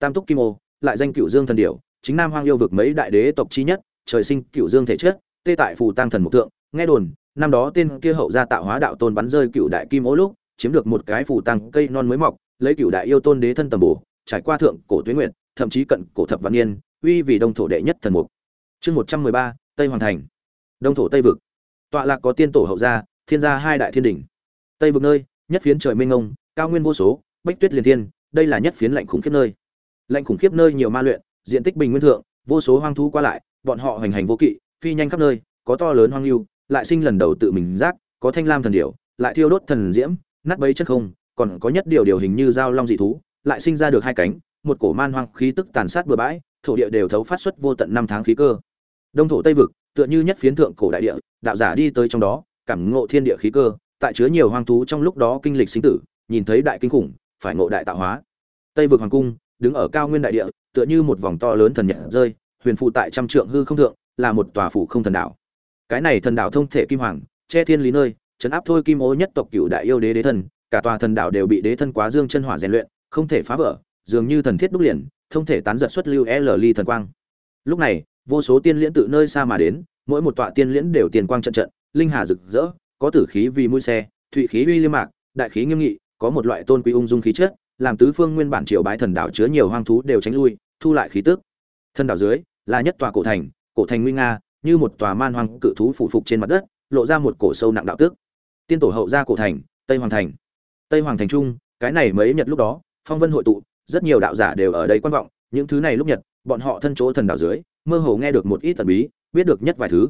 tam túc kim ô, lại danh cựu dương thần điểu, chính nam hoang yêu vực mấy đại đế tộc chi nhất, trời sinh cựu dương thể chất, tê tại phù tăng thần mục tượng nghe đồn, năm đó tên kia hậu gia tạo hóa đạo tôn bắn rơi cựu đại kim ô lúc, chiếm được một cái phù tăng cây non mới mọc, lấy cựu đại yêu tôn đế thân tầm bổ, trải qua thượng cổ tuyến nguyện thậm chí cận cổ thập văn niên, uy vì đông thổ đệ nhất thần mục. Chương một trăm mười ba, tây hoàng thành. Đông thổ tây vực. Tọa lạc có tiên tổ hậu gia, thiên gia hai đại thiên đỉnh. Tây vực nơi, nhất phiến trời mênh ngông, cao nguyên vô số, bách tuyết liền thiên, đây là nhất phiến lạnh khủng khiếp nơi lạnh khủng khiếp nơi nhiều ma luyện, diện tích bình nguyên thượng, vô số hoang thú qua lại, bọn họ hành hành vô kỵ, phi nhanh khắp nơi, có to lớn hoang lưu, lại sinh lần đầu tự mình giác, có thanh lam thần điểu, lại thiêu đốt thần diễm, nát bấy chất không, còn có nhất điều điều hình như dao long dị thú, lại sinh ra được hai cánh, một cổ man hoang khí tức tàn sát bừa bãi, thổ địa đều thấu phát xuất vô tận năm tháng khí cơ. Đông thổ tây vực, tựa như nhất phiến thượng cổ đại địa, đạo giả đi tới trong đó, cảm ngộ thiên địa khí cơ, tại chứa nhiều hoang thú trong lúc đó kinh lịch sinh tử, nhìn thấy đại kinh khủng, phải ngộ đại tạo hóa. Tây vực hoàng cung đứng ở cao nguyên đại địa, tựa như một vòng to lớn thần nhật rơi, huyền phụ tại trăm trượng hư không thượng, là một tòa phủ không thần đảo. Cái này thần đảo thông thể kim hoàng, che thiên lý nơi, chấn áp thôi kim ô nhất tộc cựu đại yêu đế đế thần cả tòa thần đảo đều bị đế thân quá dương chân hỏa rèn luyện, không thể phá vỡ, dường như thần thiết đúc liền, thông thể tán giật xuất lưu e l ly thần quang. Lúc này, vô số tiên liễn tự nơi xa mà đến, mỗi một tọa tiên liễn đều tiền quang trận trận, linh hà rực rỡ, có tử khí vì mũi xe, thụy khí uy liêm mạc, đại khí nghiêm nghị, có một loại tôn quý ung dung khí chất làm tứ phương nguyên bản triều bái thần đảo chứa nhiều hoang thú đều tránh lui, thu lại khí tức. Thần đảo dưới là nhất tòa cổ thành cổ thành nguy nga, như một tòa man hoang cự thú phủ phục trên mặt đất, lộ ra một cổ sâu nặng đạo tức. Tiên tổ hậu gia cổ thành, tây hoàng thành. Tây hoàng thành trung, cái này mấy nhật lúc đó, phong vân hội tụ, rất nhiều đạo giả đều ở đây quan vọng, những thứ này lúc nhật, bọn họ thân chỗ thần đảo dưới, mơ hồ nghe được một ít thần bí, biết được nhất vài thứ.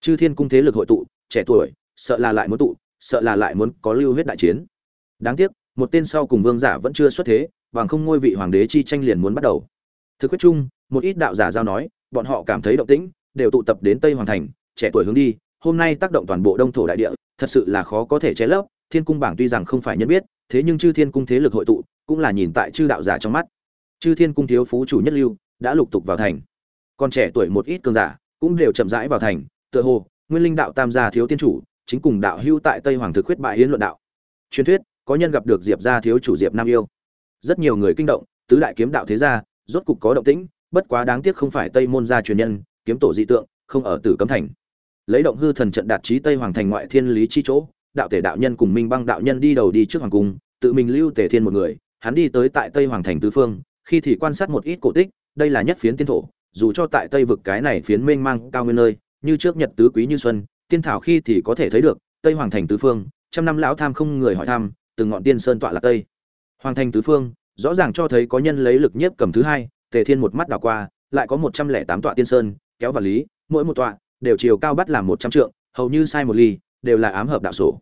Chư thiên cung thế lực hội tụ, trẻ tuổi, sợ là lại muốn tụ, sợ là lại muốn có lưu huyết đại chiến. Đáng tiếc một tên sau cùng vương giả vẫn chưa xuất thế, bằng không ngôi vị hoàng đế chi tranh liền muốn bắt đầu. Thực quyết chung, một ít đạo giả giao nói, bọn họ cảm thấy động tĩnh, đều tụ tập đến tây hoàng thành, trẻ tuổi hướng đi, hôm nay tác động toàn bộ đông thổ đại địa, thật sự là khó có thể che lấp, thiên cung bảng tuy rằng không phải nhân biết, thế nhưng chư thiên cung thế lực hội tụ, cũng là nhìn tại chư đạo giả trong mắt. Chư thiên cung thiếu phú chủ nhất lưu, đã lục tục vào thành. Còn trẻ tuổi một ít cường giả, cũng đều chậm rãi vào thành, tựa hồ, nguyên linh đạo tam gia thiếu tiên chủ, chính cùng đạo hưu tại tây hoàng thực khuyết bại hiến luận đạo. Truyền thuyết có nhân gặp được diệp gia thiếu chủ diệp nam yêu. Rất nhiều người kinh động, tứ đại kiếm đạo thế gia, rốt cục có động tĩnh, bất quá đáng tiếc không phải tây môn gia truyền nhân, kiếm tổ dị tượng, không ở tử cấm thành. Lấy động hư thần trận đạt trí tây hoàng thành ngoại thiên lý chi chỗ, đạo thể đạo nhân cùng minh băng đạo nhân đi đầu đi trước hoàng cung, tự mình lưu tề thiên một người, hắn đi tới tại tây hoàng thành tứ phương, khi thì quan sát một ít cổ tích, đây là nhất phiến tiên thổ, dù cho tại tây vực cái này phiến mênh mang cao nguyên nơi, như trước nhật tứ quý như xuân, tiên thảo khi thì có thể thấy được, tây hoàng thành tứ phương, trăm năm lão tham không người hỏi thăm từng ngọn tiên sơn tọa là tây. Hoàng thành tứ phương, rõ ràng cho thấy có nhân lấy lực nhiếp cầm thứ hai, tề thiên một mắt đảo qua, lại có một trăm lẻ tám tọa tiên sơn, kéo vào lý, mỗi một tọa đều chiều cao bắt làm một trăm trượng, hầu như sai một ly, đều là ám hợp đạo sổ.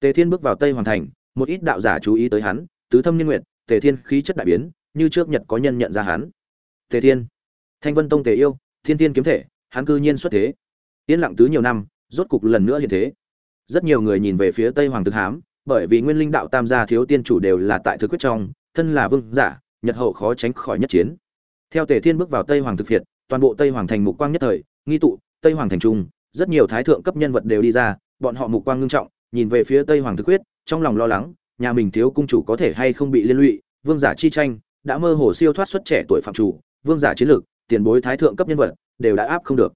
Tề thiên bước vào tây hoàng thành, một ít đạo giả chú ý tới hắn, tứ thâm nhân nguyện tề thiên khí chất đại biến, như trước nhật có nhân nhận ra hắn. Tề thiên, thanh vân tông tề yêu, thiên thiên kiếm thể, hắn cư nhiên xuất thế. Yên lặng tứ nhiều năm, rốt cục lần nữa hiện thế. Rất nhiều người nhìn về phía tây hoàng thực hám bởi vì nguyên linh đạo tam gia thiếu tiên chủ đều là tại thực quyết trong thân là vương giả nhật hậu khó tránh khỏi nhất chiến. Theo tề thiên bước vào tây hoàng thực việt, toàn bộ tây hoàng thành mục quang nhất thời nghi tụ tây hoàng thành trung rất nhiều thái thượng cấp nhân vật đều đi ra bọn họ mục quang ngưng trọng nhìn về phía tây hoàng thực quyết trong lòng lo lắng nhà mình thiếu cung chủ có thể hay không bị liên lụy vương giả chi tranh đã mơ hồ siêu thoát xuất trẻ tuổi phạm chủ vương giả chiến lược tiền bối thái thượng cấp nhân vật đều đã áp không được.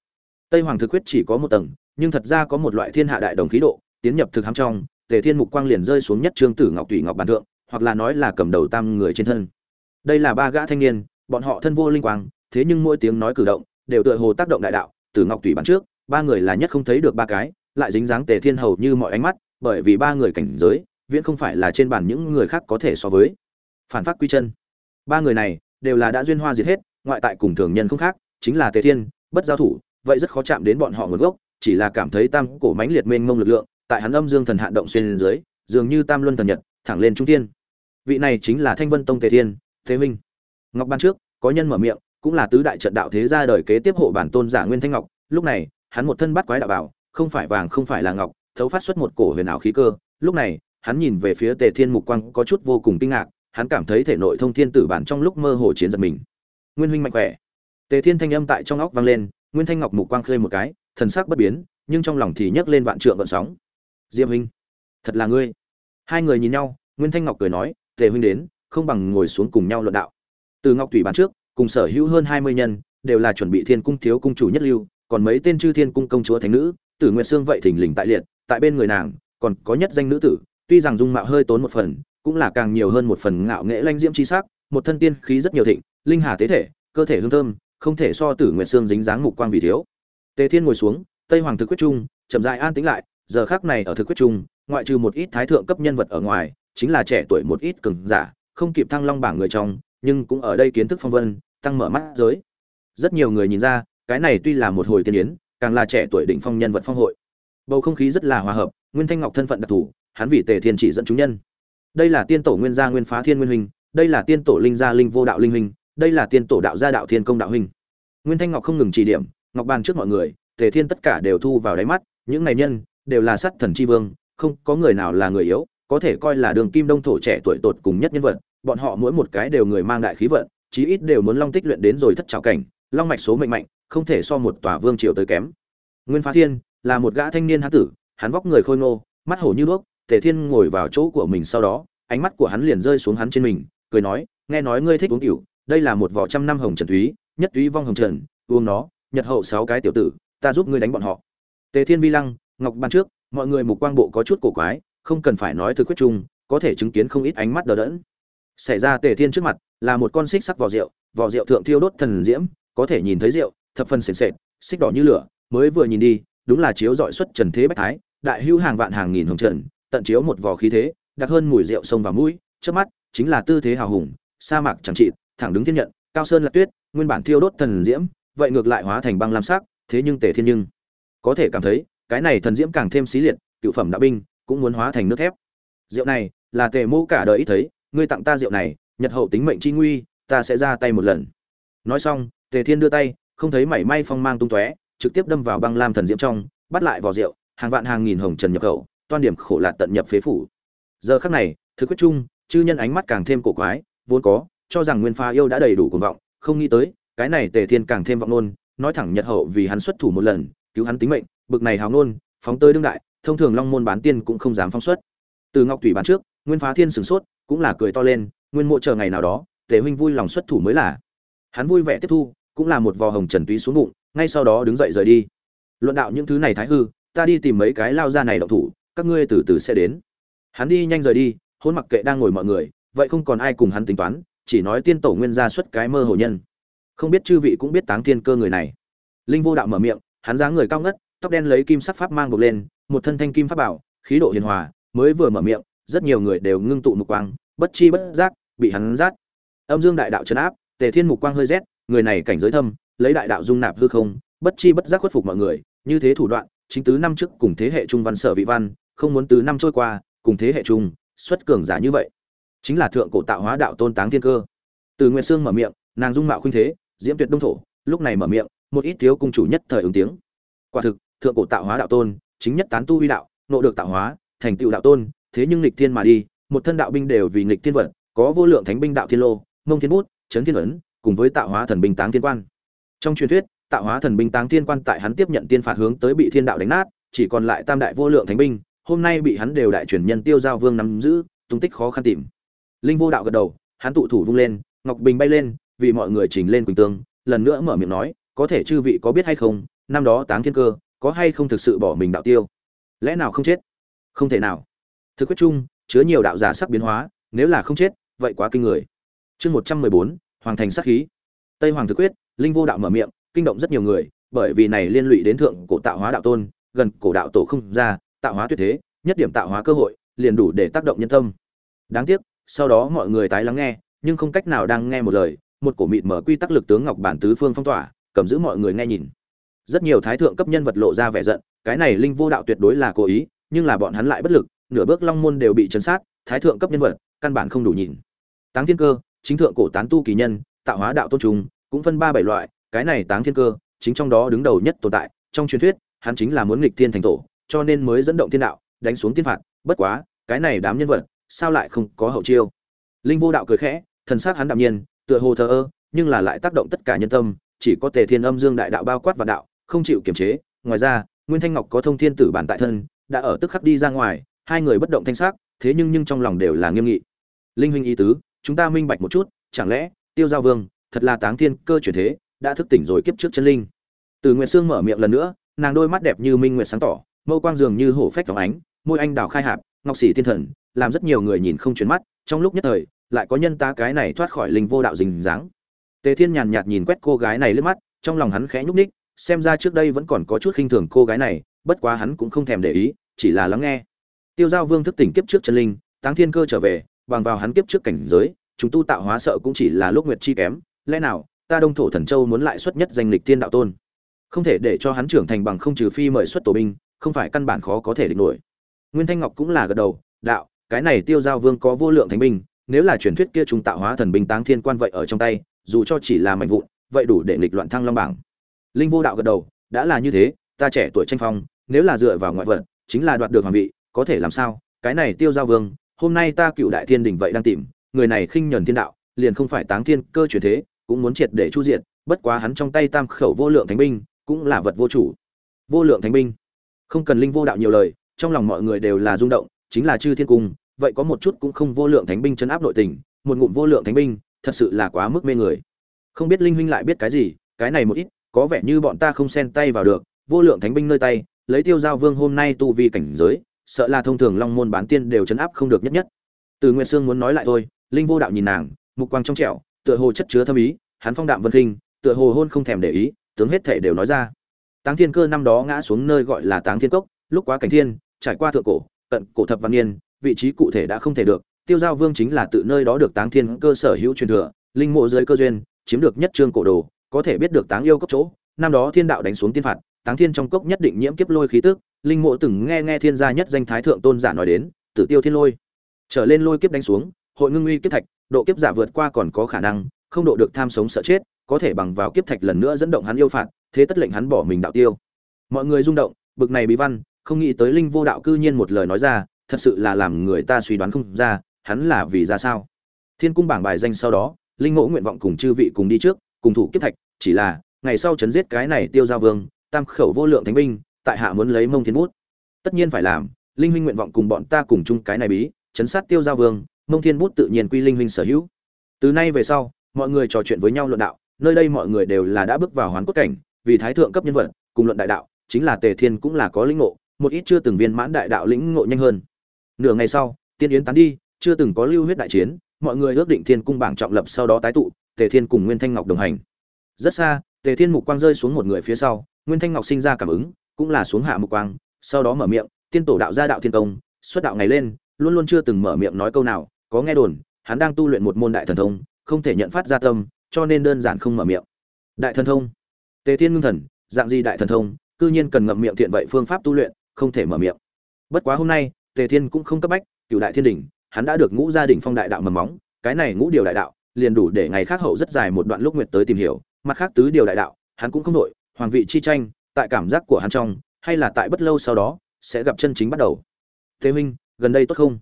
Tây hoàng thực quyết chỉ có một tầng nhưng thật ra có một loại thiên hạ đại đồng khí độ tiến nhập thực hám trong tề thiên mục quang liền rơi xuống nhất trương tử ngọc tùy ngọc bản thượng, hoặc là nói là cầm đầu tam người trên thân. Đây là ba gã thanh niên, bọn họ thân vô linh quang, thế nhưng mỗi tiếng nói cử động đều tựa hồ tác động đại đạo. Tử ngọc tùy bản trước, ba người là nhất không thấy được ba cái, lại dính dáng tề thiên hầu như mọi ánh mắt, bởi vì ba người cảnh giới, viễn không phải là trên bàn những người khác có thể so với. Phản phát quy chân. Ba người này đều là đã duyên hoa diệt hết, ngoại tại cùng thường nhân không khác, chính là tề thiên, bất giao thủ, vậy rất khó chạm đến bọn họ nguồn gốc, chỉ là cảm thấy tam cổ mãnh liệt mênh mông lực lượng tại hắn âm dương thần hạn động xuyên dưới, dường như tam luân thần nhật, thẳng lên trung thiên. Vị này chính là thanh vân tông tề thiên thế minh. Ngọc ban trước, có nhân mở miệng, cũng là tứ đại trận đạo thế gia đời kế tiếp hộ bản tôn giả nguyên thanh ngọc. Lúc này, hắn một thân bắt quái đạo bảo, không phải vàng, không phải là ngọc, thấu phát xuất một cổ huyền ảo khí cơ. Lúc này, hắn nhìn về phía tề thiên mục quang, có chút vô cùng kinh ngạc, hắn cảm thấy thể nội thông thiên tử bản trong lúc mơ hồ chiến giật mình. Nguyên huynh mạnh khỏe. Tề thiên thanh âm tại trong óc vang lên, nguyên thanh ngọc mục quang khơi một cái, thần sắc bất biến, nhưng trong lòng thì nhấc lên vạn trượng gợn sóng diệp huynh, thật là ngươi. Hai người nhìn nhau, nguyên thanh ngọc cười nói, tề huynh đến, không bằng ngồi xuống cùng nhau luận đạo. Từ ngọc thủy bán trước, cùng sở hữu hơn hai mươi nhân, đều là chuẩn bị thiên cung thiếu cung chủ nhất lưu, còn mấy tên chư thiên cung công chúa thánh nữ, tử nguyệt sương vậy thình lình tại liệt, tại bên người nàng, còn có nhất danh nữ tử, tuy rằng dung mạo hơi tốn một phần, cũng là càng nhiều hơn một phần ngạo nghệ lanh diễm chi sắc, một thân tiên khí rất nhiều thịnh, linh hà tế thể, cơ thể hương thơm, không thể so tử nguyệt sương dính dáng mục quang vì thiếu. Tề thiên ngồi xuống, tây hoàng thực quyết trung, chậm dại an tĩnh lại giờ khác này ở thực quyết trung, ngoại trừ một ít thái thượng cấp nhân vật ở ngoài, chính là trẻ tuổi một ít cường giả, không kịp thăng long bảng người trong, nhưng cũng ở đây kiến thức phong vân, tăng mở mắt giới. Rất nhiều người nhìn ra, cái này tuy là một hồi tiên yến, càng là trẻ tuổi đỉnh phong nhân vật phong hội. Bầu không khí rất là hòa hợp, nguyên thanh ngọc thân phận đặc thù, hắn vì tề thiên chỉ dẫn chúng nhân. Đây là tiên tổ nguyên gia nguyên phá thiên nguyên huynh, đây là tiên tổ linh gia linh vô đạo linh huynh, đây là tiên tổ đạo gia đạo thiên công đạo huynh. Nguyên thanh ngọc không ngừng chỉ điểm, ngọc bàn trước mọi người, tề thiên tất cả đều thu vào đáy mắt, những này nhân đều là sát thần chi vương không có người nào là người yếu có thể coi là đường kim đông thổ trẻ tuổi tột cùng nhất nhân vật bọn họ mỗi một cái đều người mang đại khí vận chí ít đều muốn long tích luyện đến rồi thất trảo cảnh long mạch số mệnh mạnh không thể so một tòa vương triều tới kém. Nguyên phá thiên là một gã thanh niên hán tử hắn vóc người khôi ngô mắt hổ như đuốc tề thiên ngồi vào chỗ của mình sau đó ánh mắt của hắn liền rơi xuống hắn trên mình cười nói nghe nói ngươi thích uống rượu, đây là một vỏ trăm năm hồng trần thúy nhất túy vong hồng trần uống nó nhật hậu sáu cái tiểu tử ta giúp ngươi đánh bọn họ. Tề thiên vi lăng ngọc ban trước, mọi người mục quang bộ có chút cổ quái, không cần phải nói thực quyết chung, có thể chứng kiến không ít ánh mắt đờ đẫn. Xảy ra tề thiên trước mặt, là một con xích sắc vỏ rượu vỏ rượu thượng thiêu đốt thần diễm, có thể nhìn thấy rượu, thập phần sền sệt, xích đỏ như lửa, mới vừa nhìn đi, đúng là chiếu dọi xuất trần thế bách thái, đại hưu hàng vạn hàng nghìn hồng trần, tận chiếu một vỏ khí thế, đặc hơn mùi rượu sông vào mũi, trước mắt, chính là tư thế hào hùng, sa mạc chẳng trị thẳng đứng thiên nhận, cao sơn là tuyết, nguyên bản thiêu đốt thần diễm, vậy ngược lại hóa thành băng lam sắc, thế nhưng tề thiên nhưng có thể cảm thấy cái này thần diễm càng thêm xí liệt, cựu phẩm đạo binh cũng muốn hóa thành nước thép. Rượu này là tề mô cả đời ít thấy, ngươi tặng ta rượu này, nhật hậu tính mệnh chi nguy, ta sẽ ra tay một lần. Nói xong, tề thiên đưa tay, không thấy mảy may phong mang tung tóe, trực tiếp đâm vào băng lam thần diễm trong, bắt lại vỏ rượu, hàng vạn hàng nghìn hồng trần nhập khẩu, toan điểm khổ lạc tận nhập phế phủ. Giờ khắc này, thực quyết chung, chư nhân ánh mắt càng thêm cổ quái, vốn có, cho rằng nguyên pha yêu đã đầy đủ cuồng vọng, không nghĩ tới, cái này tề thiên càng thêm vọng nôn nói thẳng nhật hậu vì hắn xuất thủ một lần, cứu hắn tính mệnh bực này hào ngôn, phóng tới đương đại, thông thường long môn bán tiên cũng không dám phóng xuất. Từ ngọc thủy bán trước, nguyên phá thiên sửng sốt, cũng là cười to lên, nguyên mộ chờ ngày nào đó, tề huynh vui lòng xuất thủ mới là. Hắn vui vẻ tiếp thu, cũng là một vò hồng trần túy xuống bụng, ngay sau đó đứng dậy rời đi. Luận đạo những thứ này thái hư, ta đi tìm mấy cái lao ra này động thủ, các ngươi từ từ sẽ đến. Hắn đi nhanh rời đi, hôn mặc kệ đang ngồi mọi người, vậy không còn ai cùng hắn tính toán, chỉ nói tiên tổ nguyên gia xuất cái mơ hồ nhân. Không biết chư vị cũng biết táng thiên cơ người này. Linh vô đạo mở miệng, hắn dáng người cao ngất tóc đen lấy kim sắc pháp mang buộc lên, một thân thanh kim pháp bảo, khí độ hiền hòa, mới vừa mở miệng, rất nhiều người đều ngưng tụ mục quang, bất chi bất giác, bị hắn rát. Âm dương đại đạo chấn áp, tề thiên mục quang hơi rét, người này cảnh giới thâm, lấy đại đạo dung nạp hư không, bất chi bất giác khuất phục mọi người, như thế thủ đoạn, chính tứ năm trước cùng thế hệ trung văn sở vị văn, không muốn tứ năm trôi qua, cùng thế hệ trung, xuất cường giả như vậy. Chính là thượng cổ tạo hóa đạo tôn táng thiên cơ. Từ nguyệt sương mở miệng, nàng dung mạo khuynh thế, diễm tuyệt đông thổ, lúc này mở miệng, một ít thiếu cung chủ nhất thời ứng tiếng. Quả thực thượng cổ tạo hóa đạo tôn, chính nhất tán tu uy đạo nộ được tạo hóa, thành tựu đạo tôn, thế nhưng nghịch thiên mà đi, một thân đạo binh đều vì nghịch thiên vật có vô lượng thánh binh đạo thiên lô, mông thiên bút, chấn thiên ấn, cùng với tạo hóa thần binh táng thiên quan. Trong truyền thuyết, tạo hóa thần binh táng thiên quan tại hắn tiếp nhận tiên phạt hướng tới bị thiên đạo đánh nát, chỉ còn lại tam đại vô lượng thánh binh, hôm nay bị hắn đều đại truyền nhân tiêu giao vương nắm giữ, tung tích khó khăn tìm. Linh vô đạo gật đầu, hắn tụ thủ vung lên, ngọc bình bay lên, vì mọi người trình lên quỳnh tương, lần nữa mở miệng nói, có thể chư vị có biết hay không, năm đó táng thiên cơ có hay không thực sự bỏ mình đạo tiêu? Lẽ nào không chết? Không thể nào. Thực quyết chung, chứa nhiều đạo giả sắc biến hóa, nếu là không chết, vậy quá kinh người. Chương một trăm mười bốn, hoàng thành sắc khí. Tây hoàng thực quyết, linh vô đạo mở miệng, kinh động rất nhiều người, bởi vì này liên lụy đến thượng cổ tạo hóa đạo tôn, gần cổ đạo tổ không ra, tạo hóa tuyệt thế, nhất điểm tạo hóa cơ hội, liền đủ để tác động nhân tâm. Đáng tiếc, sau đó mọi người tái lắng nghe, nhưng không cách nào đang nghe một lời, một cổ mịt mở quy tắc lực tướng ngọc bản tứ phương phong tỏa, cầm giữ mọi người nghe nhìn rất nhiều thái thượng cấp nhân vật lộ ra vẻ giận, cái này linh vô đạo tuyệt đối là cố ý, nhưng là bọn hắn lại bất lực, nửa bước long môn đều bị chấn sát, thái thượng cấp nhân vật, căn bản không đủ nhìn. Táng thiên cơ, chính thượng cổ tán tu kỳ nhân, tạo hóa đạo tôn trùng, cũng phân ba bảy loại, cái này táng thiên cơ, chính trong đó đứng đầu nhất tồn tại, trong truyền thuyết, hắn chính là muốn nghịch thiên thành tổ, cho nên mới dẫn động thiên đạo, đánh xuống thiên phạt, bất quá, cái này đám nhân vật, sao lại không có hậu chiêu? Linh vô đạo cười khẽ, thần sắc hắn đạm nhiên, tựa hồ thờ ơ, nhưng là lại tác động tất cả nhân tâm, chỉ có tề thiên âm dương đại đạo bao quát và đạo không chịu kiềm chế, ngoài ra, nguyên thanh ngọc có thông thiên tử bản tại thân, đã ở tức khắc đi ra ngoài, hai người bất động thanh sắc, thế nhưng nhưng trong lòng đều là nghiêm nghị. Linh huynh ý tứ, chúng ta minh bạch một chút, chẳng lẽ, tiêu giao vương, thật là táng thiên cơ chuyển thế, đã thức tỉnh rồi kiếp trước chân linh? Từ nguyệt sương mở miệng lần nữa, nàng đôi mắt đẹp như minh nguyệt sáng tỏ, mâu quang dường như hổ phách phóng ánh, môi anh đào khai hạp, ngọc sĩ thiên thần, làm rất nhiều người nhìn không chuyển mắt, trong lúc nhất thời, lại có nhân ta cái này thoát khỏi linh vô đạo dình dáng. Tề thiên nhàn nhạt nhìn quét cô gái này lướt mắt, trong lòng hắn khẽ nhúc ních xem ra trước đây vẫn còn có chút khinh thường cô gái này, bất quá hắn cũng không thèm để ý, chỉ là lắng nghe. Tiêu giao vương thức tỉnh kiếp trước chân linh, táng thiên cơ trở về, bằng vào hắn kiếp trước cảnh giới, chúng tu tạo hóa sợ cũng chỉ là lúc nguyệt chi kém, lẽ nào, ta đông thổ thần châu muốn lại xuất nhất danh lịch tiên đạo tôn? Không thể để cho hắn trưởng thành bằng không trừ phi mời xuất tổ binh, không phải căn bản khó có thể địch nổi. Nguyên thanh ngọc cũng là gật đầu, đạo, cái này tiêu giao vương có vô lượng thánh binh, nếu là truyền thuyết kia chúng tạo hóa thần binh táng thiên quan vậy ở trong tay, dù cho chỉ là mạnh vụn, vậy đủ để nghịch loạn thăng long bảng linh vô đạo gật đầu, đã là như thế, ta trẻ tuổi tranh phong, nếu là dựa vào ngoại vật, chính là đoạt được hoàng vị, có thể làm sao? Cái này tiêu giao vương, hôm nay ta cựu đại thiên đình vậy đang tìm, người này khinh nhẫn thiên đạo, liền không phải táng thiên cơ chuyển thế, cũng muốn triệt để chu diệt, bất quá hắn trong tay tam khẩu vô lượng thánh binh, cũng là vật vô chủ. Vô lượng thánh binh. Không cần linh vô đạo nhiều lời, trong lòng mọi người đều là rung động, chính là chư thiên cung, vậy có một chút cũng không vô lượng thánh binh chấn áp nội tình, một ngụm vô lượng thánh binh, thật sự là quá mức mê người. Không biết linh huynh lại biết cái gì, cái này một ít có vẻ như bọn ta không xen tay vào được, vô lượng thánh binh nơi tay, lấy tiêu giao vương hôm nay tu vi cảnh giới, sợ là thông thường long môn bán tiên đều chấn áp không được nhất nhất. Từ nguyệt sương muốn nói lại thôi, linh vô đạo nhìn nàng, mục quang trong trẻo, tựa hồ chất chứa thâm ý, hắn phong đạm vân khinh, tựa hồ hôn không thèm để ý, tướng hết thể đều nói ra. Táng thiên cơ năm đó ngã xuống nơi gọi là táng thiên cốc, lúc quá cảnh thiên, trải qua thượng cổ, cận cổ thập văn niên, vị trí cụ thể đã không thể được, tiêu giao vương chính là tự nơi đó được táng thiên cơ sở hữu truyền thừa, linh mộ dưới cơ duyên, chiếm được nhất trương cổ đồ có thể biết được táng yêu cốc chỗ, năm đó thiên đạo đánh xuống tiên phạt, táng thiên trong cốc nhất định nhiễm kiếp lôi khí tức, linh mộ từng nghe nghe thiên gia nhất danh thái thượng tôn giả nói đến, tử tiêu thiên lôi. Trở lên lôi kiếp đánh xuống, hội ngưng uy kiếp thạch, độ kiếp giả vượt qua còn có khả năng, không độ được tham sống sợ chết, có thể bằng vào kiếp thạch lần nữa dẫn động hắn yêu phạt, thế tất lệnh hắn bỏ mình đạo tiêu. Mọi người rung động, bực này bí văn, không nghĩ tới linh vô đạo cư nhiên một lời nói ra, thật sự là làm người ta suy đoán không ra, hắn là vì ra sao? Thiên cung bảng bài danh sau đó, linh ngộ nguyện vọng cùng chư vị cùng đi trước cùng thủ kiếp thạch, chỉ là, ngày sau chấn giết cái này tiêu giao vương, tam khẩu vô lượng thánh binh, tại hạ muốn lấy mông thiên bút. Tất nhiên phải làm, linh huynh nguyện vọng cùng bọn ta cùng chung cái này bí, chấn sát tiêu giao vương, mông thiên bút tự nhiên quy linh huynh sở hữu. Từ nay về sau, mọi người trò chuyện với nhau luận đạo, nơi đây mọi người đều là đã bước vào hoán cốt cảnh, vì thái thượng cấp nhân vật, cùng luận đại đạo, chính là tề thiên cũng là có lĩnh ngộ, một ít chưa từng viên mãn đại đạo lĩnh ngộ nhanh hơn. Nửa ngày sau, tiên yến tán đi, chưa từng có lưu huyết đại chiến, mọi người ước định thiên cung bảng trọng lập sau đó tái tụ tề thiên cùng nguyên thanh ngọc đồng hành. Rất xa, tề thiên mục quang rơi xuống một người phía sau, nguyên thanh ngọc sinh ra cảm ứng, cũng là xuống hạ mục quang, sau đó mở miệng, tiên tổ đạo gia đạo thiên công, xuất đạo ngày lên, luôn luôn chưa từng mở miệng nói câu nào, có nghe đồn, hắn đang tu luyện một môn đại thần thông, không thể nhận phát ra tâm, cho nên đơn giản không mở miệng. Đại thần thông? Tề thiên ngưng thần, dạng gì đại thần thông? Cư nhiên cần ngậm miệng thiện vậy phương pháp tu luyện, không thể mở miệng. Bất quá hôm nay, tề thiên cũng không cấp bách cựu đại thiên đỉnh, hắn đã được ngũ gia đình phong đại đạo mầm móng, cái này ngũ điều đại đạo liền đủ để ngày khác hậu rất dài một đoạn lúc nguyệt tới tìm hiểu. Mặt khác tứ điều đại đạo, hắn cũng không nội hoàng vị chi tranh, tại cảm giác của hắn trong, hay là tại bất lâu sau đó, sẽ gặp chân chính bắt đầu. Thế huynh, gần đây tốt không?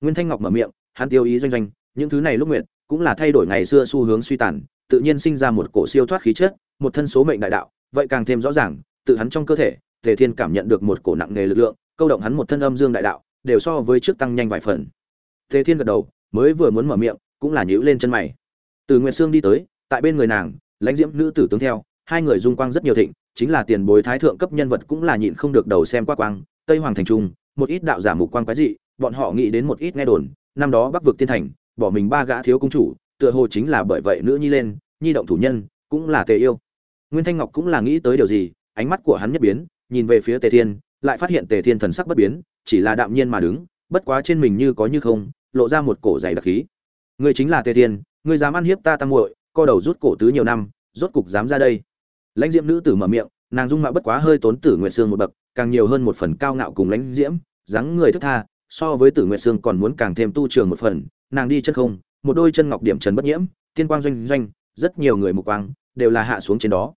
Nguyên thanh ngọc mở miệng, hắn tiêu ý doanh doanh, những thứ này lúc nguyện cũng là thay đổi ngày xưa xu hướng suy tàn, tự nhiên sinh ra một cổ siêu thoát khí chất, một thân số mệnh đại đạo, vậy càng thêm rõ ràng, tự hắn trong cơ thể, tề thiên cảm nhận được một cổ nặng nề lực lượng, câu động hắn một thân âm dương đại đạo, đều so với trước tăng nhanh vài phần. Tề thiên gật đầu, mới vừa muốn mở miệng cũng là nhíu lên chân mày. Từ nguyệt sương đi tới, tại bên người nàng, lãnh diễm nữ tử tướng theo, hai người dung quang rất nhiều thịnh, chính là tiền bối thái thượng cấp nhân vật cũng là nhịn không được đầu xem qua quang, tây hoàng thành trung, một ít đạo giả mục quang quái dị, bọn họ nghĩ đến một ít nghe đồn, năm đó bắc vực tiên thành, bỏ mình ba gã thiếu công chủ, tựa hồ chính là bởi vậy nữ nhi lên, nhi động thủ nhân, cũng là tề yêu. Nguyên thanh ngọc cũng là nghĩ tới điều gì, ánh mắt của hắn nhất biến, nhìn về phía tề thiên, lại phát hiện tề thiên thần sắc bất biến, chỉ là đạm nhiên mà đứng, bất quá trên mình như có như không, lộ ra một cổ dày đặc khí ngươi chính là tề thiên ngươi dám ăn hiếp ta tam muội, co đầu rút cổ tứ nhiều năm, rốt cục dám ra đây. Lãnh diễm nữ tử mở miệng, nàng dung mạo bất quá hơi tốn tử nguyệt sương một bậc, càng nhiều hơn một phần cao ngạo cùng lãnh diễm, dáng người thức tha, so với tử nguyệt sương còn muốn càng thêm tu trường một phần. Nàng đi chân không, một đôi chân ngọc điểm trần bất nhiễm, tiên quang doanh doanh, rất nhiều người mục quang, đều là hạ xuống trên đó.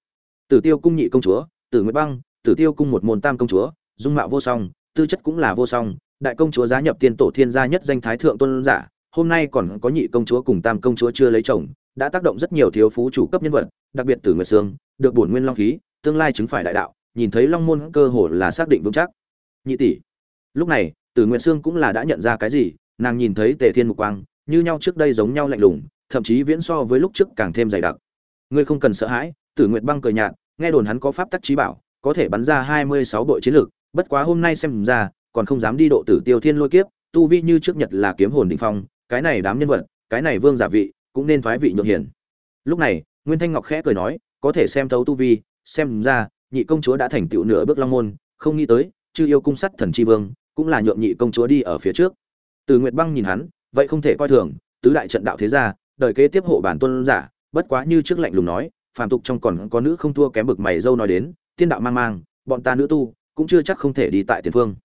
Tử tiêu cung nhị công chúa, tử nguyệt băng, tử tiêu cung một môn tam công chúa, dung mạo vô song, tư chất cũng là vô song. Đại công chúa giá nhập tiên tổ thiên gia nhất danh thái thượng tôn giả hôm nay còn có nhị công chúa cùng tam công chúa chưa lấy chồng, đã tác động rất nhiều thiếu phú chủ cấp nhân vật, đặc biệt từ nguyệt sương, được bổn nguyên long khí, tương lai chứng phải đại đạo, nhìn thấy long môn cơ hồ là xác định vững chắc. Nhị tỷ, lúc này Từ nguyệt sương cũng là đã nhận ra cái gì, nàng nhìn thấy tề thiên mục quang, như nhau trước đây giống nhau lạnh lùng, thậm chí viễn so với lúc trước càng thêm dày đặc. Ngươi không cần sợ hãi, tử nguyệt băng cười nhạt, nghe đồn hắn có pháp tắc trí bảo, có thể bắn ra hai mươi sáu đội chiến lược, bất quá hôm nay xem ra, còn không dám đi độ tử tiêu thiên lôi kiếp, tu vi như trước nhật là kiếm hồn đỉnh phong cái này đám nhân vật, cái này vương giả vị, cũng nên thoái vị nhượng hiển lúc này, nguyên thanh ngọc khẽ cười nói, có thể xem thấu tu vi, xem ra, nhị công chúa đã thành tựu nửa bước long môn, không nghĩ tới, chư yêu cung sắt thần chi vương, cũng là nhượng nhị công chúa đi ở phía trước. Từ nguyệt băng nhìn hắn, vậy không thể coi thường, tứ đại trận đạo thế gia, đời kế tiếp hộ bản tuân giả, bất quá như trước lạnh lùng nói, phàm tục trong còn có nữ không thua kém bực mày dâu nói đến, tiên đạo mang mang, bọn ta nữ tu, cũng chưa chắc không thể đi tại tiền phương.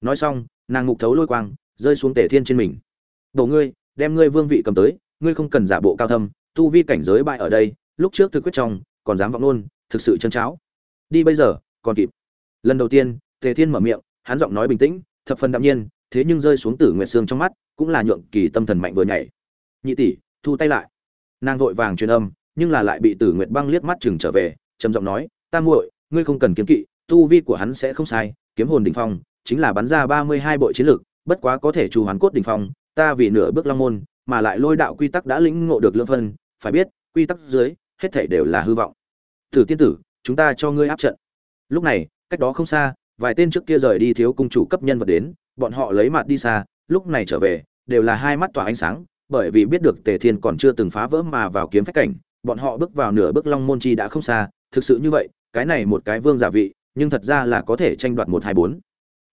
Nói xong, nàng ngục thấu lôi quang, rơi xuống tề thiên trên mình đồ ngươi, đem ngươi vương vị cầm tới, ngươi không cần giả bộ cao thâm, tu vi cảnh giới bại ở đây, lúc trước thực quyết trong, còn dám vọng luôn, thực sự chân cháo. Đi bây giờ, còn kịp. Lần đầu tiên, tề thiên mở miệng, hắn giọng nói bình tĩnh, thập phần đạm nhiên, thế nhưng rơi xuống tử nguyệt xương trong mắt, cũng là nhượng kỳ tâm thần mạnh vừa nhảy. Nhị tỷ, thu tay lại. Nàng vội vàng truyền âm, nhưng là lại bị tử nguyệt băng liếc mắt chừng trở về, trầm giọng nói, ta muội, ngươi không cần kiếm kỵ, tu vi của hắn sẽ không sai, kiếm hồn đỉnh phong, chính là bắn ra ba mươi hai bộ chiến lực, bất quá có thể trù hoán cốt đỉnh phong ta vì nửa bước long môn, mà lại lôi đạo quy tắc đã lĩnh ngộ được lương phân, phải biết, quy tắc dưới, hết thảy đều là hư vọng. Tử tiên tử, chúng ta cho ngươi áp trận. Lúc này, cách đó không xa, vài tên trước kia rời đi thiếu cung chủ cấp nhân vật đến, bọn họ lấy mặt đi xa, lúc này trở về, đều là hai mắt tỏa ánh sáng, bởi vì biết được tề thiên còn chưa từng phá vỡ mà vào kiếm phách cảnh, bọn họ bước vào nửa bước long môn chi đã không xa, thực sự như vậy, cái này một cái vương giả vị, nhưng thật ra là có thể tranh đoạt một hai bốn.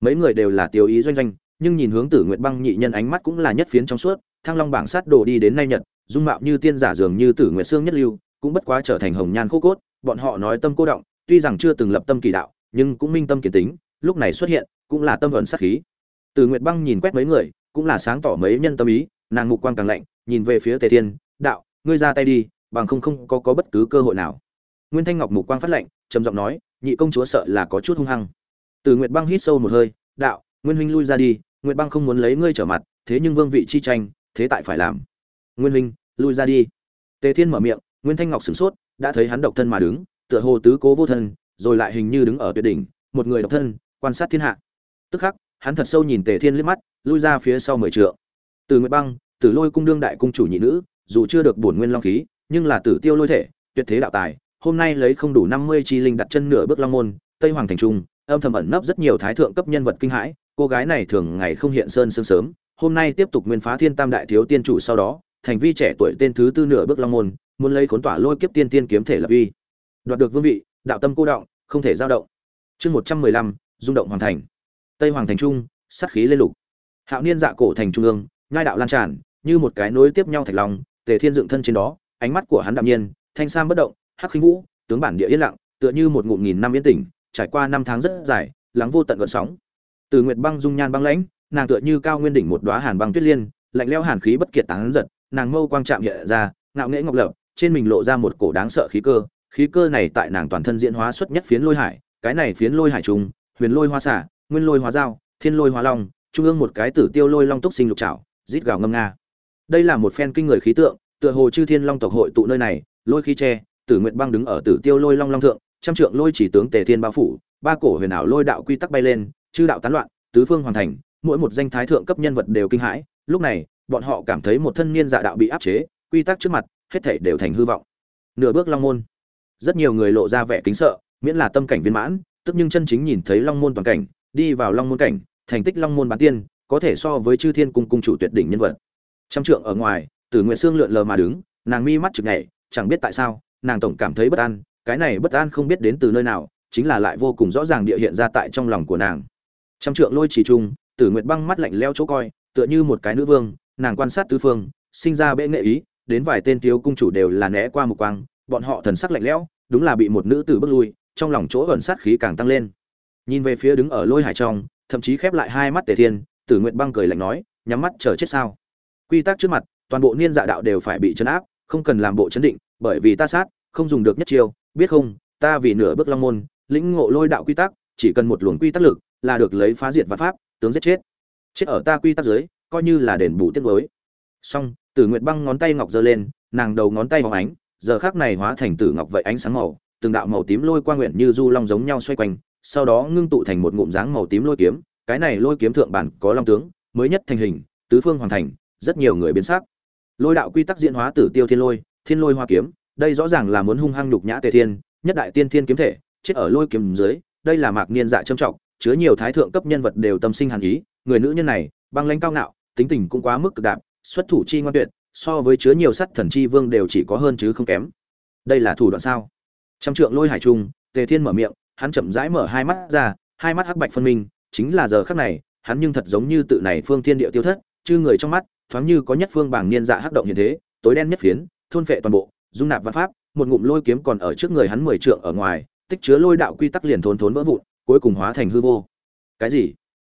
Mấy người đều là tiêu ý doanh doanh nhưng nhìn hướng tử nguyệt băng nhị nhân ánh mắt cũng là nhất phiến trong suốt thăng long bảng sát đồ đi đến nay nhật dung mạo như tiên giả dường như tử nguyệt xương nhất lưu cũng bất quá trở thành hồng nhan khô cốt bọn họ nói tâm cô động tuy rằng chưa từng lập tâm kỳ đạo nhưng cũng minh tâm kiến tính lúc này xuất hiện cũng là tâm ẩn sát khí. Từ nguyệt băng nhìn quét mấy người cũng là sáng tỏ mấy nhân tâm ý nàng ngục quang càng lạnh nhìn về phía tề thiên đạo ngươi ra tay đi bằng không không có, có bất cứ cơ hội nào. Nguyên thanh ngọc mục quang phát lạnh trầm giọng nói nhị công chúa sợ là có chút hung hăng. Từ nguyệt băng hít sâu một hơi đạo nguyên huynh lui ra đi nguyệt băng không muốn lấy ngươi trở mặt, thế nhưng vương vị chi tranh, thế tại phải làm. Nguyên huynh, lui ra đi. Tề thiên mở miệng, nguyên thanh ngọc sửng sốt, đã thấy hắn độc thân mà đứng, tựa hồ tứ cố vô thân, rồi lại hình như đứng ở tuyệt đỉnh, một người độc thân, quan sát thiên hạ. Tức khắc, hắn thật sâu nhìn tề thiên liếc mắt, lui ra phía sau mười trượng. Từ nguyệt băng tử lôi cung đương đại cung chủ nhị nữ, dù chưa được bổn nguyên long khí, nhưng là tử tiêu lôi thể, tuyệt thế đạo tài, hôm nay lấy không đủ năm mươi chi linh đặt chân nửa bước long môn, tây hoàng thành trung, âm thầm ẩn nấp rất nhiều thái thượng cấp nhân vật kinh hãi cô gái này thường ngày không hiện sơn sương sớm, hôm nay tiếp tục nguyên phá thiên tam đại thiếu tiên chủ sau đó, thành vi trẻ tuổi tên thứ tư nửa bước long môn, muốn lấy khốn tỏa lôi kiếp tiên tiên kiếm thể lập uy. Đoạt được vương vị, đạo tâm cô động, không thể giao động. Chương một trăm mười lăm, rung động hoàng thành. Tây hoàng thành trung, sát khí lên lục. Hạo niên dạ cổ thành trung ương ngai đạo lan tràn, như một cái nối tiếp nhau thạch lòng tề thiên dựng thân trên đó, ánh mắt của hắn đạm nhiên, thanh sam bất động, hắc khinh vũ, tướng bản địa yên lặng, tựa như một ngụm nghìn năm yên tĩnh, trải qua năm tháng rất dài, lắng vô tận gợn sóng từ nguyệt băng dung nhan băng lãnh, nàng tựa như cao nguyên đỉnh một đóa hàn băng tuyết liên, lạnh lẽo hàn khí bất kiệt tán giật, nàng mâu quang chạm hiện ra, ngạo nghễ ngọc lập, trên mình lộ ra một cổ đáng sợ khí cơ. Khí cơ này tại nàng toàn thân diễn hóa xuất nhất phiến lôi hải, cái này phiến lôi hải trùng, huyền lôi hoa xả nguyên lôi hóa dao, thiên lôi hóa long, trung ương một cái tử tiêu lôi long túc sinh lục trảo, rít gào ngâm nga. Đây là một phen kinh người khí tượng, tựa hồ chư thiên long tộc hội tụ nơi này, lôi khí tre tử nguyệt băng đứng ở tử tiêu lôi long long thượng, trăm trượng lôi chỉ tướng tề thiên bao phủ, ba cổ huyền ảo lôi đạo quy tắc bay lên chư đạo tán loạn, tứ phương hoàn thành, mỗi một danh thái thượng cấp nhân vật đều kinh hãi. Lúc này, bọn họ cảm thấy một thân niên dạ đạo bị áp chế, quy tắc trước mặt, hết thể đều thành hư vọng. Nửa bước long môn. Rất nhiều người lộ ra vẻ kính sợ, miễn là tâm cảnh viên mãn, tức nhưng chân chính nhìn thấy long môn toàn cảnh, đi vào long môn cảnh, thành tích long môn bán tiên, có thể so với chư thiên cung cung chủ tuyệt đỉnh nhân vật. Trăm trượng ở ngoài, tử nguyện xương lượn lờ mà đứng, nàng mi mắt chực nhảy, chẳng biết tại sao, nàng tổng cảm thấy bất an, cái này bất an không biết đến từ nơi nào, chính là lại vô cùng rõ ràng địa hiện ra tại trong lòng của nàng trăm trượng lôi chỉ trung, tử nguyệt băng mắt lạnh leo chỗ coi, tựa như một cái nữ vương, nàng quan sát tứ phương, sinh ra bệ nghệ ý, đến vài tên thiếu cung chủ đều là né qua một quang, bọn họ thần sắc lạnh lẽo, đúng là bị một nữ tử bước lui, trong lòng chỗ ẩn sát khí càng tăng lên. Nhìn về phía đứng ở lôi hải trong, thậm chí khép lại hai mắt tề thiên, tử nguyện băng cười lạnh nói, nhắm mắt chờ chết sao? Quy tắc trước mặt, toàn bộ niên dạ đạo đều phải bị chấn áp, không cần làm bộ chấn định, bởi vì ta sát, không dùng được nhất chiêu, biết không, ta vì nửa bước long môn, lĩnh ngộ lôi đạo quy tắc, chỉ cần một luồng quy tắc lực là được lấy phá diệt và pháp, tướng giết chết. Chết ở ta quy tắc dưới coi như là đền bù tiết mới xong, tử nguyệt băng ngón tay ngọc giơ lên, nàng đầu ngón tay vòng ánh, giờ khác này hóa thành tử ngọc vậy ánh sáng màu, từng đạo màu tím lôi qua nguyện như du long giống nhau xoay quanh, sau đó ngưng tụ thành một ngụm dáng màu tím lôi kiếm, cái này lôi kiếm thượng bản có long tướng, mới nhất thành hình, tứ phương hoàn thành, rất nhiều người biến sắc. Lôi đạo quy tắc diễn hóa tử tiêu thiên lôi thiên lôi hoa kiếm, đây rõ ràng là muốn hung hăng nhục nhã tề thiên, nhất đại tiên thiên kiếm thể, chết ở lôi kiếm dưới, đây là mạc niên dạ trâm trọng chứa nhiều thái thượng cấp nhân vật đều tâm sinh hàn ý, người nữ nhân này, băng lãnh cao ngạo, tính tình cũng quá mức cực đạm, xuất thủ chi ngoan tuyệt, so với chứa nhiều sắt thần chi vương đều chỉ có hơn chứ không kém. Đây là thủ đoạn sao? Trăm trượng lôi hải trung tề thiên mở miệng, hắn chậm rãi mở hai mắt ra, hai mắt hắc bạch phân minh, chính là giờ khắc này, hắn nhưng thật giống như tự này phương thiên địa tiêu thất, chư người trong mắt, thoáng như có nhất phương bảng niên dạ hắc động như thế, tối đen nhất phiến, thôn phệ toàn bộ, dung nạp văn pháp, một ngụm lôi kiếm còn ở trước người hắn mười trượng ở ngoài, tích chứa lôi đạo quy tắc liền thốn thốn vỡ vụn cuối cùng hóa thành hư vô. Cái gì?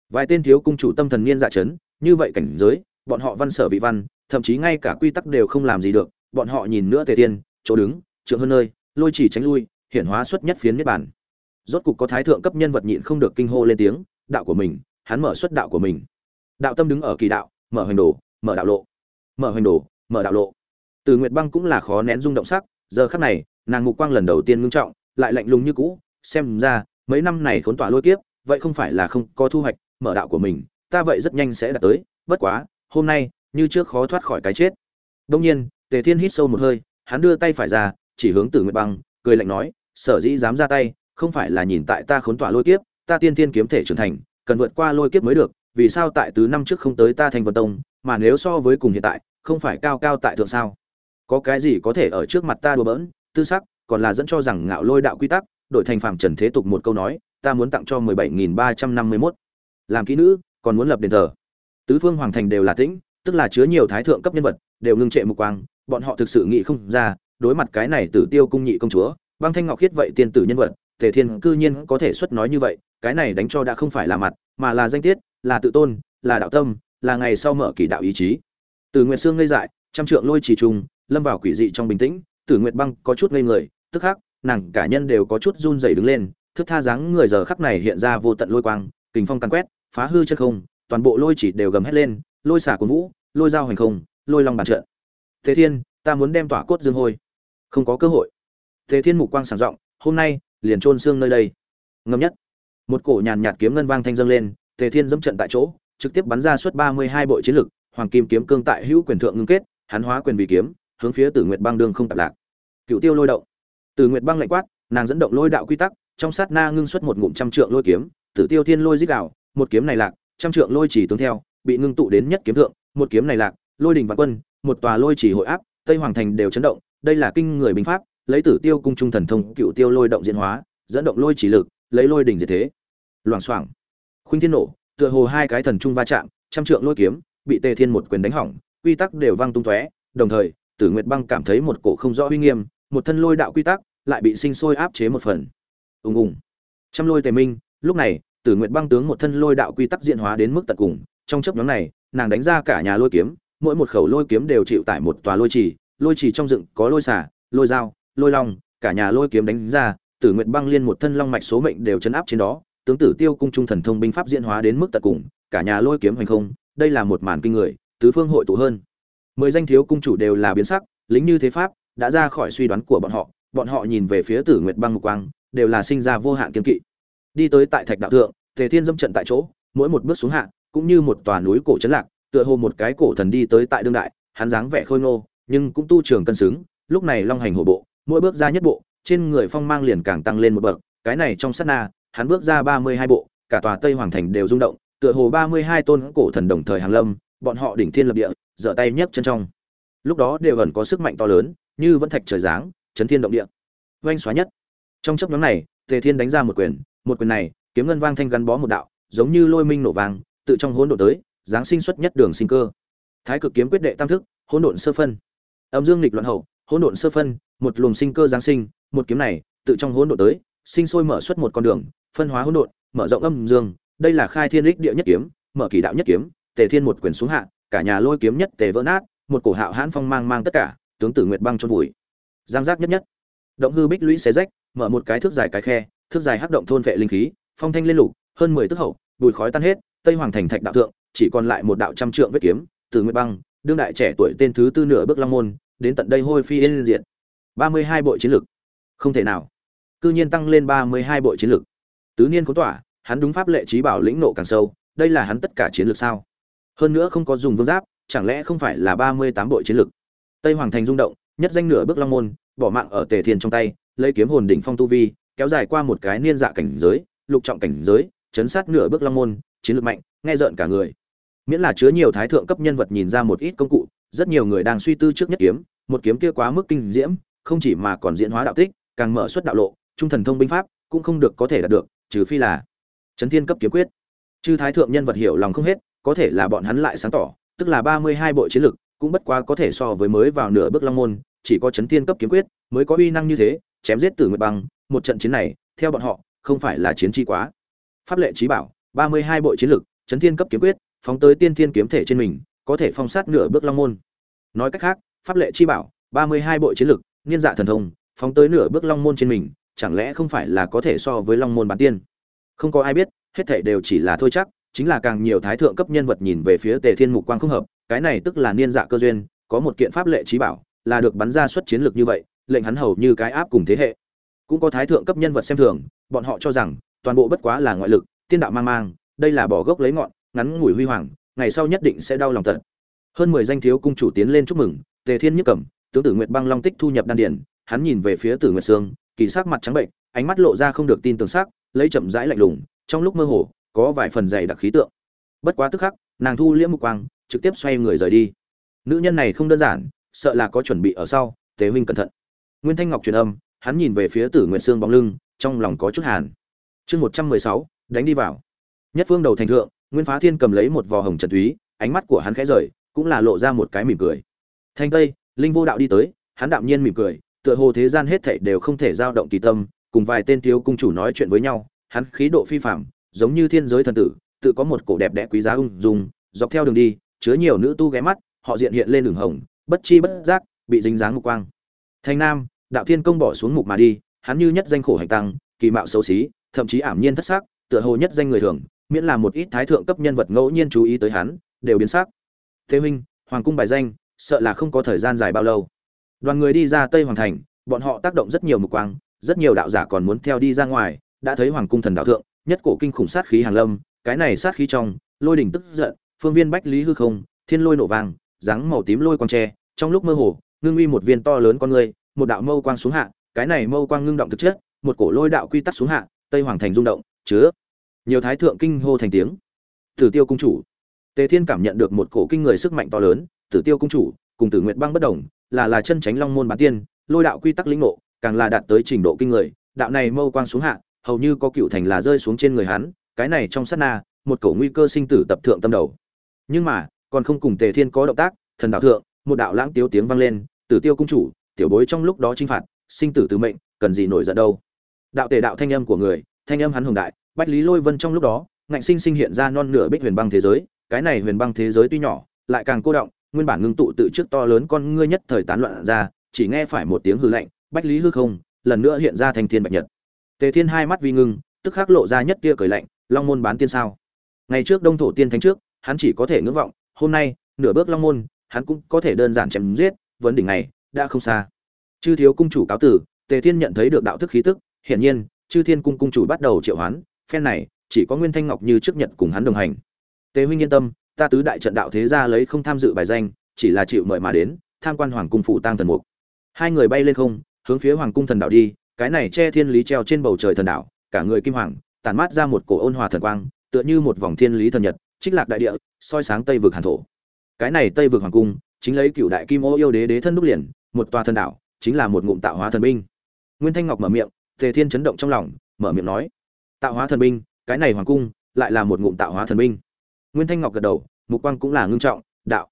Vài tên thiếu cung chủ tâm thần niên dạ chấn, như vậy cảnh giới, bọn họ văn sở vị văn, thậm chí ngay cả quy tắc đều không làm gì được, bọn họ nhìn nữa tề tiên, chỗ đứng, trượng hơn nơi, lôi chỉ tránh lui, hiển hóa xuất nhất phiến niết bản rốt cục có thái thượng cấp nhân vật nhịn không được kinh hô lên tiếng, đạo của mình, hắn mở xuất đạo của mình. Đạo tâm đứng ở kỳ đạo, mở hoành đồ, mở đạo lộ. Mở hoành đồ, mở đạo lộ. Từ nguyệt băng cũng là khó nén rung động sắc, giờ khắc này, nàng mục quang lần đầu tiên ngưng trọng, lại lạnh lùng như cũ, xem ra mấy năm này khốn tỏa lôi kiếp, vậy không phải là không có thu hoạch, mở đạo của mình, ta vậy rất nhanh sẽ đạt tới, bất quá, hôm nay, như trước khó thoát khỏi cái chết. Đương nhiên, tề thiên hít sâu một hơi, hắn đưa tay phải ra, chỉ hướng tử nguyệt băng, cười lạnh nói, sở dĩ dám ra tay, không phải là nhìn tại ta khốn tỏa lôi kiếp, ta tiên tiên kiếm thể trưởng thành, cần vượt qua lôi kiếp mới được, vì sao tại tứ năm trước không tới ta thành vân tông, mà nếu so với cùng hiện tại, không phải cao cao tại thượng sao? Có cái gì có thể ở trước mặt ta đùa bỡn, tư sắc, còn là dẫn cho rằng ngạo lôi đạo quy tắc đổi thành phạm trần thế tục một câu nói, ta muốn tặng cho mười bảy nghìn ba trăm năm mươi mốt. Làm kỹ nữ, còn muốn lập đền thờ. Tứ phương hoàng thành đều là tĩnh, tức là chứa nhiều thái thượng cấp nhân vật, đều ngưng trệ mục quang, bọn họ thực sự nghĩ không ra, đối mặt cái này tử tiêu cung nhị công chúa, băng thanh ngọc khiết vậy tiên tử nhân vật, tề thiên cư nhiên có thể xuất nói như vậy, cái này đánh cho đã không phải là mặt, mà là danh tiết, là tự tôn, là đạo tâm, là ngày sau mở kỳ đạo ý chí. Từ nguyệt xương ngây dại, trăm trượng lôi trì trùng, lâm vào quỷ dị trong bình tĩnh, tử nguyệt băng có chút ngây người, tức khắc nàng cả nhân đều có chút run rẩy đứng lên thức tha dáng người giờ khắc này hiện ra vô tận lôi quang kình phong căn quét phá hư chân không toàn bộ lôi chỉ đều gầm hết lên lôi xả cuốn vũ lôi dao hành không lôi long bàn trận. Thế thiên ta muốn đem tỏa cốt dương hồi, không có cơ hội. Thế thiên mục quang sáng rộng hôm nay liền trôn xương nơi đây. Ngâm nhất. Một cổ nhàn nhạt kiếm ngân vang thanh dâng lên tề thiên dẫm trận tại chỗ trực tiếp bắn ra suốt ba mươi hai bộ chiến lực hoàng kim kiếm cương tại hữu quyền thượng ngưng kết hắn hóa quyền vì kiếm hướng phía tử nguyệt băng đương không tạp lạc. Cựu tiêu lôi động. Từ nguyệt băng lạnh quát, nàng dẫn động lôi đạo quy tắc, trong sát na ngưng xuất một ngụm trăm trượng lôi kiếm, tử tiêu thiên lôi dích đạo một kiếm này lạc, trăm trượng lôi chỉ tướng theo, bị ngưng tụ đến nhất kiếm thượng, một kiếm này lạc, lôi đình vạn quân, một tòa lôi chỉ hội áp, tây hoàng thành đều chấn động, đây là kinh người binh pháp, lấy tử tiêu cung trung thần thông cựu tiêu lôi động diễn hóa, dẫn động lôi chỉ lực, lấy lôi đỉnh diệt thế. Loảng xoảng, khuynh thiên nổ, tựa hồ hai cái thần trung va chạm, trăm trượng lôi kiếm, bị tề thiên một quyền đánh hỏng, quy tắc đều văng tung tóe, đồng thời, tử nguyệt băng cảm thấy một cổ không rõ uy nghiêm một thân lôi đạo quy tắc, lại bị sinh sôi áp chế một phần. Ùng ùng. Trăm lôi tề minh, lúc này, tử nguyệt băng tướng một thân lôi đạo quy tắc diễn hóa đến mức tận cùng. Trong chấp nhóm này, nàng đánh ra cả nhà lôi kiếm, mỗi một khẩu lôi kiếm đều chịu tải một tòa lôi trì. Lôi trì trong dựng có lôi xả lôi dao, lôi long, cả nhà lôi kiếm đánh ra, tử nguyệt băng liên một thân long mạch số mệnh đều chấn áp trên đó. Tướng tử tiêu cung trung thần thông binh pháp diễn hóa đến mức tận cùng, cả nhà lôi kiếm hành không, đây là một màn kinh người, tứ phương hội tụ hơn. Mười danh thiếu cung chủ đều là biến sắc, lính như thế pháp đã ra khỏi suy đoán của bọn họ bọn họ nhìn về phía tử nguyệt băng mục quang, đều là sinh ra vô hạn kiên kỵ. Đi tới tại thạch đạo thượng, tề thiên dâm trận tại chỗ, mỗi một bước xuống hạ, cũng như một tòa núi cổ trấn lạc, tựa hồ một cái cổ thần đi tới tại đương đại, hắn dáng vẻ khôi ngô, nhưng cũng tu trường cân xứng, lúc này long hành hổ bộ, mỗi bước ra nhất bộ, trên người phong mang liền càng tăng lên một bậc, cái này trong sát na, hắn bước ra ba mươi hai bộ, cả tòa tây hoàng thành đều rung động, tựa hồ ba mươi hai tôn cổ thần đồng thời hàng lâm, bọn họ đỉnh thiên lập địa giở tay nhấc chân trong. Lúc đó đều ẩn có sức mạnh to lớn như vẫn thạch trời giáng, chấn thiên động địa. Oanh xóa nhất. Trong chấp nhóm này, tề thiên đánh ra một quyền một quyền này, kiếm ngân vang thanh gắn bó một đạo, giống như lôi minh nổ vàng tự trong hỗn độn tới, giáng sinh xuất nhất đường sinh cơ. Thái cực kiếm quyết đệ tam thức, hỗn độn sơ phân. Âm dương nghịch loạn hậu, hỗn độn sơ phân, một luồng sinh cơ giáng sinh, một kiếm này, tự trong hỗn độn tới, sinh sôi mở xuất một con đường, phân hóa hỗn độn, mở rộng âm dương, đây là khai thiên lịch địa nhất kiếm, mở kỳ đạo nhất kiếm, tề thiên một quyền xuống hạ, cả nhà lôi kiếm nhất tề vỡ nát, một cổ hạo hãn phong mang mang tất cả tướng tử nguyệt băng chôn vùi. Giang giác nhất nhất. Động hư bích lũy xé rách, mở một cái thước dài cái khe, thước dài hắc động thôn vệ linh khí, phong thanh lên lục, hơn mười tức hậu bùi khói tan hết, tây hoàng thành thạch đạo thượng, chỉ còn lại một đạo trăm trượng vết kiếm từ nguyệt băng, đương đại trẻ tuổi tên thứ tư nửa bước long môn, đến tận đây hôi phi yên diện ba mươi hai bộ chiến lực. Không thể nào. Cư nhiên tăng lên ba mươi hai bộ chiến lực. Tứ niên cố tỏa, hắn đúng pháp lệ trí bảo lĩnh nộ càng sâu, đây là hắn tất cả chiến lược sao? Hơn nữa không có dùng vương giáp, chẳng lẽ không phải là ba mươi tám bội chiến lực? Tây hoàng thành rung động, nhất danh nửa bước long môn, bỏ mạng ở tề thiên trong tay, lấy kiếm hồn đỉnh phong tu vi, kéo dài qua một cái niên dạ cảnh giới, lục trọng cảnh giới, chấn sát nửa bước long môn, chiến lược mạnh, nghe rợn cả người. Miễn là chứa nhiều thái thượng cấp nhân vật nhìn ra một ít công cụ, rất nhiều người đang suy tư trước nhất kiếm, một kiếm kia quá mức kinh diễm, không chỉ mà còn diễn hóa đạo tích, càng mở xuất đạo lộ, trung thần thông binh pháp cũng không được có thể đạt được, trừ phi là chấn thiên cấp kiếm quyết. Chư thái thượng nhân vật hiểu lòng không hết, có thể là bọn hắn lại sáng tỏ, tức là ba mươi hai bộ chiến lực cũng bất quá có thể so với mới vào nửa bước long môn, chỉ có chấn thiên cấp kiếm quyết mới có uy năng như thế, chém giết tử nguyệt băng, một trận chiến này, theo bọn họ, không phải là chiến chi quá. Pháp lệ trí bảo, ba mươi hai bộ chiến lực, chấn thiên cấp kiếm quyết, phóng tới tiên thiên kiếm thể trên mình, có thể phong sát nửa bước long môn. Nói cách khác, pháp lệ chi bảo, ba mươi hai bộ chiến lực, niên dạ thần thông, phóng tới nửa bước long môn trên mình, chẳng lẽ không phải là có thể so với long môn bản tiên? Không có ai biết, hết thảy đều chỉ là thôi chắc, chính là càng nhiều thái thượng cấp nhân vật nhìn về phía tề thiên mục quang không hợp cái này tức là niên dạ cơ duyên, có một kiện pháp lệ trí bảo, là được bắn ra xuất chiến lược như vậy, lệnh hắn hầu như cái áp cùng thế hệ. Cũng có thái thượng cấp nhân vật xem thường, bọn họ cho rằng, toàn bộ bất quá là ngoại lực, tiên đạo mang mang, đây là bỏ gốc lấy ngọn, ngắn ngủi huy hoàng, ngày sau nhất định sẽ đau lòng tận. Hơn mười danh thiếu cung chủ tiến lên chúc mừng, tề thiên nhất cẩm tướng tử nguyệt băng long tích thu nhập đan điển hắn nhìn về phía tử nguyệt sương, kỳ sắc mặt trắng bệnh, ánh mắt lộ ra không được tin tưởng sắc, lấy chậm rãi lạnh lùng, trong lúc mơ hồ, có vài phần dày đặc khí tượng. Bất quá tức khắc, nàng thu liễm mục quang trực tiếp xoay người rời đi. Nữ nhân này không đơn giản, sợ là có chuẩn bị ở sau, tế huynh cẩn thận. Nguyên thanh ngọc truyền âm, hắn nhìn về phía tử nguyệt sương bóng lưng, trong lòng có chút hàn. Chương một trăm mười sáu, đánh đi vào. Nhất phương đầu thành thượng, nguyên phá thiên cầm lấy một vò hồng trần thúy ánh mắt của hắn khẽ rời, cũng là lộ ra một cái mỉm cười. Thanh tây, linh vô đạo đi tới, hắn đạm nhiên mỉm cười, tựa hồ thế gian hết thảy đều không thể dao động kỳ tâm, cùng vài tên thiếu cung chủ nói chuyện với nhau, hắn khí độ phi phạm giống như thiên giới thần tử, tự có một cổ đẹp đẽ quý giá ung dung, dọc theo đường đi chứa nhiều nữ tu ghé mắt, họ diện hiện lên đường hồng, bất chi bất giác, bị dính dáng mục quang. Thành nam, đạo thiên công bỏ xuống mục mà đi, hắn như nhất danh khổ hành tăng, kỳ mạo xấu xí, thậm chí ảm nhiên thất sắc, tựa hồ nhất danh người thường, miễn là một ít thái thượng cấp nhân vật ngẫu nhiên chú ý tới hắn, đều biến sắc. Thế huynh, hoàng cung bài danh, sợ là không có thời gian dài bao lâu. Đoàn người đi ra tây hoàng thành, bọn họ tác động rất nhiều mục quang, rất nhiều đạo giả còn muốn theo đi ra ngoài, đã thấy hoàng cung thần đạo thượng, nhất cổ kinh khủng sát khí hàng lâm, cái này sát khí trong, lôi đỉnh tức giận phương viên bách lý hư không, thiên lôi nổ vàng, dáng màu tím lôi quang tre, trong lúc mơ hồ, ngưng uy một viên to lớn con người một đạo mâu quang xuống hạ, cái này mâu quang ngưng động thực chất, một cổ lôi đạo quy tắc xuống hạ, tây hoàng thành rung động, chứa nhiều thái thượng kinh hô thành tiếng. Tử tiêu cung chủ. Tề thiên cảm nhận được một cổ kinh người sức mạnh to lớn, tử tiêu cung chủ, cùng tử nguyệt băng bất đồng, là là chân tránh long môn bán tiên, lôi đạo quy tắc lĩnh ngộ, càng là đạt tới trình độ kinh người, đạo này mâu quang xuống hạ, hầu như có cựu thành là rơi xuống trên người hắn, cái này trong sát na, một cổ nguy cơ sinh tử tập thượng tâm đầu nhưng mà, còn không cùng tề thiên có động tác, thần đạo thượng, một đạo lãng tiếu tiếng vang lên, tử tiêu cung chủ, tiểu bối trong lúc đó chinh phạt, sinh tử từ mệnh, cần gì nổi giận đâu? Đạo tề đạo thanh âm của người, thanh âm hắn hùng đại, bách lý lôi vân trong lúc đó, ngạnh sinh sinh hiện ra non nửa bích huyền băng thế giới, cái này huyền băng thế giới tuy nhỏ, lại càng cô động, nguyên bản ngưng tụ tự trước to lớn con ngươi nhất thời tán loạn ra, chỉ nghe phải một tiếng hư lạnh, bách lý hư không, lần nữa hiện ra thành thiên bạch nhật. Tề thiên hai mắt vi ngưng, tức khắc lộ ra nhất tia cười lạnh, long môn bán tiên sao? Ngày trước đông thổ tiên thánh trước hắn chỉ có thể ngưỡng vọng, hôm nay, nửa bước long môn, hắn cũng có thể đơn giản chém giết, vấn đỉnh này, đã không xa. Chư thiếu cung chủ cáo tử, tề thiên nhận thấy được đạo thức khí tức, hiển nhiên, chư thiên cung cung chủ bắt đầu triệu hoán, phen này, chỉ có nguyên thanh ngọc như trước nhận cùng hắn đồng hành. Tề huynh yên tâm, ta tứ đại trận đạo thế gia lấy không tham dự bài danh, chỉ là chịu mời mà đến, tham quan hoàng cung phủ tang thần mục. Hai người bay lên không, hướng phía hoàng cung thần đạo đi, cái này che thiên lý treo trên bầu trời thần đạo, cả người kim hoàng, tản mát ra một cổ ôn hòa thần quang, tựa như một vòng thiên lý thần nhật trích lạc đại địa, soi sáng tây vực hàn thổ. Cái này tây vực hoàng cung, chính lấy cựu đại kim ô yêu đế đế thân đúc liền, một tòa thần đảo, chính là một ngụm tạo hóa thần binh. Nguyên thanh ngọc mở miệng, tề thiên chấn động trong lòng, mở miệng nói, tạo hóa thần binh, cái này hoàng cung lại là một ngụm tạo hóa thần binh. Nguyên thanh ngọc gật đầu, mục quang cũng là ngưng trọng, đạo,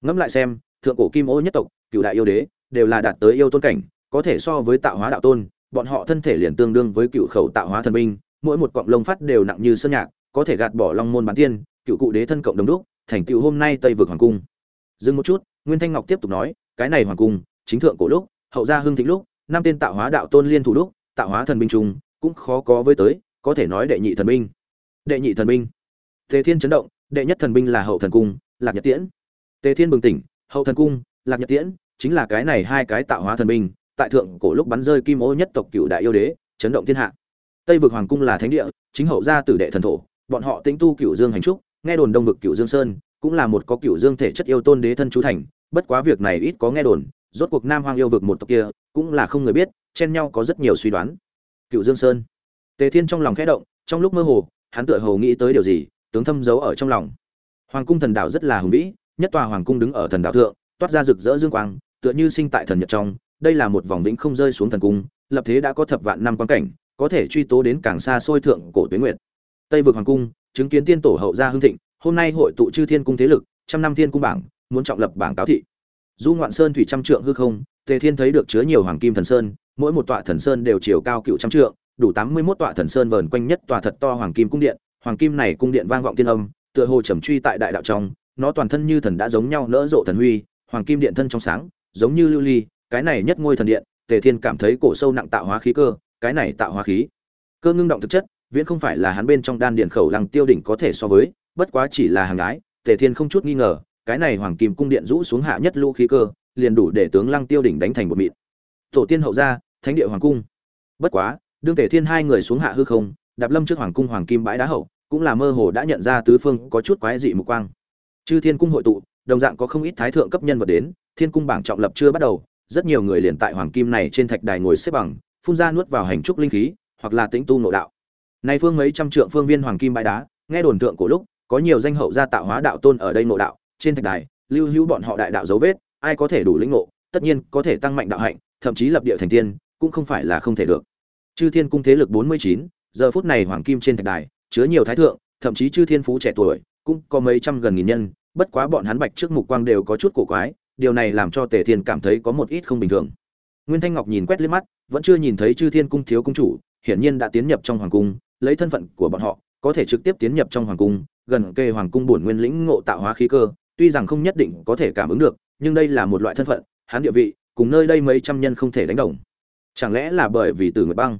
ngẫm lại xem, thượng cổ kim ô nhất tộc, cựu đại yêu đế, đều là đạt tới yêu tôn cảnh, có thể so với tạo hóa đạo tôn, bọn họ thân thể liền tương đương với cựu khẩu tạo hóa thần binh, mỗi một cọng lông phát đều nặng như sơn nhạc, có thể gạt bỏ long môn bán tiên cựu cụ đế thân cộng đồng đúc, thành tựu hôm nay tây vực hoàng cung. Dừng một chút, nguyên thanh ngọc tiếp tục nói, cái này hoàng cung, chính thượng cổ lúc, hậu gia hưng thịnh lúc, năm tên tạo hóa đạo tôn liên thủ lúc, tạo hóa thần binh trung cũng khó có với tới, có thể nói đệ nhị thần binh. Đệ nhị thần binh. Tề thiên chấn động, đệ nhất thần binh là hậu thần cung, lạc nhật tiễn. Tề thiên bừng tỉnh, hậu thần cung, lạc nhật tiễn, chính là cái này hai cái tạo hóa thần binh, tại thượng cổ lúc bắn rơi kim ô nhất tộc cựu đại yêu đế, chấn động thiên hạ. Tây vực hoàng cung là thánh địa, chính hậu gia tử đệ thần thổ, bọn họ tĩnh tu cựu dương hành trúc nghe đồn đông vực cựu dương sơn cũng là một có cựu dương thể chất yêu tôn đế thân chú thành, bất quá việc này ít có nghe đồn, rốt cuộc nam hoang yêu vực một tộc kia cũng là không người biết, chen nhau có rất nhiều suy đoán. Cựu dương sơn. Tề thiên trong lòng khẽ động, trong lúc mơ hồ, hắn tựa hồ nghĩ tới điều gì, tướng thâm giấu ở trong lòng. Hoàng cung thần đạo rất là hùng vĩ, nhất tòa hoàng cung đứng ở thần đạo thượng, toát ra rực rỡ dương quang, tựa như sinh tại thần nhật trong, đây là một vòng vĩnh không rơi xuống thần cung, lập thế đã có thập vạn năm quan cảnh, có thể truy tố đến càng xa xôi thượng cổ tuyến nguyệt. Tây vực hoàng cung chứng kiến tiên tổ hậu gia hưng thịnh, hôm nay hội tụ chư thiên cung thế lực, trăm năm thiên cung bảng, muốn trọng lập bảng cáo thị. Du ngoạn sơn thủy trăm trượng hư không, tề thiên thấy được chứa nhiều hoàng kim thần sơn, mỗi một tọa thần sơn đều chiều cao cựu trăm trượng, đủ tám mươi 81 tọa thần sơn vờn quanh nhất tòa thật to hoàng kim cung điện, hoàng kim này cung điện vang vọng tiên âm, tựa hồ trầm truy tại đại đạo trong, nó toàn thân như thần đã giống nhau nỡ rộ thần huy, hoàng kim điện thân trong sáng, giống như lưu ly, cái này nhất ngôi thần điện, tề thiên cảm thấy cổ sâu nặng tạo hóa khí cơ, cái này tạo hóa khí cơ ngưng động thực chất viễn không phải là hắn bên trong đan điền khẩu lăng tiêu đỉnh có thể so với, bất quá chỉ là hàng ái tề thiên không chút nghi ngờ, cái này hoàng kim cung điện rũ xuống hạ nhất lũ khí cơ, liền đủ để tướng lăng tiêu đỉnh đánh thành một mịn. Tổ tiên hậu gia, thánh địa hoàng cung. Bất quá, đương tề thiên hai người xuống hạ hư không, đạp lâm trước hoàng cung hoàng kim bãi đá hậu, cũng là mơ hồ đã nhận ra tứ phương có chút quái dị mục quang. Chư thiên cung hội tụ, đồng dạng có không ít thái thượng cấp nhân vật đến, thiên cung bảng trọng lập chưa bắt đầu, rất nhiều người liền tại hoàng kim này trên thạch đài ngồi xếp bằng, phun ra nuốt vào hành trúc linh khí, hoặc là tĩnh tu nội đạo này phương mấy trăm trượng phương viên hoàng kim bãi đá, nghe đồn tượng cổ lúc, có nhiều danh hậu gia tạo hóa đạo tôn ở đây ngộ đạo, trên thạch đài, lưu hữu bọn họ đại đạo dấu vết, ai có thể đủ lĩnh ngộ, tất nhiên có thể tăng mạnh đạo hạnh, thậm chí lập địa thành tiên, cũng không phải là không thể được. Chư thiên cung thế lực bốn mươi chín, giờ phút này hoàng kim trên thạch đài, chứa nhiều thái thượng, thậm chí chư thiên phú trẻ tuổi, cũng có mấy trăm gần nghìn nhân, bất quá bọn hắn bạch trước mục quang đều có chút cổ quái, điều này làm cho tề thiên cảm thấy có một ít không bình thường. Nguyên thanh ngọc nhìn quét liếc mắt, vẫn chưa nhìn thấy chư thiên cung thiếu cung chủ, hiển nhiên đã tiến nhập trong hoàng cung lấy thân phận của bọn họ, có thể trực tiếp tiến nhập trong hoàng cung, gần kề hoàng cung bổn nguyên lĩnh ngộ tạo hóa khí cơ, tuy rằng không nhất định có thể cảm ứng được, nhưng đây là một loại thân phận hán địa vị, cùng nơi đây mấy trăm nhân không thể đánh đồng. Chẳng lẽ là bởi vì từ nguyệt băng?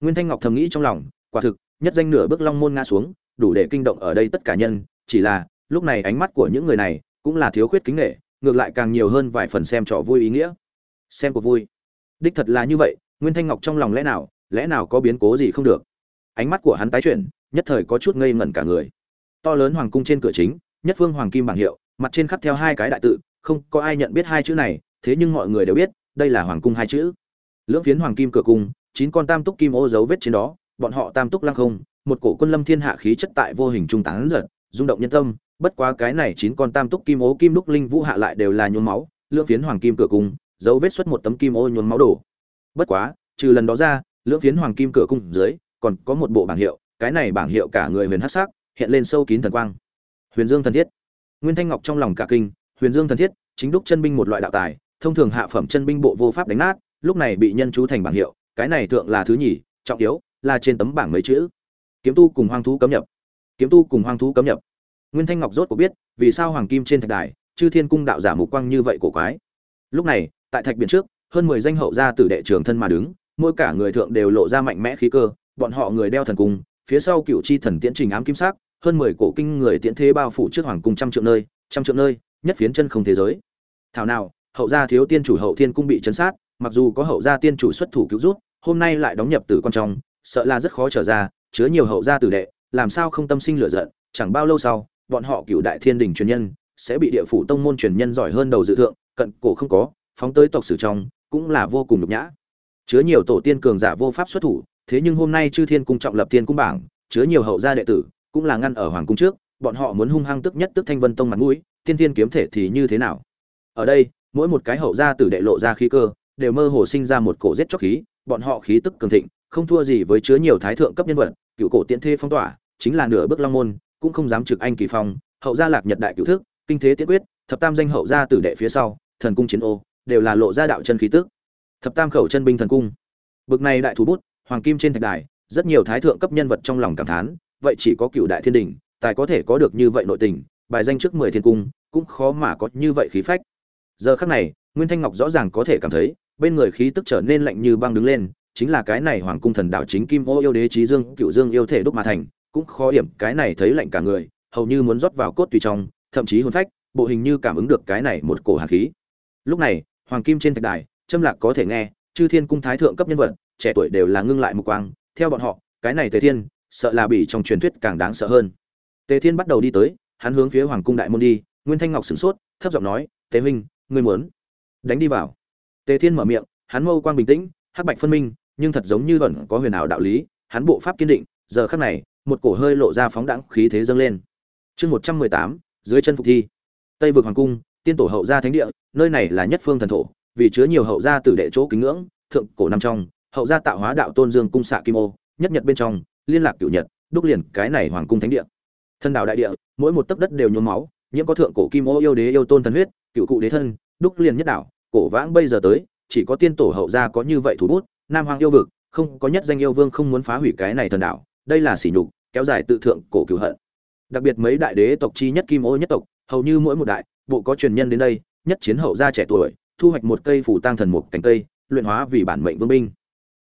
Nguyên thanh ngọc thầm nghĩ trong lòng, quả thực, nhất danh nửa bước long môn ngã xuống, đủ để kinh động ở đây tất cả nhân, chỉ là, lúc này ánh mắt của những người này cũng là thiếu khuyết kính nghệ, ngược lại càng nhiều hơn vài phần xem trò vui ý nghĩa. Xem cuộc vui. Đích thật là như vậy, nguyên thanh ngọc trong lòng lẽ nào lẽ nào có biến cố gì không được? Ánh mắt của hắn tái chuyển, nhất thời có chút ngây ngẩn cả người. To lớn hoàng cung trên cửa chính, nhất phương hoàng kim bảng hiệu, mặt trên khắc theo hai cái đại tự, không có ai nhận biết hai chữ này, thế nhưng mọi người đều biết, đây là hoàng cung hai chữ. Lưỡng phiến hoàng kim cửa cung, chín con tam túc kim ô dấu vết trên đó, bọn họ tam túc lăng không, một cổ quân lâm thiên hạ khí chất tại vô hình trung tán giật, rung động nhân tâm, bất quá cái này chín con tam túc kim ô kim đúc linh vũ hạ lại đều là nhuốm máu, lưỡng phiến hoàng kim cửa cung, dấu vết xuất một tấm kim ô nhuốm máu đổ. Bất quá, trừ lần đó ra, lưỡng phiến hoàng kim cửa cung dưới còn có một bộ bảng hiệu, cái này bảng hiệu cả người huyền hắc sắc, hiện lên sâu kín thần quang. Huyền dương thần thiết. Nguyên thanh ngọc trong lòng cả kinh, huyền dương thần thiết, chính đúc chân binh một loại đạo tài, thông thường hạ phẩm chân binh bộ vô pháp đánh nát, lúc này bị nhân chú thành bảng hiệu, cái này thượng là thứ nhì, trọng yếu là trên tấm bảng mấy chữ. Kiếm tu cùng hoang thú cấm nhập. Kiếm tu cùng hoang thú cấm nhập. Nguyên thanh ngọc rốt cuộc biết, vì sao hoàng kim trên thạch đài, chư thiên cung đạo giả mục quang như vậy cổ quái. Lúc này, tại thạch biển trước, hơn mười danh hậu gia tử đệ trường thân mà đứng, mỗi cả người thượng đều lộ ra mạnh mẽ khí cơ bọn họ người đeo thần cung phía sau cựu chi thần tiễn trình ám kim sắc hơn mười cổ kinh người tiễn thế bao phủ trước hoàng cung trăm trượng nơi trăm trượng nơi nhất phiến chân không thế giới. Thảo nào hậu gia thiếu tiên chủ hậu thiên cung bị chấn sát mặc dù có hậu gia tiên chủ xuất thủ cứu giúp, hôm nay lại đóng nhập tử quan trong sợ là rất khó trở ra chứa nhiều hậu gia tử đệ làm sao không tâm sinh lửa giận chẳng bao lâu sau bọn họ cựu đại thiên đình truyền nhân sẽ bị địa phủ tông môn truyền nhân giỏi hơn đầu dự thượng cận cổ không có phóng tới tộc sử trong cũng là vô cùng nhục nhã. Chứa nhiều tổ tiên cường giả vô pháp xuất thủ thế nhưng hôm nay chư thiên cung trọng lập thiên cung bảng, chứa nhiều hậu gia đệ tử, cũng là ngăn ở hoàng cung trước, bọn họ muốn hung hăng tức nhất tức thanh vân tông mặt mũi, tiên tiên kiếm thể thì như thế nào? Ở đây, mỗi một cái hậu gia tử đệ lộ ra khí cơ, đều mơ hồ sinh ra một cổ giết chóc khí, bọn họ khí tức cường thịnh, không thua gì với chứa nhiều thái thượng cấp nhân vật, cựu cổ tiễn thế phong tỏa, chính là nửa bước long môn, cũng không dám trực anh kỳ phong, hậu gia lạc nhật đại cựu thức, kinh thế tiễn quyết, thập tam danh hậu gia tử đệ phía sau, thần cung chiến ô, đều là lộ ra đạo chân khí tức. Thập tam khẩu chân binh thần cung. Bực này đại thủ bút hoàng kim trên thạch đài, rất nhiều thái thượng cấp nhân vật trong lòng cảm thán, vậy chỉ có cựu đại thiên đình, tài có thể có được như vậy nội tình, bài danh trước mười thiên cung, cũng khó mà có như vậy khí phách. Giờ khắc này, nguyên thanh ngọc rõ ràng có thể cảm thấy, bên người khí tức trở nên lạnh như băng đứng lên, chính là cái này hoàng cung thần đạo chính kim ô yêu đế trí dương, cựu dương yêu thể đúc mà thành, cũng khó hiểm, cái này thấy lạnh cả người, hầu như muốn rót vào cốt tùy trong, thậm chí hồn phách, bộ hình như cảm ứng được cái này một cổ hàn khí. Lúc này, hoàng kim trên thạch đài, trâm lạc có thể nghe, chư thiên cung thái thượng cấp nhân vật trẻ tuổi đều là ngưng lại một quang. Theo bọn họ, cái này tề thiên, sợ là bị trong truyền thuyết càng đáng sợ hơn. Tề thiên bắt đầu đi tới, hắn hướng phía hoàng cung đại môn đi. Nguyên thanh ngọc sửng sốt, thấp giọng nói tế huynh, ngươi muốn đánh đi vào? Tề thiên mở miệng, hắn mâu quang bình tĩnh, hắc bạch phân minh, nhưng thật giống như vẫn có huyền ảo đạo lý, hắn bộ pháp kiên định, giờ khắc này, một cổ hơi lộ ra phóng đãng khí thế dâng lên. Chương một trăm mười tám, dưới chân phục thi. Tây vực hoàng cung, tiên tổ hậu gia thánh địa, nơi này là nhất phương thần thổ, vì chứa nhiều hậu gia tử đệ chỗ kính ngưỡng, thượng cổ năm trong hậu gia tạo hóa đạo tôn dương cung xạ kim ô, nhất nhật bên trong, liên lạc cửu nhật, đúc liền cái này hoàng cung thánh địa. Thân đạo đại địa, mỗi một tấc đất đều nhuốm máu, nhiễm có thượng cổ kim ô yêu đế yêu tôn thần huyết, cựu cụ đế thân, đúc liền nhất đạo cổ vãng bây giờ tới, chỉ có tiên tổ hậu gia có như vậy thủ bút, nam hoàng yêu vực, không, có nhất danh yêu vương không muốn phá hủy cái này thần đạo đây là sỉ nhục, kéo dài tự thượng cổ cửu hận. Đặc biệt mấy đại đế tộc chi nhất kim ô nhất tộc, hầu như mỗi một đại, bộ có truyền nhân đến đây, nhất chiến hậu gia trẻ tuổi, thu hoạch một cây phủ tang thần một cánh cây, luyện hóa vì bản mệnh vương binh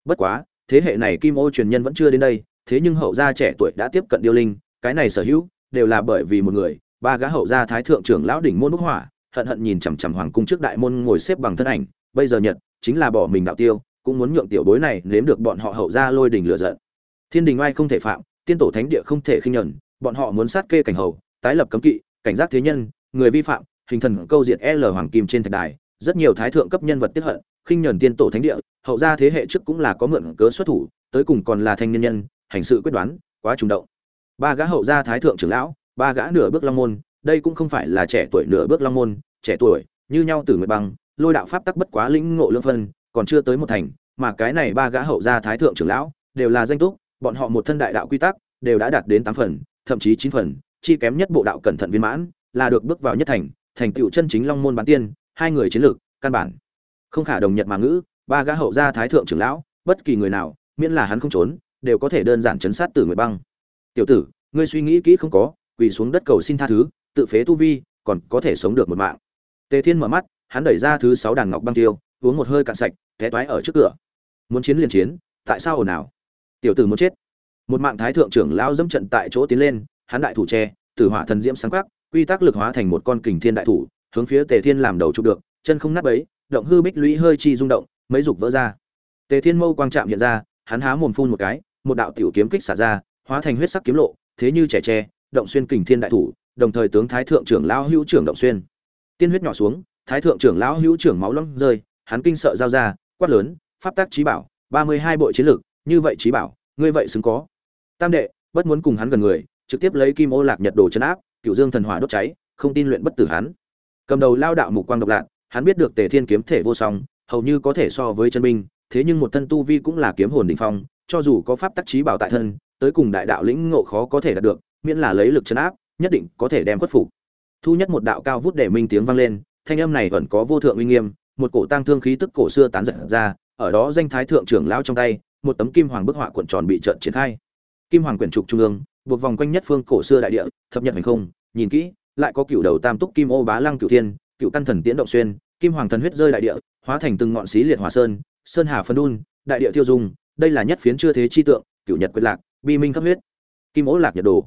bất quá, thế hệ này kim ô truyền nhân vẫn chưa đến đây, thế nhưng hậu gia trẻ tuổi đã tiếp cận điêu linh, cái này sở hữu đều là bởi vì một người, ba gã hậu gia thái thượng trưởng lão đỉnh môn bức hỏa hận hận nhìn chằm chằm hoàng cung trước đại môn ngồi xếp bằng thân ảnh, bây giờ nhật chính là bỏ mình đạo tiêu, cũng muốn nhượng tiểu bối này nếm được bọn họ hậu gia lôi đỉnh lửa giận. Thiên đình oai không thể phạm, tiên tổ thánh địa không thể khinh nhẫn, bọn họ muốn sát kê cảnh hầu, tái lập cấm kỵ, cảnh giác thế nhân, người vi phạm, hình thần câu diệt l hoàng kim trên thạch đài, rất nhiều thái thượng cấp nhân vật tiếp hận khinh nhẫn tiên tổ thánh địa, hậu gia thế hệ trước cũng là có mượn cớ xuất thủ, tới cùng còn là thanh niên nhân, hành sự quyết đoán, quá trùng động. Ba gã hậu gia thái thượng trưởng lão, ba gã nửa bước long môn, đây cũng không phải là trẻ tuổi nửa bước long môn, trẻ tuổi, như nhau tử nguyệt băng, lôi đạo pháp tắc bất quá lĩnh ngộ lương phân, còn chưa tới một thành, mà cái này ba gã hậu gia thái thượng trưởng lão, đều là danh túc, bọn họ một thân đại đạo quy tắc, đều đã đạt đến tám phần, thậm chí chín phần, chi kém nhất bộ đạo cẩn thận viên mãn, là được bước vào nhất thành thành tựu chân chính long môn bán tiên, hai người chiến lược, căn bản không khả đồng nhật mà ngữ, ba gã hậu gia thái thượng trưởng lão, bất kỳ người nào, miễn là hắn không trốn, đều có thể đơn giản chấn sát tử người băng. Tiểu tử, ngươi suy nghĩ kỹ không có, quỳ xuống đất cầu xin tha thứ, tự phế tu vi, còn có thể sống được một mạng. Tề thiên mở mắt, hắn đẩy ra thứ sáu đàn ngọc băng tiêu, uống một hơi cạn sạch, té toái ở trước cửa. Muốn chiến liền chiến, tại sao ồn ào? Tiểu tử muốn chết. Một mạng thái thượng trưởng lão dẫm trận tại chỗ tiến lên, hắn đại thủ tre tử hỏa thần diễm sáng quắc, quy tắc lực hóa thành một con kình thiên đại thủ, hướng phía tề thiên làm đầu chụp được, chân không nát bấy động hư bích lũy hơi chi rung động, mấy dục vỡ ra. Tề thiên mâu quang trạm hiện ra, hắn há mồm phun một cái, một đạo tiểu kiếm kích xả ra, hóa thành huyết sắc kiếm lộ, thế như trẻ tre, động xuyên kình thiên đại thủ, đồng thời tướng thái thượng trưởng lão hữu trưởng động xuyên. Tiên huyết nhỏ xuống, thái thượng trưởng lão hữu trưởng máu lông rơi, hắn kinh sợ giao ra, quát lớn, pháp tác trí bảo, ba mươi hai bộ chiến lực, như vậy trí bảo, ngươi vậy xứng có. Tam đệ, bất muốn cùng hắn gần người, trực tiếp lấy kim ô lạc nhật đồ chấn áp cựu dương thần hỏa đốt cháy, không tin luyện bất tử hắn. Cầm đầu lao đạo mục quang độc lạc hắn biết được tề thiên kiếm thể vô song, hầu như có thể so với chân binh, thế nhưng một thân tu vi cũng là kiếm hồn đỉnh phong, cho dù có pháp tắc chí bảo tại thân, tới cùng đại đạo lĩnh ngộ khó có thể đạt được, miễn là lấy lực trấn áp, nhất định có thể đem khuất phục. Thu nhất một đạo cao vút để minh tiếng vang lên, thanh âm này vẫn có vô thượng uy nghiêm, một cổ tang thương khí tức cổ xưa tán giật ra, ở đó danh thái thượng trưởng lão trong tay, một tấm kim hoàng bức họa cuộn tròn bị trợn triển khai. Kim hoàng quyển trục trung ương, buộc vòng quanh nhất phương cổ xưa đại địa, thập nhật hành không, nhìn kỹ, lại có cựu đầu tam túc kim ô bá lăng cửu thiên cựu căn thần tiễn động xuyên, kim hoàng thần huyết rơi đại địa, hóa thành từng ngọn xí liệt hòa sơn sơn hà phân đun, đại địa tiêu dung, đây là nhất phiến chưa thế chi tượng, cựu nhật quyết lạc, bi minh cấp huyết. Kim ố lạc nhật đồ.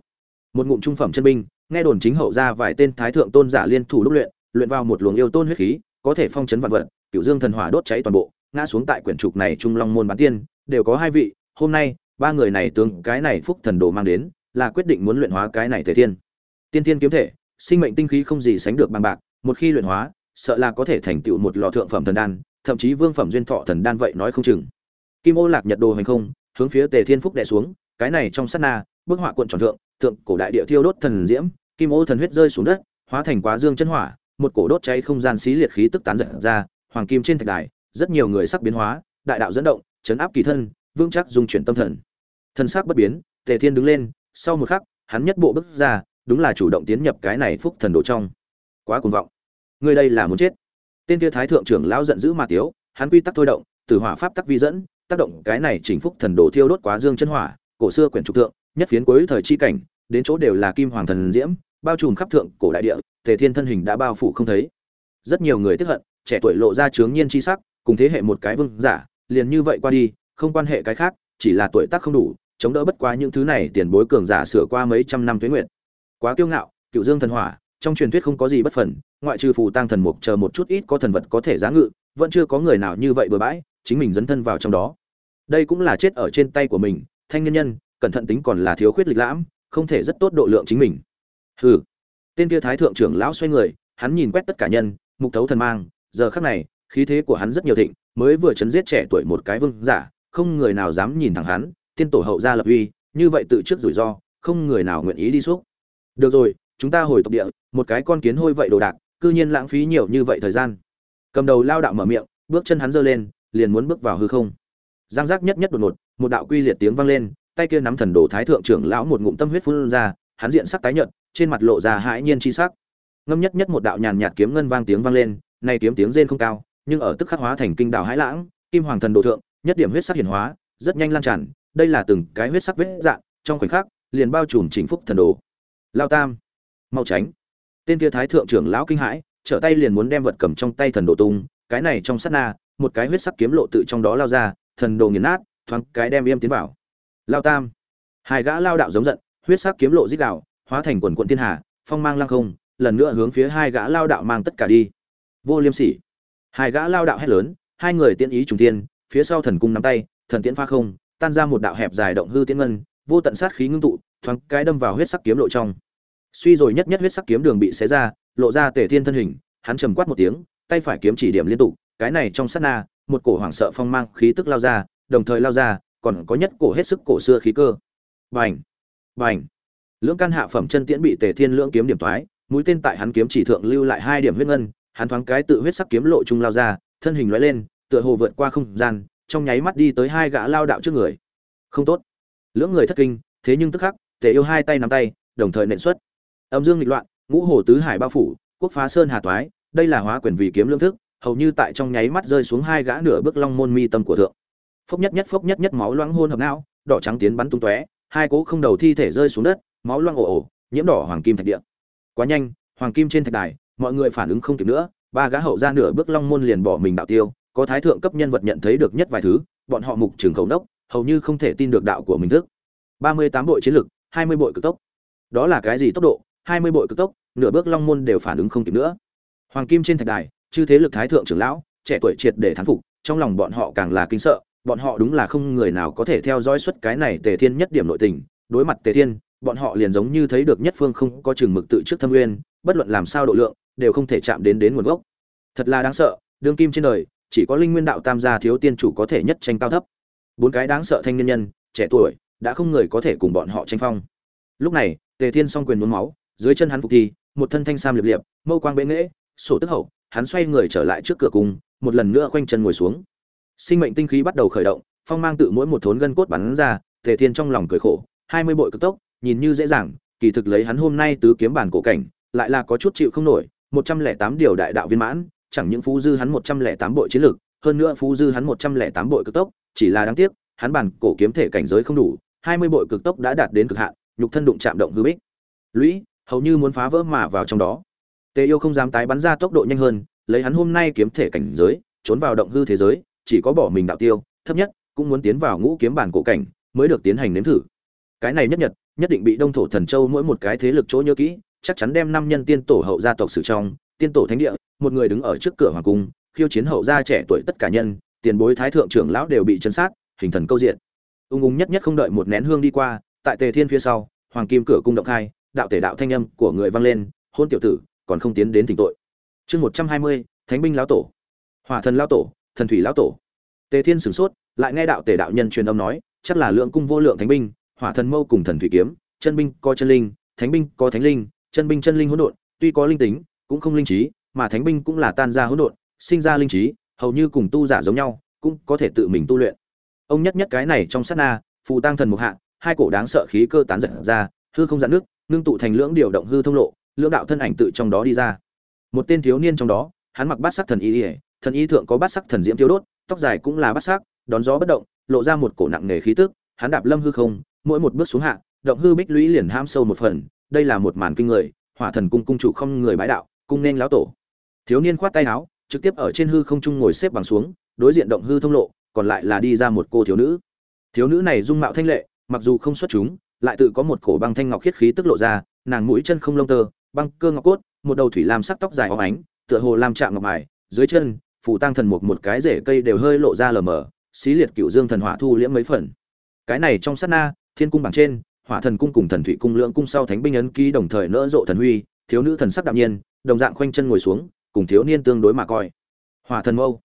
Một ngụm trung phẩm chân binh, nghe đồn chính hậu ra vài tên thái thượng tôn giả liên thủ đúc luyện luyện vào một luồng yêu tôn huyết khí, có thể phong chấn vạn vật, cựu dương thần hỏa đốt cháy toàn bộ, ngã xuống tại quyển trục này trung long môn bán tiên, đều có hai vị, hôm nay, ba người này tướng cái này phúc thần đồ mang đến, là quyết định muốn luyện hóa cái này thể thiên. Tiên thiên kiếm thể sinh mệnh tinh khí không gì sánh được bằng bạc, một khi luyện hóa, sợ là có thể thành tựu một lò thượng phẩm thần đan, thậm chí vương phẩm duyên thọ thần đan vậy nói không chừng. Kim ô lạc nhật đồ hành không, hướng phía tề thiên phúc đè xuống, cái này trong sát na, bức họa cuộn tròn thượng thượng cổ đại địa thiêu đốt thần diễm, kim ô thần huyết rơi xuống đất, hóa thành quá dương chân hỏa, một cổ đốt cháy không gian xí liệt khí tức tán dật ra, hoàng kim trên thạch đài, rất nhiều người sắc biến hóa, đại đạo dẫn động, chấn áp kỳ thân, vững chắc dung chuyển tâm thần. Thân sắc bất biến, tề thiên đứng lên, sau một khắc, hắn nhất bộ bước ra đúng là chủ động tiến nhập cái này phúc thần đồ trong. Quá cuồng vọng. Ngươi đây là muốn chết. Tên kia thái thượng trưởng lão giận dữ mà tiếu, hắn quy tắc thôi động, từ hỏa pháp tắc vi dẫn, tác động cái này chỉnh phúc thần đồ thiêu đốt quá dương chân hỏa, cổ xưa quyển trục thượng, nhất phiến cuối thời chi cảnh, đến chỗ đều là kim hoàng thần diễm, bao trùm khắp thượng cổ đại địa, tề thiên thân hình đã bao phủ không thấy. Rất nhiều người tức hận, trẻ tuổi lộ ra trướng nhiên chi sắc, cùng thế hệ một cái vương giả, liền như vậy qua đi, không quan hệ cái khác, chỉ là tuổi tác không đủ, chống đỡ bất quá những thứ này tiền bối cường giả sửa qua mấy trăm năm tuế nguyện quá kiêu ngạo, cựu dương thần hỏa, trong truyền thuyết không có gì bất phần, ngoại trừ phù tăng thần mục chờ một chút ít có thần vật có thể giá ngự, vẫn chưa có người nào như vậy bừa bãi, chính mình dấn thân vào trong đó. Đây cũng là chết ở trên tay của mình, thanh nhân nhân, cẩn thận tính còn là thiếu khuyết lịch lãm, không thể rất tốt độ lượng chính mình. Hừ. Tên kia thái thượng trưởng lão xoay người, hắn nhìn quét tất cả nhân, mục thấu thần mang, giờ khắc này, khí thế của hắn rất nhiều thịnh, mới vừa chấn giết trẻ tuổi một cái vương giả, không người nào dám nhìn thẳng hắn, tiên tổ hậu gia lập uy, như vậy tự trước rủi ro, không người nào nguyện ý đi xuống được rồi, chúng ta hồi tộc địa, một cái con kiến hôi vậy đồ đạc, cư nhiên lãng phí nhiều như vậy thời gian. Cầm đầu lao đạo mở miệng, bước chân hắn giơ lên, liền muốn bước vào hư không. Giang giác nhất nhất đột ngột, một đạo quy liệt tiếng vang lên, tay kia nắm thần đồ thái thượng trưởng lão một ngụm tâm huyết phun ra, hắn diện sắc tái nhợt, trên mặt lộ ra hãi nhiên chi sắc. Ngâm nhất nhất một đạo nhàn nhạt kiếm ngân vang tiếng vang lên, nay kiếm tiếng rên không cao, nhưng ở tức khắc hóa thành kinh đảo hãi lãng, kim hoàng thần đồ thượng, nhất điểm huyết sắc hiển hóa, rất nhanh lan tràn, đây là từng cái huyết sắc vết dạng, trong khoảnh khắc, liền bao trùm chính phúc thần đồ lao tam. Mau tránh. Tên kia thái thượng trưởng lão kinh hãi, trở tay liền muốn đem vật cầm trong tay thần đồ tung, cái này trong sát na, một cái huyết sắc kiếm lộ tự trong đó lao ra, thần đồ nghiền nát, thoáng cái đem yêm tiến vào. Lao tam. Hai gã lao đạo giống giận, huyết sắc kiếm lộ dích đạo hóa thành quần quận thiên hà, phong mang lăng không, lần nữa hướng phía hai gã lao đạo mang tất cả đi. Vô liêm sỉ. Hai gã lao đạo hét lớn, hai người tiễn ý trùng tiên phía sau thần cung nắm tay, thần tiễn pha không, tan ra một đạo hẹp dài động hư tiễn ngân, vô tận sát khí ngưng tụ, thoáng cái đâm vào huyết sắc kiếm lộ trong suy rồi nhất nhất huyết sắc kiếm đường bị xé ra lộ ra tề thiên thân hình hắn trầm quát một tiếng tay phải kiếm chỉ điểm liên tục cái này trong sát na một cổ hoảng sợ phong mang khí tức lao ra đồng thời lao ra còn có nhất cổ hết sức cổ xưa khí cơ. Bành! Bành! Lưỡng căn hạ phẩm chân tiễn bị tề thiên lưỡng kiếm điểm thoái, mũi tên tại hắn kiếm chỉ thượng lưu lại hai điểm huyết ngân hắn thoáng cái tự huyết sắc kiếm lộ trung lao ra thân hình lóe lên tựa hồ vượt qua không gian trong nháy mắt đi tới hai gã lao đạo trước người. Không tốt. Lưỡng người thất kinh thế nhưng tức khắc tề yêu hai tay nắm tay đồng thời nện xuất âm dương nghịch loạn, ngũ hồ tứ hải bao phủ, quốc phá sơn hà toái, đây là hóa quyền vì kiếm lương thức, hầu như tại trong nháy mắt rơi xuống hai gã nửa bước long môn mi tâm của thượng. Phốc nhất nhất phốc nhất nhất máu loãng hôn hợp não, đỏ trắng tiến bắn tung tóe, hai cố không đầu thi thể rơi xuống đất, máu loãng ồ ồ, nhiễm đỏ hoàng kim thạch địa. Quá nhanh, hoàng kim trên thạch đài, mọi người phản ứng không kịp nữa, ba gã hậu ra nửa bước long môn liền bỏ mình đạo tiêu, có thái thượng cấp nhân vật nhận thấy được nhất vài thứ, bọn họ mục trường khẩu đốc hầu như không thể tin được đạo của mình thức. Ba mươi tám bội chiến lực, hai mươi bội cực tốc. Đó là cái gì tốc độ? Hai mươi bội cực tốc, nửa bước long môn đều phản ứng không kịp nữa. Hoàng kim trên thạch đài, chư thế lực thái thượng trưởng lão, trẻ tuổi triệt để thán phục, trong lòng bọn họ càng là kinh sợ, bọn họ đúng là không người nào có thể theo dõi suốt cái này tề thiên nhất điểm nội tình. Đối mặt tề thiên, bọn họ liền giống như thấy được nhất phương không có chừng mực tự trước thâm nguyên, bất luận làm sao độ lượng, đều không thể chạm đến đến nguồn gốc. Thật là đáng sợ, đương kim trên đời, chỉ có linh nguyên đạo tam gia thiếu tiên chủ có thể nhất tranh cao thấp. Bốn cái đáng sợ thanh niên nhân, trẻ tuổi, đã không người có thể cùng bọn họ tranh phong. Lúc này, tề thiên song quyền muốn máu dưới chân hắn phục thi, một thân thanh sam liệp liệp, mâu quang bệ nghễ, sổ tức hậu, hắn xoay người trở lại trước cửa cung một lần nữa khoanh chân ngồi xuống. Sinh mệnh tinh khí bắt đầu khởi động, phong mang tự mỗi một thốn gân cốt bắn ra, tề thiên trong lòng cười khổ, hai mươi bội cực tốc, nhìn như dễ dàng, kỳ thực lấy hắn hôm nay tứ kiếm bản cổ cảnh, lại là có chút chịu không nổi, một trăm lẻ tám điều đại đạo viên mãn, chẳng những phú dư hắn một trăm lẻ tám bội chiến lực, hơn nữa phú dư hắn một trăm lẻ tám bội cực tốc, chỉ là đáng tiếc, hắn bản cổ kiếm thể cảnh giới không đủ, hai mươi bội cực tốc đã đạt đến cực hạn, nhục thân đụng chạm động hư bích. Lũy hầu như muốn phá vỡ mà vào trong đó. Tề yêu không dám tái bắn ra tốc độ nhanh hơn, lấy hắn hôm nay kiếm thể cảnh giới, trốn vào động hư thế giới, chỉ có bỏ mình đạo tiêu, thấp nhất cũng muốn tiến vào ngũ kiếm bản cổ cảnh mới được tiến hành nếm thử. Cái này nhất nhật, nhất định bị đông thổ thần châu mỗi một cái thế lực chỗ nhớ kỹ, chắc chắn đem năm nhân tiên tổ hậu gia tộc sử trong, tiên tổ thánh địa, một người đứng ở trước cửa hoàng cung, khiêu chiến hậu gia trẻ tuổi tất cả nhân, tiền bối thái thượng trưởng lão đều bị chấn sát, hình thần câu diện. Ung ung nhất nhất không đợi một nén hương đi qua, tại tề thiên phía sau, hoàng kim cửa cung động khai đạo tể đạo thanh âm của người vang lên, hôn tiểu tử, còn không tiến đến thỉnh tội. Chương một trăm hai mươi, thánh binh lão tổ. Hỏa thần lão tổ, thần thủy lão tổ. Tề thiên sửng sốt, lại nghe đạo tể đạo nhân truyền âm nói, chắc là lượng cung vô lượng thánh binh, hỏa thần mâu cùng thần thủy kiếm, chân binh có chân linh, thánh binh có thánh linh, chân binh chân linh hỗn độn, tuy có linh tính, cũng không linh trí, mà thánh binh cũng là tan ra hỗn độn, sinh ra linh trí, hầu như cùng tu giả giống nhau, cũng có thể tự mình tu luyện. Ông nhất nhất cái này trong sát na, phù tăng thần mục hạ, hai cổ đáng sợ khí cơ tán giật ra, hư không dạn nước ngưng tụ thành lưỡng điều động hư thông lộ, lưỡng đạo thân ảnh tự trong đó đi ra. Một tên thiếu niên trong đó, hắn mặc bát sắc thần y ỉa thần y thượng có bát sắc thần diễm tiêu đốt, tóc dài cũng là bát sắc, đón gió bất động, lộ ra một cổ nặng nề khí tức, hắn đạp lâm hư không, mỗi một bước xuống hạ, động hư bích lũy liền ham sâu một phần, đây là một màn kinh người, hỏa thần cung cung chủ không người bái đạo, cung nên lão tổ. Thiếu niên khoát tay áo, trực tiếp ở trên hư không trung ngồi xếp bằng xuống, đối diện động hư thông lộ, còn lại là đi ra một cô thiếu nữ. Thiếu nữ này dung mạo thanh lệ, mặc dù không xuất chúng lại tự có một cổ băng thanh ngọc khiết khí tức lộ ra, nàng mũi chân không lông tơ, băng cơ ngọc cốt, một đầu thủy lam sắc tóc dài óng ánh, tựa hồ làm chạm ngọc mài, dưới chân phủ tăng thần mục một cái rễ cây đều hơi lộ ra lờ mờ, xí liệt cựu dương thần hỏa thu liễm mấy phần. Cái này trong sát na, thiên cung bảng trên, hỏa thần cung cùng thần thủy cung lượng cung sau thánh binh ấn ký đồng thời nỡ rộ thần huy, thiếu nữ thần sắc đạm nhiên, đồng dạng khoanh chân ngồi xuống, cùng thiếu niên tương đối mà coi. Hỏa thần mâu,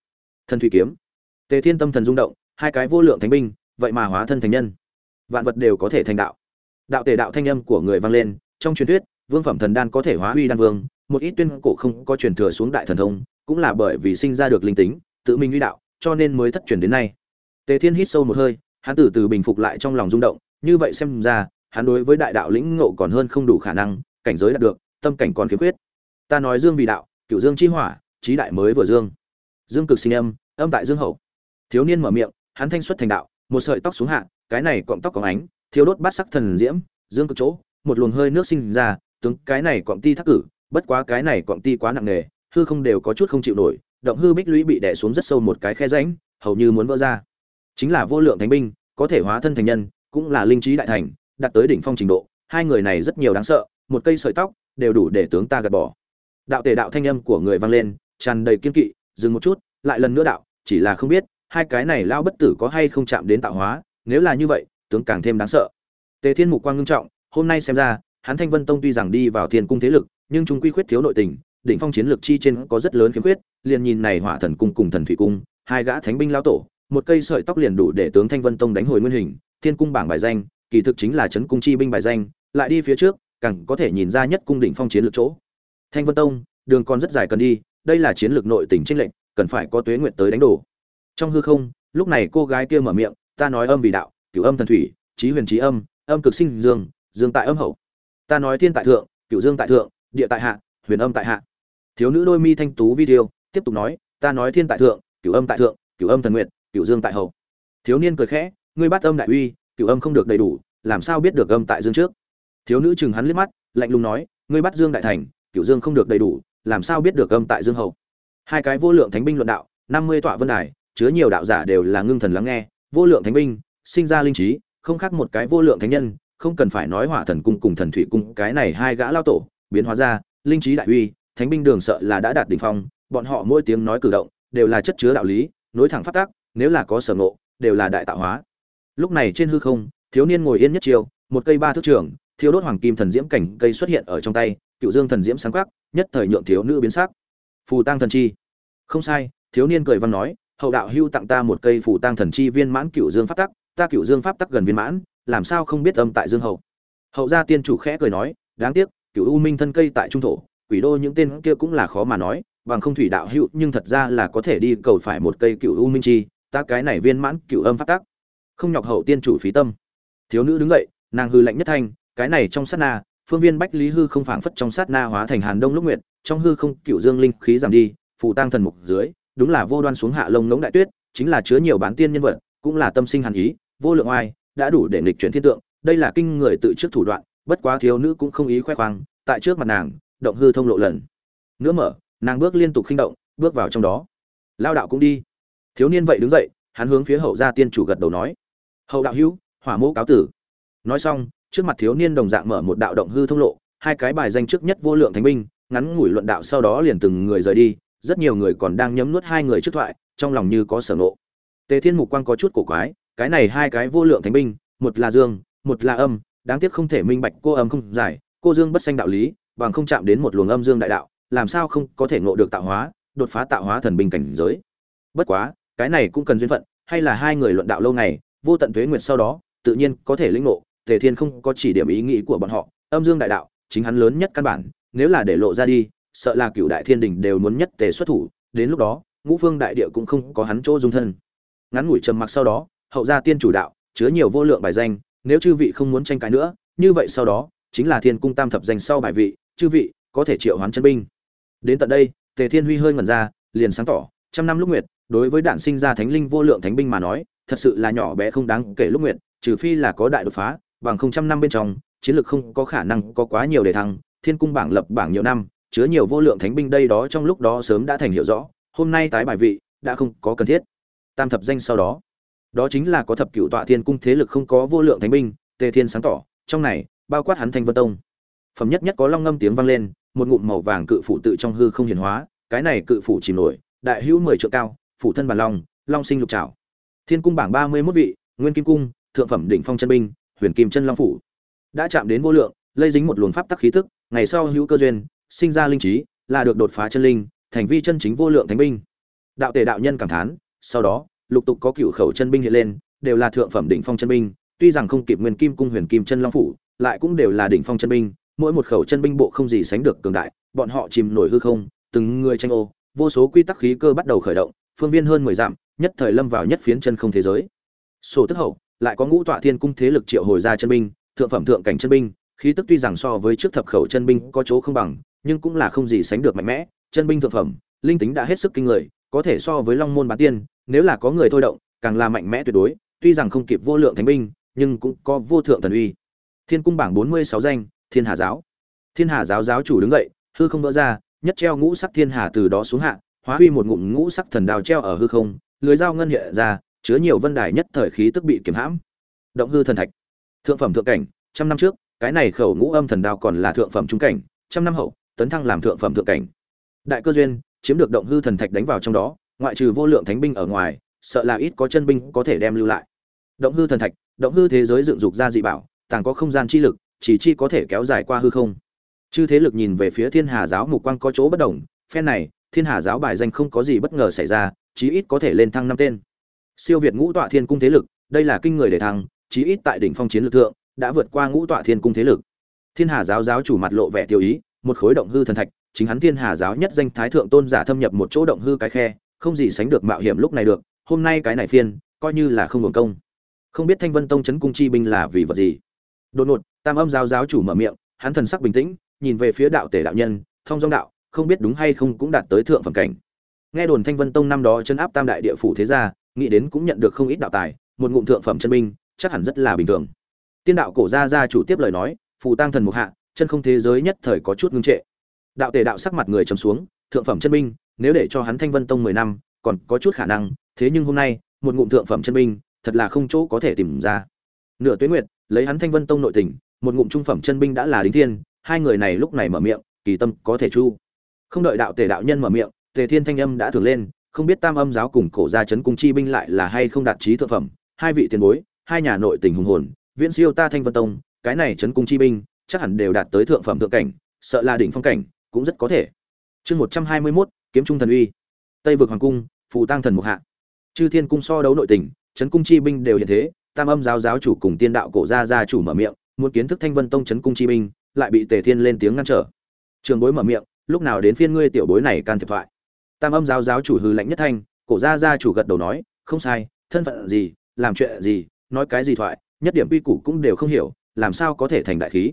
thần thủy kiếm. Tề thiên tâm thần rung động, hai cái vô lượng thánh binh, vậy mà hóa thân thành nhân. Vạn vật đều có thể thành đạo đạo tề đạo thanh âm của người vang lên, trong truyền thuyết, vương phẩm thần đan có thể hóa huy đan vương, một ít tuyên cổ không có truyền thừa xuống đại thần thông, cũng là bởi vì sinh ra được linh tính, tự mình uy đạo, cho nên mới thất truyền đến nay. Tề thiên hít sâu một hơi, hắn từ từ bình phục lại trong lòng rung động, như vậy xem ra, hắn đối với đại đạo lĩnh ngộ còn hơn không đủ khả năng, cảnh giới đạt được, tâm cảnh còn khiếm khuyết. Ta nói dương vì đạo cựu dương chi hỏa trí đại mới vừa dương. Dương cực sinh âm âm tại dương hậu. Thiếu niên mở miệng, hắn thanh xuất thành đạo, một sợi tóc xuống hạ, cái này cọng tóc có ánh thiếu đốt bát sắc thần diễm, dương cực chỗ, một luồng hơi nước sinh ra, tướng cái này cọng ti thắc cử, bất quá cái này cọng ti quá nặng nề, hư không đều có chút không chịu nổi, động hư bích lũy bị đè xuống rất sâu một cái khe rãnh, hầu như muốn vỡ ra. Chính là vô lượng thánh binh, có thể hóa thân thành nhân, cũng là linh trí đại thành, đạt tới đỉnh phong trình độ, hai người này rất nhiều đáng sợ, một cây sợi tóc, đều đủ để tướng ta gạt bỏ. Đạo tề đạo thanh âm của người vang lên, tràn đầy kiên kỵ, dừng một chút, lại lần nữa đạo, chỉ là không biết, hai cái này lao bất tử có hay không chạm đến tạo hóa, nếu là như vậy tướng càng thêm đáng sợ. Tề thiên mục quang ngưng trọng, hôm nay xem ra, hắn thanh vân tông tuy rằng đi vào thiên cung thế lực, nhưng chúng quy khuyết thiếu nội tình, đỉnh phong chiến lược chi trên có rất lớn khiếm khuyết, liền nhìn này hỏa thần cung cùng thần thủy cung, hai gã thánh binh lao tổ, một cây sợi tóc liền đủ để tướng thanh vân tông đánh hồi nguyên hình, thiên cung bảng bài danh, kỳ thực chính là chấn cung chi binh bài danh, lại đi phía trước, càng có thể nhìn ra nhất cung đỉnh phong chiến lược chỗ. Thanh vân tông, đường còn rất dài cần đi, đây là chiến lược nội tỉnh trinh lệnh cần phải có tuế nguyện tới đánh đổ trong hư không, lúc này cô gái kia mở miệng, ta nói âm vì đạo cửu âm thần thủy, trí huyền trí âm âm cực sinh dương dương tại âm hậu. Ta nói thiên tại thượng, cửu dương tại thượng, địa tại hạ, huyền âm tại hạ. Thiếu nữ đôi mi thanh tú video tiếp tục nói, ta nói thiên tại thượng, cửu âm tại thượng, cửu âm thần nguyện cửu dương tại hậu. Thiếu niên cười khẽ, ngươi bắt âm đại uy, cửu âm không được đầy đủ, làm sao biết được âm tại dương trước? Thiếu nữ chừng hắn liếc mắt, lạnh lùng nói, ngươi bắt dương đại thành, cửu dương không được đầy đủ, làm sao biết được âm tại dương hậu? Hai cái vô lượng thánh binh luận đạo, năm mươi tọa vân đài, chứa nhiều đạo giả đều là ngưng thần lắng nghe, vô lượng thánh binh sinh ra linh trí, không khác một cái vô lượng thánh nhân, không cần phải nói hỏa thần cung cùng thần thủy cung, cái này hai gã lao tổ, biến hóa ra, linh trí đại uy, thánh binh đường sợ là đã đạt đỉnh phong, bọn họ mỗi tiếng nói cử động, đều là chất chứa đạo lý, nối thẳng phát tác nếu là có sở ngộ, đều là đại tạo hóa. Lúc này trên hư không, thiếu niên ngồi yên nhất chiều, một cây ba thước trường thiếu đốt hoàng kim thần diễm cảnh cây xuất hiện ở trong tay, cựu dương thần diễm sáng quắc, nhất thời nhượng thiếu nữ biến sắc. Phù tăng thần chi. Không sai, thiếu niên cười văn nói, hậu đạo hưu tặng ta một cây phù tăng thần chi viên mãn cựu dương pháp tắc ta cựu dương pháp tắc gần viên mãn, làm sao không biết âm tại dương hậu? Hậu gia tiên chủ khẽ cười nói, đáng tiếc, cựu u minh thân cây tại trung thổ, quỷ đô những tên kia cũng là khó mà nói, bằng không thủy đạo hữu, nhưng thật ra là có thể đi cầu phải một cây cựu u minh chi, ta cái này viên mãn cựu âm pháp tắc. Không nhọc hậu tiên chủ phí tâm. Thiếu nữ đứng dậy, nàng hư lạnh nhất thanh, cái này trong sát na, phương viên bách lý hư không phảng phất trong sát na hóa thành hàn đông lúc nguyệt, trong hư không cựu dương linh khí giảm đi, phù tăng thần mục dưới, đúng là vô đoan xuống hạ lông ngỗng đại tuyết, chính là chứa nhiều bán tiên nhân vật, cũng là tâm sinh hàn ý vô lượng oai, đã đủ để nghịch chuyển thiên tượng, đây là kinh người tự trước thủ đoạn, bất quá thiếu nữ cũng không ý khoe khoang, tại trước mặt nàng, động hư thông lộ lần. Nữa mở, nàng bước liên tục khinh động, bước vào trong đó. Lao đạo cũng đi. Thiếu niên vậy đứng dậy, hắn hướng phía hậu gia tiên chủ gật đầu nói. Hậu đạo hữu, hỏa mẫu cáo tử. Nói xong, trước mặt thiếu niên đồng dạng mở một đạo động hư thông lộ, hai cái bài danh trước nhất vô lượng thánh binh, ngắn ngủi luận đạo sau đó liền từng người rời đi, rất nhiều người còn đang nhấm nuốt hai người trước thoại, trong lòng như có sở nộ tề thiên mục quang có chút cổ quái cái này hai cái vô lượng thánh binh, một là dương, một là âm, đáng tiếc không thể minh bạch cô âm không giải, cô dương bất sanh đạo lý, bằng không chạm đến một luồng âm dương đại đạo, làm sao không có thể ngộ được tạo hóa, đột phá tạo hóa thần binh cảnh giới. Bất quá, cái này cũng cần duyên phận, hay là hai người luận đạo lâu ngày, vô tận tuế nguyệt sau đó, tự nhiên có thể lĩnh ngộ, tề thiên không có chỉ điểm ý nghĩ của bọn họ, âm dương đại đạo, chính hắn lớn nhất căn bản, nếu là để lộ ra đi, sợ là cựu đại thiên đình đều muốn nhất tề xuất thủ, đến lúc đó, ngũ phương đại địa cũng không có hắn chỗ dung thân. Ngắn ngủi trầm mặc sau đó hậu gia tiên chủ đạo, chứa nhiều vô lượng bài danh, nếu chư vị không muốn tranh cãi nữa, như vậy sau đó, chính là thiên cung tam thập danh sau bài vị, chư vị có thể triệu hoán chân binh. Đến tận đây, tề thiên huy hơi ngẩn ra, liền sáng tỏ, trăm năm lúc nguyệt, đối với đạn sinh ra thánh linh vô lượng thánh binh mà nói, thật sự là nhỏ bé không đáng kể lúc nguyệt, trừ phi là có đại đột phá, bằng không trăm năm bên trong, chiến lược không có khả năng có quá nhiều để thăng, thiên cung bảng lập bảng nhiều năm, chứa nhiều vô lượng thánh binh đây đó trong lúc đó sớm đã thành hiểu rõ, hôm nay tái bài vị, đã không có cần thiết. Tam thập danh sau đó đó chính là có thập cựu tọa thiên cung thế lực không có vô lượng thánh binh, tề thiên sáng tỏ, trong này, bao quát hắn thanh vân tông. Phẩm nhất nhất có long ngâm tiếng vang lên, một ngụm màu vàng cự phủ tự trong hư không hiển hóa, cái này cự phủ chìm nổi, đại hữu mười trượng cao, phủ thân bản long long sinh lục trảo. Thiên cung bảng ba mươi mốt vị, nguyên kim cung, thượng phẩm đỉnh phong chân binh, huyền kim chân long phủ. Đã chạm đến vô lượng, lây dính một luồng pháp tắc khí tức ngày sau hữu cơ duyên, sinh ra linh trí, là được đột phá chân linh, thành vi chân chính vô lượng thánh binh. Đạo tề đạo nhân cảm thán, sau đó lục tục có cựu khẩu chân binh hiện lên, đều là thượng phẩm đỉnh phong chân binh, tuy rằng không kịp nguyên kim cung huyền kim chân long phủ, lại cũng đều là đỉnh phong chân binh, mỗi một khẩu chân binh bộ không gì sánh được cường đại, bọn họ chìm nổi hư không, từng người tranh ô, vô số quy tắc khí cơ bắt đầu khởi động, phương viên hơn mười dặm, nhất thời lâm vào nhất phiến chân không thế giới. Sổ tức hậu, lại có ngũ tọa thiên cung thế lực triệu hồi ra chân binh, thượng phẩm thượng cảnh chân binh, khí tức tuy rằng so với trước thập khẩu chân binh có chỗ không bằng, nhưng cũng là không gì sánh được mạnh mẽ, chân binh thượng phẩm, linh tính đã hết sức kinh người, có thể so với long môn bán tiên nếu là có người thôi động, càng là mạnh mẽ tuyệt đối, tuy rằng không kịp vô lượng thánh binh, nhưng cũng có vô thượng thần uy. Thiên cung bảng bốn mươi sáu danh, thiên hà giáo. Thiên hà giáo giáo chủ đứng dậy, hư không vỡ ra, nhất treo ngũ sắc thiên hà từ đó xuống hạ, hóa huy một ngụm ngũ sắc thần đao treo ở hư không, lưới dao ngân hiện ra, chứa nhiều vân đài nhất thời khí tức bị kiểm hãm. Động hư thần thạch. Thượng phẩm thượng cảnh, trăm năm trước, cái này khẩu ngũ âm thần đao còn là thượng phẩm trung cảnh, trăm năm hậu, tấn thăng làm thượng phẩm thượng cảnh. Đại cơ duyên, chiếm được động hư thần thạch đánh vào trong đó ngoại trừ vô lượng thánh binh ở ngoài, sợ là ít có chân binh có thể đem lưu lại. Động hư thần thạch, động hư thế giới dựng dục ra dị bảo, tàng có không gian chi lực, chỉ chi có thể kéo dài qua hư không. Chư thế lực nhìn về phía thiên hà giáo mục quang có chỗ bất đồng, phen này, thiên hà giáo bài danh không có gì bất ngờ xảy ra, chí ít có thể lên thăng năm tên. Siêu việt ngũ tọa thiên cung thế lực, đây là kinh người để thăng, chí ít tại đỉnh phong chiến lực thượng, đã vượt qua ngũ tọa thiên cung thế lực. Thiên hà giáo giáo chủ mặt lộ vẻ tiêu ý, một khối động hư thần thạch, chính hắn thiên hà giáo nhất danh thái thượng tôn giả thâm nhập một chỗ động hư cái khe không gì sánh được mạo hiểm lúc này được, hôm nay cái này phiên, coi như là không hưởng công. Không biết thanh vân tông chấn cung chi binh là vì vật gì. Đột ngột, tam âm giáo giáo chủ mở miệng, hắn thần sắc bình tĩnh, nhìn về phía đạo tể đạo nhân, thông dong đạo, không biết đúng hay không cũng đạt tới thượng phẩm cảnh. Nghe đồn thanh vân tông năm đó chân áp tam đại địa phủ thế gia, nghĩ đến cũng nhận được không ít đạo tài, một ngụm thượng phẩm chân binh, chắc hẳn rất là bình thường. Tiên đạo cổ gia gia chủ tiếp lời nói, phù tăng thần mục hạ, chân không thế giới nhất thời có chút ngưng trệ. Đạo tề đạo sắc mặt người trầm xuống, thượng phẩm chân binh nếu để cho hắn thanh vân tông mười năm, còn có chút khả năng, thế nhưng hôm nay, một ngụm thượng phẩm chân binh, thật là không chỗ có thể tìm ra. Nửa tuyến nguyệt, lấy hắn thanh vân tông nội tình, một ngụm trung phẩm chân binh đã là đính thiên, hai người này lúc này mở miệng, kỳ tâm có thể chu. Không đợi đạo tề đạo nhân mở miệng, tề thiên thanh âm đã thường lên, không biết tam âm giáo cùng cổ gia chấn cung chi binh lại là hay không đạt trí thượng phẩm, hai vị tiền bối, hai nhà nội tình hùng hồn, viễn siêu ta thanh vân tông, cái này chấn cung chi binh, chắc hẳn đều đạt tới thượng phẩm thượng cảnh, sợ là đỉnh phong cảnh, cũng rất có thể. Chương một trăm hai mươi mốt kiếm trung thần uy. Tây vực hoàng cung, phù tăng thần mục hạ. Chư thiên cung so đấu nội tình, chấn cung chi binh đều hiện thế, tam âm giáo giáo chủ cùng tiên đạo cổ gia gia chủ mở miệng, muốn kiến thức thanh vân tông chấn cung chi binh, lại bị tề thiên lên tiếng ngăn trở. Trường bối mở miệng, lúc nào đến phiên ngươi tiểu bối này can thiệp thoại? Tam âm giáo giáo chủ hư lạnh nhất thanh, cổ gia gia chủ gật đầu nói, không sai, thân phận gì, làm chuyện gì, nói cái gì thoại, nhất điểm quy củ cũng đều không hiểu, làm sao có thể thành đại khí?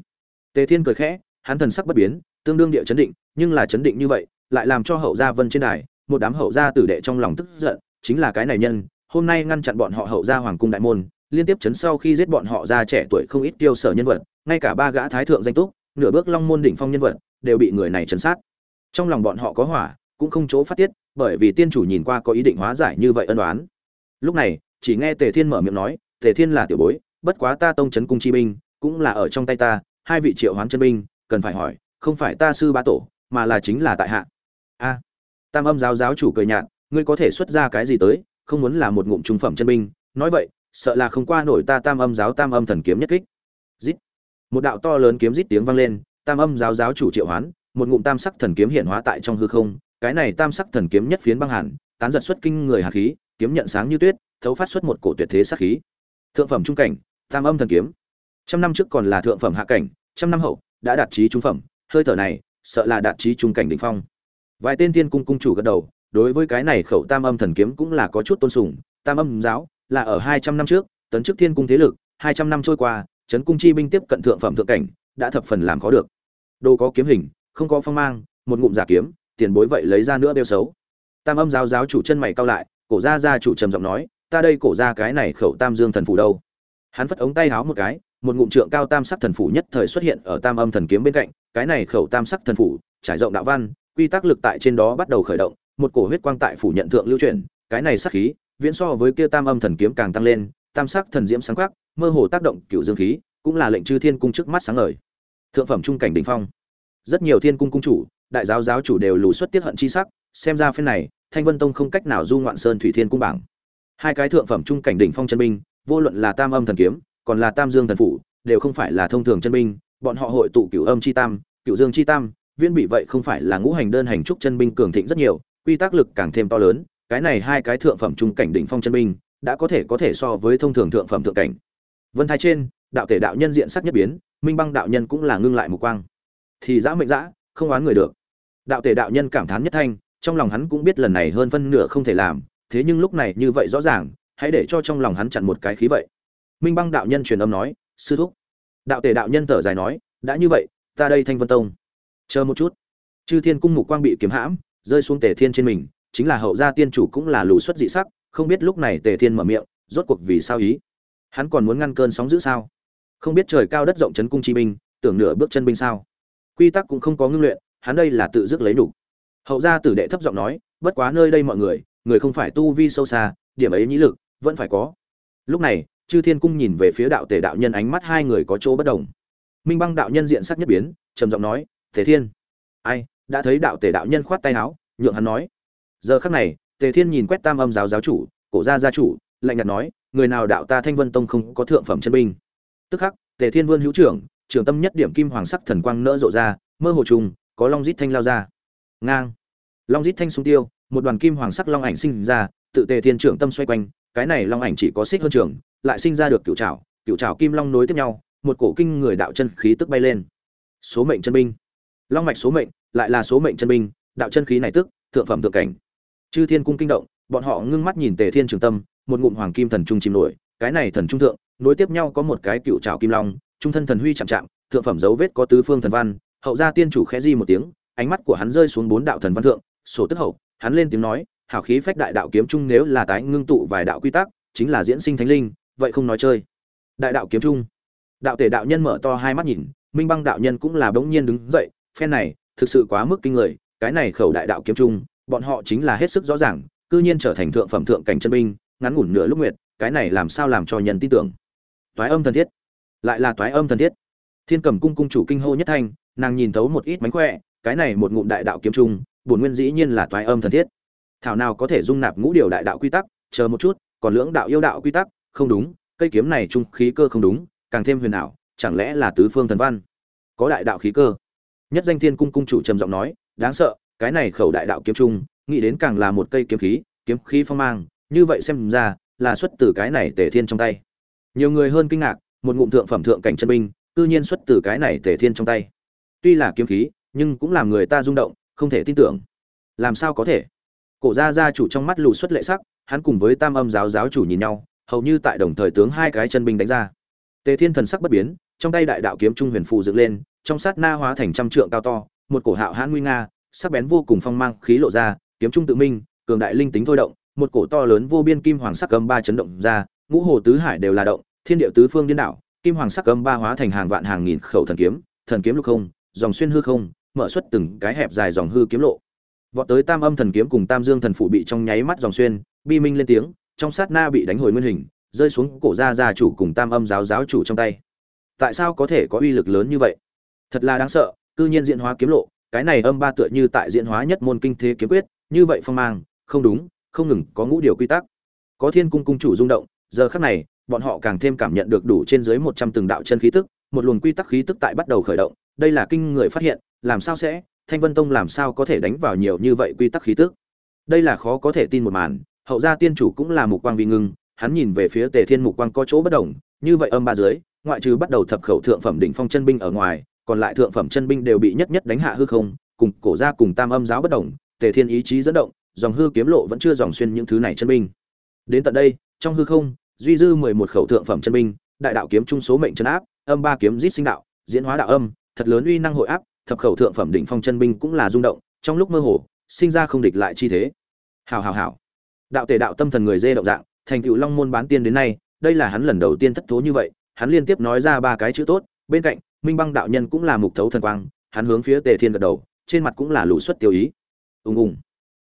Tề thiên cười khẽ, hắn thần sắc bất biến, tương đương địa chấn định, nhưng là chấn định như vậy lại làm cho hậu gia vân trên đài, một đám hậu gia tử đệ trong lòng tức giận, chính là cái này nhân, hôm nay ngăn chặn bọn họ hậu gia hoàng cung đại môn, liên tiếp chấn sau khi giết bọn họ ra trẻ tuổi không ít tiêu sở nhân vật, ngay cả ba gã thái thượng danh túc, nửa bước long môn đỉnh phong nhân vật, đều bị người này chấn sát. Trong lòng bọn họ có hỏa, cũng không chỗ phát tiết, bởi vì tiên chủ nhìn qua có ý định hóa giải như vậy ân đoán lúc này, chỉ nghe tề thiên mở miệng nói, tề thiên là tiểu bối, bất quá ta tông chấn cung chi binh, cũng là ở trong tay ta, hai vị triệu hoán chân binh, cần phải hỏi, không phải ta sư bá tổ, mà là chính là tại hạ a. Tam âm giáo giáo chủ cười nhạt ngươi có thể xuất ra cái gì tới không muốn là một ngụm trung phẩm chân binh. Nói vậy sợ là không qua nổi ta tam âm giáo tam âm thần kiếm nhất kích. Rít một đạo to lớn kiếm rít tiếng vang lên tam âm giáo giáo chủ triệu hoán một ngụm tam sắc thần kiếm hiện hóa tại trong hư không. Cái này tam sắc thần kiếm nhất phiến băng hẳn, tán giật xuất kinh người hạt khí kiếm nhận sáng như tuyết thấu phát xuất một cổ tuyệt thế sắc khí. Thượng phẩm trung cảnh tam âm thần kiếm. Trăm năm trước còn là thượng phẩm hạ cảnh trăm năm hậu đã đạt trí trung phẩm. Hơi thở này sợ là đạt trí trung cảnh đỉnh phong vài tên thiên cung cung chủ gật đầu, đối với cái này khẩu tam âm thần kiếm cũng là có chút tôn sùng, tam âm giáo là ở hai trăm năm trước, tấn chức thiên cung thế lực, hai trăm năm trôi qua trấn cung chi binh tiếp cận thượng phẩm thượng cảnh, đã thập phần làm khó được. Đồ có kiếm hình, không có phong mang, một ngụm giả kiếm, tiền bối vậy lấy ra nữa đeo xấu. Tam âm giáo giáo chủ chân mày cao lại, cổ gia gia chủ trầm giọng nói, ta đây cổ ra cái này khẩu tam dương thần phủ đâu? Hắn phất ống tay háo một cái, một ngụm trượng cao tam sắc thần phủ nhất thời xuất hiện ở tam âm thần kiếm bên cạnh, cái này khẩu tam sắc thần phủ, trải rộng đạo văn quy tắc lực tại trên đó bắt đầu khởi động, một cổ huyết quang tại phủ nhận thượng lưu chuyển, cái này sát khí, viễn so với kia tam âm thần kiếm càng tăng lên, tam sắc thần diễm sáng quắc mơ hồ tác động cựu dương khí, cũng là lệnh chư thiên cung trước mắt sáng ngời. Thượng phẩm trung cảnh đỉnh phong. Rất nhiều thiên cung cung chủ, đại giáo giáo chủ đều lù xuất tiết hận chi sắc, xem ra phen này, thanh vân tông không cách nào du ngoạn sơn thủy thiên cung bảng. Hai cái thượng phẩm trung cảnh đỉnh phong chân binh, vô luận là tam âm thần kiếm, còn là tam dương thần phủ, đều không phải là thông thường chân binh, bọn họ hội tụ cửu âm chi tam cựu dương chi tam viên bị vậy không phải là ngũ hành đơn hành trúc chân binh cường thịnh rất nhiều, quy tắc lực càng thêm to lớn, cái này hai cái thượng phẩm trung cảnh đỉnh phong chân binh, đã có thể có thể so với thông thường thượng phẩm thượng cảnh. Vân thái trên, đạo thể đạo nhân diện sắc nhất biến, minh băng đạo nhân cũng là ngưng lại một quang. Thì dã mệnh dã, không oán người được. Đạo thể đạo nhân cảm thán nhất thanh, trong lòng hắn cũng biết lần này hơn phân nửa không thể làm, thế nhưng lúc này như vậy rõ ràng, hãy để cho trong lòng hắn chặn một cái khí vậy. Minh băng đạo nhân truyền âm nói, sư thúc. Đạo tể đạo nhân thở dài nói, đã như vậy, ta đây thanh vân tông chờ một chút. Chư thiên cung mục quang bị kiếm hãm, rơi xuống tề thiên trên mình, chính là hậu gia tiên chủ cũng là lù xuất dị sắc, không biết lúc này tề thiên mở miệng, rốt cuộc vì sao ý? Hắn còn muốn ngăn cơn sóng giữ sao? Không biết trời cao đất rộng chấn cung chi binh, tưởng nửa bước chân binh sao? Quy tắc cũng không có ngưng luyện, hắn đây là tự dứt lấy đủ. Hậu gia tử đệ thấp giọng nói, bất quá nơi đây mọi người người không phải tu vi sâu xa, điểm ấy nhĩ lực, vẫn phải có. Lúc này, chư thiên cung nhìn về phía đạo tề đạo nhân ánh mắt hai người có chỗ bất đồng. Minh băng đạo nhân diện sắc nhất biến, trầm giọng nói tề thiên. Ai, đã thấy đạo tề đạo nhân khoát tay áo, nhượng hắn nói. Giờ khắc này, tề thiên nhìn quét tam âm giáo giáo chủ, cổ gia gia chủ, lạnh nhạt nói, người nào đạo ta thanh vân tông không có thượng phẩm chân binh. Tức khắc, tề thiên vươn hữu trưởng trưởng tâm nhất điểm kim hoàng sắc thần quang nỡ rộ ra, mơ hồ trùng, có long rít thanh lao ra. Ngang. Long rít thanh sung tiêu, một đoàn kim hoàng sắc long ảnh sinh ra, tự tề thiên trưởng tâm xoay quanh, cái này long ảnh chỉ có xích hơn trưởng lại sinh ra được cựu trảo cựu trảo kim long nối tiếp nhau, một cổ kinh người đạo chân khí tức bay lên. Số mệnh chân binh long mạch số mệnh lại là số mệnh chân binh, đạo chân khí này tức, thượng phẩm thượng cảnh. Chư thiên cung kinh động, bọn họ ngưng mắt nhìn tề thiên trường tâm, một ngụm hoàng kim thần trung chìm nổi, cái này thần trung thượng, nối tiếp nhau có một cái cựu trảo kim long, trung thân thần huy chạm chạm, thượng phẩm dấu vết có tứ phương thần văn, hậu gia tiên chủ khẽ di một tiếng, ánh mắt của hắn rơi xuống bốn đạo thần văn thượng, sổ tức hậu, hắn lên tiếng nói, hảo khí phách đại đạo kiếm trung nếu là tái ngưng tụ vài đạo quy tắc, chính là diễn sinh thánh linh, vậy không nói chơi. Đại đạo kiếm trung, đạo tể đạo nhân mở to hai mắt nhìn, minh băng đạo nhân cũng là bỗng nhiên đứng dậy phen này, thực sự quá mức kinh người, cái này khẩu đại đạo kiếm trung, bọn họ chính là hết sức rõ ràng, cư nhiên trở thành thượng phẩm thượng cảnh chân binh, ngắn ngủn nửa lúc nguyệt, cái này làm sao làm cho nhân tin tưởng. Toái âm thần thiết. Lại là toái âm thần thiết. Thiên cầm cung cung chủ kinh hô nhất thanh, nàng nhìn thấu một ít mánh khỏe, cái này một ngụm đại đạo kiếm trung, bổn nguyên dĩ nhiên là toái âm thần thiết. Thảo nào có thể dung nạp ngũ điều đại đạo quy tắc, chờ một chút, còn lưỡng đạo yêu đạo quy tắc, không đúng, cây kiếm này trung khí cơ không đúng, càng thêm huyền ảo, chẳng lẽ là tứ phương thần văn? Có đại đạo khí cơ nhất danh thiên cung cung chủ trầm giọng nói, đáng sợ, cái này khẩu đại đạo kiếm trung, nghĩ đến càng là một cây kiếm khí kiếm khí phong mang, như vậy xem ra là xuất từ cái này tề thiên trong tay. Nhiều người hơn kinh ngạc, một ngụm thượng phẩm thượng cảnh chân binh tự nhiên xuất từ cái này tề thiên trong tay. Tuy là kiếm khí, nhưng cũng làm người ta rung động, không thể tin tưởng. Làm sao có thể? Cổ gia gia chủ trong mắt lù xuất lệ sắc, hắn cùng với tam âm giáo giáo chủ nhìn nhau, hầu như tại đồng thời tướng hai cái chân binh đánh ra. Tề thiên thần sắc bất biến, trong tay đại đạo kiếm trung huyền phù dựng lên trong sát na hóa thành trăm trượng cao to, một cổ hạo hãn nguy nga, sắc bén vô cùng phong mang khí lộ ra, kiếm trung tự minh, cường đại linh tính thôi động, một cổ to lớn vô biên kim hoàng sắc cầm ba chấn động ra, ngũ hồ tứ hải đều là động, thiên địa tứ phương điên đảo, kim hoàng sắc cầm ba hóa thành hàng vạn hàng nghìn khẩu thần kiếm thần kiếm lục không, dòng xuyên hư không, mở xuất từng cái hẹp dài dòng hư kiếm lộ. Vọt tới tam âm thần kiếm cùng tam dương thần phụ bị trong nháy mắt dòng xuyên, bi minh lên tiếng, trong sát na bị đánh hồi nguyên hình, rơi xuống cổ gia gia chủ cùng tam âm giáo giáo chủ trong tay. Tại sao có thể có uy lực lớn như vậy? Thật là đáng sợ, cư nhiên diễn hóa kiếm lộ, cái này âm ba tựa như tại diễn hóa nhất môn kinh thế kiếm quyết, như vậy phong mang, không đúng, không ngừng có ngũ điều quy tắc. Có thiên cung cung chủ rung động, giờ khắc này, bọn họ càng thêm cảm nhận được đủ trên dưới một trăm từng đạo chân khí tức, một luồng quy tắc khí tức tại bắt đầu khởi động, đây là kinh người phát hiện, làm sao sẽ, thanh vân tông làm sao có thể đánh vào nhiều như vậy quy tắc khí tức? Đây là khó có thể tin một màn, hậu gia tiên chủ cũng là mục quang vi ngưng, hắn nhìn về phía tề thiên mục quang có chỗ bất đồng, như vậy âm ba dưới, ngoại trừ bắt đầu thập khẩu thượng phẩm đỉnh phong chân binh ở ngoài còn lại thượng phẩm chân binh đều bị nhất nhất đánh hạ hư không cùng cổ gia cùng tam âm giáo bất động, tề thiên ý chí dẫn động dòng hư kiếm lộ vẫn chưa dòng xuyên những thứ này chân binh. Đến tận đây trong hư không duy dư mười một khẩu thượng phẩm chân binh đại đạo kiếm trung số mệnh chân áp âm ba kiếm giết sinh đạo diễn hóa đạo âm thật lớn uy năng hội áp thập khẩu thượng phẩm đỉnh phong chân binh cũng là rung động trong lúc mơ hồ sinh ra không địch lại chi thế. Hào hào hào đạo tề đạo tâm thần người dê động dạng thành tựu long môn bán tiên đến nay đây là hắn lần đầu tiên thất thố như vậy hắn liên tiếp nói ra ba cái chữ tốt bên cạnh minh băng đạo nhân cũng là mục thấu thần quang, hắn hướng phía tề thiên gật đầu, trên mặt cũng là lũ xuất tiêu ý. Ùng ùng.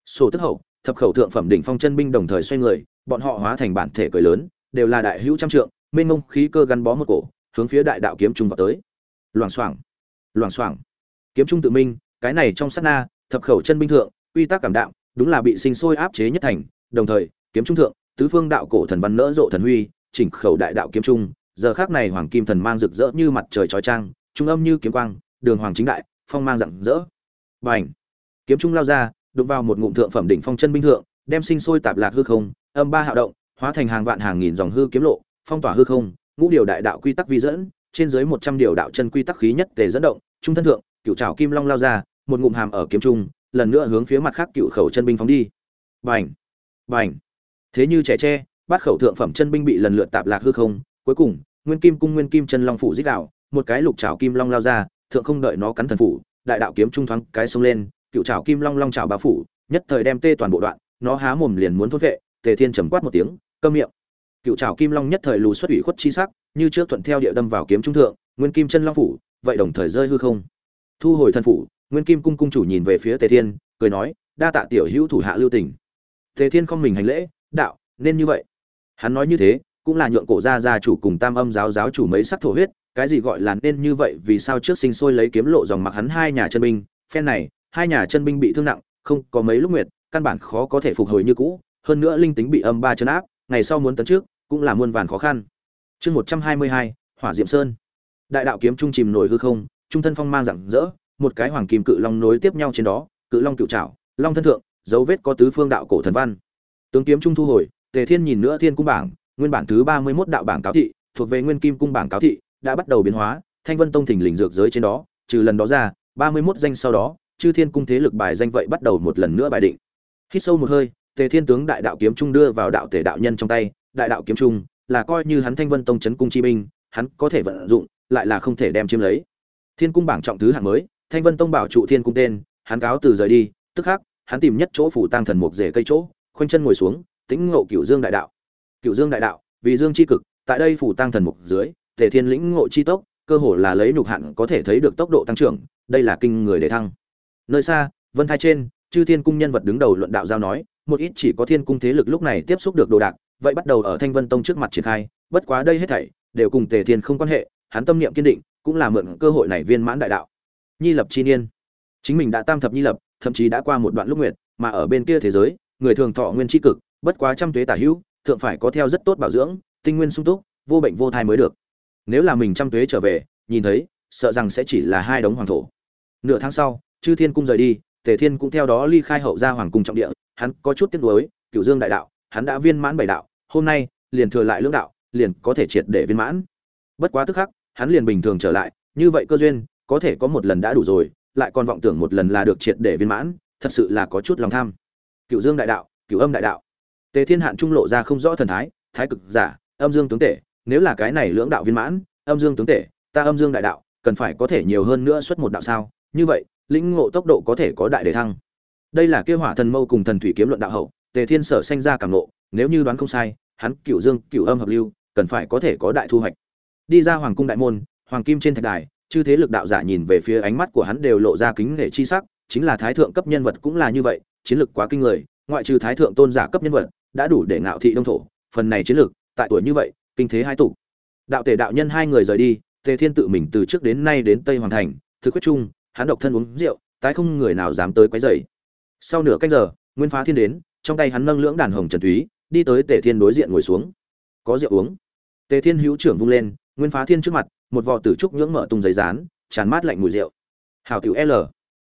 Sổ tức hậu, thập khẩu thượng phẩm đỉnh phong chân binh đồng thời xoay người, bọn họ hóa thành bản thể cười lớn, đều là đại hữu trăm trượng, mênh mông khí cơ gắn bó một cổ, hướng phía đại đạo kiếm trung vào tới. Loảng xoảng loảng xoảng. Kiếm trung tự minh, cái này trong sát na, thập khẩu chân binh thượng, quy tắc cảm đạo, đúng là bị sinh sôi áp chế nhất thành, đồng thời, kiếm trung thượng, tứ phương đạo cổ thần văn nỡ rộ thần huy, chỉnh khẩu đại đạo kiếm trung giờ khác này hoàng kim thần mang rực rỡ như mặt trời chói trang, trung âm như kiếm quang, đường hoàng chính đại, phong mang rạng rỡ. Bành! Kiếm trung lao ra, đụng vào một ngụm thượng phẩm đỉnh phong chân binh thượng, đem sinh sôi tạp lạc hư không, âm ba hạo động, hóa thành hàng vạn hàng nghìn dòng hư kiếm lộ, phong tỏa hư không, ngũ điều đại đạo quy tắc vi dẫn, trên dưới một trăm điều đạo chân quy tắc khí nhất tề dẫn động, trung thân thượng cựu trào kim long lao ra, một ngụm hàm ở kiếm trung, lần nữa hướng phía mặt khác cựu khẩu chân binh phóng đi. Bành! Bành! Thế như trẻ tre, bát khẩu thượng phẩm chân binh bị lần lượt tạp lạc hư không, cuối cùng nguyên kim cung nguyên kim chân long phủ dích đạo, một cái lục trảo kim long lao ra, thượng không đợi nó cắn thần phủ, đại đạo kiếm trung thoáng cái xông lên, cựu trảo kim long long trảo bá phủ, nhất thời đem tê toàn bộ đoạn, nó há mồm liền muốn thốt vệ, tề thiên trầm quát một tiếng, câm miệng. Cựu trảo kim long nhất thời lù xuất ủy khuất chi sắc, như trước thuận theo địa đâm vào kiếm trung thượng, nguyên kim chân long phủ, vậy đồng thời rơi hư không. Thu hồi thần phủ, nguyên kim cung cung chủ nhìn về phía tề thiên, cười nói, đa tạ tiểu hữu thủ hạ lưu tình. Tề thiên không mình hành lễ, đạo, nên như vậy. Hắn nói như thế cũng là nhượng cổ gia gia chủ cùng tam âm giáo giáo chủ mấy sắc thổ huyết, cái gì gọi là nên như vậy, vì sao trước sinh sôi lấy kiếm lộ dòng mặc hắn hai nhà chân binh, phen này, hai nhà chân binh bị thương nặng, không có mấy lúc nguyệt, căn bản khó có thể phục hồi như cũ, hơn nữa linh tính bị âm ba chân áp, ngày sau muốn tấn trước, cũng là muôn vàn khó khăn. Chương một trăm hai mươi hai, hỏa diệm sơn. Đại đạo kiếm trung chìm nổi hư không, trung thân phong mang rạng rỡ, một cái hoàng kim cự long nối tiếp nhau trên đó, cự long cựu trảo, long thân thượng, dấu vết có tứ phương đạo cổ thần văn. Tướng kiếm trung thu hồi, tề thiên nhìn nữa thiên cung bảng nguyên bản thứ ba mươi 31 đạo bảng cáo thị thuộc về nguyên kim cung bảng cáo thị đã bắt đầu biến hóa, thanh vân tông thỉnh lĩnh dược giới trên đó, trừ lần đó ra, ba mươi 31 danh sau đó, chư thiên cung thế lực bài danh vậy bắt đầu một lần nữa bài định. Hít sâu một hơi, tề thiên tướng đại đạo kiếm trung đưa vào đạo thể đạo nhân trong tay, đại đạo kiếm trung là coi như hắn thanh vân tông chấn cung chi binh, hắn có thể vận dụng, lại là không thể đem chiếm lấy. Thiên cung bảng trọng thứ hạng mới, thanh vân tông bảo trụ thiên cung tên, hắn cáo từ rời đi, tức khắc, hắn tìm nhất chỗ phủ tăng thần mục rể cây chỗ, khoanh chân ngồi xuống, tĩnh ngộ cửu dương đại đạo. Cựu dương đại đạo, vì dương chi cực, tại đây phủ tăng thần mục dưới, tề thiên lĩnh ngộ chi tốc, cơ hồ là lấy nhục hạn có thể thấy được tốc độ tăng trưởng, đây là kinh người để thăng. Nơi xa, vân thai trên, chư thiên cung nhân vật đứng đầu luận đạo giao nói, một ít chỉ có thiên cung thế lực lúc này tiếp xúc được đồ đạc, vậy bắt đầu ở thanh vân tông trước mặt triển khai, bất quá đây hết thảy đều cùng tề thiên không quan hệ, hắn tâm niệm kiên định, cũng là mượn cơ hội này viên mãn đại đạo. Nhi lập chi niên. Chính mình đã tam thập nhi lập, thậm chí đã qua một đoạn lúc nguyệt, mà ở bên kia thế giới, người thường thọ nguyên tri cực, bất quá trăm tuế tả hữu thượng phải có theo rất tốt bảo dưỡng, tinh nguyên sung túc, vô bệnh vô thai mới được. Nếu là mình trăm tuế trở về, nhìn thấy, sợ rằng sẽ chỉ là hai đống hoàng thổ. Nửa tháng sau, chư thiên cung rời đi, tề thiên cũng theo đó ly khai hậu ra hoàng cung trọng địa. Hắn có chút tiếc nuối cựu dương đại đạo, hắn đã viên mãn bảy đạo, hôm nay, liền thừa lại lưỡng đạo, liền có thể triệt để viên mãn. Bất quá tức khắc, hắn liền bình thường trở lại, như vậy cơ duyên, có thể có một lần đã đủ rồi, lại còn vọng tưởng một lần là được triệt để viên mãn, thật sự là có chút lòng tham. Cựu dương đại đạo cựu âm đại đạo tề thiên hạn trung lộ ra không rõ thần thái thái cực giả, âm dương tướng tể, nếu là cái này lưỡng đạo viên mãn, âm dương tướng tể, ta âm dương đại đạo, cần phải có thể nhiều hơn nữa xuất một đạo sao? Như vậy, lĩnh ngộ tốc độ có thể có đại đề thăng. Đây là kêu hỏa thần mâu cùng thần thủy kiếm luận đạo hậu, tề thiên sở sanh ra cảm nộ nếu như đoán không sai, hắn cựu dương cựu âm hợp lưu, cần phải có thể có đại thu hoạch. Đi ra hoàng cung đại môn, hoàng kim trên thạch đài, chư thế lực đạo giả nhìn về phía ánh mắt của hắn đều lộ ra kính nể chi sắc, chính là thái thượng cấp nhân vật cũng là như vậy, chiến lực quá kinh người ngoại trừ thái thượng tôn giả cấp nhân vật, đã đủ để ngạo thị đông thổ, phần này chiến lược, tại tuổi như vậy, kinh thế hai tụ. Đạo tể đạo nhân hai người rời đi, tề thiên tự mình từ trước đến nay đến tây hoàng thành, thực quyết chung, hắn độc thân uống rượu, tái không người nào dám tới quấy rầy. Sau nửa canh giờ, nguyên phá thiên đến, trong tay hắn nâng lưỡng đàn hồng trần thúy đi tới tề thiên đối diện ngồi xuống. Có rượu uống. Tề thiên hữu trưởng vung lên, nguyên phá thiên trước mặt, một vò tử trúc nhưỡng mở tung giấy rán tràn mát lạnh mùi rượu. Hảo tiểu l.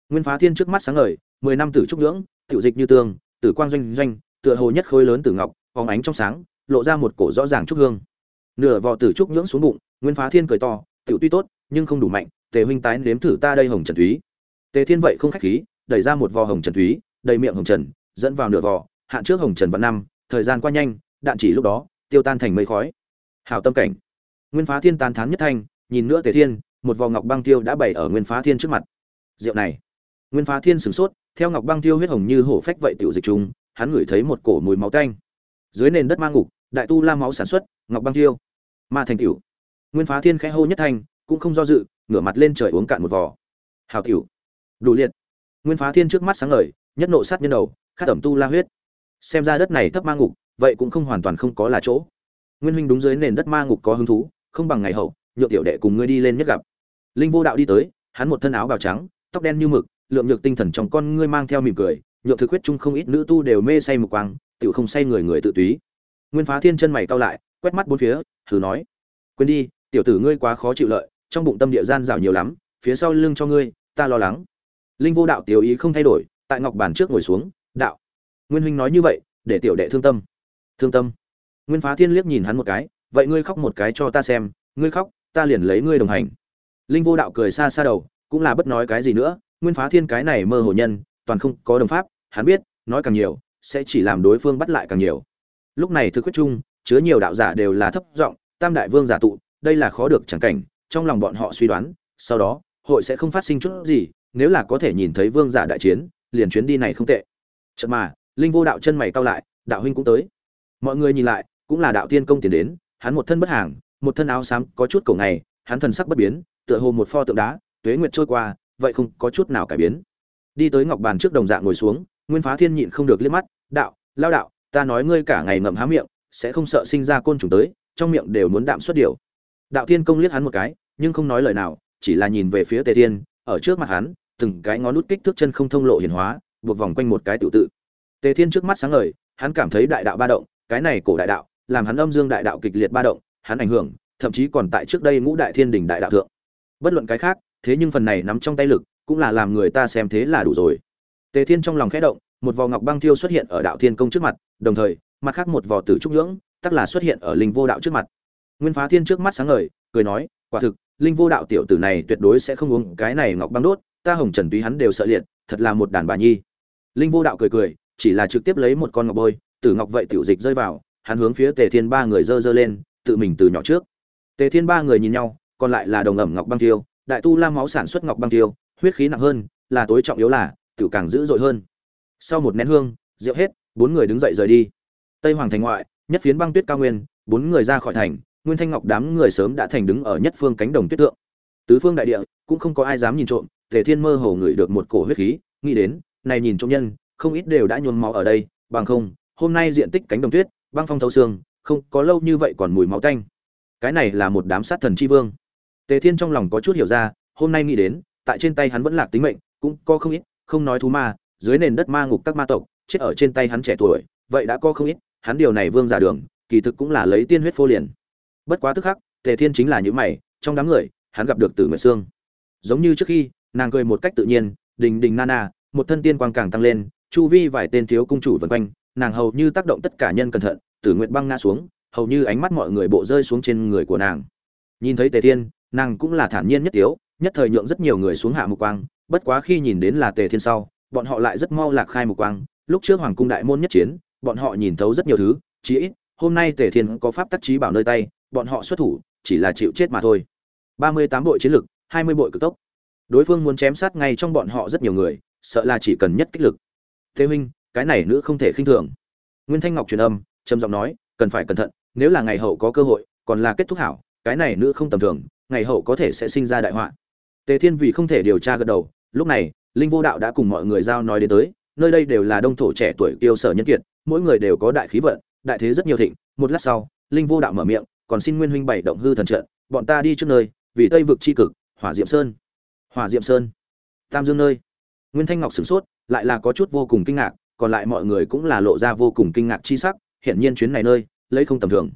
Nguyên phá thiên trước mắt sáng ngời, mười năm tử trúc nhưỡng, tiểu dịch như tương tử quang doanh doanh, tựa hồ nhất khối lớn tử ngọc, phóng ánh trong sáng, lộ ra một cổ rõ ràng trúc hương. Nửa vò tử trúc nhưỡng xuống bụng, nguyên phá thiên cười to, tiểu tuy tốt, nhưng không đủ mạnh, tề huynh tái nếm thử ta đây hồng trần thúy. Tề thiên vậy không khách khí, đẩy ra một vò hồng trần thúy, đầy miệng hồng trần, dẫn vào nửa vò, hạn trước hồng trần vạn năm, thời gian qua nhanh, đạn chỉ lúc đó, tiêu tan thành mây khói. Hào tâm cảnh. Nguyên phá thiên tán thán nhất thanh, nhìn nữa tề thiên, một vò ngọc băng tiêu đã bày ở nguyên phá thiên trước mặt. Rượu này. Nguyên phá thiên sửng sốt theo ngọc băng tiêu huyết hồng như hổ phách vậy tiểu dịch trùng, hắn ngửi thấy một cổ mùi máu tanh. Dưới nền đất ma ngục, đại tu la máu sản xuất, ngọc băng tiêu ma thành tiểu. Nguyên phá thiên khẽ hô nhất thanh, cũng không do dự, ngửa mặt lên trời uống cạn một vò. Hào tiểu. Đủ liệt. Nguyên phá thiên trước mắt sáng ngời, nhất nộ sát nhân đầu, khát ẩm tu la huyết. Xem ra đất này thấp ma ngục, vậy cũng không hoàn toàn không có là chỗ. Nguyên huynh đúng dưới nền đất ma ngục có hứng thú, không bằng ngày hậu, nhượng tiểu đệ cùng ngươi đi lên nhất gặp. Linh vô đạo đi tới, hắn một thân áo bào trắng, tóc đen như mực lượng nhược tinh thần trong con ngươi mang theo mỉm cười, nhượng thực huyết chung không ít nữ tu đều mê say mục quang tự không say người người tự túy. Nguyên phá thiên chân mày cau lại, quét mắt bốn phía, thử nói, quên đi, tiểu tử ngươi quá khó chịu lợi, trong bụng tâm địa gian rào nhiều lắm, phía sau lưng cho ngươi, ta lo lắng. Linh vô đạo tiểu ý không thay đổi, tại ngọc bàn trước ngồi xuống, đạo, nguyên huynh nói như vậy, để tiểu đệ thương tâm. Thương tâm? Nguyên phá thiên liếc nhìn hắn một cái, vậy ngươi khóc một cái cho ta xem, ngươi khóc, ta liền lấy ngươi đồng hành. Linh vô đạo cười xa xa đầu, cũng là bất nói cái gì nữa nguyên phá thiên cái này mơ hồ nhân, toàn không có đồng pháp, hắn biết, nói càng nhiều, sẽ chỉ làm đối phương bắt lại càng nhiều. Lúc này thực quyết chung, chứa nhiều đạo giả đều là thấp giọng, tam đại vương giả tụ, đây là khó được chẳng cảnh, trong lòng bọn họ suy đoán, sau đó, hội sẽ không phát sinh chút gì, nếu là có thể nhìn thấy vương giả đại chiến, liền chuyến đi này không tệ. Chợt mà, linh vô đạo chân mày cao lại, đạo huynh cũng tới. Mọi người nhìn lại, cũng là đạo tiên công tiến đến, hắn một thân bất hàng một thân áo xám có chút cổ ngày, hắn thần sắc bất biến, tựa hồ một pho tượng đá, tuế nguyệt trôi qua vậy không có chút nào cải biến. Đi tới ngọc bàn trước đồng dạng ngồi xuống, nguyên phá thiên nhịn không được liếc mắt, đạo, lao đạo, ta nói ngươi cả ngày ngậm há miệng, sẽ không sợ sinh ra côn trùng tới, trong miệng đều muốn đạm xuất điều. Đạo thiên công liếc hắn một cái, nhưng không nói lời nào, chỉ là nhìn về phía tề thiên, ở trước mặt hắn, từng cái ngón nút kích thước chân không thông lộ hiển hóa, buộc vòng quanh một cái tự tự. Tề thiên trước mắt sáng ngời, hắn cảm thấy đại đạo ba động, cái này cổ đại đạo, làm hắn âm dương đại đạo kịch liệt ba động, hắn ảnh hưởng, thậm chí còn tại trước đây ngũ đại thiên đình đại đạo thượng. Bất luận cái khác thế nhưng phần này nắm trong tay lực, cũng là làm người ta xem thế là đủ rồi. Tề thiên trong lòng khẽ động, một vò ngọc băng thiêu xuất hiện ở đạo thiên công trước mặt, đồng thời, mặt khác một vò tử trúc nhưỡng, tắc là xuất hiện ở linh vô đạo trước mặt. Nguyên phá thiên trước mắt sáng ngời, cười nói, quả thực, linh vô đạo tiểu tử này tuyệt đối sẽ không uống cái này ngọc băng đốt, ta hồng trần túy hắn đều sợ liệt, thật là một đàn bà nhi. Linh vô đạo cười cười, chỉ là trực tiếp lấy một con ngọc bôi, tử ngọc vậy tiểu dịch rơi vào, hắn hướng phía tề thiên ba người dơ dơ lên, tự mình từ nhỏ trước. Tề thiên ba người nhìn nhau, còn lại là đồng ẩm ngọc băng tiêu đại tu la máu sản xuất ngọc băng tiêu, huyết khí nặng hơn, là tối trọng yếu là, tiểu càng dữ dội hơn. Sau một nén hương, rượu hết, bốn người đứng dậy rời đi. Tây hoàng thành ngoại, nhất phiến băng tuyết cao nguyên, bốn người ra khỏi thành, nguyên thanh ngọc đám người sớm đã thành đứng ở nhất phương cánh đồng tuyết tượng. Tứ phương đại địa, cũng không có ai dám nhìn trộm, tề thiên mơ hồ ngửi được một cổ huyết khí, nghĩ đến, này nhìn trộm nhân, không ít đều đã nhuốm máu ở đây, bằng không, hôm nay diện tích cánh đồng tuyết, băng phong thấu xương, không có lâu như vậy còn mùi máu tanh. Cái này là một đám sát thần chi vương tề thiên trong lòng có chút hiểu ra, hôm nay nghĩ đến, tại trên tay hắn vẫn lạc tính mệnh, cũng có không ít, không nói thú ma, dưới nền đất ma ngục các ma tộc, chết ở trên tay hắn trẻ tuổi, vậy đã có không ít, hắn điều này vương giả đường, kỳ thực cũng là lấy tiên huyết phô liền. Bất quá tức khắc, tề thiên chính là những mày, trong đám người, hắn gặp được tử nguyệt sương. Giống như trước khi, nàng cười một cách tự nhiên, đình đình nana, một thân tiên quang càng tăng lên, chu vi vài tên thiếu cung chủ vần quanh, nàng hầu như tác động tất cả nhân cẩn thận, tử nguyệt băng ngã xuống, hầu như ánh mắt mọi người bộ rơi xuống trên người của nàng. Nhìn thấy tề thiên nàng cũng là thản nhiên nhất tiếu, nhất thời nhượng rất nhiều người xuống hạ mục quang, bất quá khi nhìn đến là tề thiên sau, bọn họ lại rất mau lạc khai mục quang. Lúc trước hoàng cung đại môn nhất chiến, bọn họ nhìn thấu rất nhiều thứ, chí ít, hôm nay tề thiên có pháp tác trí bảo nơi tay, bọn họ xuất thủ, chỉ là chịu chết mà thôi. Ba mươi tám bội chiến lực, hai mươi bội cực tốc. Đối phương muốn chém sát ngay trong bọn họ rất nhiều người, sợ là chỉ cần nhất kích lực. Thế huynh, cái này nữ không thể khinh thường. Nguyên thanh ngọc truyền âm, trầm giọng nói, cần phải cẩn thận, nếu là ngày hậu có cơ hội, còn là kết thúc hảo, cái này nữ không tầm thường ngày hậu có thể sẽ sinh ra đại họa. Tề thiên vì không thể điều tra gật đầu, lúc này, linh vô đạo đã cùng mọi người giao nói đến tới, nơi đây đều là đông thổ trẻ tuổi kiêu sở nhân kiệt, mỗi người đều có đại khí vận, đại thế rất nhiều thịnh. Một lát sau, linh vô đạo mở miệng, còn xin nguyên huynh bảy động hư thần trận, bọn ta đi trước nơi, vì tây vực chi cực, hỏa diệm sơn. Hỏa diệm sơn? Tam dương nơi? Nguyên thanh ngọc sửng sốt, lại là có chút vô cùng kinh ngạc, còn lại mọi người cũng là lộ ra vô cùng kinh ngạc chi sắc hiện nhiên chuyến này nơi, lấy không tầm thường.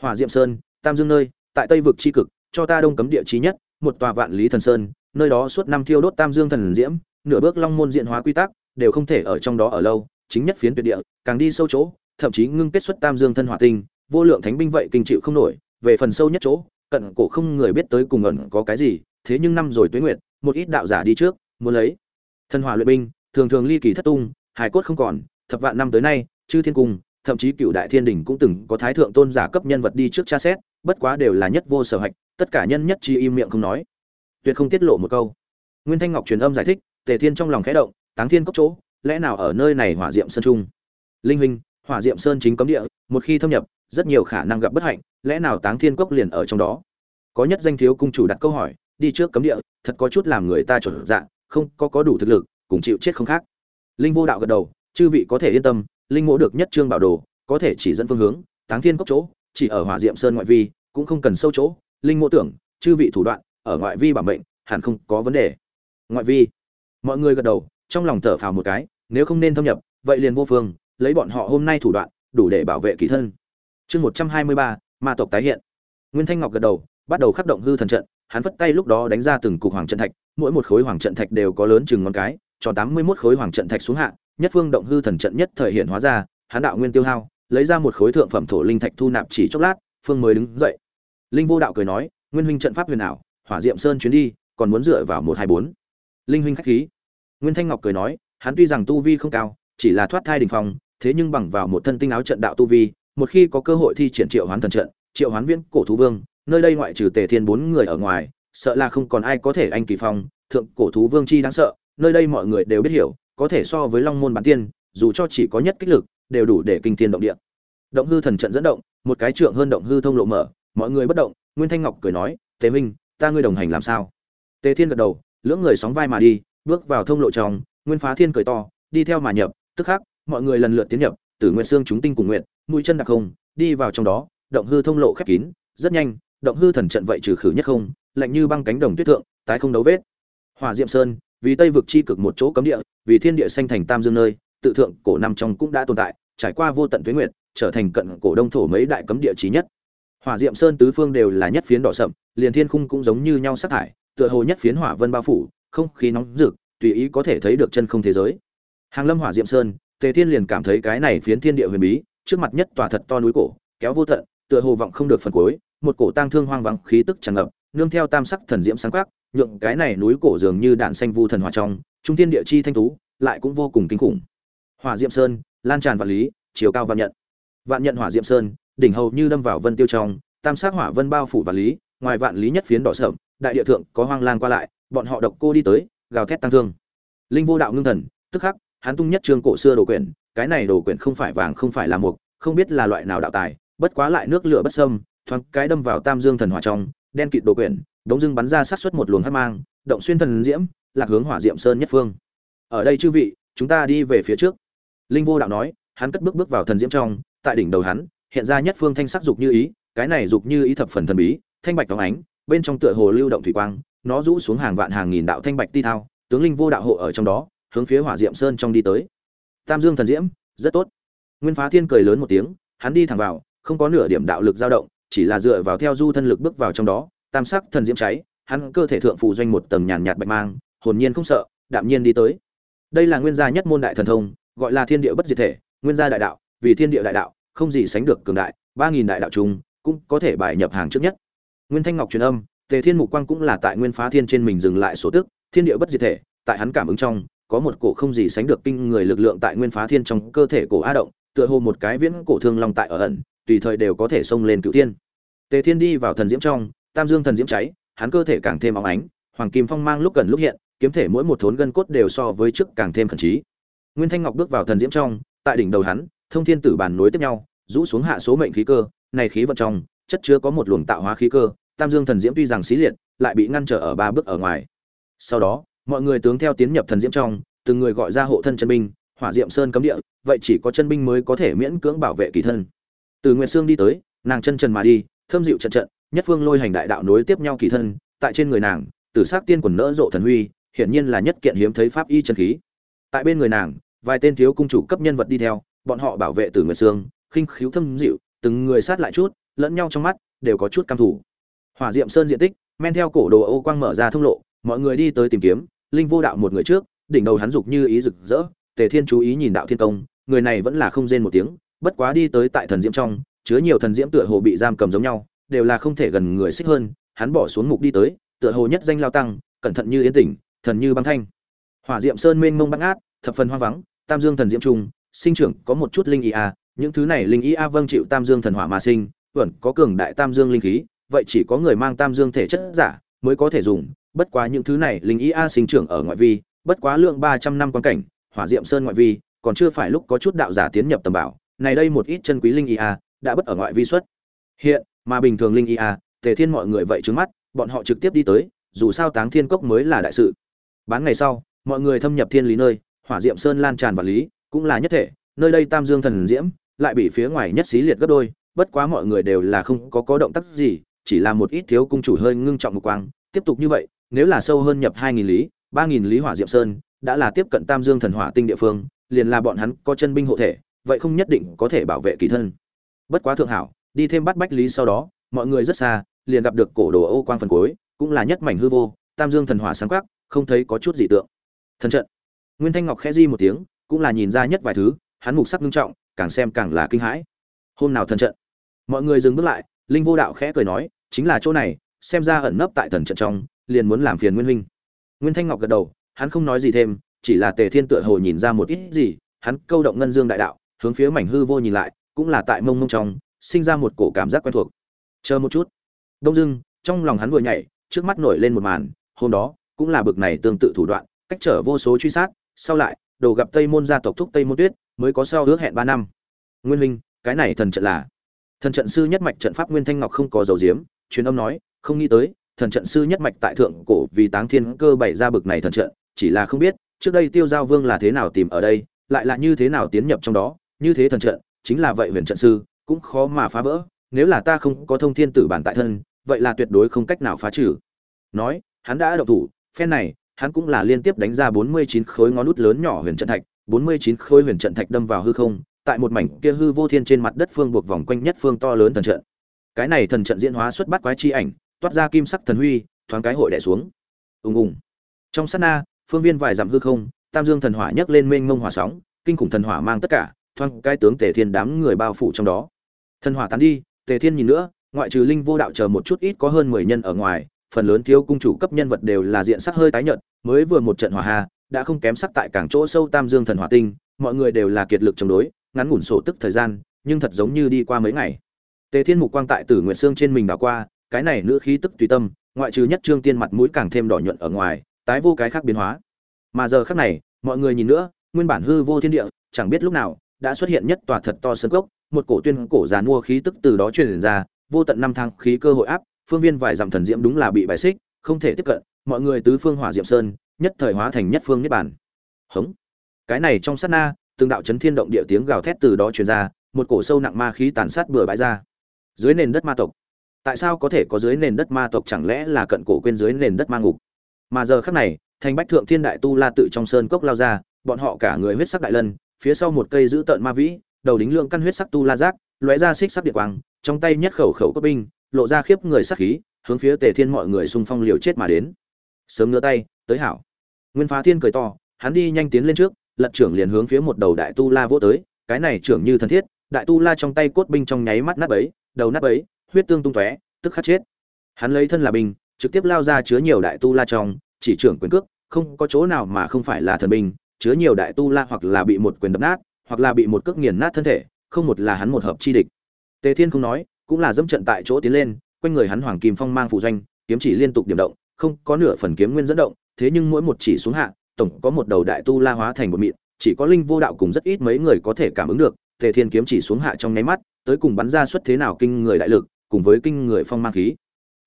Hỏa diệm sơn, tam dương nơi, tại tây vực chi cực cho ta đông cấm địa chí nhất, một tòa vạn lý thần sơn, nơi đó suốt năm thiêu đốt tam dương thần diễm, nửa bước long môn diện hóa quy tắc, đều không thể ở trong đó ở lâu, chính nhất phiến tuyệt địa, càng đi sâu chỗ, thậm chí ngưng kết xuất tam dương thân hỏa tinh, vô lượng thánh binh vậy kinh chịu không nổi, về phần sâu nhất chỗ, cận cổ không người biết tới cùng ẩn có cái gì, thế nhưng năm rồi tuế nguyệt, một ít đạo giả đi trước, muốn lấy thân hỏa luyện binh, thường thường ly kỳ thất tung, hài cốt không còn, thập vạn năm tới nay, chư thiên cung, thậm chí cựu đại thiên đình cũng từng có thái thượng tôn giả cấp nhân vật đi trước tra xét bất quá đều là nhất vô sở hạch, tất cả nhân nhất chi im miệng không nói. Tuyệt không tiết lộ một câu. Nguyên thanh ngọc truyền âm giải thích, tề thiên trong lòng khẽ động, táng thiên cốc chỗ, lẽ nào ở nơi này hỏa diệm sơn trung? Linh huynh, hỏa diệm sơn chính cấm địa, một khi thâm nhập, rất nhiều khả năng gặp bất hạnh, lẽ nào táng thiên cốc liền ở trong đó? Có nhất danh thiếu cung chủ đặt câu hỏi, đi trước cấm địa, thật có chút làm người ta chuẩn dạ không có có đủ thực lực, cùng chịu chết không khác. Linh vô đạo gật đầu, chư vị có thể yên tâm, linh mỗ được nhất trương bảo đồ, có thể chỉ dẫn phương hướng, táng thiên cốc chỗ chỉ ở hỏa diệm sơn ngoại vi, cũng không cần sâu chỗ, linh mộ tưởng, chư vị thủ đoạn, ở ngoại vi bảo mệnh, hẳn không có vấn đề. Ngoại vi. Mọi người gật đầu, trong lòng thở phào một cái, nếu không nên thâm nhập, vậy liền vô phương, lấy bọn họ hôm nay thủ đoạn, đủ để bảo vệ kỳ thân. Chương một trăm hai mươi ba, ma tộc tái hiện. Nguyên thanh ngọc gật đầu, bắt đầu khắc động hư thần trận, hắn vất tay lúc đó đánh ra từng cục hoàng trận thạch, mỗi một khối hoàng trận thạch đều có lớn chừng ngón cái cho tám mươi 81 khối hoàng trận thạch xuống hạ, nhất phương động hư thần trận nhất thời hiện hóa ra, hắn đạo nguyên tiêu hao lấy ra một khối thượng phẩm thổ linh thạch thu nạp chỉ chốc lát, phương mới đứng dậy. Linh vô đạo cười nói, nguyên huynh trận pháp huyền ảo, hỏa diệm sơn chuyến đi, còn muốn dựa vào một hai bốn. Linh huynh khách khí. Nguyên thanh ngọc cười nói, hắn tuy rằng tu vi không cao, chỉ là thoát thai đỉnh phong, thế nhưng bằng vào một thân tinh áo trận đạo tu vi, một khi có cơ hội thi triển triệu hoán thần trận, triệu hoán viễn, cổ thú vương, nơi đây ngoại trừ tề thiên bốn người ở ngoài, sợ là không còn ai có thể anh kỳ phong, thượng cổ thú vương chi đáng sợ, nơi đây mọi người đều biết hiểu, có thể so với long môn bản tiên, dù cho chỉ có nhất kích lực đều đủ để kinh thiên động địa. Động hư thần trận dẫn động, một cái trượng hơn động hư thông lộ mở, mọi người bất động, nguyên thanh ngọc cười nói, tề minh ta ngươi đồng hành làm sao? Tề thiên gật đầu, lưỡng người sóng vai mà đi, bước vào thông lộ trong, nguyên phá thiên cười to, đi theo mà nhập, tức khắc, mọi người lần lượt tiến nhập từ nguyên xương chúng tinh cùng nguyện, mũi chân đặc không, đi vào trong đó, động hư thông lộ khép kín, rất nhanh, động hư thần trận vậy trừ khử nhất không, lạnh như băng cánh đồng tuyết thượng, tái không đấu vết. Hỏa diệm sơn, vì tây vực chi cực một chỗ cấm địa, vì thiên địa xanh thành tam dương nơi, tự thượng cổ năm trong cũng đã tồn tại trải qua vô tận tuế nguyệt, trở thành cận cổ đông thổ mấy đại cấm địa trí nhất. Hỏa diệm sơn tứ phương đều là nhất phiến đỏ sậm, liền thiên khung cũng giống như nhau sắc thải, tựa hồ nhất phiến hỏa vân bao phủ, không khí nóng rực, tùy ý có thể thấy được chân không thế giới. Hàng lâm hỏa diệm sơn, tề thiên liền cảm thấy cái này phiến thiên địa huyền bí, trước mặt nhất tòa thật to núi cổ, kéo vô tận, tựa hồ vọng không được phần cuối, một cổ tang thương hoang vắng khí tức tràn ngập, nương theo tam sắc thần diễm sáng quắc, nhượng cái này núi cổ dường như đạn xanh vu thần hỏa trong, trung thiên địa chi thanh tú, lại cũng vô cùng kinh khủng. Hỏa diệm sơn lan tràn vạn lý, chiều cao vạn nhận. Vạn nhận hỏa diệm sơn, đỉnh hầu như đâm vào vân tiêu trong, tam sắc hỏa vân bao phủ vạn lý, ngoài vạn lý nhất phiến đỏ sợm đại địa thượng có hoang lang qua lại, bọn họ độc cô đi tới, gào thét tăng thương. Linh vô đạo ngưng thần, tức khắc, hắn tung nhất trương cổ xưa đồ quyển, cái này đồ quyển không phải vàng, không phải là mục không biết là loại nào đạo tài, bất quá lại nước lửa bất sâm thoáng cái đâm vào tam dương thần hỏa trong, đen kịt đồ quyển, đống dưng bắn ra sát xuất một luồng hắc mang, động xuyên thần diễm, lạc hướng hỏa diệm sơn nhất phương. Ở đây chư vị, chúng ta đi về phía trước linh vô đạo nói, hắn cất bước bước vào thần diễm trong, tại đỉnh đầu hắn, hiện ra nhất phương thanh sắc dục như ý, cái này dục như ý thập phần thần bí, thanh bạch phóng ánh, bên trong tựa hồ lưu động thủy quang, nó rũ xuống hàng vạn hàng nghìn đạo thanh bạch ti thao, tướng linh vô đạo hộ ở trong đó, hướng phía hỏa diệm sơn trong đi tới. Tam dương thần diễm, rất tốt. Nguyên phá thiên cười lớn một tiếng, hắn đi thẳng vào, không có nửa điểm đạo lực dao động, chỉ là dựa vào theo du thân lực bước vào trong đó, tam sắc thần diễm cháy, hắn cơ thể thượng phụ doanh một tầng nhàn nhạt bạch mang, hồn nhiên không sợ, đạm nhiên đi tới. Đây là nguyên gia nhất môn đại thần thông gọi là thiên địa bất diệt thể, nguyên gia đại đạo, vì thiên địa đại đạo, không gì sánh được cường đại, ba nghìn đại đạo chúng cũng có thể bài nhập hàng trước nhất nguyên thanh ngọc truyền âm, tề thiên mục quang cũng là tại nguyên phá thiên trên mình dừng lại số tức, thiên địa bất diệt thể, tại hắn cảm ứng trong, có một cổ không gì sánh được kinh người lực lượng tại nguyên phá thiên trong cơ thể cổ a động, tựa hồ một cái viễn cổ thương long tại ở ẩn, tùy thời đều có thể xông lên cựu tiên. tề thiên đi vào thần diễm trong, tam dương thần diễm cháy, hắn cơ thể càng thêm óng ánh, hoàng kim phong mang lúc gần lúc hiện, kiếm thể mỗi một thốn gân cốt đều so với trước càng thêm khẩn trí nguyên thanh ngọc bước vào thần diễm trong, tại đỉnh đầu hắn, thông thiên tử bàn nối tiếp nhau, rũ xuống hạ số mệnh khí cơ, này khí vận trong, chất chứa có một luồng tạo hóa khí cơ, tam dương thần diễm tuy rằng xí liệt, lại bị ngăn trở ở ba bước ở ngoài. Sau đó, mọi người tướng theo tiến nhập thần diễm trong, từng người gọi ra hộ thân chân binh, hỏa diệm sơn cấm địa, vậy chỉ có chân binh mới có thể miễn cưỡng bảo vệ kỳ thân. Từ nguyệt sương đi tới, nàng chân trần mà đi, thơm dịu trận trận, nhất phương lôi hành đại đạo nối tiếp nhau kỳ thân, tại trên người nàng, tử sắc tiên quần nỡ rộ thần huy, hiển nhiên là nhất kiện hiếm thấy pháp y chân khí tại bên người nàng, vài tên thiếu cung chủ cấp nhân vật đi theo, bọn họ bảo vệ từ nguyệt sương, khinh khiếu thâm dịu, từng người sát lại chút, lẫn nhau trong mắt đều có chút cam thủ hỏa diệm sơn diện tích, men theo cổ đồ ô quang mở ra thông lộ, mọi người đi tới tìm kiếm, linh vô đạo một người trước, đỉnh đầu hắn dục như ý rực rỡ, tề thiên chú ý nhìn đạo thiên công, người này vẫn là không rên một tiếng, bất quá đi tới tại thần diễm trong, chứa nhiều thần diễm tựa hồ bị giam cầm giống nhau, đều là không thể gần người xích hơn, hắn bỏ xuống mục đi tới, tựa hồ nhất danh lao tăng, cẩn thận như yên tĩnh, thần như băng thanh hỏa diệm sơn mênh mông bắt át thập phần hoang vắng, tam dương thần diễm trung, sinh trưởng có một chút linh ý a những thứ này linh ý a vâng chịu tam dương thần hỏa mà sinh, vẫn có cường đại tam dương linh khí, vậy chỉ có người mang tam dương thể chất giả mới có thể dùng, bất quá những thứ này linh ý a sinh trưởng ở ngoại vi, bất quá lượng ba trăm năm quan cảnh, hỏa diệm sơn ngoại vi, còn chưa phải lúc có chút đạo giả tiến nhập tầm bảo, này đây một ít chân quý linh ý a đã bất ở ngoại vi xuất. Hiện, mà bình thường linh ý a tề thiên mọi người vậy trước mắt, bọn họ trực tiếp đi tới, dù sao táng thiên cốc mới là đại sự. Bán ngày sau mọi người thâm nhập thiên lý nơi, hỏa diệm sơn lan tràn và lý, cũng là nhất thể, nơi đây tam dương thần diễm, lại bị phía ngoài nhất xí liệt gấp đôi, bất quá mọi người đều là không có có động tác gì, chỉ là một ít thiếu cung chủ hơi ngưng trọng một quang, tiếp tục như vậy, nếu là sâu hơn nhập hai nghìn lý, ba nghìn lý hỏa diệm sơn, đã là tiếp cận tam dương thần hỏa tinh địa phương, liền là bọn hắn có chân binh hộ thể, vậy không nhất định có thể bảo vệ kỳ thân. Bất quá thượng hảo, đi thêm bắt bách lý sau đó, mọi người rất xa, liền gặp được cổ đồ ô quang phần cuối, cũng là nhất mảnh hư vô, tam dương thần hỏa sáng quắc, không thấy có chút dị tượng thần trận. Nguyên thanh ngọc khẽ di một tiếng, cũng là nhìn ra nhất vài thứ, hắn mục sắc nghiêm trọng, càng xem càng là kinh hãi. Hôm nào thần trận? Mọi người dừng bước lại, linh vô đạo khẽ cười nói, chính là chỗ này, xem ra ẩn nấp tại thần trận trong, liền muốn làm phiền nguyên huynh. Nguyên thanh ngọc gật đầu, hắn không nói gì thêm, chỉ là tề thiên tựa hồ nhìn ra một ít gì, hắn câu động ngân dương đại đạo, hướng phía mảnh hư vô nhìn lại, cũng là tại mông mông trong, sinh ra một cổ cảm giác quen thuộc. Chờ một chút. Đông dưng trong lòng hắn vừa nhảy, trước mắt nổi lên một màn, hôm đó, cũng là bực này tương tự thủ đoạn cách trở vô số truy sát, sau lại, đồ gặp tây môn gia tộc thúc tây môn tuyết, mới có sau ước hẹn ba năm. Nguyên minh cái này thần trận là thần trận sư nhất mạch trận pháp nguyên thanh ngọc không có dầu diếm truyền âm nói, không nghĩ tới, thần trận sư nhất mạch tại thượng cổ vì táng thiên cơ bày ra bực này thần trận, chỉ là không biết, trước đây tiêu giao vương là thế nào tìm ở đây, lại là như thế nào tiến nhập trong đó, như thế thần trận, chính là vậy huyền trận sư, cũng khó mà phá vỡ, nếu là ta không có thông thiên tử bản tại thân, vậy là tuyệt đối không cách nào phá trừ. Nói, hắn đã độc thủ, phen này hắn cũng là liên tiếp đánh ra 49 khối ngón nút lớn nhỏ huyền trận thạch 49 khối huyền trận thạch đâm vào hư không, tại một mảnh kia hư vô thiên trên mặt đất phương buộc vòng quanh nhất phương to lớn thần trận. Cái này thần trận diễn hóa xuất bắt quái chi ảnh, toát ra kim sắc thần huy, thoáng cái hội đè xuống. Ùng ùng. Trong sát na, phương viên vài dặm hư không, tam dương thần hỏa nhấc lên mênh mông hỏa sóng, kinh khủng thần hỏa mang tất cả, thoáng cái tướng tề thiên đám người bao phủ trong đó. Thần hỏa tán đi, tề thiên nhìn nữa, ngoại trừ linh vô đạo chờ một chút ít có hơn mười nhân ở ngoài, phần lớn thiếu cung chủ cấp nhân vật đều là diện sắc hơi tái nhợt mới vừa một trận hỏa hà, đã không kém sắc tại cảng chỗ sâu tam dương thần hỏa tinh, mọi người đều là kiệt lực chống đối, ngắn ngủn sổ tức thời gian, nhưng thật giống như đi qua mấy ngày. Tề thiên mục quang tại tử nguyệt xương trên mình đảo qua, cái này nữ khí tức tùy tâm, ngoại trừ nhất trương tiên mặt mũi càng thêm đỏ nhuận ở ngoài, tái vô cái khác biến hóa. Mà giờ khác này, mọi người nhìn nữa, nguyên bản hư vô thiên địa, chẳng biết lúc nào, đã xuất hiện nhất tòa thật to sơn cốc, một cổ tuyên cổ giàn mua khí tức từ đó truyền ra, vô tận năm tháng khí cơ hội áp, phương viên vài dặm thần diễm đúng là bị bài xích không thể tiếp cận, mọi người tứ phương hỏa diệm sơn, nhất thời hóa thành nhất phương niết bàn. hống. Cái này trong sát na, từng đạo chấn thiên động địa tiếng gào thét từ đó truyền ra, một cổ sâu nặng ma khí tàn sát bừa bãi ra. Dưới nền đất ma tộc. Tại sao có thể có dưới nền đất ma tộc chẳng lẽ là cận cổ quên dưới nền đất ma ngục? Mà giờ khắc này, thành bách thượng thiên đại tu la tự trong sơn cốc lao ra, bọn họ cả người huyết sắc đại lân, phía sau một cây giữ tợn ma vĩ, đầu đính lượng căn huyết sắc tu la giác, lóe ra xích sắc điện quang, trong tay nhất khẩu khẩu cấp binh, lộ ra khiếp người sắc khí hướng phía tề thiên mọi người xung phong liều chết mà đến. Sớm ngửa tay, tới hảo. Nguyên phá thiên cười to, hắn đi nhanh tiến lên trước, lật trưởng liền hướng phía một đầu đại tu la vỗ tới, cái này trưởng như thần thiết, đại tu la trong tay cốt binh trong nháy mắt nát bấy, đầu nát bấy, huyết tương tung tóe, tức khắc chết. Hắn lấy thân là binh, trực tiếp lao ra chứa nhiều đại tu la trong, chỉ trưởng quyền cước, không có chỗ nào mà không phải là thần binh, chứa nhiều đại tu la hoặc là bị một quyền đập nát, hoặc là bị một cước nghiền nát thân thể, không một là hắn một hợp chi địch. Tề thiên không nói, cũng là dẫm trận tại chỗ tiến lên quanh người hắn hoàng kim phong mang phụ doanh, kiếm chỉ liên tục điểm động, không có nửa phần kiếm nguyên dẫn động, thế nhưng mỗi một chỉ xuống hạ, tổng có một đầu đại tu la hóa thành một mịn, chỉ có linh vô đạo cùng rất ít mấy người có thể cảm ứng được, tề thiên kiếm chỉ xuống hạ trong nháy mắt, tới cùng bắn ra suất thế nào kinh người đại lực, cùng với kinh người phong mang khí.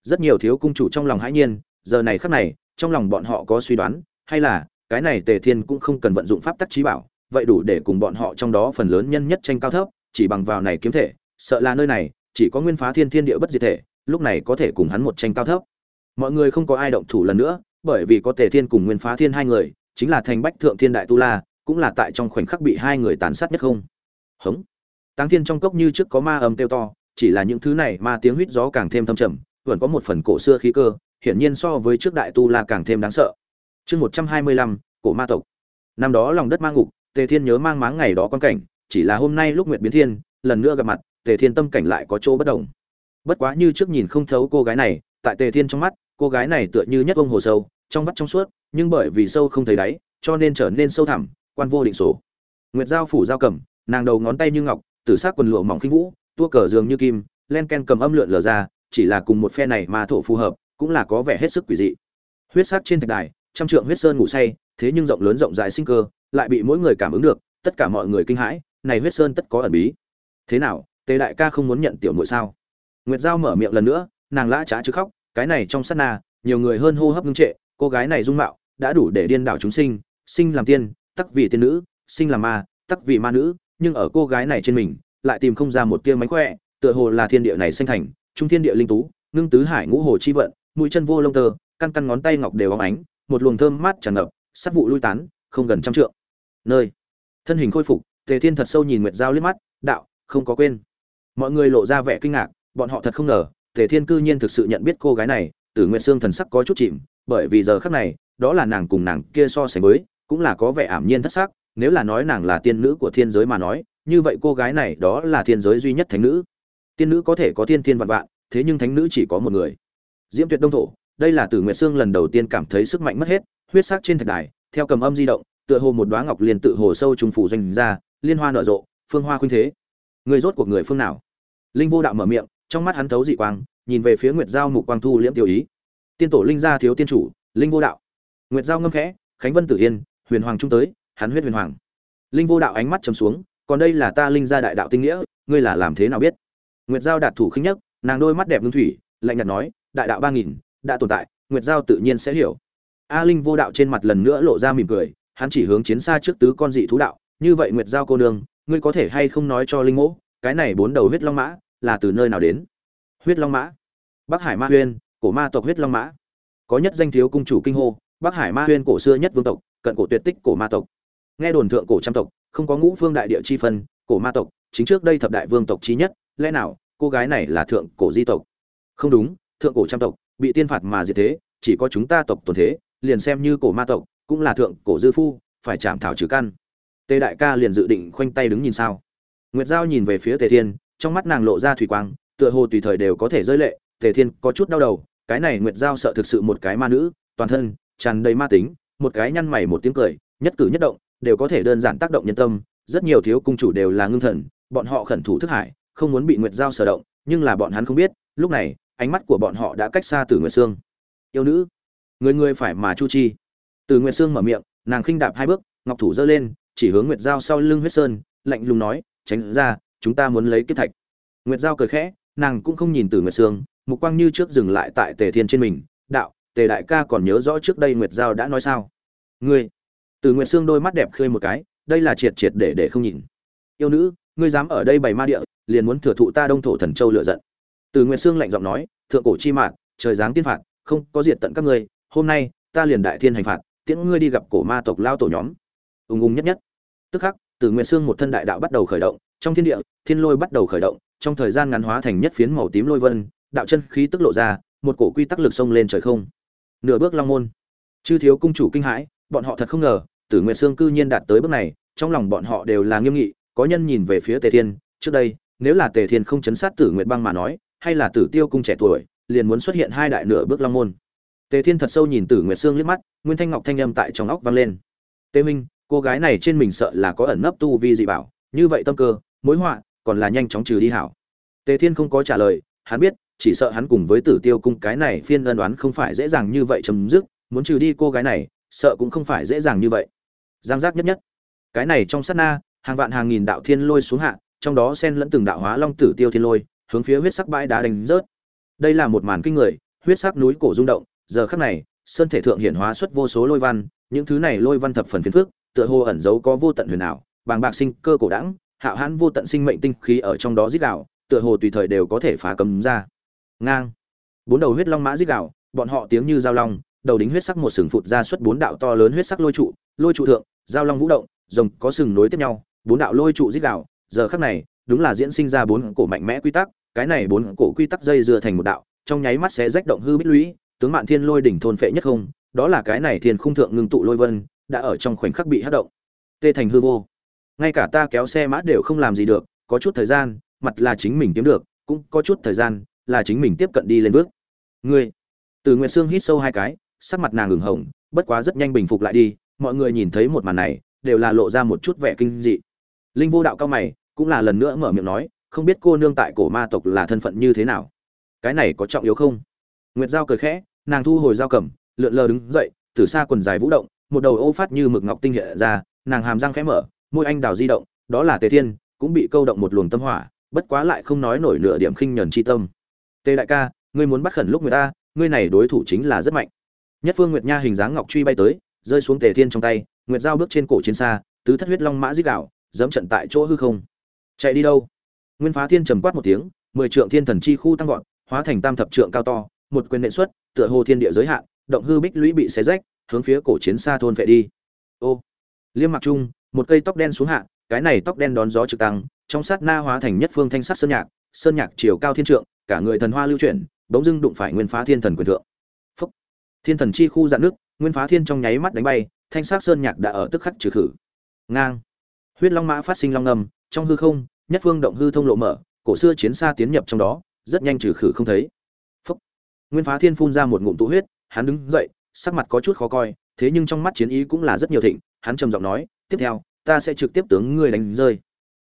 Rất nhiều thiếu cung chủ trong lòng hãi nhiên, giờ này khắc này, trong lòng bọn họ có suy đoán, hay là, cái này tề thiên cũng không cần vận dụng pháp tắc trí bảo, vậy đủ để cùng bọn họ trong đó phần lớn nhân nhất tranh cao thấp, chỉ bằng vào này kiếm thể, sợ là nơi này, chỉ có nguyên phá thiên thiên địa bất diệt thể lúc này có thể cùng hắn một tranh cao thấp. Mọi người không có ai động thủ lần nữa, bởi vì có tề thiên cùng nguyên phá thiên hai người, chính là thành bách thượng thiên đại tu la, cũng là tại trong khoảnh khắc bị hai người tàn sát nhất không. Hống. Táng thiên trong cốc như trước có ma âm kêu to, chỉ là những thứ này ma tiếng huýt gió càng thêm thâm trầm, vẫn có một phần cổ xưa khí cơ, hiển nhiên so với trước đại tu la càng thêm đáng sợ. Chương một trăm hai mươi lăm, cổ ma tộc. Năm đó lòng đất ma ngục, tề thiên nhớ mang máng ngày đó quan cảnh, chỉ là hôm nay lúc nguyệt biến thiên, lần nữa gặp mặt, tề thiên tâm cảnh lại có chỗ bất đồng bất quá như trước nhìn không thấu cô gái này, tại tề thiên trong mắt, cô gái này tựa như nhất ông hồ sâu, trong vắt trong suốt, nhưng bởi vì sâu không thấy đáy, cho nên trở nên sâu thẳm, quan vô định sổ. Nguyệt giao phủ giao cầm, nàng đầu ngón tay như ngọc, tử sắc quần lụa mỏng khinh vũ, tua cờ giường như kim, len ken cầm âm lượn lờ ra, chỉ là cùng một phe này mà thổ phù hợp, cũng là có vẻ hết sức quỷ dị. Huyết sắc trên thạch đài, trăm trượng huyết sơn ngủ say, thế nhưng rộng lớn rộng rãi sinh cơ, lại bị mỗi người cảm ứng được, tất cả mọi người kinh hãi, này huyết sơn tất có ẩn bí. Thế nào, tề đại ca không muốn nhận tiểu muội sao? Nguyệt giao mở miệng lần nữa, nàng lã chả chứ khóc, cái này trong sát na, nhiều người hơn hô hấp ngưng trệ, cô gái này dung mạo, đã đủ để điên đảo chúng sinh sinh làm tiên, tắc vì tiên nữ, sinh làm ma, tắc vì ma nữ, nhưng ở cô gái này trên mình, lại tìm không ra một tia mánh khỏe, tựa hồ là thiên địa này sinh thành, trung thiên địa linh tú, ngưng tứ hải ngũ hồ chi vận, mũi chân vô lông tơ, căn căn ngón tay ngọc đều óng ánh, một luồng thơm mát tràn ngập, sát vụ lui tán, không gần trăm trượng. Nơi, thân hình khôi phục, tề thiên thật sâu nhìn nguyệt giao liếc mắt, đạo, không có quên. Mọi người lộ ra vẻ kinh ngạc bọn họ thật không ngờ, tề thiên cư nhiên thực sự nhận biết cô gái này, tử nguyệt xương thần sắc có chút chìm, bởi vì giờ khắc này, đó là nàng cùng nàng kia so sánh với, cũng là có vẻ ảm nhiên thất sắc, nếu là nói nàng là tiên nữ của thiên giới mà nói, như vậy cô gái này đó là thiên giới duy nhất thánh nữ. Tiên nữ có thể có thiên thiên vạn vạn, thế nhưng thánh nữ chỉ có một người. Diễm tuyệt đông thổ, đây là tử nguyệt sương lần đầu tiên cảm thấy sức mạnh mất hết, huyết sắc trên thạch đài, theo cầm âm di động, tựa hồ một đóa ngọc liền tự hồ sâu trùng phủ doanh ra, liên hoa nở rộ, phương hoa khuynh thế. Người rốt cuộc người phương nào? Linh vô đạo mở miệng trong mắt hắn thấu dị quang, nhìn về phía nguyệt giao mục quang thu liễm tiêu ý. Tiên tổ linh gia thiếu tiên chủ, linh vô đạo. Nguyệt giao ngâm khẽ, khánh vân tử yên, huyền hoàng trung tới, hắn huyết huyền hoàng. Linh vô đạo ánh mắt trầm xuống, còn đây là ta linh gia đại đạo tinh nghĩa, ngươi là làm thế nào biết? Nguyệt giao đạt thủ khinh nhất nàng đôi mắt đẹp ngưng thủy, lạnh nhạt nói, đại đạo ba nghìn, đã tồn tại, nguyệt giao tự nhiên sẽ hiểu. A linh vô đạo trên mặt lần nữa lộ ra mỉm cười, hắn chỉ hướng chiến xa trước tứ con dị thú đạo, như vậy nguyệt giao cô nương, ngươi có thể hay không nói cho linh mỗ, cái này bốn đầu huyết long mã là từ nơi nào đến? Huyết long mã. Bắc hải ma huyên, cổ ma tộc huyết long mã. Có nhất danh thiếu cung chủ kinh hô, bắc hải ma huyên cổ xưa nhất vương tộc, cận cổ tuyệt tích cổ ma tộc. Nghe đồn thượng cổ trăm tộc, không có ngũ phương đại địa chi phân, cổ ma tộc, chính trước đây thập đại vương tộc chí nhất, lẽ nào, cô gái này là thượng cổ di tộc? Không đúng, thượng cổ trăm tộc, bị tiên phạt mà diệt thế, chỉ có chúng ta tộc tồn thế, liền xem như cổ ma tộc, cũng là thượng cổ dư phu, phải chạm thảo trừ căn. Tề đại ca liền dự định khoanh tay đứng nhìn sao. Nguyệt giao nhìn về phía tề thiên trong mắt nàng lộ ra thủy quang, tựa hồ tùy thời đều có thể rơi lệ, tề thiên có chút đau đầu, cái này nguyệt giao sợ thực sự một cái ma nữ, toàn thân tràn đầy ma tính, một cái nhăn mày một tiếng cười, nhất cử nhất động, đều có thể đơn giản tác động nhân tâm, rất nhiều thiếu cung chủ đều là ngưng thần, bọn họ khẩn thủ thức hải, không muốn bị nguyệt giao sở động, nhưng là bọn hắn không biết, lúc này, ánh mắt của bọn họ đã cách xa từ nguyệt sương. Yêu nữ, người người phải mà chu chi. Từ nguyệt sương mở miệng, nàng khinh đạp hai bước, ngọc thủ giơ lên, chỉ hướng nguyệt giao sau lưng huyết sơn, lạnh lùng nói, tránh ra chúng ta muốn lấy kiếp thạch. Nguyệt giao cười khẽ, nàng cũng không nhìn từ nguyệt sương, mục quang như trước dừng lại tại tề thiên trên mình. Đạo, tề đại ca còn nhớ rõ trước đây nguyệt giao đã nói sao? Ngươi. Từ nguyệt sương đôi mắt đẹp khơi một cái, đây là triệt triệt để để không nhìn. Yêu nữ, ngươi dám ở đây bày ma địa, liền muốn thừa thụ ta đông thổ thần châu lựa giận. Từ nguyệt sương lạnh giọng nói, thượng cổ chi mạn trời giáng tiên phạt, không có diệt tận các ngươi, hôm nay, ta liền đại thiên hành phạt, tiễn ngươi đi gặp cổ ma tộc lao tổ nhóm. Ùng ùng nhất nhất. Tức khắc từ nguyệt sương một thân đại đạo bắt đầu khởi động trong thiên địa, thiên lôi bắt đầu khởi động, trong thời gian ngắn hóa thành nhất phiến màu tím lôi vân, đạo chân khí tức lộ ra, một cổ quy tắc lực xông lên trời không. Nửa bước long môn. Chư thiếu cung chủ kinh hãi, bọn họ thật không ngờ, tử nguyệt sương cư nhiên đạt tới bước này, trong lòng bọn họ đều là nghiêm nghị, có nhân nhìn về phía tề thiên, trước đây, nếu là tề thiên không chấn sát tử nguyệt băng mà nói, hay là tử tiêu cung trẻ tuổi, liền muốn xuất hiện hai đại nửa bước long môn. Tề thiên thật sâu nhìn tử nguyệt sương liếc mắt, nguyên thanh ngọc thanh âm tại trong óc vang lên. Tề minh cô gái này trên mình sợ là có ẩn nấp tu vi dị bảo như vậy tâm cơ, mối họa còn là nhanh chóng trừ đi hảo. Tề thiên không có trả lời, hắn biết, chỉ sợ hắn cùng với tử tiêu cung cái này phiên ân đoán không phải dễ dàng như vậy chấm dứt, muốn trừ đi cô gái này, sợ cũng không phải dễ dàng như vậy. Giang giác nhất nhất. Cái này trong sát na, hàng vạn hàng nghìn đạo thiên lôi xuống hạ, trong đó xen lẫn từng đạo hóa long tử tiêu thiên lôi, hướng phía huyết sắc bãi đá đánh rớt. Đây là một màn kinh người, huyết sắc núi cổ rung động, giờ khắc này, sơn thể thượng hiển hóa xuất vô số lôi văn, những thứ này lôi văn thập phần phiền phức, tựa hồ ẩn giấu có vô tận huyền ảo bàng bạc sinh cơ cổ đẳng, hạo hãn vô tận sinh mệnh tinh khí ở trong đó giết đạo tựa hồ tùy thời đều có thể phá cấm ra. Ngang. Bốn đầu huyết long mã giết đạo bọn họ tiếng như giao long, đầu đính huyết sắc một sừng phụt ra xuất bốn đạo to lớn huyết sắc lôi trụ lôi trụ thượng, giao long vũ động, rồng có sừng nối tiếp nhau, bốn đạo lôi trụ giết đạo giờ khắc này, đúng là diễn sinh ra bốn cổ mạnh mẽ quy tắc, cái này bốn cổ quy tắc dây dưa thành một đạo, trong nháy mắt sẽ rách động hư bích lũy, tướng mạn thiên lôi đỉnh thôn phệ nhất không, đó là cái này thiên khung thượng ngưng tụ lôi vân, đã ở trong khoảnh khắc bị hất động. Tê thành hư vô ngay cả ta kéo xe mã đều không làm gì được, có chút thời gian, mặt là chính mình kiếm được, cũng có chút thời gian, là chính mình tiếp cận đi lên bước. Ngươi, từ nguyệt sương hít sâu hai cái, sắc mặt nàng ửng hồng, bất quá rất nhanh bình phục lại đi, mọi người nhìn thấy một màn này, đều là lộ ra một chút vẻ kinh dị. Linh vô đạo cao mày, cũng là lần nữa mở miệng nói, không biết cô nương tại cổ ma tộc là thân phận như thế nào. Cái này có trọng yếu không? Nguyệt giao cười khẽ, nàng thu hồi dao cầm, lượn lờ đứng dậy, từ xa quần dài vũ động, một đầu ô phát như mực ngọc tinh hiện ra, nàng hàm răng khẽ mở môi anh đào di động đó là tề thiên cũng bị câu động một luồng tâm hỏa bất quá lại không nói nổi nửa điểm khinh nhẫn chi tâm. Tề đại ca ngươi muốn bắt khẩn lúc người ta ngươi này đối thủ chính là rất mạnh. Nhất phương nguyệt nha hình dáng ngọc truy bay tới rơi xuống tề thiên trong tay nguyệt giao bước trên cổ chiến xa tứ thất huyết long mã giết đảo, dẫm trận tại chỗ hư không. Chạy đi đâu? Nguyên phá thiên trầm quát một tiếng mười trượng thiên thần chi khu tăng vọt hóa thành tam thập trượng cao to một quyền nện xuất tựa hồ thiên địa giới hạn động hư bích lũy bị xé rách hướng phía cổ chiến xa thôn vệ đi. Ô! Liêm mặc trung một cây tóc đen xuống hạ, cái này tóc đen đón gió trực tăng, trong sát na hóa thành nhất phương thanh sắc sơn nhạc sơn nhạc chiều cao thiên trượng, cả người thần hoa lưu chuyển, bỗng dưng đụng phải nguyên phá thiên thần quyền thượng. Phúc! Thiên thần chi khu dạn nước, nguyên phá thiên trong nháy mắt đánh bay, thanh sắc sơn nhạc đã ở tức khắc trừ khử. Ngang! Huyết long mã phát sinh long ngầm trong hư không, nhất phương động hư thông lộ mở, cổ xưa chiến xa tiến nhập trong đó, rất nhanh trừ khử không thấy. Phúc. nguyên phá thiên phun ra một ngụm tụ huyết, hắn đứng dậy, sắc mặt có chút khó coi, thế nhưng trong mắt chiến ý cũng là rất nhiều thịnh, hắn trầm giọng nói tiếp theo, ta sẽ trực tiếp tướng ngươi đánh rơi.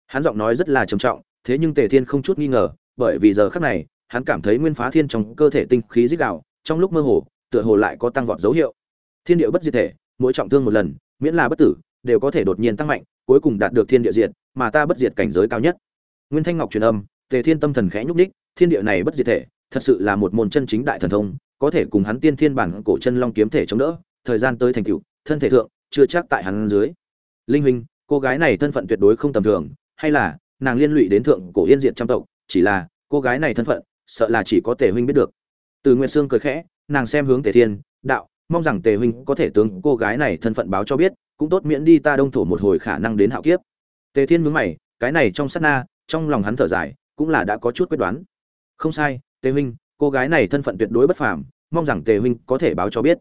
Hắn giọng nói rất là trầm trọng, thế nhưng tề thiên không chút nghi ngờ, bởi vì giờ khắc này, hắn cảm thấy nguyên phá thiên trong cơ thể tinh khí dích đạo trong lúc mơ hồ, tựa hồ lại có tăng vọt dấu hiệu. Thiên địa bất diệt thể, mỗi trọng thương một lần, miễn là bất tử, đều có thể đột nhiên tăng mạnh, cuối cùng đạt được thiên địa diệt, mà ta bất diệt cảnh giới cao nhất. Nguyên thanh ngọc truyền âm, tề thiên tâm thần khẽ nhúc ních thiên địa này bất diệt thể, thật sự là một môn chân chính đại thần thông, có thể cùng hắn tiên thiên bản cổ chân long kiếm thể chống đỡ, thời gian tới thành cựu thân thể thượng, chưa chắc tại hắn dưới linh huynh, cô gái này thân phận tuyệt đối không tầm thường, hay là, nàng liên lụy đến thượng cổ yên diện trăm tộc, chỉ là, cô gái này thân phận, sợ là chỉ có tề huynh biết được. Từ nguyệt sương cười khẽ, nàng xem hướng tề thiên, đạo, mong rằng tề huynh có thể tướng cô gái này thân phận báo cho biết, cũng tốt miễn đi ta đông thổ một hồi khả năng đến hạo kiếp. Tề thiên mướn mày, cái này trong sát na, trong lòng hắn thở dài, cũng là đã có chút quyết đoán. Không sai, tề huynh, cô gái này thân phận tuyệt đối bất phàm, mong rằng tề huynh có thể báo cho biết.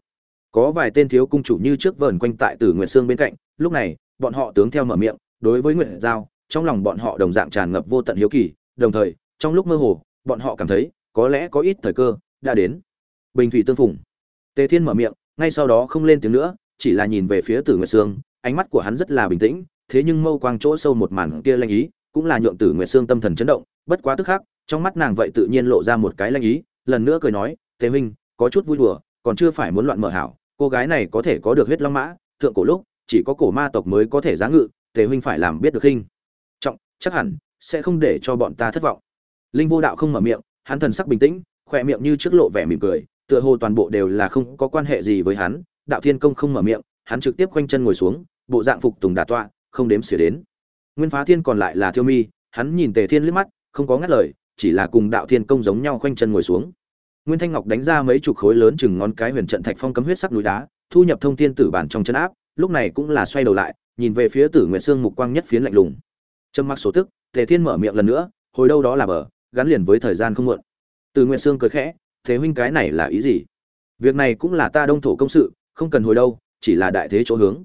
Có vài tên thiếu cung chủ như trước vờn quanh tại tử nguyệt sương bên cạnh, lúc này bọn họ tướng theo mở miệng, đối với nguyệt giao, trong lòng bọn họ đồng dạng tràn ngập vô tận hiếu kỳ, đồng thời, trong lúc mơ hồ, bọn họ cảm thấy, có lẽ có ít thời cơ, đã đến. Bình thủy tương phùng. Tề thiên mở miệng, ngay sau đó không lên tiếng nữa, chỉ là nhìn về phía tử nguyệt sương, ánh mắt của hắn rất là bình tĩnh, thế nhưng mâu quang chỗ sâu một màn kia lanh ý, cũng là nhượng tử nguyệt sương tâm thần chấn động, bất quá tức khắc, trong mắt nàng vậy tự nhiên lộ ra một cái lanh ý, lần nữa cười nói, tề huynh, có chút vui đùa, còn chưa phải muốn loạn mở hảo, cô gái này có thể có được huyết long mã, thượng cổ lúc chỉ có cổ ma tộc mới có thể giá ngự, tề huynh phải làm biết được khinh. Trọng, chắc hẳn sẽ không để cho bọn ta thất vọng. Linh vô đạo không mở miệng, hắn thần sắc bình tĩnh, khỏe miệng như trước lộ vẻ mỉm cười, tựa hồ toàn bộ đều là không có quan hệ gì với hắn. Đạo thiên công không mở miệng, hắn trực tiếp quanh chân ngồi xuống, bộ dạng phục tùng đà tọa, không đếm xỉa đến. Nguyên phá thiên còn lại là thiêu mi, hắn nhìn tề thiên liếc mắt, không có ngắt lời, chỉ là cùng đạo thiên công giống nhau quanh chân ngồi xuống. Nguyên thanh ngọc đánh ra mấy chục khối lớn chừng ngón cái huyền trận thạch phong cấm huyết sắc núi đá, thu nhập thông thiên tử bản trong chân áp lúc này cũng là xoay đầu lại, nhìn về phía tử nguyện sương mục quang nhất phiến lạnh lùng. Trâm mặc số tức, tề thiên mở miệng lần nữa, hồi đâu đó là bờ, gắn liền với thời gian không muộn. Tử nguyện sương cười khẽ, thế huynh cái này là ý gì? Việc này cũng là ta đông thổ công sự, không cần hồi đâu, chỉ là đại thế chỗ hướng.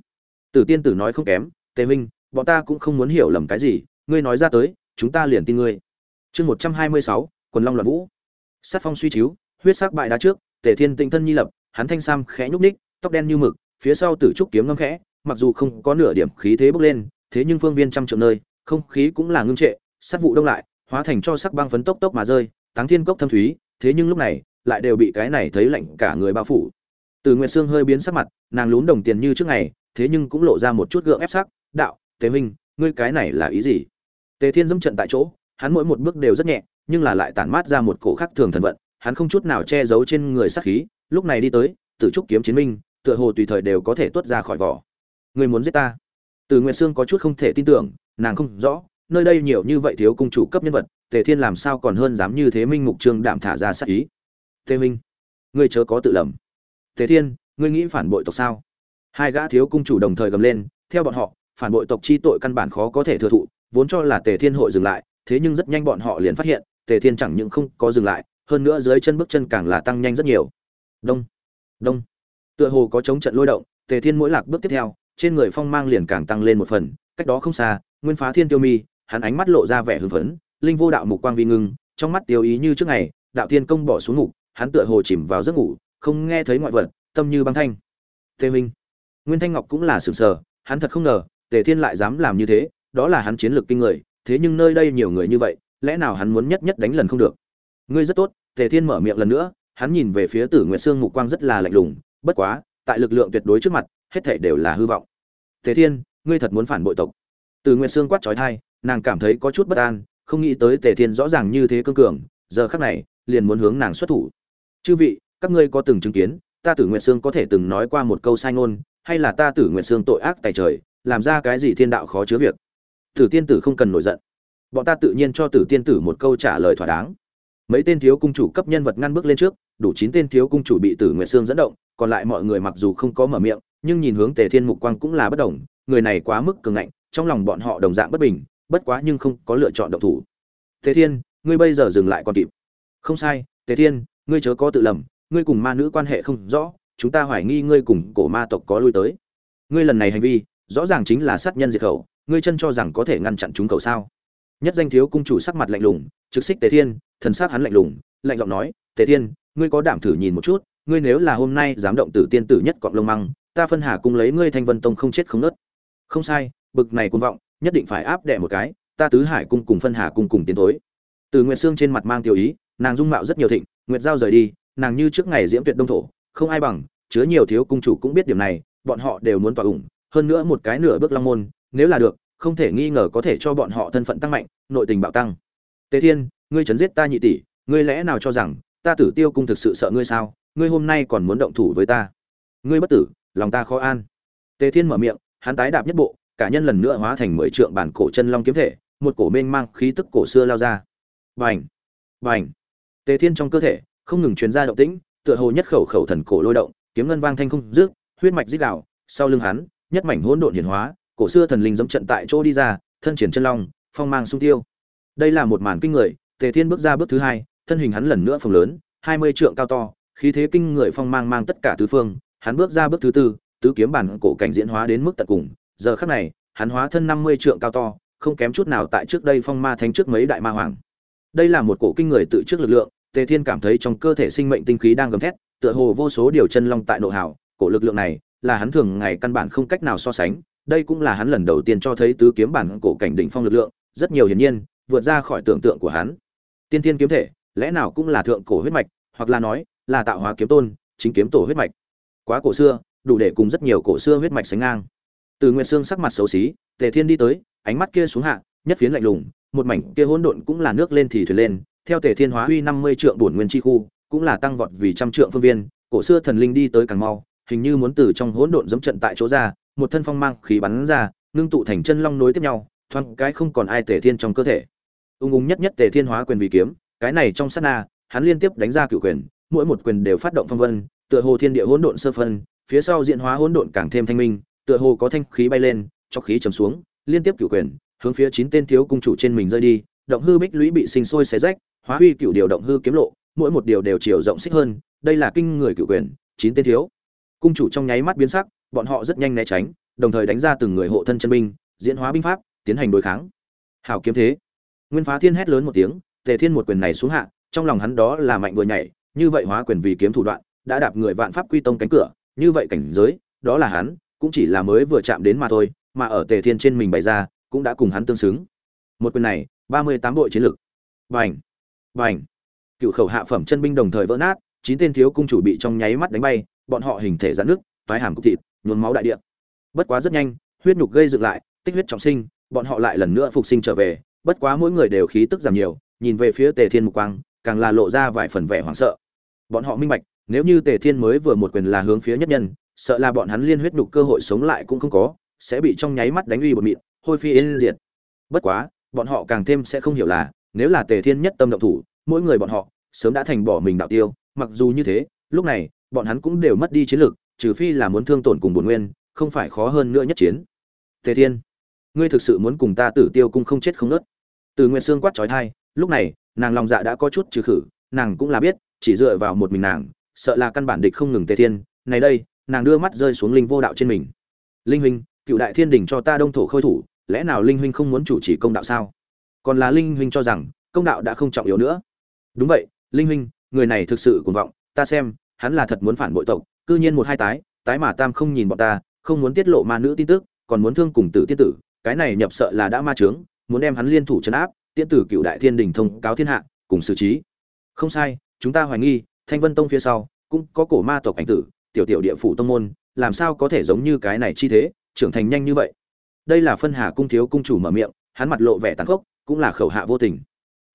Tử tiên tử nói không kém, tề huynh, bọn ta cũng không muốn hiểu lầm cái gì, ngươi nói ra tới, chúng ta liền tin ngươi. Chương một trăm hai mươi sáu, quần long loạn vũ. Sát phong suy chiếu, huyết sắc bại đá trước, tề thiên tinh thân nhi lập, hắn thanh sam khẽ nhúc ních tóc đen như mực phía sau tử trúc kiếm ngâm khẽ, mặc dù không có nửa điểm khí thế bốc lên, thế nhưng phương viên trăm triệu nơi, không khí cũng là ngưng trệ sát vụ đông lại, hóa thành cho sắc băng phấn tốc tốc mà rơi, táng thiên cốc thâm thúy, thế nhưng lúc này, lại đều bị cái này thấy lạnh cả người bao phủ. Từ nguyệt sương hơi biến sắc mặt, nàng lún đồng tiền như trước ngày, thế nhưng cũng lộ ra một chút gượng ép sắc, đạo tế huynh, ngươi cái này là ý gì? Tề thiên dẫm trận tại chỗ, hắn mỗi một bước đều rất nhẹ, nhưng là lại tản mát ra một cổ khắc thường thần vận, hắn không chút nào che giấu trên người sát khí, lúc này đi tới tự trúc kiếm chiến minh tựa hồ tùy thời đều có thể tuốt ra khỏi vỏ. Người muốn giết ta? Từ nguyệt sương có chút không thể tin tưởng, nàng không rõ, nơi đây nhiều như vậy thiếu cung chủ cấp nhân vật, tề thiên làm sao còn hơn dám như thế minh mục trương đạm thả ra sát ý? Tề minh, ngươi chớ có tự lầm. Tề thiên, ngươi nghĩ phản bội tộc sao? Hai gã thiếu cung chủ đồng thời gầm lên, theo bọn họ, phản bội tộc chi tội căn bản khó có thể thừa thụ, vốn cho là tề thiên hội dừng lại, thế nhưng rất nhanh bọn họ liền phát hiện, tề thiên chẳng những không có dừng lại, hơn nữa dưới chân bước chân càng là tăng nhanh rất nhiều. Đông đông tựa hồ có chống trận lôi động, tề thiên mỗi lạc bước tiếp theo, trên người phong mang liền càng tăng lên một phần, cách đó không xa, nguyên phá thiên tiêu mi, hắn ánh mắt lộ ra vẻ hưng phấn, linh vô đạo mục quang vi ngưng, trong mắt tiêu ý như trước ngày, đạo thiên công bỏ xuống ngục, hắn tựa hồ chìm vào giấc ngủ, không nghe thấy ngoại vật, tâm như băng thanh. Tề minh, nguyên thanh ngọc cũng là sừng sờ, hắn thật không ngờ, tề thiên lại dám làm như thế, đó là hắn chiến lược kinh người, thế nhưng nơi đây nhiều người như vậy, lẽ nào hắn muốn nhất nhất đánh lần không được? Ngươi rất tốt, tề thiên mở miệng lần nữa, hắn nhìn về phía tử nguyệt sương mục quang rất là lạnh lùng bất quá, tại lực lượng tuyệt đối trước mặt, hết thể đều là hư vọng. Thế thiên, ngươi thật muốn phản bội tộc. Từ nguyệt sương quát trói thai nàng cảm thấy có chút bất an, không nghĩ tới tề thiên rõ ràng như thế cương cường, giờ khắc này, liền muốn hướng nàng xuất thủ. Chư vị, các ngươi có từng chứng kiến, ta tử nguyệt sương có thể từng nói qua một câu sai ngôn, hay là ta tử nguyệt sương tội ác tại trời, làm ra cái gì thiên đạo khó chứa việc? Tử tiên tử không cần nổi giận. Bọn ta tự nhiên cho tử tiên tử một câu trả lời thỏa đáng. Mấy tên thiếu cung chủ cấp nhân vật ngăn bước lên trước, đủ chín tên thiếu cung chủ bị tử nguyệt sương dẫn động còn lại mọi người mặc dù không có mở miệng, nhưng nhìn hướng tề thiên mục quang cũng là bất đồng, người này quá mức cường ngạnh, trong lòng bọn họ đồng dạng bất bình, bất quá nhưng không có lựa chọn động thủ. Tề thiên, ngươi bây giờ dừng lại còn kịp. Không sai, tề thiên, ngươi chớ có tự lầm, ngươi cùng ma nữ quan hệ không rõ, chúng ta hoài nghi ngươi cùng cổ ma tộc có lui tới. Ngươi lần này hành vi, rõ ràng chính là sát nhân diệt khẩu, ngươi chân cho rằng có thể ngăn chặn chúng cầu sao? Nhất danh thiếu cung chủ sắc mặt lạnh lùng, trực xích tề thiên, thần sắc hắn lạnh lùng, lạnh giọng nói, tề thiên, ngươi có đảm thử nhìn một chút ngươi nếu là hôm nay dám động tử tiên tử nhất cọng lông măng, ta phân hà cung lấy ngươi thanh vân tông không chết không nớt. Không sai, bực này cuồng vọng, nhất định phải áp đẻ một cái, ta tứ hải cung cùng phân hà cung cùng tiến thối. Từ nguyệt xương trên mặt mang tiêu ý, nàng dung mạo rất nhiều thịnh, nguyệt giao rời đi, nàng như trước ngày diễm tuyệt đông thổ, không ai bằng, chứa nhiều thiếu cung chủ cũng biết điểm này, bọn họ đều muốn tỏa ủng, hơn nữa một cái nửa bước long môn, nếu là được, không thể nghi ngờ có thể cho bọn họ thân phận tăng mạnh, nội tình bạo tăng. Tề thiên, ngươi chấn giết ta nhị tỷ, ngươi lẽ nào cho rằng ta tử tiêu cung thực sự sợ ngươi sao? Ngươi hôm nay còn muốn động thủ với ta. Ngươi bất tử, lòng ta khó an. Tề thiên mở miệng, hắn tái đạp nhất bộ, cả nhân lần nữa hóa thành mười trượng bản cổ chân long kiếm thể, một cổ mênh mang khí tức cổ xưa lao ra. Vành vành tề thiên trong cơ thể, không ngừng truyền ra động tĩnh, tựa hồ nhất khẩu khẩu thần cổ lôi động, kiếm ngân vang thanh không rước huyết mạch dích đạo sau lưng hắn, nhất mảnh hỗn độn hiển hóa, cổ xưa thần linh giống trận tại chỗ đi ra, thân triển chân long, phong mang sung tiêu. Đây là một màn kinh người, tề thiên bước ra bước thứ hai, thân hình hắn lần nữa phồng lớn, hai mươi trượng cao to khí thế kinh người phong mang mang tất cả tứ phương, hắn bước ra bước thứ tư, tứ kiếm bản cổ cảnh diễn hóa đến mức tận cùng. Giờ khắc này, hắn hóa thân năm mươi trượng cao to, không kém chút nào tại trước đây phong ma thánh trước mấy đại ma hoàng. Đây là một cổ kinh người tự trước lực lượng, tề thiên cảm thấy trong cơ thể sinh mệnh tinh khí đang gầm thét, tựa hồ vô số điều chân long tại nội hảo cổ lực lượng này là hắn thường ngày căn bản không cách nào so sánh, đây cũng là hắn lần đầu tiên cho thấy tứ kiếm bản cổ cảnh đỉnh phong lực lượng, rất nhiều hiển nhiên, vượt ra khỏi tưởng tượng của hắn. Tiên thiên kiếm thể, lẽ nào cũng là thượng cổ huyết mạch, hoặc là nói là tạo hóa kiếm tôn, chính kiếm tổ huyết mạch. Quá cổ xưa, đủ để cùng rất nhiều cổ xưa huyết mạch sánh ngang. Từ nguyệt xương sắc mặt xấu xí, tề thiên đi tới, ánh mắt kia xuống hạ, nhất phiến lạnh lùng, một mảnh kia hỗn độn cũng là nước lên thì thuyền lên, theo tề thiên hóa huy năm mươi trượng bổn nguyên chi khu, cũng là tăng vọt vì trăm trượng phương viên, cổ xưa thần linh đi tới càng mau, hình như muốn từ trong hỗn độn dẫm trận tại chỗ ra, một thân phong mang khí bắn ra, ngưng tụ thành chân long nối tiếp nhau, thoáng cái không còn ai tề thiên trong cơ thể. Ung ung nhất nhất tề thiên hóa quyền vì kiếm, cái này trong sát na, hắn liên tiếp đánh ra cựu quyền mỗi một quyền đều phát động phong vân, tựa hồ thiên địa hỗn độn sơ phân, phía sau diễn hóa hỗn độn càng thêm thanh minh, tựa hồ có thanh khí bay lên cho khí trầm xuống, liên tiếp cửu quyền, hướng phía chín tên thiếu cung chủ trên mình rơi đi, động hư bích lũy bị sinh sôi xé rách, hóa huy cửu điều động hư kiếm lộ, mỗi một điều đều chiều rộng xích hơn, đây là kinh người cửu quyền, chín tên thiếu cung chủ trong nháy mắt biến sắc, bọn họ rất nhanh né tránh, đồng thời đánh ra từng người hộ thân chân binh, diễn hóa binh pháp, tiến hành đối kháng. Hảo kiếm thế. Nguyên phá thiên hét lớn một tiếng, tề thiên một quyền này xuống hạ, trong lòng hắn đó là mạnh vừa nhảy như vậy hóa quyền vì kiếm thủ đoạn, đã đạp người vạn pháp quy tông cánh cửa, như vậy cảnh giới, đó là hắn, cũng chỉ là mới vừa chạm đến mà thôi, mà ở tề thiên trên mình bày ra, cũng đã cùng hắn tương xứng. Một quyền này, ba mươi tám đội chiến lực. Vành vành cựu khẩu hạ phẩm chân binh đồng thời vỡ nát, chín tên thiếu cung chủ bị trong nháy mắt đánh bay, bọn họ hình thể dạn nước toái hàm cục thịt, nhuốm máu đại địa. Bất quá rất nhanh, huyết nhục gây dựng lại, tích huyết trọng sinh, bọn họ lại lần nữa phục sinh trở về, bất quá mỗi người đều khí tức giảm nhiều, nhìn về phía tề thiên mục quang, càng là lộ ra vài phần vẻ hoảng sợ bọn họ minh bạch, nếu như tề thiên mới vừa một quyền là hướng phía nhất nhân, sợ là bọn hắn liên huyết đục cơ hội sống lại cũng không có, sẽ bị trong nháy mắt đánh uy bột mịn, hôi phi yên diệt. Bất quá, bọn họ càng thêm sẽ không hiểu là, nếu là tề thiên nhất tâm động thủ, mỗi người bọn họ sớm đã thành bỏ mình đạo tiêu, mặc dù như thế, lúc này, bọn hắn cũng đều mất đi chiến lược trừ phi là muốn thương tổn cùng bổn nguyên, không phải khó hơn nữa nhất chiến. Tề thiên, ngươi thực sự muốn cùng ta tử tiêu cung không chết không nớt? Từ Nguyên xương quát trói thai lúc này, nàng lòng dạ đã có chút trừ khử, nàng cũng là biết chỉ dựa vào một mình nàng, sợ là căn bản địch không ngừng tề thiên. Này đây, nàng đưa mắt rơi xuống linh vô đạo trên mình. Linh huynh, cựu đại thiên đình cho ta đông thổ khôi thủ, lẽ nào linh huynh không muốn chủ trì công đạo sao? Còn là linh huynh cho rằng, công đạo đã không trọng yếu nữa. Đúng vậy, linh huynh, người này thực sự cuồng vọng, ta xem, hắn là thật muốn phản bội tộc, cư nhiên một hai tái tái mà tam không nhìn bọn ta, không muốn tiết lộ ma nữ tin tức, còn muốn thương cùng tử tiên tử, cái này nhập sợ là đã ma trướng muốn đem hắn liên thủ chấn áp tiên tử cựu đại thiên đình thông cáo thiên hạ, cùng xử trí. Không sai chúng ta hoài nghi, thanh vân tông phía sau cũng có cổ ma tộc ảnh tử, tiểu tiểu địa phủ tông môn, làm sao có thể giống như cái này chi thế, trưởng thành nhanh như vậy? Đây là phân hà cung thiếu cung chủ mở miệng, hắn mặt lộ vẻ tàn khốc, cũng là khẩu hạ vô tình.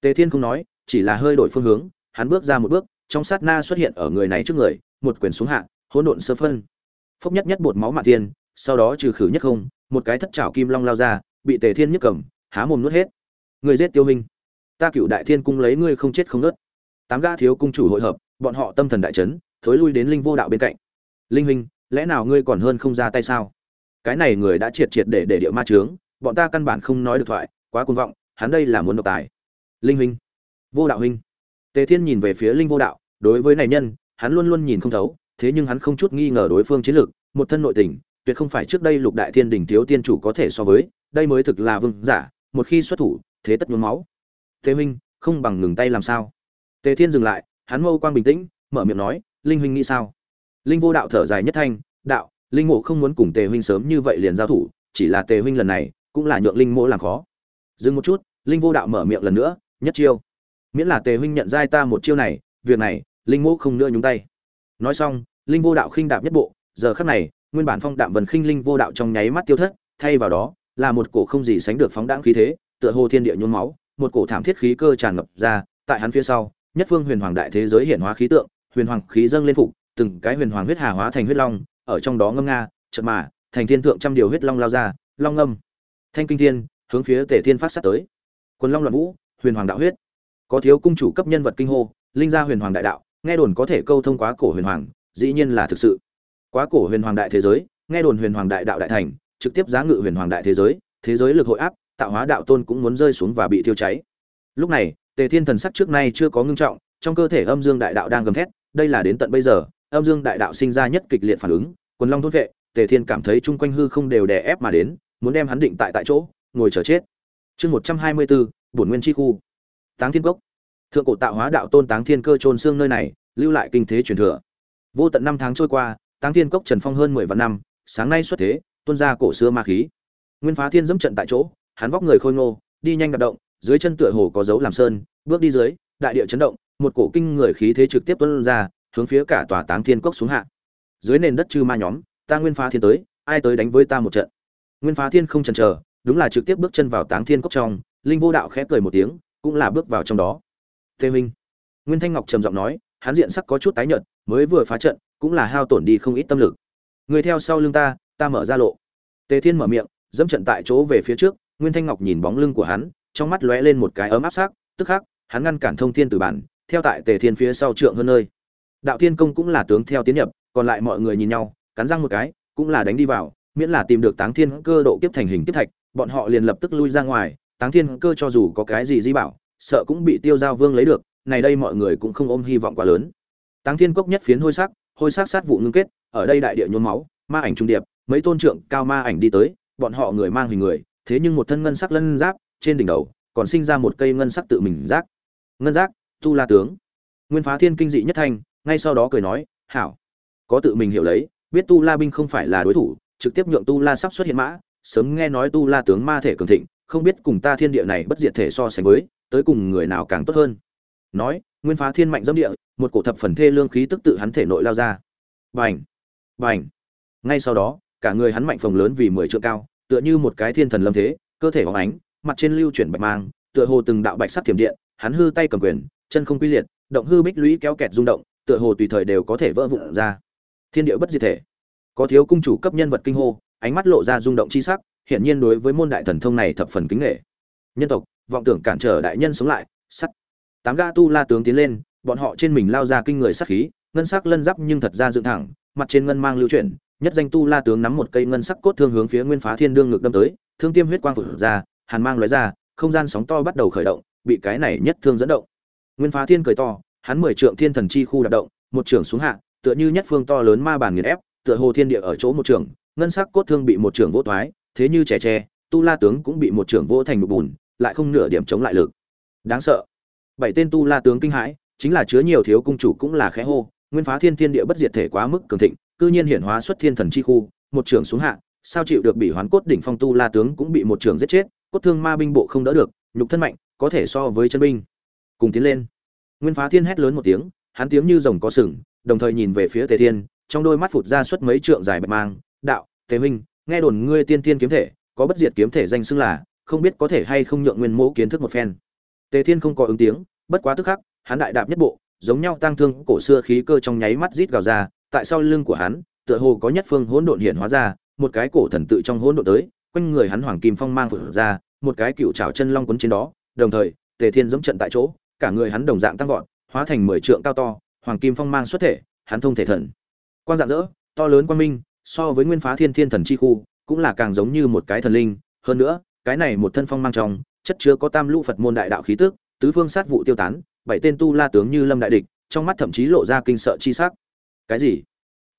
Tề thiên không nói, chỉ là hơi đổi phương hướng, hắn bước ra một bước, trong sát na xuất hiện ở người này trước người, một quyền xuống hạ, hỗn độn sơ phân. Phốc nhất nhất bột máu mạ thiên, sau đó trừ khử nhất không, một cái thất trảo kim long lao ra, bị tề thiên nhất cầm, há mồm nuốt hết. Người giết tiêu hình ta cựu đại thiên cung lấy ngươi không chết không nớt tám gã thiếu cung chủ hội hợp, bọn họ tâm thần đại chấn, thối lui đến linh vô đạo bên cạnh. Linh huynh, lẽ nào ngươi còn hơn không ra tay sao? Cái này người đã triệt triệt để để địa ma trướng bọn ta căn bản không nói được thoại, quá cuồng vọng, hắn đây là muốn độc tài. Linh huynh, vô đạo huynh. Tề thiên nhìn về phía linh vô đạo, đối với này nhân, hắn luôn luôn nhìn không thấu, thế nhưng hắn không chút nghi ngờ đối phương chiến lược, một thân nội tình, tuyệt không phải trước đây lục đại thiên đình thiếu tiên chủ có thể so với, đây mới thực là vương giả, một khi xuất thủ, thế tất nhuốm máu. Thế huynh, không bằng ngừng tay làm sao? Tề thiên dừng lại, hắn mâu quang bình tĩnh, mở miệng nói, linh huynh nghĩ sao? Linh vô đạo thở dài nhất thanh, đạo, linh mộ không muốn cùng tề huynh sớm như vậy liền giao thủ, chỉ là tề huynh lần này cũng là nhượng linh mộ làm khó. Dừng một chút, linh vô đạo mở miệng lần nữa, nhất chiêu. Miễn là tề huynh nhận giai ta một chiêu này, việc này, linh mộ không nữa nhúng tay. Nói xong, linh vô đạo khinh đạp nhất bộ, giờ khắc này, nguyên bản phong đạm vần khinh linh vô đạo trong nháy mắt tiêu thất, thay vào đó, là một cổ không gì sánh được phóng đãng khí thế, tựa hồ thiên địa nhuốm máu, một cổ thảm thiết khí cơ tràn ngập ra, tại hắn phía sau nhất phương huyền hoàng đại thế giới hiện hóa khí tượng, huyền hoàng khí dâng lên phục, từng cái huyền hoàng huyết hà hóa thành huyết long, ở trong đó ngâm nga, chợt mà, thành thiên thượng trăm điều huyết long lao ra, long ngâm. Thanh kinh thiên, hướng phía tề thiên phát sát tới. Quân long loạn vũ, huyền hoàng đạo huyết. Có thiếu cung chủ cấp nhân vật kinh hô, linh gia huyền hoàng đại đạo, nghe đồn có thể câu thông quá cổ huyền hoàng, dĩ nhiên là thực sự. Quá cổ huyền hoàng đại thế giới, nghe đồn huyền hoàng đại đạo đại thành, trực tiếp giá ngự huyền hoàng đại thế giới thế giới lực hội áp, tạo hóa đạo tôn cũng muốn rơi xuống và bị thiêu cháy. Lúc này tề thiên thần sắc trước nay chưa có ngưng trọng, trong cơ thể âm dương đại đạo đang gầm thét, đây là đến tận bây giờ, âm dương đại đạo sinh ra nhất kịch liệt phản ứng, quần long thôn vệ, tề thiên cảm thấy chung quanh hư không đều đè ép mà đến, muốn đem hắn định tại tại chỗ, ngồi chờ chết. Chương một trăm hai mươi bốn, bổn nguyên chi khu. Táng thiên cốc. Thượng cổ tạo hóa đạo tôn táng thiên cơ trôn xương nơi này, lưu lại kinh thế truyền thừa. Vô tận năm tháng trôi qua, táng thiên cốc trần phong hơn mười vạn năm, sáng nay xuất thế, tuôn ra cổ xưa ma khí. Nguyên phá thiên dẫm trận tại chỗ, hắn vóc người khôi ngô, đi nhanh đạp động, dưới chân tựa hồ có dấu làm sơn bước đi dưới, đại địa chấn động, một cổ kinh người khí thế trực tiếp tuôn ra, hướng phía cả tòa táng thiên cốc xuống hạ. Dưới nền đất chư ma nhóm, ta nguyên phá thiên tới, ai tới đánh với ta một trận? Nguyên phá thiên không chần chờ, đúng là trực tiếp bước chân vào táng thiên cốc trong, linh vô đạo khẽ cười một tiếng, cũng là bước vào trong đó. Tê minh. Nguyên thanh ngọc trầm giọng nói, hắn diện sắc có chút tái nhợt, mới vừa phá trận, cũng là hao tổn đi không ít tâm lực. Người theo sau lưng ta ta mở ra lộ. Tề thiên mở miệng, dẫm trận tại chỗ về phía trước, nguyên thanh ngọc nhìn bóng lưng của hắn, trong mắt lóe lên một cái ấm áp sắc tức khắc, hắn ngăn cản thông thiên từ bản, theo tại tề thiên phía sau trượng hơn nơi. Đạo thiên công cũng là tướng theo tiến nhập, còn lại mọi người nhìn nhau, cắn răng một cái, cũng là đánh đi vào, miễn là tìm được táng thiên cơ độ kiếp thành hình kiếp thạch, bọn họ liền lập tức lui ra ngoài, táng thiên cơ cho dù có cái gì di bảo, sợ cũng bị tiêu giao vương lấy được, này đây mọi người cũng không ôm hy vọng quá lớn. Táng thiên cốc nhất phiến hôi sắc hôi sắc sát vụ ngưng kết, ở đây đại địa nhuốm máu, ma ảnh trung điệp, mấy tôn trượng cao ma ảnh đi tới, bọn họ người mang hình người, thế nhưng một thân ngân sắc lân giáp, trên đỉnh đầu còn sinh ra một cây ngân sắc tự mình giác ngân giác tu la tướng. Nguyên phá thiên kinh dị nhất thanh, ngay sau đó cười nói, hảo. Có tự mình hiểu lấy, biết tu la binh không phải là đối thủ, trực tiếp nhượng tu la sắp xuất hiện mã, sớm nghe nói tu la tướng ma thể cường thịnh, không biết cùng ta thiên địa này bất diệt thể so sánh với, tới cùng người nào càng tốt hơn. Nói, nguyên phá thiên mạnh dâm địa, một cổ thập phần thê lương khí tức tự hắn thể nội lao ra. Bành! Bành! Ngay sau đó, cả người hắn mạnh phồng lớn vì mười trượng cao, tựa như một cái thiên thần lâm thế, cơ thể hóng ánh mặt trên lưu chuyển bạch mang, tựa hồ từng đạo bạch sắc thiểm điện, hắn hư tay cầm quyền, chân không quy liệt, động hư bích lũy kéo kẹt rung động, tựa hồ tùy thời đều có thể vỡ vụn ra. Thiên địa bất diệt thể. Có thiếu cung chủ cấp nhân vật kinh hô, ánh mắt lộ ra rung động chi sắc hiện nhiên đối với môn đại thần thông này thập phần kính nể. nhân tộc, vọng tưởng cản trở đại nhân sống lại, sắt. Tám ga tu la tướng tiến lên, bọn họ trên mình lao ra kinh người sắc khí, ngân sắc lân giáp nhưng thật ra dựng thẳng, mặt trên ngân mang lưu chuyển, nhất danh tu la tướng nắm một cây ngân sắc cốt thương hướng phía nguyên phá thiên đương ngực đâm tới, thương tiêm huyết quang phụt ra hàn mang lóe ra không gian sóng to bắt đầu khởi động bị cái này nhất thương dẫn động. Nguyên phá thiên cười to hắn mười trượng thiên thần chi khu đạp động một trưởng xuống hạ tựa như nhất phương to lớn ma bản nghiền ép tựa hồ thiên địa ở chỗ một trưởng ngân sắc cốt thương bị một trưởng vỗ toái, thế như trẻ tre tu la tướng cũng bị một trưởng vỗ thành một bùn lại không nửa điểm chống lại lực. Đáng sợ. Bảy tên tu la tướng kinh hãi chính là chứa nhiều thiếu cung chủ cũng là khẽ hô nguyên phá thiên thiên địa bất diệt thể quá mức cường thịnh cư nhiên hiển hóa xuất thiên thần chi khu một trưởng xuống hạ sao chịu được bị hoán cốt đỉnh phong tu la tướng cũng bị một trưởng giết chết cốt thương ma binh bộ không đỡ được, nhục thân mạnh, có thể so với chân binh. Cùng tiến lên. Nguyên phá thiên hét lớn một tiếng, hắn tiếng như rồng có sừng, đồng thời nhìn về phía tề thiên, trong đôi mắt phụt ra suốt mấy trượng dài bạch mang. Đạo, tề huynh, nghe đồn ngươi tiên tiên kiếm thể, có bất diệt kiếm thể danh xưng là, không biết có thể hay không nhượng nguyên mẫu kiến thức một phen. Tề thiên không có ứng tiếng, bất quá tức khắc, hắn đại đạp nhất bộ, giống nhau tăng thương cổ xưa khí cơ trong nháy mắt rít gào ra, tại sau lưng của hắn, tựa hồ có nhất phương hỗn độn hiện hóa ra, một cái cổ thần tự trong hỗn độn tới quanh người hắn hoàng kim phong mang vượt ra một cái cựu trảo chân long quấn trên đó đồng thời tề thiên giẫm trận tại chỗ cả người hắn đồng dạng tăng vọt hóa thành mười trượng cao to hoàng kim phong mang xuất thể hắn thông thể thần. Quang dạng dỡ to lớn quang minh so với nguyên phá thiên thiên thần chi khu cũng là càng giống như một cái thần linh. Hơn nữa cái này một thân phong mang trong chất chứa có tam lũ phật môn đại đạo khí tức tứ phương sát vụ tiêu tán bảy tên tu la tướng như lâm đại địch trong mắt thậm chí lộ ra kinh sợ chi sắc. Cái gì?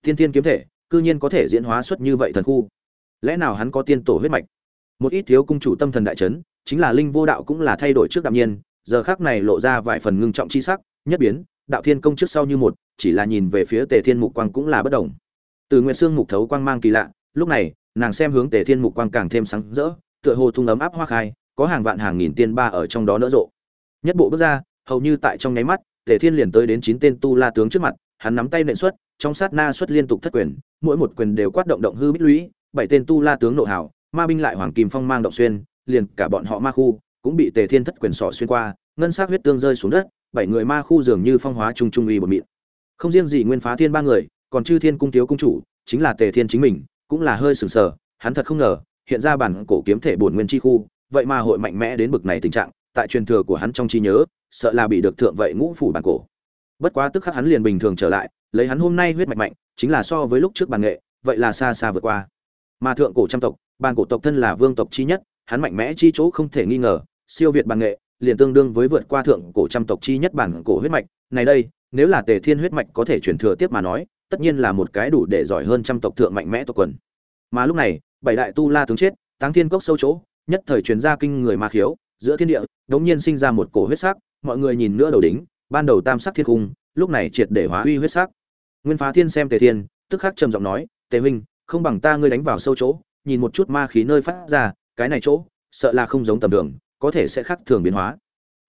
Thiên Thiên kiếm thể, cư nhiên có thể diễn hóa xuất như vậy thần khu. Lẽ nào hắn có tiên tổ huyết mạch? Một ít thiếu cung chủ tâm thần đại chấn, chính là linh vô đạo cũng là thay đổi trước đạm nhiên, giờ khắc này lộ ra vài phần ngưng trọng chi sắc, nhất biến, đạo thiên công trước sau như một, chỉ là nhìn về phía Tề Thiên Mục Quang cũng là bất động. Từ Nguyệt xương mục thấu quang mang kỳ lạ, lúc này, nàng xem hướng Tề Thiên Mục Quang càng thêm sáng rỡ, tựa hồ thung ấm áp hoa khai, có hàng vạn hàng nghìn tiên ba ở trong đó nở rộ. Nhất bộ bước ra, hầu như tại trong nháy mắt, Tề Thiên liền tới đến chín tên tu la tướng trước mặt, hắn nắm tay nện xuất, trong sát na xuất liên tục thất quyền, mỗi một quyền đều quát động động hư bích lũy, bảy tên tu la tướng nộ hảo, ma binh lại hoàng kim phong mang động xuyên, liền cả bọn họ ma khu cũng bị Tề Thiên thất quyền sọ xuyên qua, ngân sắc huyết tương rơi xuống đất, bảy người ma khu dường như phong hóa trung trung uy bột mịn. Không riêng gì Nguyên Phá Thiên ba người, còn Chư Thiên cung thiếu cung chủ, chính là Tề Thiên chính mình, cũng là hơi sừng sờ, hắn thật không ngờ, hiện ra bản cổ kiếm thể bổn nguyên chi khu, vậy mà hội mạnh mẽ đến bực này tình trạng, tại truyền thừa của hắn trong trí nhớ, sợ là bị được thượng vậy ngũ phủ bản cổ. Bất quá tức khắc hắn liền bình thường trở lại, lấy hắn hôm nay huyết mạch mạnh, chính là so với lúc trước bản nghệ, vậy là xa xa vượt qua. Mà thượng cổ trăm tộc, bản cổ tộc thân là vương tộc chi nhất, hắn mạnh mẽ chi chỗ không thể nghi ngờ, siêu việt bằng nghệ, liền tương đương với vượt qua thượng cổ trăm tộc chi nhất bản cổ huyết mạch, này đây, nếu là Tề Thiên huyết mạch có thể truyền thừa tiếp mà nói, tất nhiên là một cái đủ để giỏi hơn trăm tộc thượng mạnh mẽ tộc quần. Mà lúc này, bảy đại tu la tướng chết, Táng Thiên cốc sâu chỗ, nhất thời truyền ra kinh người ma khiếu, giữa thiên địa, đống nhiên sinh ra một cổ huyết sắc, mọi người nhìn nữa đầu đính, ban đầu tam sắc thiên cung, lúc này triệt để hóa uy huyết sắc. Nguyên Phá Thiên xem Tề Thiên, tức khắc trầm giọng nói, "Tề huynh, không bằng ta ngươi đánh vào sâu chỗ, nhìn một chút ma khí nơi phát ra, cái này chỗ, sợ là không giống tầm thường, có thể sẽ khác thường biến hóa."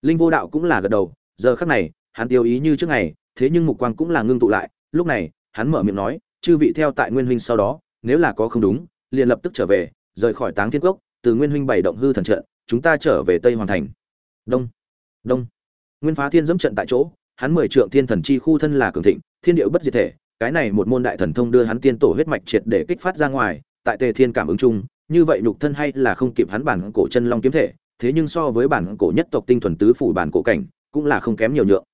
Linh Vô Đạo cũng là gật đầu, giờ khắc này, hắn tiêu ý như trước ngày, thế nhưng mục quang cũng là ngưng tụ lại, lúc này, hắn mở miệng nói, "Chư vị theo tại Nguyên huynh sau đó, nếu là có không đúng, liền lập tức trở về, rời khỏi Táng Thiên Cốc, từ Nguyên huynh bảy động hư thần trận, chúng ta trở về Tây hoàn thành." Đông, Đông. Nguyên Phá Thiên dẫm trận tại chỗ, hắn mười trượng thiên thần chi khu thân là cường thịnh, thiên điệu bất diệt thể, cái này một môn đại thần thông đưa hắn tiên tổ huyết mạch triệt để kích phát ra ngoài, tại Tề Thiên cảm ứng chung, như vậy nhục thân hay là không kịp hắn bản cổ chân long kiếm thể, thế nhưng so với bản cổ nhất tộc tinh thuần tứ phủ bản cổ cảnh, cũng là không kém nhiều nhượng.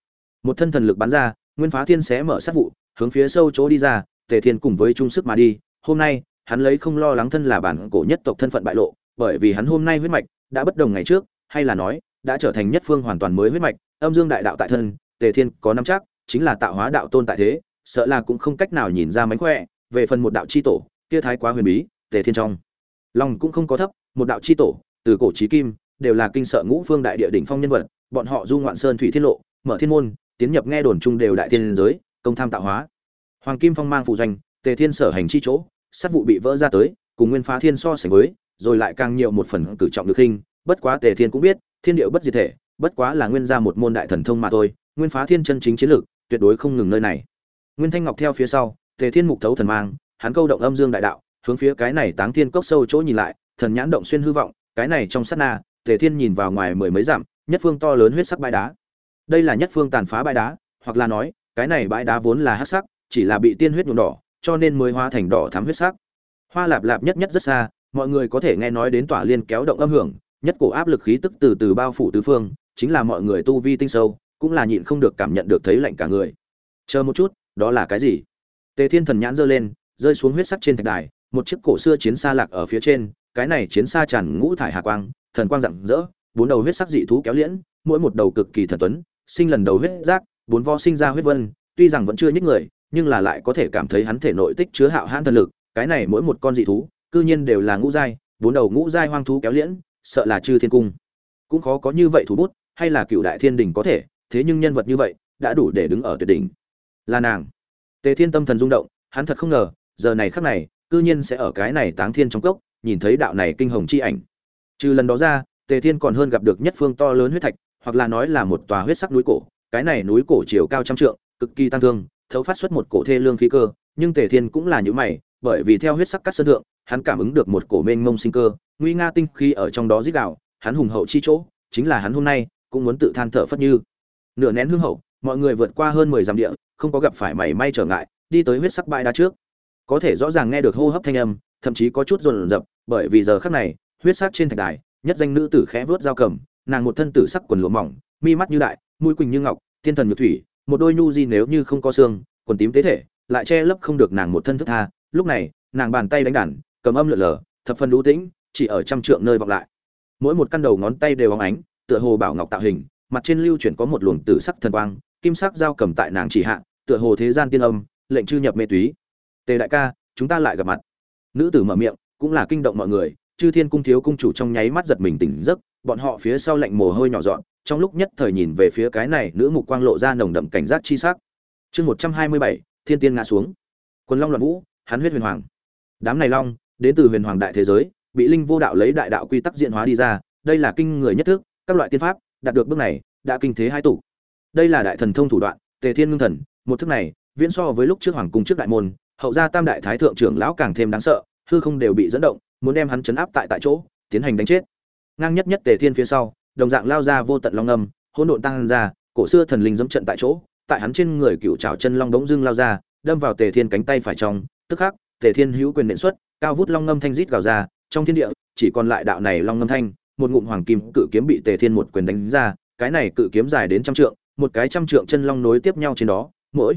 Một thân thần lực bắn ra, Nguyên Phá Thiên xé mở sát vụ, hướng phía sâu chỗ đi ra, Tề Thiên cùng với trung sức mà đi, hôm nay, hắn lấy không lo lắng thân là bản cổ nhất tộc thân phận bại lộ, bởi vì hắn hôm nay huyết mạch đã bất đồng ngày trước, hay là nói, đã trở thành nhất phương hoàn toàn mới huyết mạch, âm dương đại đạo tại thân, Tề Thiên có nắm chắc, chính là tạo hóa đạo tôn tại thế, sợ là cũng không cách nào nhìn ra mánh khỏe, về phần một đạo chi tổ, kia thái quá huyền bí, Tề Thiên trong lòng cũng không có thấp, một đạo chi tổ, từ cổ chí kim, đều là kinh sợ ngũ phương đại địa đỉnh phong nhân vật, bọn họ du ngoạn sơn thủy thiên lộ, mở thiên môn, tiến nhập nghe đồn chung đều đại tiên giới, công tham tạo hóa. Hoàng Kim Phong mang phụ doanh, Tề Thiên sở hành chi chỗ, sát vụ bị vỡ ra tới, cùng Nguyên Phá Thiên so sánh với, rồi lại càng nhiều một phần cử trọng được hình, bất quá Tề Thiên cũng biết, thiên điệu bất diệt thể, bất quá là nguyên ra một môn đại thần thông mà thôi, Nguyên Phá Thiên chân chính chiến lược, tuyệt đối không ngừng nơi này. Nguyên Thanh Ngọc theo phía sau, Tề Thiên mục thấu thần mang, hắn câu động âm dương đại đạo, hướng phía cái này Táng Thiên cốc sâu chỗ nhìn lại, thần nhãn động xuyên hư vọng, cái này trong sát na, Tề Thiên nhìn vào ngoài mười mấy dặm, nhất phương to lớn huyết sắc bãi đá. Đây là nhất phương tàn phá bãi đá, hoặc là nói, cái này bãi đá vốn là hắc sắc, chỉ là bị tiên huyết nhuộm đỏ, cho nên mới hóa thành đỏ thắm huyết sắc. Hoa lạp lạp nhất nhất rất xa, mọi người có thể nghe nói đến tỏa liên kéo động âm hưởng, nhất cổ áp lực khí tức từ từ bao phủ tứ phương, chính là mọi người tu vi tinh sâu, cũng là nhịn không được cảm nhận được thấy lạnh cả người. Chờ một chút, đó là cái gì? Tề Thiên thần nhãn giơ lên, rơi xuống huyết sắc trên thạch đài, một chiếc cổ xưa chiến xa lạc ở phía trên, cái này chiến xa tràn ngũ thải hà quang, thần quang rạng rỡ, bốn đầu huyết sắc dị thú kéo liễn, mỗi một đầu cực kỳ thần tuấn, sinh lần đầu huyết giác, bốn vo sinh ra huyết vân, tuy rằng vẫn chưa nhích người, nhưng là lại có thể cảm thấy hắn thể nội tích chứa hạo hãn thần lực, cái này mỗi một con dị thú, cư nhiên đều là ngũ giai, bốn đầu ngũ giai hoang thú kéo liễn, sợ là chư thiên cung. Cũng khó có như vậy thủ bút, hay là cựu đại thiên đình có thể, thế nhưng nhân vật như vậy, đã đủ để đứng ở tuyệt đỉnh. Là nàng. Tề Thiên tâm thần rung động, hắn thật không ngờ, giờ này khắc này, cư nhiên sẽ ở cái này Táng Thiên trong cốc, nhìn thấy đạo này kinh hồng chi ảnh. Trừ lần đó ra, Tề Thiên còn hơn gặp được nhất phương to lớn huyết thạch, hoặc là nói là một tòa huyết sắc núi cổ, cái này núi cổ chiều cao trăm trượng, cực kỳ tăng thương, thấu phát xuất một cổ thê lương khí cơ, nhưng Tề Thiên cũng là như mày, bởi vì theo huyết sắc các sân thượng, hắn cảm ứng được một cổ mênh mông sinh cơ, nguy nga tinh khi ở trong đó rít đạo hắn hùng hậu chi chỗ, chính là hắn hôm nay cũng muốn tự than thở phất như. Nửa nén hương hậu, mọi người vượt qua hơn 10 dặm địa, không có gặp phải mảy may trở ngại, đi tới huyết sắc bãi đá trước. Có thể rõ ràng nghe được hô hấp thanh âm, thậm chí có chút run rập, bởi vì giờ khắc này, huyết sắc trên thạch đài, nhất danh nữ tử khẽ vướt dao cầm, nàng một thân tử sắc quần lụa mỏng, mi mắt như đại, mũi quỳnh như ngọc, thiên thần như thủy, một đôi nhu di nếu như không có xương, quần tím tế thể, lại che lấp không được nàng một thân thức tha. Lúc này, nàng bàn tay đánh đàn, cầm âm lượn lờ, thập phần lú tĩnh, chỉ ở trăm trượng nơi vọng lại. Mỗi một căn đầu ngón tay đều óng ánh, tựa hồ bảo ngọc tạo hình, mặt trên lưu chuyển có một luồng tử sắc thần quang, kim sắc dao cầm tại nàng chỉ hạ, tựa hồ thế gian tiên âm, lệnh chư nhập mê túy. tề đại ca chúng ta lại gặp mặt nữ tử mở miệng cũng là kinh động mọi người chư thiên cung thiếu cung chủ trong nháy mắt giật mình tỉnh giấc bọn họ phía sau lạnh mồ hôi nhỏ dọn trong lúc nhất thời nhìn về phía cái này nữ mục quang lộ ra nồng đậm cảnh giác chi sắc chương một trăm hai mươi bảy thiên tiên ngã xuống quân long loạn vũ hắn huyết huyền hoàng đám này long đến từ huyền hoàng đại thế giới bị linh vô đạo lấy đại đạo quy tắc diễn hóa đi ra đây là kinh người nhất thức các loại tiên pháp đạt được bước này đã kinh thế hai tụ đây là đại thần thông thủ đoạn, tề thiên ngưng thần, một thức này, viễn so với lúc trước hoàng cung trước đại môn, hậu gia tam đại thái thượng trưởng lão càng thêm đáng sợ, hư không đều bị dẫn động, muốn đem hắn chấn áp tại tại chỗ, tiến hành đánh chết. Ngang nhất nhất tề thiên phía sau, đồng dạng lao ra vô tận long âm, hỗn độn tăng ra, cổ xưa thần linh dẫm trận tại chỗ, tại hắn trên người cựu trào chân long đống dưng lao ra, đâm vào tề thiên cánh tay phải trong, tức khắc, tề thiên hữu quyền nện xuất, cao vút long ngâm thanh rít gào ra, trong thiên địa, chỉ còn lại đạo này long ngâm thanh, một ngụm hoàng kim cự kiếm bị tề thiên một quyền đánh ra, cái này cự kiếm dài đến trăm trượng một cái trăm trượng chân long nối tiếp nhau trên đó, mỗi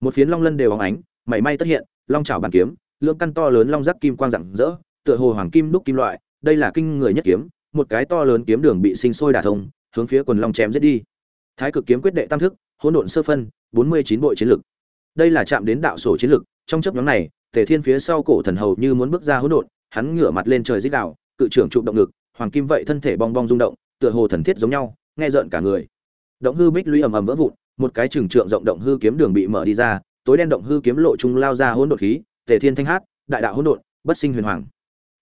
một phiến long lân đều óng ánh, mảy may tất hiện, long chảo bàn kiếm, lượng căn to lớn long giác kim quang rạng rỡ, tựa hồ hoàng kim đúc kim loại, đây là kinh người nhất kiếm, một cái to lớn kiếm đường bị sinh sôi đả thông, hướng phía quần long chém giết đi. Thái cực kiếm quyết đệ tam thức, hỗn độn sơ phân, bốn mươi chín bội chiến lực. Đây là chạm đến đạo sổ chiến lực, trong chấp nhóm này, tề thiên phía sau cổ thần hầu như muốn bước ra hỗn độn, hắn ngửa mặt lên trời dích đạo cự trưởng trụ động lực hoàng kim vậy thân thể bong bong rung động, tựa hồ thần thiết giống nhau, nghe rợn cả người động hư bích lũy ầm ầm vỡ vụn, một cái trừng trượng rộng động hư kiếm đường bị mở đi ra, tối đen động hư kiếm lộ trung lao ra hỗn độn khí, tề thiên thanh hát, đại đạo hỗn độn, bất sinh huyền hoàng.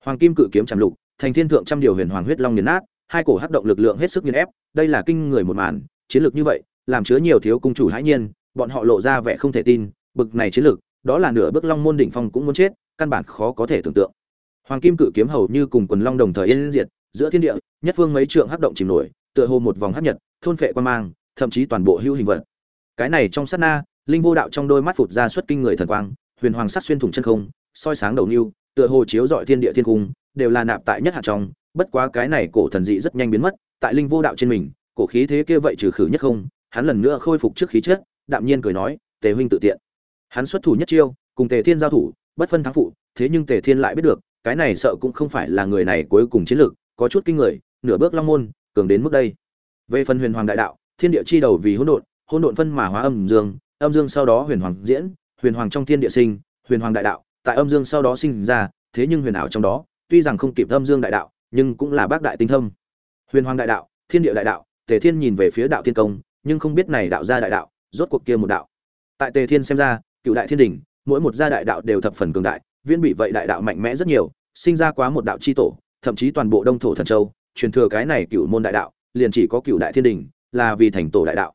Hoàng kim cự kiếm chạm lục, thành thiên thượng trăm điều huyền hoàng huyết long nghiền nát, hai cổ hấp động lực lượng hết sức nghiền ép, đây là kinh người một màn, chiến lược như vậy, làm chứa nhiều thiếu cung chủ hãi nhiên, bọn họ lộ ra vẻ không thể tin, bực này chiến lược, đó là nửa bước long môn đỉnh phong cũng muốn chết, căn bản khó có thể tưởng tượng. Hoàng kim cự kiếm hầu như cùng quần long đồng thời yên diệt, giữa thiên địa, nhất phương mấy trượng hấp động chìm nổi tựa hồ một vòng hấp nhật, thôn phệ quan mang, thậm chí toàn bộ hữu hình vật. Cái này trong sát na, linh vô đạo trong đôi mắt phụt ra xuất kinh người thần quang, huyền hoàng sắc xuyên thủng chân không, soi sáng đầu nưu, tựa hồ chiếu rọi thiên địa thiên cung, đều là nạp tại nhất hạt trong. Bất quá cái này cổ thần dị rất nhanh biến mất, tại linh vô đạo trên mình, cổ khí thế kia vậy trừ khử nhất không, hắn lần nữa khôi phục trước khí chất, đạm nhiên cười nói, tề huynh tự tiện. Hắn xuất thủ nhất chiêu, cùng tề thiên giao thủ, bất phân thắng phụ, thế nhưng tề thiên lại biết được, cái này sợ cũng không phải là người này cuối cùng chiến lược, có chút kinh người, nửa bước long môn cường đến mức đây. Về phần huyền hoàng đại đạo, thiên địa chi đầu vì hỗn độn hỗn độn phân mà hóa âm dương âm dương sau đó huyền hoàng diễn, huyền hoàng trong thiên địa sinh, huyền hoàng đại đạo, tại âm dương sau đó sinh ra, thế nhưng huyền ảo trong đó, tuy rằng không kịp âm dương đại đạo, nhưng cũng là bác đại tinh thâm. Huyền hoàng đại đạo, thiên địa đại đạo, tề thiên nhìn về phía đạo thiên công, nhưng không biết này đạo ra đại đạo, rốt cuộc kia một đạo. Tại tề thiên xem ra, cựu đại thiên đình mỗi một gia đại đạo đều thập phần cường đại, viễn bị vậy đại đạo mạnh mẽ rất nhiều, sinh ra quá một đạo chi tổ, thậm chí toàn bộ đông thổ thần châu truyền thừa cái này cựu môn đại đạo, liền chỉ có cựu đại thiên đình là vì thành tổ đại đạo.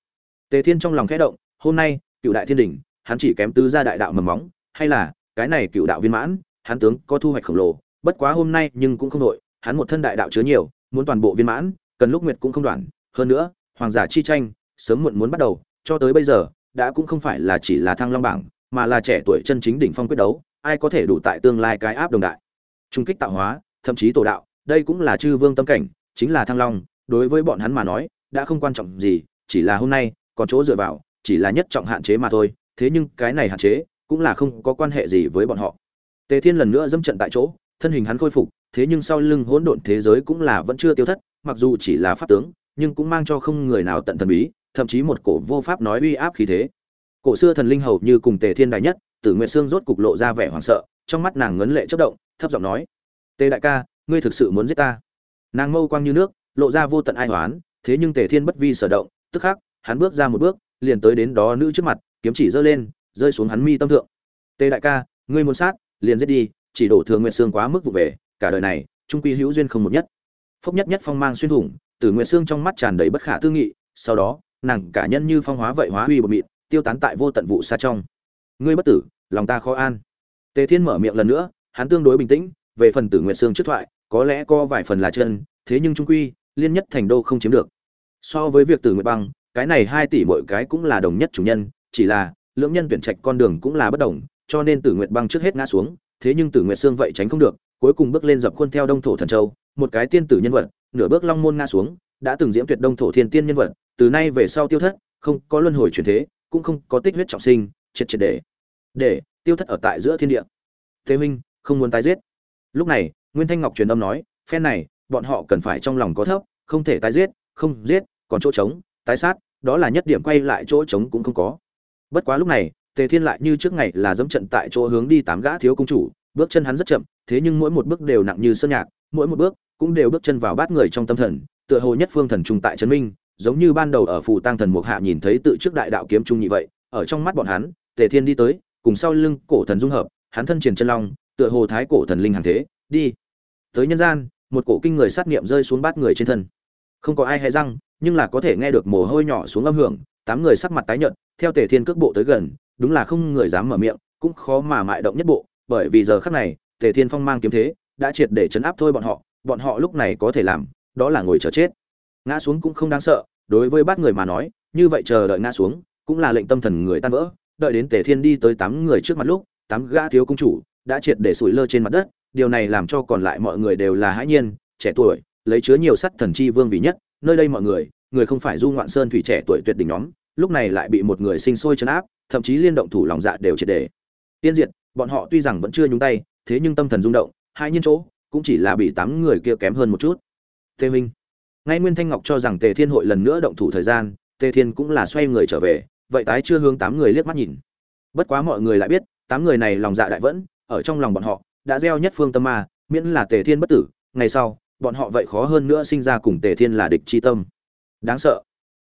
Tề thiên trong lòng khẽ động, hôm nay, cựu đại thiên đình, hắn chỉ kém tứ gia đại đạo mầm móng, hay là, cái này cựu đạo viên mãn, hắn tướng có thu hoạch khổng lồ, bất quá hôm nay nhưng cũng không đội hắn một thân đại đạo chứa nhiều, muốn toàn bộ viên mãn, cần lúc nguyệt cũng không đoạn, hơn nữa, hoàng giả chi tranh, sớm muộn muốn bắt đầu, cho tới bây giờ, đã cũng không phải là chỉ là thăng long bảng, mà là trẻ tuổi chân chính đỉnh phong quyết đấu, ai có thể đủ tại tương lai cái áp đồng đại. Trung kích tạo hóa, thậm chí tổ đạo đây cũng là chư vương tâm cảnh, chính là thăng long, đối với bọn hắn mà nói, đã không quan trọng gì, chỉ là hôm nay, còn chỗ dựa vào, chỉ là nhất trọng hạn chế mà thôi, thế nhưng cái này hạn chế, cũng là không có quan hệ gì với bọn họ. Tề thiên lần nữa dâm trận tại chỗ, thân hình hắn khôi phục, thế nhưng sau lưng hỗn độn thế giới cũng là vẫn chưa tiêu thất, mặc dù chỉ là pháp tướng, nhưng cũng mang cho không người nào tận thần bí, thậm chí một cổ vô pháp nói uy áp khí thế. Cổ xưa thần linh hầu như cùng tề thiên đại nhất, tử nguyệt xương rốt cục lộ ra vẻ hoảng sợ, trong mắt nàng ngấn lệ chất động, thấp giọng nói, tề đại ca ngươi thực sự muốn giết ta? Nàng mâu quang như nước, lộ ra vô tận ai hoán thế nhưng tề thiên bất vi sở động, tức khắc, hắn bước ra một bước, liền tới đến đó nữ trước mặt, kiếm chỉ giơ lên, rơi xuống hắn mi tâm thượng. Tề đại ca, ngươi muốn sát, liền giết đi, chỉ đổ thường nguyệt xương quá mức vụ về, cả đời này trung quy hữu duyên không một nhất. Phốc nhất nhất phong mang xuyên thủng tử nguyệt xương trong mắt tràn đầy bất khả tư nghị, sau đó, nàng cả nhân như phong hóa vậy hóa uy bột mịn, tiêu tán tại vô tận vụ xa trong. Ngươi bất tử, lòng ta khó an. Tề thiên mở miệng lần nữa, hắn tương đối bình tĩnh, về phần tử nguyệt xương trước thoại có lẽ có vài phần là chân, thế nhưng trung quy, liên nhất thành đô không chiếm được. So với việc tử nguyệt băng, cái này hai tỷ mỗi cái cũng là đồng nhất chủ nhân, chỉ là, lưỡng nhân tuyển trạch con đường cũng là bất đồng, cho nên tử nguyệt băng trước hết ngã xuống, thế nhưng tử nguyệt xương vậy tránh không được, cuối cùng bước lên dập khuôn theo đông thổ thần châu, một cái tiên tử nhân vật, nửa bước long môn ngã xuống, đã từng diễm tuyệt đông thổ thiên tiên nhân vật, từ nay về sau tiêu thất, không có luân hồi chuyển thế, cũng không có tích huyết trọng sinh, triệt triệt để. Để, tiêu thất ở tại giữa thiên địa. Thế huynh, không muốn tái giết lúc này, nguyên thanh ngọc truyền âm nói, phen này, bọn họ cần phải trong lòng có thấp, không thể tái giết, không giết, còn chỗ trống, tái sát, đó là nhất điểm quay lại chỗ trống cũng không có. Bất quá lúc này, tề thiên lại như trước ngày là dẫm trận tại chỗ hướng đi tám gã thiếu công chủ, bước chân hắn rất chậm, thế nhưng mỗi một bước đều nặng như sơn nhạc, mỗi một bước cũng đều bước chân vào bát người trong tâm thần, tựa hồ nhất phương thần trung tại trấn minh, giống như ban đầu ở phù tăng thần mục hạ nhìn thấy tự trước đại đạo kiếm trung nhị vậy, ở trong mắt bọn hắn, tề thiên đi tới, cùng sau lưng cổ thần dung hợp, hắn thân triển chân long tựa hồ thái cổ thần linh hàng thế, đi. Tới nhân gian, một cổ kinh người sát nghiệm rơi xuống bát người trên thân. Không có ai hay răng, nhưng là có thể nghe được mồ hôi nhỏ xuống âm hưởng, tám người sắc mặt tái nhợt, theo tề thiên cước bộ tới gần, đúng là không người dám mở miệng, cũng khó mà mại động nhất bộ, bởi vì giờ khắc này, tề thiên phong mang kiếm thế, đã triệt để chấn áp thôi bọn họ bọn họ lúc này có thể làm, đó là ngồi chờ chết. Ngã xuống cũng không đáng sợ, đối với bát người mà nói, như vậy chờ đợi ngã xuống, cũng là lệnh tâm thần người tan vỡ, đợi đến tề thiên đi tới tám người trước mặt lúc, tám gã thiếu công chủ đã triệt để sủi lơ trên mặt đất, điều này làm cho còn lại mọi người đều là hãi nhiên, trẻ tuổi, lấy chứa nhiều sắt thần chi vương vị nhất, nơi đây mọi người người không phải du ngoạn sơn thủy trẻ tuổi tuyệt đỉnh nhóm, lúc này lại bị một người sinh sôi chấn áp, thậm chí liên động thủ lòng dạ đều triệt để. Tiên diệt, bọn họ tuy rằng vẫn chưa nhúng tay, thế nhưng tâm thần rung động hai nhân chỗ, cũng chỉ là bị tám người kia kém hơn một chút. Tề minh, ngay nguyên thanh ngọc cho rằng tề thiên hội lần nữa động thủ thời gian, tề thiên cũng là xoay người trở về, vậy tái chưa hướng tám người liếc mắt nhìn. Bất quá mọi người lại biết, tám người này lòng dạ đại vẫn ở trong lòng bọn họ, đã gieo nhất phương tâm ma, miễn là tề thiên bất tử, ngày sau, bọn họ vậy khó hơn nữa sinh ra cùng tề thiên là địch chi tâm. Đáng sợ.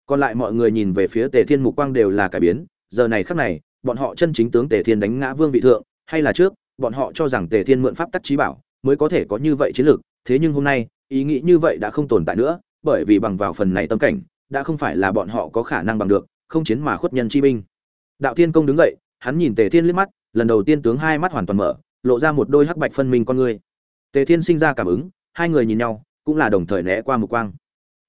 Còn lại mọi người nhìn về phía tề thiên mục quang đều là cải biến, giờ này khắc này, bọn họ chân chính tướng tề thiên đánh ngã vương vị thượng, hay là trước, bọn họ cho rằng tề thiên mượn pháp tắc trí bảo, mới có thể có như vậy chiến lược, thế nhưng hôm nay, ý nghĩ như vậy đã không tồn tại nữa, bởi vì bằng vào phần này tâm cảnh, đã không phải là bọn họ có khả năng bằng được, không chiến mà khuất nhân chi binh. Đạo thiên công đứng dậy, hắn nhìn tề thiên liếc mắt lần đầu tiên tướng hai mắt hoàn toàn mở, lộ ra một đôi hắc bạch phân minh con người tề thiên sinh ra cảm ứng, hai người nhìn nhau, cũng là đồng thời né qua một quang.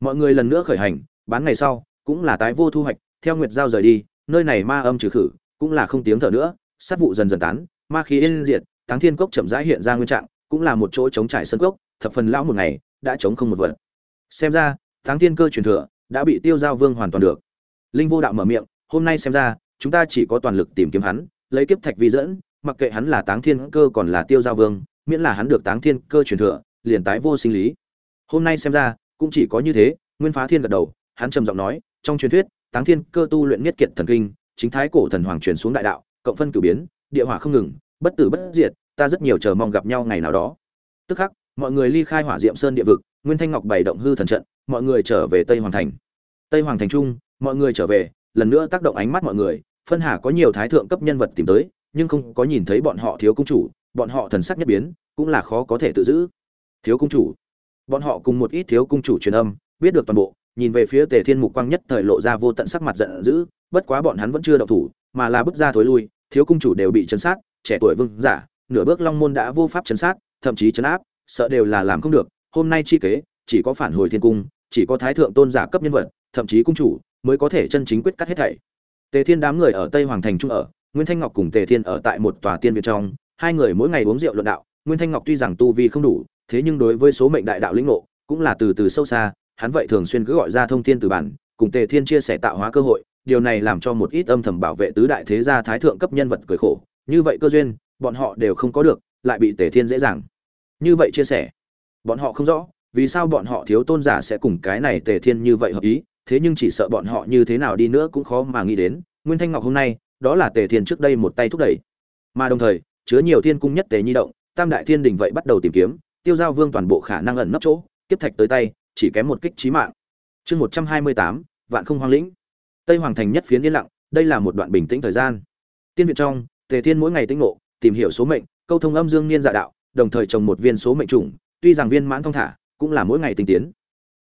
Mọi người lần nữa khởi hành, bán ngày sau, cũng là tái vô thu hoạch, theo nguyệt giao rời đi, nơi này ma âm trừ khử, cũng là không tiếng thở nữa, sát vụ dần dần tán, ma khí yên diệt thắng thiên cốc chậm rãi hiện ra nguyên trạng, cũng là một chỗ chống trải sân cốc, thập phần lão một ngày, đã chống không một vật. Xem ra thắng thiên cơ truyền thừa, đã bị tiêu giao vương hoàn toàn được. Linh vô đạo mở miệng, hôm nay xem ra, chúng ta chỉ có toàn lực tìm kiếm hắn lấy kiếp thạch vi dẫn, mặc kệ hắn là táng thiên cơ còn là tiêu giao vương, miễn là hắn được táng thiên cơ truyền thừa, liền tái vô sinh lý. Hôm nay xem ra, cũng chỉ có như thế, nguyên phá thiên gật đầu, hắn trầm giọng nói, trong truyền thuyết, táng thiên cơ tu luyện nhất kiện thần kinh, chính thái cổ thần hoàng truyền xuống đại đạo, cộng phân cử biến, địa hỏa không ngừng, bất tử bất diệt, ta rất nhiều chờ mong gặp nhau ngày nào đó. Tức khắc, mọi người ly khai hỏa diệm sơn địa vực, nguyên thanh ngọc bày động hư thần trận, mọi người trở về tây hoàng thành. Tây hoàng thành trung, mọi người trở về, lần nữa tác động ánh mắt mọi người phân hà có nhiều thái thượng cấp nhân vật tìm tới, nhưng không có nhìn thấy bọn họ thiếu công chủ, bọn họ thần sắc nhất biến, cũng là khó có thể tự giữ. Thiếu công chủ. Bọn họ cùng một ít thiếu công chủ truyền âm, biết được toàn bộ, nhìn về phía tề thiên mục quang nhất thời lộ ra vô tận sắc mặt giận dữ, bất quá bọn hắn vẫn chưa động thủ, mà là bước ra thối lui, thiếu công chủ đều bị chấn sát, trẻ tuổi vương giả, nửa bước long môn đã vô pháp chấn sát, thậm chí chấn áp, sợ đều là làm không được, hôm nay chi kế, chỉ có phản hồi thiên cung, chỉ có thái thượng tôn giả cấp nhân vật, thậm chí cung chủ, mới có thể chân chính quyết cắt hết thảy tề thiên đám người ở tây hoàng thành trung ở, nguyên thanh ngọc cùng tề thiên ở tại một tòa tiên viện trong, hai người mỗi ngày uống rượu luận đạo. Nguyên thanh ngọc tuy rằng tu vi không đủ, thế nhưng đối với số mệnh đại đạo lĩnh ngộ, cũng là từ từ sâu xa, hắn vậy thường xuyên cứ gọi ra thông thiên từ bản, cùng tề thiên chia sẻ tạo hóa cơ hội, điều này làm cho một ít âm thầm bảo vệ tứ đại thế gia thái thượng cấp nhân vật cười khổ. Như vậy cơ duyên, bọn họ đều không có được, lại bị tề thiên dễ dàng. Như vậy chia sẻ, bọn họ không rõ, vì sao bọn họ thiếu tôn giả sẽ cùng cái này tề thiên như vậy hợp ý? Thế nhưng chỉ sợ bọn họ như thế nào đi nữa cũng khó mà nghĩ đến, nguyên thanh ngọc hôm nay, đó là tề thiên trước đây một tay thúc đẩy. Mà đồng thời, chứa nhiều thiên cung nhất tề nhi động, tam đại thiên đình vậy bắt đầu tìm kiếm, tiêu giao vương toàn bộ khả năng ẩn nấp chỗ kiếp thạch tới tay, chỉ kém một kích trí mạng. Chương một trăm hai mươi tám, vạn không hoang lĩnh. Tây hoàng thành nhất phiến yên lặng, đây là một đoạn bình tĩnh thời gian. Tiên viện trong, tề thiên mỗi ngày tĩnh ngộ, tìm hiểu số mệnh, câu thông âm dương niên dạ đạo, đồng thời trồng một viên số mệnh trùng, tuy rằng viên mãn thông thả, cũng là mỗi ngày tinh tiến.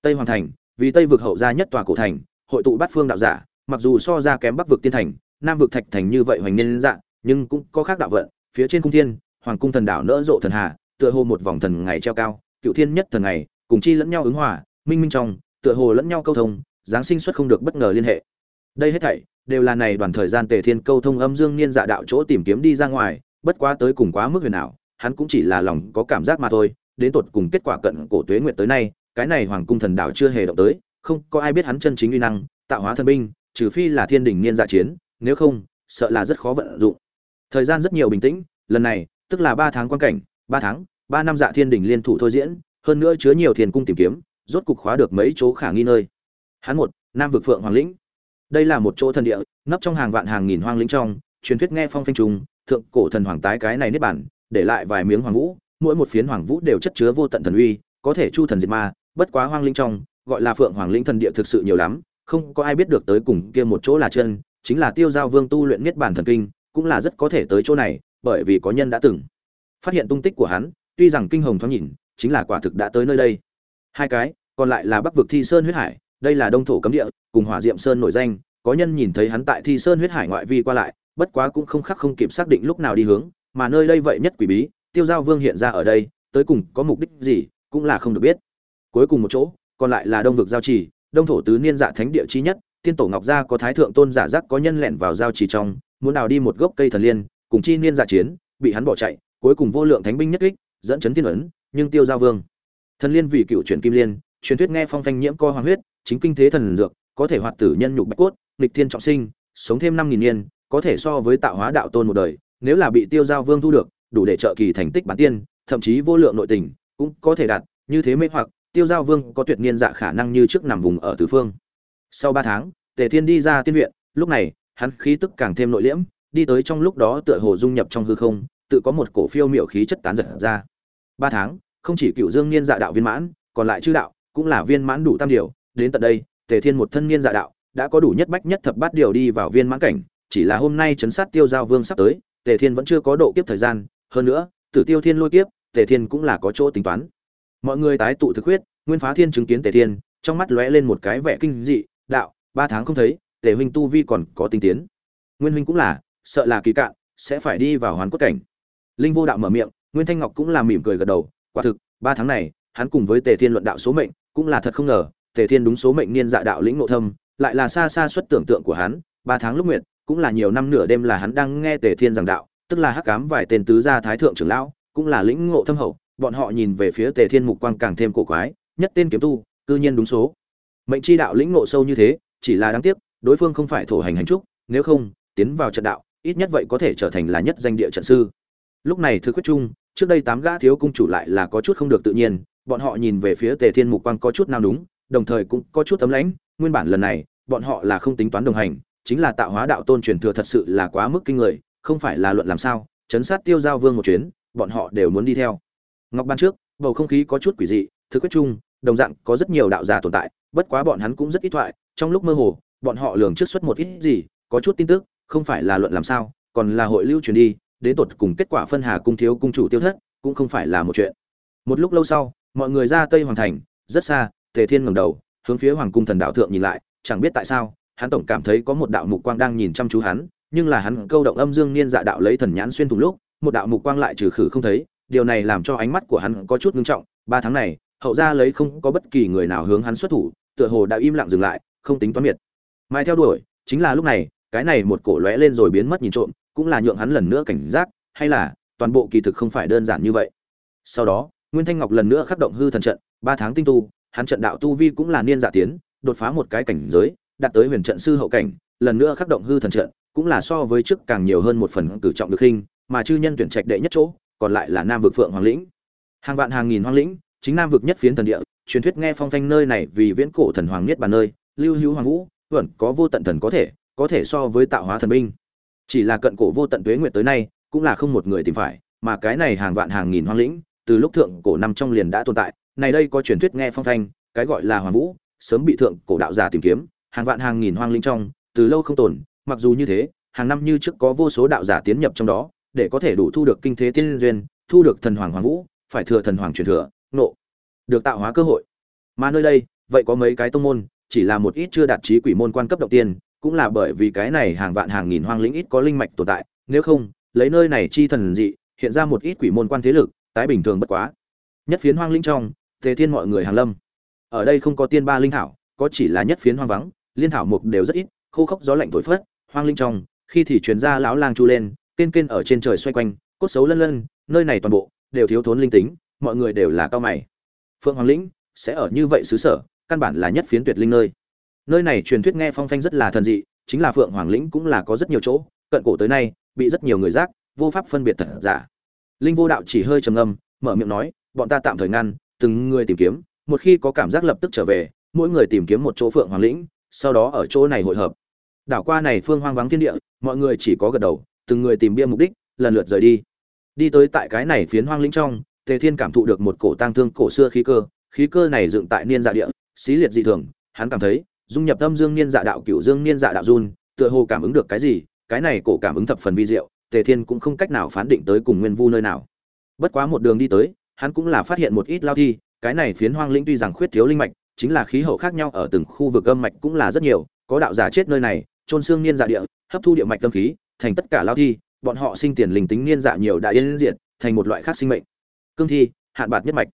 Tây hoàng thành vì tây vực hậu gia nhất tòa cổ thành, hội tụ bát phương đạo giả, mặc dù so ra kém bắc vực tiên thành, nam vực thạch thành như vậy hoành niên dạng, nhưng cũng có khác đạo vận, phía trên cung thiên, hoàng cung thần đảo nỡ rộ thần hà, tựa hồ một vòng thần ngày treo cao, cựu thiên nhất thần ngày, cùng chi lẫn nhau ứng hòa, minh minh trong, tựa hồ lẫn nhau câu thông, giáng sinh xuất không được bất ngờ liên hệ. Đây hết thảy đều là này đoàn thời gian tề thiên câu thông âm dương niên dạ đạo chỗ tìm kiếm đi ra ngoài, bất quá tới cùng quá mức huyền ảo, hắn cũng chỉ là lòng có cảm giác mà thôi, đến tột cùng kết quả cận cổ tuế nguyệt tới nay cái này hoàng cung thần đạo chưa hề động tới, không có ai biết hắn chân chính uy năng, tạo hóa thần binh, trừ phi là thiên đình niên dạ chiến, nếu không, sợ là rất khó vận dụng. Thời gian rất nhiều bình tĩnh, lần này, tức là ba tháng quan cảnh, ba tháng, ba năm dạ thiên đình liên thủ thôi diễn, hơn nữa chứa nhiều thiên cung tìm kiếm, rốt cục khóa được mấy chỗ khả nghi nơi. Hắn một, nam vực phượng hoàng lĩnh. Đây là một chỗ thần địa, nấp trong hàng vạn hàng nghìn hoang lĩnh trong, truyền thuyết nghe phong phanh trùng, thượng cổ thần hoàng tái cái này niết bản để lại vài miếng hoàng vũ, mỗi một phiến hoàng vũ đều chất chứa vô tận thần uy, có thể chu thần diệt ma bất quá hoang linh trong, gọi là phượng hoàng linh thần địa thực sự nhiều lắm, không có ai biết được tới cùng kia một chỗ là chân, chính là tiêu giao vương tu luyện niết bản thần kinh, cũng là rất có thể tới chỗ này, bởi vì có nhân đã từng. Phát hiện tung tích của hắn, tuy rằng kinh hồng thoáng nhìn, chính là quả thực đã tới nơi đây. Hai cái, còn lại là bắc vực thi sơn huyết hải, đây là đông thổ cấm địa, cùng hỏa diệm sơn nổi danh, có nhân nhìn thấy hắn tại thi sơn huyết hải ngoại vi qua lại, bất quá cũng không khắc không kịp xác định lúc nào đi hướng, mà nơi đây vậy nhất quỷ bí, tiêu giao vương hiện ra ở đây, tới cùng có mục đích gì, cũng là không được biết cuối cùng một chỗ, còn lại là đông vực giao trì, đông thổ tứ niên dạ thánh địa chi nhất, tiên tổ ngọc gia có thái thượng tôn giả giác có nhân lẻn vào giao trì trong, muốn đào đi một gốc cây thần liên, cùng chi niên dạ chiến, bị hắn bỏ chạy, cuối cùng vô lượng thánh binh nhất kích, dẫn chấn thiên ấn, nhưng tiêu giao vương. Thần liên vì cựu truyền kim liên, truyền thuyết nghe phong phanh nhiễm co hoàng huyết, chính kinh thế thần dược, có thể hoạt tử nhân nhục bạch cốt, nghịch thiên trọng sinh, sống thêm năm nghìn niên, có thể so với tạo hóa đạo tôn một đời, nếu là bị tiêu giao vương thu được, đủ để trợ kỳ thành tích bản tiên, thậm chí vô lượng nội tình, cũng có thể đạt như thế mê hoặc tiêu giao vương có tuyệt niên dạ khả năng như trước nằm vùng ở tứ phương. Sau ba tháng, tề thiên đi ra tiên viện, lúc này, hắn khí tức càng thêm nội liễm, đi tới trong lúc đó tựa hồ dung nhập trong hư không, tự có một cổ phiêu miểu khí chất tán giật ra. Ba tháng, không chỉ cựu dương niên dạ đạo viên mãn, còn lại chư đạo, cũng là viên mãn đủ tam điều. Đến tận đây, tề thiên một thân niên dạ đạo, đã có đủ nhất bách nhất thập bát điều đi vào viên mãn cảnh. Chỉ là hôm nay chấn sát tiêu giao vương sắp tới, tề thiên vẫn chưa có độ kiếp thời gian. Hơn nữa, tử tiêu thiên lôi kiếp, tề thiên cũng là có chỗ tính toán mọi người tái tụ thực huyết, nguyên phá thiên chứng kiến tề thiên, trong mắt lóe lên một cái vẻ kinh dị, đạo, ba tháng không thấy, tề huynh tu vi còn có tinh tiến. Nguyên huynh cũng là, sợ là kỳ cạn, sẽ phải đi vào hoàn cốt cảnh. Linh vô đạo mở miệng, nguyên thanh ngọc cũng là mỉm cười gật đầu, quả thực, ba tháng này, hắn cùng với tề thiên luận đạo số mệnh, cũng là thật không ngờ, tề thiên đúng số mệnh niên dạ đạo lĩnh ngộ thâm, lại là xa xa xuất tưởng tượng của hắn, ba tháng lúc nguyện cũng là nhiều năm nửa đêm là hắn đang nghe tề thiên giảng đạo, tức là hắc cám vài tên tứ gia thái thượng trưởng lão, cũng là lĩnh ngộ thâm hậu bọn họ nhìn về phía tề thiên mục quang càng thêm cổ quái, nhất tên kiếm tu, cư nhiên đúng số. Mệnh chi đạo lĩnh ngộ sâu như thế, chỉ là đáng tiếc, đối phương không phải thổ hành hành trúc, nếu không, tiến vào trận đạo, ít nhất vậy có thể trở thành là nhất danh địa trận sư. Lúc này thư quyết trung, trước đây tám gã thiếu cung chủ lại là có chút không được tự nhiên, bọn họ nhìn về phía tề thiên mục quang có chút nao núng, đồng thời cũng có chút tấm lãnh, nguyên bản lần này, bọn họ là không tính toán đồng hành, chính là tạo hóa đạo tôn truyền thừa thật sự là quá mức kinh người, không phải là luận làm sao, chấn sát tiêu giao vương một chuyến, bọn họ đều muốn đi theo ngọc ban trước, bầu không khí có chút quỷ dị thứ quyết chung, đồng dạng có rất nhiều đạo giả tồn tại, bất quá bọn hắn cũng rất ít thoại, trong lúc mơ hồ, bọn họ lường trước xuất một ít gì, có chút tin tức, không phải là luận làm sao, còn là hội lưu truyền đi, đến tột cùng kết quả phân hà cung thiếu cung chủ tiêu thất, cũng không phải là một chuyện. Một lúc lâu sau, mọi người ra tây hoàng thành, rất xa, tề thiên ngẩng đầu, hướng phía hoàng cung thần đạo thượng nhìn lại, chẳng biết tại sao, hắn tổng cảm thấy có một đạo mục quang đang nhìn chăm chú hắn, nhưng là hắn câu động âm dương niên dạ đạo lấy thần nhãn xuyên thủng lúc, một đạo mục quang lại trừ khử không thấy điều này làm cho ánh mắt của hắn có chút ngưng trọng. Ba tháng này, hậu ra lấy không có bất kỳ người nào hướng hắn xuất thủ, tựa hồ đã im lặng dừng lại, không tính toán miệt. Mai theo đuổi, chính là lúc này, cái này một cổ lóe lên rồi biến mất nhìn trộm, cũng là nhượng hắn lần nữa cảnh giác, hay là, toàn bộ kỳ thực không phải đơn giản như vậy. Sau đó, nguyên thanh ngọc lần nữa khắc động hư thần trận, ba tháng tinh tu, hắn trận đạo tu vi cũng là niên giả tiến, đột phá một cái cảnh giới, đạt tới huyền trận sư hậu cảnh, lần nữa khắc động hư thần trận, cũng là so với trước càng nhiều hơn một phần cử trọng được hình, mà chư nhân tuyển trạch đệ nhất chỗ còn lại là nam vực phượng hoàng lĩnh. Hàng vạn hàng nghìn hoang lĩnh, chính nam vực nhất phiến thần địa, truyền thuyết nghe phong thanh nơi này vì viễn cổ thần hoàng nhất bàn nơi, lưu hữu hoàng vũ, vẫn có vô tận thần có thể có thể so với tạo hóa thần binh. Chỉ là cận cổ vô tận tuế nguyệt tới nay, cũng là không một người tìm phải, mà cái này hàng vạn hàng nghìn hoang lĩnh, từ lúc thượng cổ năm trong liền đã tồn tại, này đây có truyền thuyết nghe phong thanh cái gọi là hoàng vũ, sớm bị thượng cổ đạo giả tìm kiếm, hàng vạn hàng nghìn hoang linh trong, từ lâu không tồn, mặc dù như thế, hàng năm như trước có vô số đạo giả tiến nhập trong đó để có thể đủ thu được kinh thế tiên duyên, thu được thần hoàng hoàng vũ, phải thừa thần hoàng truyền thừa, nộ, được tạo hóa cơ hội. Mà nơi đây, vậy có mấy cái tông môn, chỉ là một ít chưa đạt chí quỷ môn quan cấp đầu tiên, cũng là bởi vì cái này hàng vạn hàng nghìn hoang lĩnh ít có linh mạch tồn tại, nếu không, lấy nơi này chi thần dị, hiện ra một ít quỷ môn quan thế lực, tái bình thường bất quá. Nhất phiến hoang lĩnh trong, tề thiên mọi người hàng lâm. Ở đây không có tiên ba linh thảo, có chỉ là nhất phiến hoang vắng, liên thảo mục đều rất ít, khô khốc gió lạnh thổi phất, hoang linh trong, khi thì truyền ra lão lang chu lên kên kên ở trên trời xoay quanh, cốt xấu lân lân, nơi này toàn bộ đều thiếu thốn linh tính, mọi người đều là cao mày. Phượng hoàng lĩnh sẽ ở như vậy xứ sở, căn bản là nhất phiến tuyệt linh nơi. Nơi này truyền thuyết nghe phong phanh rất là thần dị, chính là phượng hoàng lĩnh cũng là có rất nhiều chỗ, cận cổ tới nay, bị rất nhiều người giác, vô pháp phân biệt thật giả. Linh vô đạo chỉ hơi trầm ngâm, mở miệng nói, bọn ta tạm thời ngăn, từng người tìm kiếm, một khi có cảm giác lập tức trở về, mỗi người tìm kiếm một chỗ phượng hoàng lĩnh, sau đó ở chỗ này hội hợp. Đảo qua này phương hoang vắng thiên địa, mọi người chỉ có gật đầu từng người tìm bia mục đích, lần lượt rời đi. Đi tới tại cái này phiến hoang lĩnh trong, tề thiên cảm thụ được một cổ tang thương cổ xưa khí cơ khí cơ này dựng tại niên dạ địa, xí liệt dị thường, hắn cảm thấy, dung nhập tâm dương niên dạ đạo cửu dương niên dạ đạo run, tựa hồ cảm ứng được cái gì, cái này cổ cảm ứng thập phần vi diệu, tề thiên cũng không cách nào phán định tới cùng nguyên vu nơi nào. Bất quá một đường đi tới, hắn cũng là phát hiện một ít lao thi, cái này phiến hoang lĩnh tuy rằng khuyết thiếu linh mạch, chính là khí hậu khác nhau ở từng khu vực âm mạch cũng là rất nhiều, có đạo giả chết nơi này trôn xương niên dạ địa, hấp thu địa mạch tâm khí thành tất cả lao thi, bọn họ sinh tiền linh tính niên dạ nhiều đã yên diệt, thành một loại khác sinh mệnh. Cương thi, hạn bạc nhất mạch.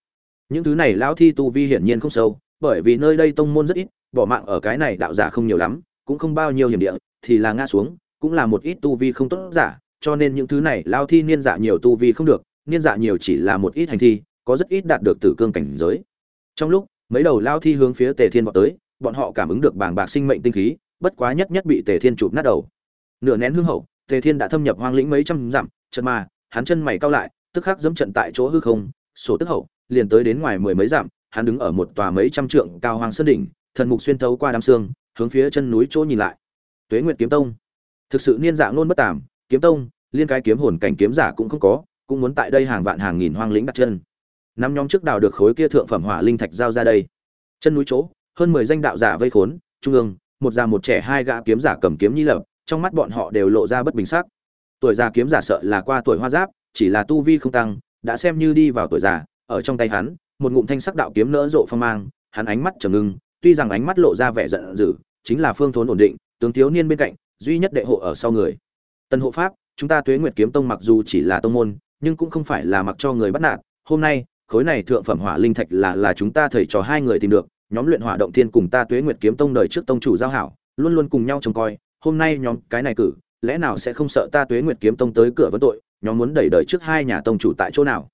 Những thứ này lao thi tu vi hiển nhiên không sâu, bởi vì nơi đây tông môn rất ít, bỏ mạng ở cái này đạo giả không nhiều lắm, cũng không bao nhiêu hiểm địa, thì là ngã xuống, cũng là một ít tu vi không tốt giả, cho nên những thứ này lao thi niên dạ nhiều tu vi không được, niên dạ nhiều chỉ là một ít hành thi, có rất ít đạt được tử cương cảnh giới. Trong lúc, mấy đầu lao thi hướng phía tề thiên vọt tới, bọn họ cảm ứng được bảng bạc sinh mệnh tinh khí, bất quá nhất nhất bị tề thiên chụp nát đầu. Nửa nén hương hậu tề thiên đã thâm nhập hoang lĩnh mấy trăm dặm chợt mà hắn chân mày cao lại tức khắc giẫm trận tại chỗ hư không sổ tức hậu liền tới đến ngoài mười mấy dặm hắn đứng ở một tòa mấy trăm trượng cao hoang sơn đỉnh thần mục xuyên thấu qua đám xương hướng phía chân núi chỗ nhìn lại. Tuế nguyệt kiếm tông. Thực sự niên dạng luôn bất tạm, kiếm tông liên cái kiếm hồn cảnh kiếm giả cũng không có cũng muốn tại đây hàng vạn hàng nghìn hoang lĩnh đặt chân. Năm nhóm trước đào được khối kia thượng phẩm hỏa linh thạch giao ra đây. Chân núi chỗ hơn mười danh đạo giả vây khốn trung ương một già một trẻ hai gã kiếm giả cầm kiếm nhi lập trong mắt bọn họ đều lộ ra bất bình sắc. Tuổi già kiếm giả sợ là qua tuổi hoa giáp, chỉ là tu vi không tăng, đã xem như đi vào tuổi già, ở trong tay hắn, một ngụm thanh sắc đạo kiếm nỡ rộ phong mang, hắn ánh mắt trầm ngưng, tuy rằng ánh mắt lộ ra vẻ giận dữ, chính là phương thốn ổn định, tướng thiếu niên bên cạnh, duy nhất đệ hộ ở sau người. Tân hộ pháp, chúng ta tuế nguyệt kiếm tông mặc dù chỉ là tông môn, nhưng cũng không phải là mặc cho người bắt nạt, hôm nay, khối này thượng phẩm hỏa linh thạch là là chúng ta thầy trò hai người tìm được, nhóm luyện hỏa động thiên cùng ta tuế nguyệt kiếm tông đời trước tông chủ giao hảo, luôn luôn cùng nhau trông coi hôm nay nhóm cái này cử, lẽ nào sẽ không sợ ta tuế nguyệt kiếm tông tới cửa vấn tội, nhóm muốn đẩy đời trước hai nhà tông chủ tại chỗ nào?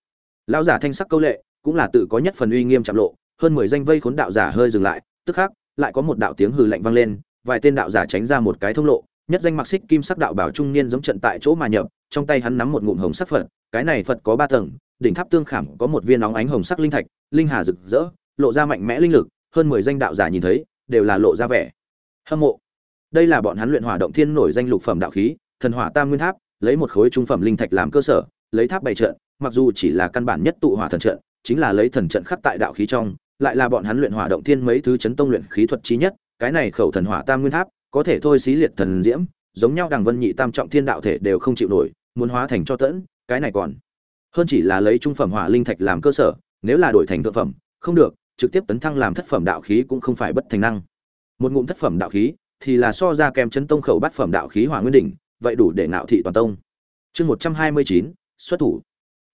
Lão giả thanh sắc câu lệ, cũng là tự có nhất phần uy nghiêm chạm lộ, hơn mười danh vây khốn đạo giả hơi dừng lại, tức khắc, lại có một đạo tiếng hừ lạnh vang lên, vài tên đạo giả tránh ra một cái thông lộ, nhất danh mặc xích kim sắc đạo bảo trung niên giống trận tại chỗ mà nhập, trong tay hắn nắm một ngụm hồng sắc phật, cái này phật có ba tầng, đỉnh tháp tương khảm có một viên nóng ánh hồng sắc linh thạch, linh hà rực rỡ, lộ ra mạnh mẽ linh lực, hơn mười danh đạo giả nhìn thấy, đều là lộ ra vẻ hâm mộ đây là bọn hắn luyện hỏa động thiên nổi danh lục phẩm đạo khí, thần hỏa tam nguyên tháp, lấy một khối trung phẩm linh thạch làm cơ sở, lấy tháp bày trận, mặc dù chỉ là căn bản nhất tụ hỏa thần trận, chính là lấy thần trận khắc tại đạo khí trong, lại là bọn hắn luyện hỏa động thiên mấy thứ chấn tông luyện khí thuật chí nhất, cái này khẩu thần hỏa tam nguyên tháp, có thể thôi xí liệt thần diễm, giống nhau đằng vân nhị tam trọng thiên đạo thể đều không chịu nổi, muốn hóa thành cho tẫn, cái này còn hơn chỉ là lấy trung phẩm hỏa linh thạch làm cơ sở, nếu là đổi thành thượng phẩm, không được, trực tiếp tấn thăng làm thất phẩm đạo khí cũng không phải bất thành năng. Một ngụm thất phẩm đạo khí thì là so ra kèm chấn tông khẩu bát phẩm đạo khí hỏa nguyên đỉnh, vậy đủ để nạo thị toàn tông. Chương một trăm hai mươi chín, xuất thủ.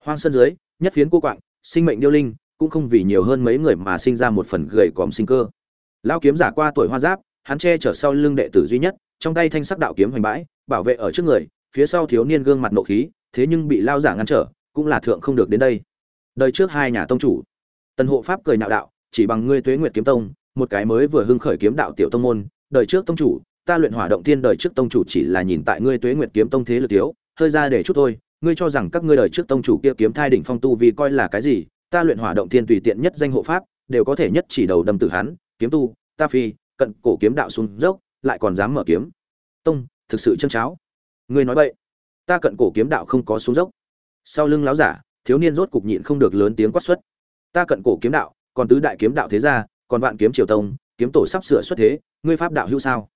Hoang sơn dưới, nhất phiến cô quạng, sinh mệnh điêu linh, cũng không vì nhiều hơn mấy người mà sinh ra một phần gầy còm sinh cơ. Lão kiếm giả qua tuổi hoa giáp, hắn che chở sau lưng đệ tử duy nhất, trong tay thanh sắc đạo kiếm hoành bãi, bảo vệ ở trước người, phía sau thiếu niên gương mặt nộ khí, thế nhưng bị lao giả ngăn trở, cũng là thượng không được đến đây. Đời trước hai nhà tông chủ, tần hộ pháp cười nạo đạo, chỉ bằng ngươi tuế nguyệt kiếm tông, một cái mới vừa hưng khởi kiếm đạo tiểu tông môn đời trước tông chủ, ta luyện hỏa động thiên đời trước tông chủ chỉ là nhìn tại ngươi tuế nguyệt kiếm tông thế lực thiếu, hơi ra để chút thôi, ngươi cho rằng các ngươi đời trước tông chủ kia kiếm thai đỉnh phong tu vì coi là cái gì, ta luyện hỏa động thiên tùy tiện nhất danh hộ pháp, đều có thể nhất chỉ đầu đâm tử hắn, kiếm tu, ta phi, cận cổ kiếm đạo xuống dốc, lại còn dám mở kiếm. Tông, thực sự chân cháo. Ngươi nói vậy ta cận cổ kiếm đạo không có xuống dốc. Sau lưng láo giả, thiếu niên rốt cục nhịn không được lớn tiếng quát xuất. Ta cận cổ kiếm đạo, còn tứ đại kiếm đạo thế gia, còn vạn kiếm triều tông kiếm tổ sắp sửa xuất thế, ngươi pháp đạo hữu sao?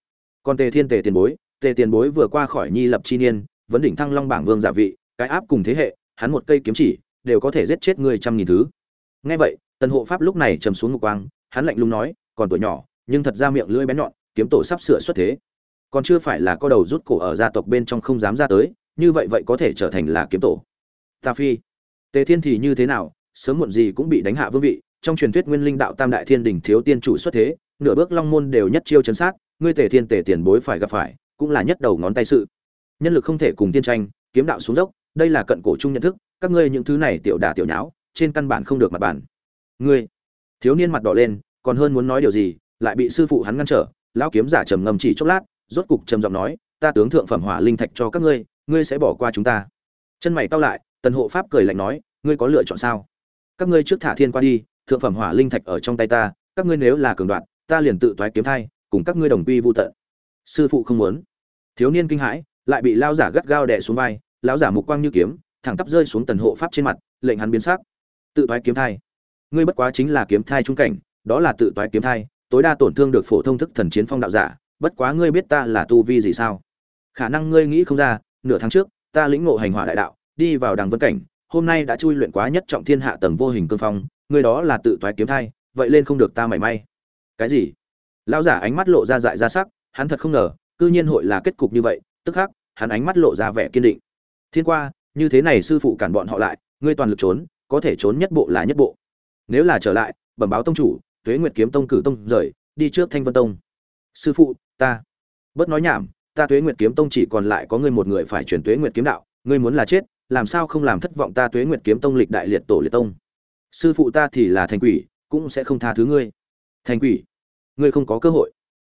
Còn tề thiên tề tiền bối, tề tiền bối vừa qua khỏi nhi lập chi niên, vấn đỉnh thăng long bảng vương giả vị, cái áp cùng thế hệ, hắn một cây kiếm chỉ, đều có thể giết chết ngươi trăm nghìn thứ. Nghe vậy, tần hộ pháp lúc này trầm xuống ngục quang, hắn lạnh lùng nói, còn tuổi nhỏ, nhưng thật ra miệng lưỡi bén nhọn, kiếm tổ sắp sửa xuất thế. Còn chưa phải là có đầu rút cổ ở gia tộc bên trong không dám ra tới, như vậy vậy có thể trở thành là kiếm tổ. Ta phi, tề thiên thì như thế nào, sớm muộn gì cũng bị đánh hạ vương vị, trong truyền thuyết nguyên linh đạo tam đại thiên đình thiếu tiên chủ xuất thế nửa bước long môn đều nhất chiêu chấn sát, ngươi tề thiên tề tiền bối phải gặp phải, cũng là nhất đầu ngón tay sự. Nhân lực không thể cùng tiên tranh, kiếm đạo xuống dốc, đây là cận cổ chung nhận thức, các ngươi những thứ này tiểu đả tiểu nháo, trên căn bản không được mặt bản ngươi, thiếu niên mặt đỏ lên, còn hơn muốn nói điều gì, lại bị sư phụ hắn ngăn trở, lão kiếm giả trầm ngâm chỉ chốc lát, rốt cục trầm giọng nói, ta tướng thượng phẩm hỏa linh thạch cho các ngươi ngươi sẽ bỏ qua chúng ta. Chân mày cau lại, tần hộ pháp cười lạnh nói, ngươi có lựa chọn sao? Các ngươi trước thả thiên qua đi, thượng phẩm hỏa linh thạch ở trong tay ta, các ngươi nếu là cường đoạn ta liền tự toái kiếm thai, cùng các ngươi đồng quy vu tận. Sư phụ không muốn. Thiếu niên kinh hãi, lại bị lao giả gắt gao đè xuống vai, lão giả mục quang như kiếm, thẳng tắp rơi xuống tần hộ pháp trên mặt, lệnh hắn biến sắc. Tự toái kiếm thai. Ngươi bất quá chính là kiếm thai trung cảnh, đó là tự toái kiếm thai, tối đa tổn thương được phổ thông thức thần chiến phong đạo giả, bất quá ngươi biết ta là tu vi gì sao? Khả năng ngươi nghĩ không ra, nửa tháng trước, ta lĩnh ngộ hành hỏa đại đạo, đi vào đằng vân cảnh, hôm nay đã chui luyện quá nhất trọng thiên hạ tầng vô hình cương phong, ngươi đó là tự toái kiếm thai, vậy lên không được ta mảy may cái gì? Lão giả ánh mắt lộ ra dại ra sắc, hắn thật không ngờ, cư nhiên hội là kết cục như vậy, tức khắc, hắn ánh mắt lộ ra vẻ kiên định. Thiên qua, như thế này sư phụ cản bọn họ lại, ngươi toàn lực trốn, có thể trốn nhất bộ là nhất bộ. Nếu là trở lại, bẩm báo tông chủ, tuế nguyệt kiếm tông cử tông rời, đi trước thanh vân tông. Sư phụ, ta. Bớt nói nhảm, ta tuế nguyệt kiếm tông chỉ còn lại có ngươi một người phải chuyển tuế nguyệt kiếm đạo, ngươi muốn là chết, làm sao không làm thất vọng ta tuế nguyệt kiếm tông lịch đại liệt tổ liệt tông? Sư phụ ta thì là thành quỷ, cũng sẽ không tha thứ ngươi. Thành quỷ? Ngươi không có cơ hội.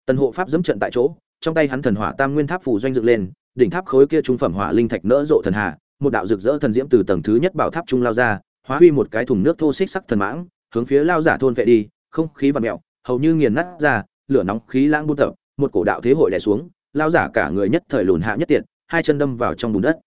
Tần hộ pháp dẫm trận tại chỗ, trong tay hắn thần hỏa tam nguyên tháp phủ doanh dựng lên, đỉnh tháp khối kia trung phẩm hỏa linh thạch nỡ rộ thần hà, một đạo rực rỡ thần diễm từ tầng thứ nhất bảo tháp trung lao ra, hóa huy một cái thùng nước thô xích sắc thần mãng, hướng phía lao giả thôn vệ đi, không khí và mẹo, hầu như nghiền nát ra, lửa nóng khí lãng buôn tập, một cổ đạo thế hội đè xuống, lao giả cả người nhất thời lùn hạ nhất tiện, hai chân đâm vào trong bùn đất.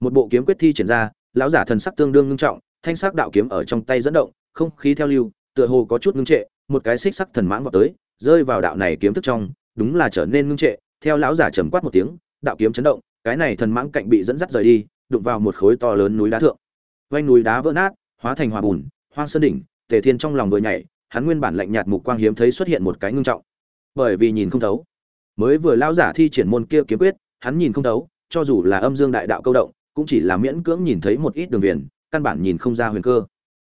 Một bộ kiếm quyết thi triển ra, lão giả thần sắc tương đương ngưng trọng, thanh sắc đạo kiếm ở trong tay dẫn động, không khí theo lưu, tựa hồ có chút ngưng trệ, một cái xích sắc thần mãng vào tới rơi vào đạo này kiếm thức trong, đúng là trở nên ngưng trệ, theo lão giả trầm quát một tiếng, đạo kiếm chấn động, cái này thần mãng cạnh bị dẫn dắt rời đi, đụng vào một khối to lớn núi đá thượng. Vanh núi đá vỡ nát, hóa thành hòa bùn, hoang sơn đỉnh, tề thiên trong lòng vừa nhảy, hắn nguyên bản lạnh nhạt mục quang hiếm thấy xuất hiện một cái ngưng trọng. Bởi vì nhìn không thấu, mới vừa lão giả thi triển môn kia kiếm quyết, hắn nhìn không thấu, cho dù là âm dương đại đạo câu động, cũng chỉ là miễn cưỡng nhìn thấy một ít đường viền, căn bản nhìn không ra huyền cơ.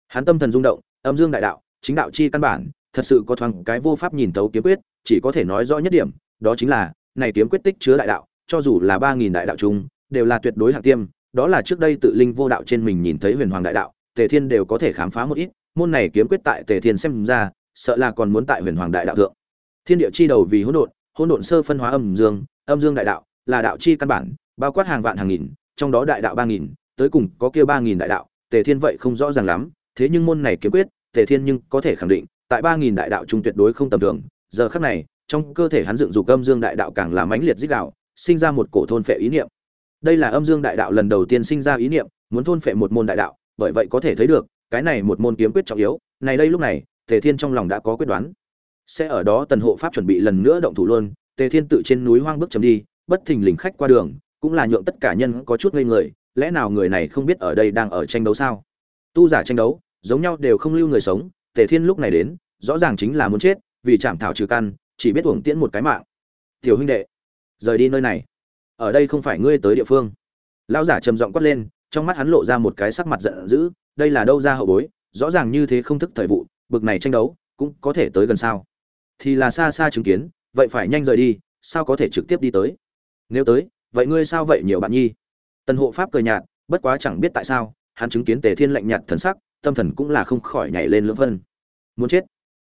Hắn tâm thần rung động, âm dương đại đạo, chính đạo chi căn bản thật sự có thoáng cái vô pháp nhìn thấu kiếm quyết, chỉ có thể nói rõ nhất điểm, đó chính là, này kiếm quyết tích chứa đại đạo, cho dù là ba nghìn đại đạo chung, đều là tuyệt đối hạng tiêm, đó là trước đây tự linh vô đạo trên mình nhìn thấy huyền hoàng đại đạo, tề thiên đều có thể khám phá một ít, môn này kiếm quyết tại tề thiên xem ra, sợ là còn muốn tại huyền hoàng đại đạo thượng. Thiên địa chi đầu vì hỗn độn hỗn độn sơ phân hóa âm dương âm dương đại đạo, là đạo chi căn bản, bao quát hàng vạn hàng nghìn, trong đó đại đạo ba nghìn, tới cùng có kia ba nghìn đại đạo, tề thiên vậy không rõ ràng lắm, thế nhưng môn này kiếm quyết, tề thiên nhưng có thể khẳng định tại ba nghìn đại đạo trung tuyệt đối không tầm thường, giờ khắc này, trong cơ thể hắn dựng dục âm dương đại đạo càng làm mãnh liệt dích đạo, sinh ra một cổ thôn phệ ý niệm. Đây là âm dương đại đạo lần đầu tiên sinh ra ý niệm, muốn thôn phệ một môn đại đạo, bởi vậy có thể thấy được, cái này một môn kiếm quyết trọng yếu, này đây lúc này, tề thiên trong lòng đã có quyết đoán. Sẽ ở đó tần hộ pháp chuẩn bị lần nữa động thủ luôn, tề thiên tự trên núi hoang bước chấm đi, bất thình lình khách qua đường, cũng là nhượng tất cả nhân có chút ngây người, lẽ nào người này không biết ở đây đang ở tranh đấu sao? Tu giả tranh đấu, giống nhau đều không lưu người sống, tề thiên lúc này đến rõ ràng chính là muốn chết, vì chạm thảo trừ căn, chỉ biết uổng tiễn một cái mạng. Tiểu huynh đệ, rời đi nơi này. Ở đây không phải ngươi tới địa phương. Lão giả trầm giọng quát lên, trong mắt hắn lộ ra một cái sắc mặt giận dữ, đây là đâu ra hậu bối, rõ ràng như thế không thức thời vụ, bực này tranh đấu, cũng có thể tới gần sao? Thì là xa xa chứng kiến, vậy phải nhanh rời đi, sao có thể trực tiếp đi tới? Nếu tới, vậy ngươi sao vậy nhiều bạn nhi? Tần hộ pháp cười nhạt, bất quá chẳng biết tại sao, hắn chứng kiến tề thiên lạnh nhạt thần sắc, tâm thần cũng là không khỏi nhảy lên lưỡng phân. Muốn chết?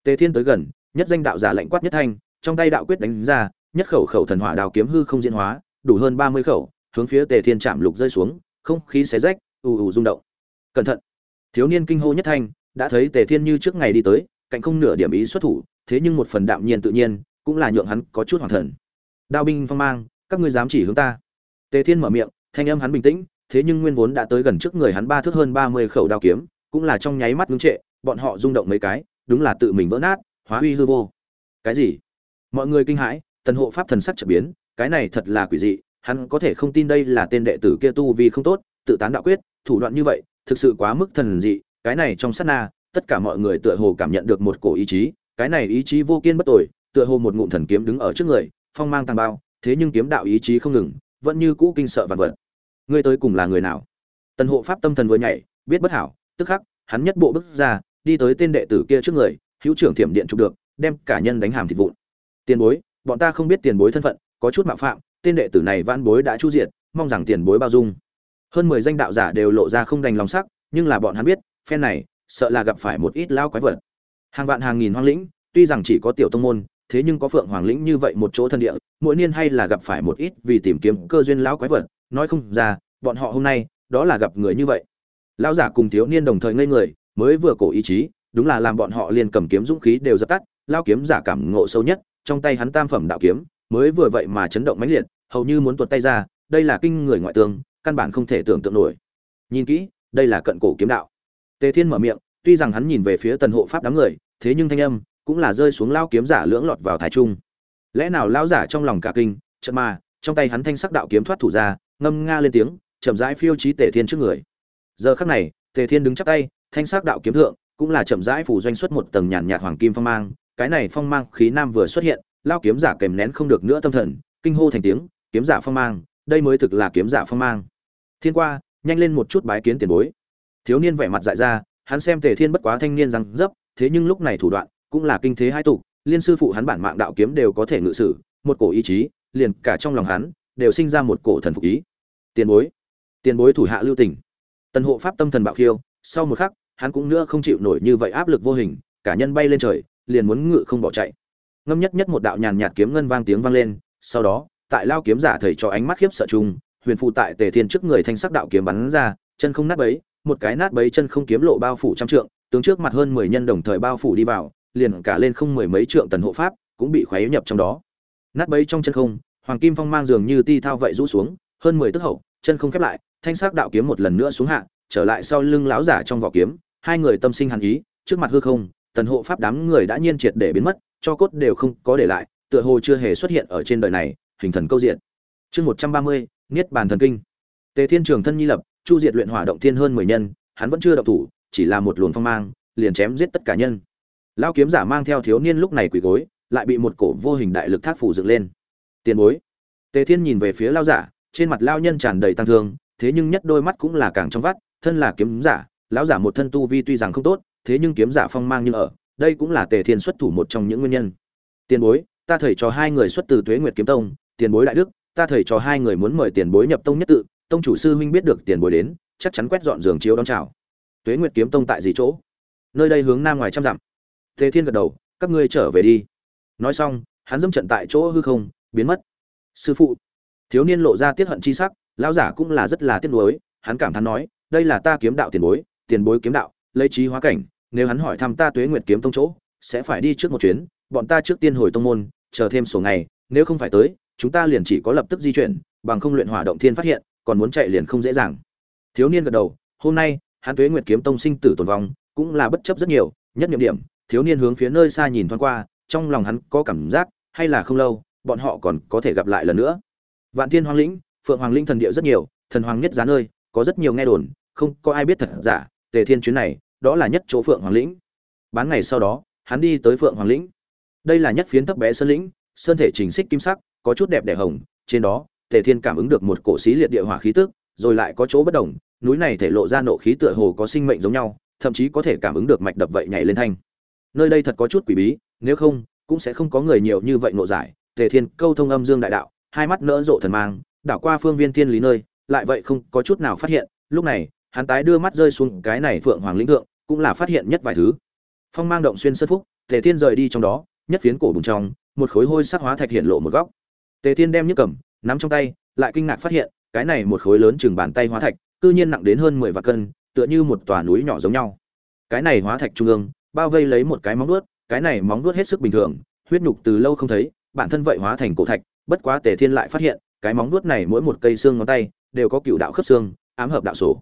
Tề thiên tới gần, nhất danh đạo giả lạnh quát nhất thanh, trong tay đạo quyết đánh ra, nhất khẩu khẩu thần hỏa đào kiếm hư không diễn hóa, đủ hơn ba mươi khẩu, hướng phía tề thiên chạm lục rơi xuống, không khí xé rách, ù ù rung động. Cẩn thận! Thiếu niên kinh hô nhất thanh, đã thấy tề thiên như trước ngày đi tới, cạnh không nửa điểm ý xuất thủ, thế nhưng một phần đạm nhiên tự nhiên, cũng là nhượng hắn có chút hoàng thần. Đao binh phong mang, các ngươi dám chỉ hướng ta. Tề thiên mở miệng, thanh âm hắn bình tĩnh, thế nhưng nguyên vốn đã tới gần trước người hắn ba thước hơn ba mươi khẩu đao kiếm, cũng là trong nháy mắt ngưng trệ, bọn họ rung động mấy cái đúng là tự mình vỡ nát, hóa uy hư vô. Cái gì? Mọi người kinh hãi, tần hộ pháp thần sắc trở biến, cái này thật là quỷ dị, hắn có thể không tin đây là tên đệ tử kia tu vì không tốt, tự tán đạo quyết, thủ đoạn như vậy, thực sự quá mức thần dị, cái này trong sát na, tất cả mọi người tựa hồ cảm nhận được một cổ ý chí, cái này ý chí vô kiên bất tồi, tựa hồ một ngụm thần kiếm đứng ở trước người, phong mang tàng bao, thế nhưng kiếm đạo ý chí không ngừng, vẫn như cũ kinh sợ vạn vật. Ngươi tới cùng là người nào? Tần hộ pháp tâm thần vừa nhảy, biết bất hảo, tức khắc, hắn nhất bộ bước ra đi tới tên đệ tử kia trước người, hữu trưởng thiểm điện chụp được, đem cả nhân đánh hàm thịt vụn. Tiền bối, bọn ta không biết tiền bối thân phận, có chút mạo phạm, tên đệ tử này vãn bối đã chu diệt, mong rằng tiền bối bao dung. Hơn mười danh đạo giả đều lộ ra không đành lòng sắc, nhưng là bọn hắn biết, phen này, sợ là gặp phải một ít lao quái vật. Hàng vạn hàng nghìn hoang lĩnh, tuy rằng chỉ có tiểu tông môn, thế nhưng có phượng hoàng lĩnh như vậy một chỗ thân địa, mỗi niên hay là gặp phải một ít vì tìm kiếm cơ duyên lão quái vật, nói không ra, bọn họ hôm nay, đó là gặp người như vậy. Lão giả cùng thiếu niên đồng thời ngây người mới vừa cổ ý chí, đúng là làm bọn họ liền cầm kiếm dũng khí đều dập tắt, lao kiếm giả cảm ngộ sâu nhất, trong tay hắn tam phẩm đạo kiếm, mới vừa vậy mà chấn động mãnh liệt, hầu như muốn tuột tay ra, đây là kinh người ngoại tương, căn bản không thể tưởng tượng nổi. Nhìn kỹ, đây là cận cổ kiếm đạo. Tề thiên mở miệng, tuy rằng hắn nhìn về phía tần hộ pháp đám người, thế nhưng thanh âm cũng là rơi xuống lao kiếm giả lưỡng lọt vào thái trung. Lẽ nào lao giả trong lòng cả kinh, chợt mà, trong tay hắn thanh sắc đạo kiếm thoát thủ ra, ngâm nga lên tiếng, chậm rãi phiêu chí tề thiên trước người. Giờ khắc này, tề thiên đứng chắp tay thanh sắc đạo kiếm thượng, cũng là chậm rãi phủ doanh xuất một tầng nhàn nhạt hoàng kim phong mang, cái này phong mang khí nam vừa xuất hiện, lao kiếm giả kèm nén không được nữa tâm thần, kinh hô thành tiếng, kiếm giả phong mang, đây mới thực là kiếm giả phong mang. Thiên qua, nhanh lên một chút bái kiến tiền bối. Thiếu niên vẻ mặt dại ra, hắn xem tề thiên bất quá thanh niên răng dấp, thế nhưng lúc này thủ đoạn, cũng là kinh thế hai tục, liên sư phụ hắn bản mạng đạo kiếm đều có thể ngự sử, một cổ ý chí, liền cả trong lòng hắn, đều sinh ra một cổ thần phục ý. Tiền bối tiền bối thủ hạ lưu tình. Tần hộ pháp tâm thần bạo khiêu sau một khắc, hắn cũng nữa không chịu nổi như vậy áp lực vô hình, cả nhân bay lên trời, liền muốn ngự không bỏ chạy. Ngâm nhất nhất một đạo nhàn nhạt kiếm ngân vang tiếng vang lên, sau đó, tại lao kiếm giả thầy cho ánh mắt khiếp sợ chung, huyền phụ tại tề thiên trước người thanh sắc đạo kiếm bắn ra, chân không nát bấy, một cái nát bấy chân không kiếm lộ bao phủ trăm trượng, tướng trước mặt hơn mười nhân đồng thời bao phủ đi vào, liền cả lên không mười mấy trượng tần hộ pháp cũng bị khoáy nhập trong đó. Nát bấy trong chân không, hoàng kim phong mang dường như ti thao vậy rũ xuống, hơn mười tức hậu, chân không khép lại, thanh sắc đạo kiếm một lần nữa xuống hạ trở lại sau lưng lão giả trong vỏ kiếm, hai người tâm sinh hàn ý, trước mặt hư không, tần hộ pháp đám người đã nhiên triệt để biến mất, cho cốt đều không có để lại, tựa hồ chưa hề xuất hiện ở trên đời này, hình thần câu diện chương một trăm ba mươi, niết bàn thần kinh. Tề thiên trường thân nhi lập, chu diệt luyện hỏa động thiên hơn mười nhân, hắn vẫn chưa động thủ, chỉ là một luồng phong mang, liền chém giết tất cả nhân. Lao kiếm giả mang theo thiếu niên lúc này quỳ gối, lại bị một cổ vô hình đại lực thác phủ dựng lên. Tiền bối. Tề thiên nhìn về phía lao giả, trên mặt lao nhân tràn đầy tăng thương, thế nhưng nhất đôi mắt cũng là càng trong vắt thân là kiếm giả, lão giả một thân tu vi tuy rằng không tốt, thế nhưng kiếm giả phong mang như ở, đây cũng là tề thiên xuất thủ một trong những nguyên nhân. Tiền bối, ta thầy cho hai người xuất từ tuế nguyệt kiếm tông, tiền bối đại đức, ta thầy cho hai người muốn mời tiền bối nhập tông nhất tự, tông chủ sư huynh biết được tiền bối đến, chắc chắn quét dọn giường chiếu đón chào. Tuế nguyệt kiếm tông tại gì chỗ? Nơi đây hướng nam ngoài trăm dặm. Tề thiên gật đầu, các ngươi trở về đi. Nói xong, hắn dâm trận tại chỗ hư không, biến mất. Sư phụ, thiếu niên lộ ra tiết hận chi sắc, lão giả cũng là rất là tiếc nuối, hắn cảm thán nói đây là ta kiếm đạo tiền bối tiền bối kiếm đạo, lấy trí hóa cảnh, nếu hắn hỏi thăm ta tuế nguyệt kiếm tông chỗ, sẽ phải đi trước một chuyến, bọn ta trước tiên hồi tông môn, chờ thêm số ngày, nếu không phải tới, chúng ta liền chỉ có lập tức di chuyển, bằng không luyện hỏa động thiên phát hiện, còn muốn chạy liền không dễ dàng. Thiếu niên gật đầu, hôm nay, hắn tuế nguyệt kiếm tông sinh tử tồn vong, cũng là bất chấp rất nhiều, nhất nhiệm điểm, thiếu niên hướng phía nơi xa nhìn thoáng qua, trong lòng hắn có cảm giác, hay là không lâu, bọn họ còn có thể gặp lại lần nữa. Vạn thiên hoàng lĩnh, phượng hoàng linh thần địa rất nhiều, thần hoàng nhất giá nơi có rất nhiều nghe đồn, không có ai biết thật giả, tề thiên chuyến này, đó là nhất chỗ phượng hoàng lĩnh. Bán ngày sau đó, hắn đi tới phượng hoàng lĩnh. Đây là nhất phiến thấp bé sơn lĩnh, sơn thể trình xích kim sắc, có chút đẹp đẽ hồng, trên đó, tề thiên cảm ứng được một cổ xí liệt địa hỏa khí tức, rồi lại có chỗ bất đồng, núi này thể lộ ra nộ khí tựa hồ có sinh mệnh giống nhau, thậm chí có thể cảm ứng được mạch đập vậy nhảy lên thanh. Nơi đây thật có chút quỷ bí, nếu không, cũng sẽ không có người nhiều như vậy nộ giải. Tề thiên câu thông âm dương đại đạo, hai mắt nỡ rộ thần mang, đảo qua phương viên thiên lý nơi lại vậy không có chút nào phát hiện, lúc này, hắn tái đưa mắt rơi xuống cái này phượng hoàng lĩnh thượng, cũng là phát hiện nhất vài thứ. Phong mang động xuyên sân phúc, tề thiên rời đi trong đó, nhất phiến cổ bùng trong, một khối hôi sắc hóa thạch hiện lộ một góc. Tề thiên đem nhức cầm, nắm trong tay, lại kinh ngạc phát hiện, cái này một khối lớn chừng bàn tay hóa thạch, cư nhiên nặng đến hơn mười vạn cân, tựa như một tòa núi nhỏ giống nhau. Cái này hóa thạch trung ương, bao vây lấy một cái móng vuốt, cái này móng vuốt hết sức bình thường, huyết nhục từ lâu không thấy, bản thân vậy hóa thành cổ thạch, bất quá tề thiên lại phát hiện, cái móng vuốt này mỗi một cây xương ngón tay đều có cựu đạo khớp xương, ám hợp đạo sổ.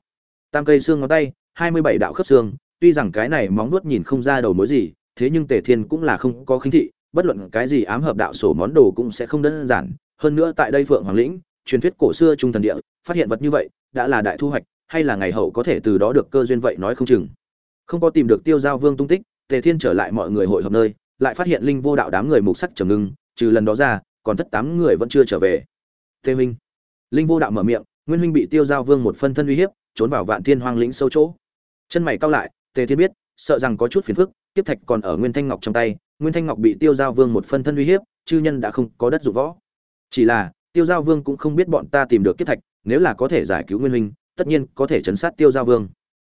Tam cây xương ngón tay, hai mươi bảy đạo khớp xương, tuy rằng cái này móng nuốt nhìn không ra đầu mối gì, thế nhưng tề thiên cũng là không có khinh thị, bất luận cái gì ám hợp đạo sổ món đồ cũng sẽ không đơn giản. Hơn nữa tại đây phượng hoàng lĩnh, truyền thuyết cổ xưa trung thần địa, phát hiện vật như vậy, đã là đại thu hoạch, hay là ngày hậu có thể từ đó được cơ duyên vậy nói không chừng. Không có tìm được tiêu giao vương tung tích, tề thiên trở lại mọi người hội hợp nơi, lại phát hiện linh vô đạo đám người mục sắc trầm ngưng, trừ lần đó ra, còn tất tám người vẫn chưa trở về. Tề minh linh vô đạo mở miệng nguyên huynh bị tiêu giao vương một phân thân uy hiếp, trốn vào vạn thiên hoang lĩnh sâu chỗ. Chân mày cao lại, tề thiên biết, sợ rằng có chút phiền phức, tiếp thạch còn ở nguyên thanh ngọc trong tay, nguyên thanh ngọc bị tiêu giao vương một phân thân uy hiếp, chư nhân đã không có đất dụng võ. Chỉ là, tiêu giao vương cũng không biết bọn ta tìm được kiếp thạch, nếu là có thể giải cứu nguyên huynh, tất nhiên có thể chấn sát tiêu giao vương.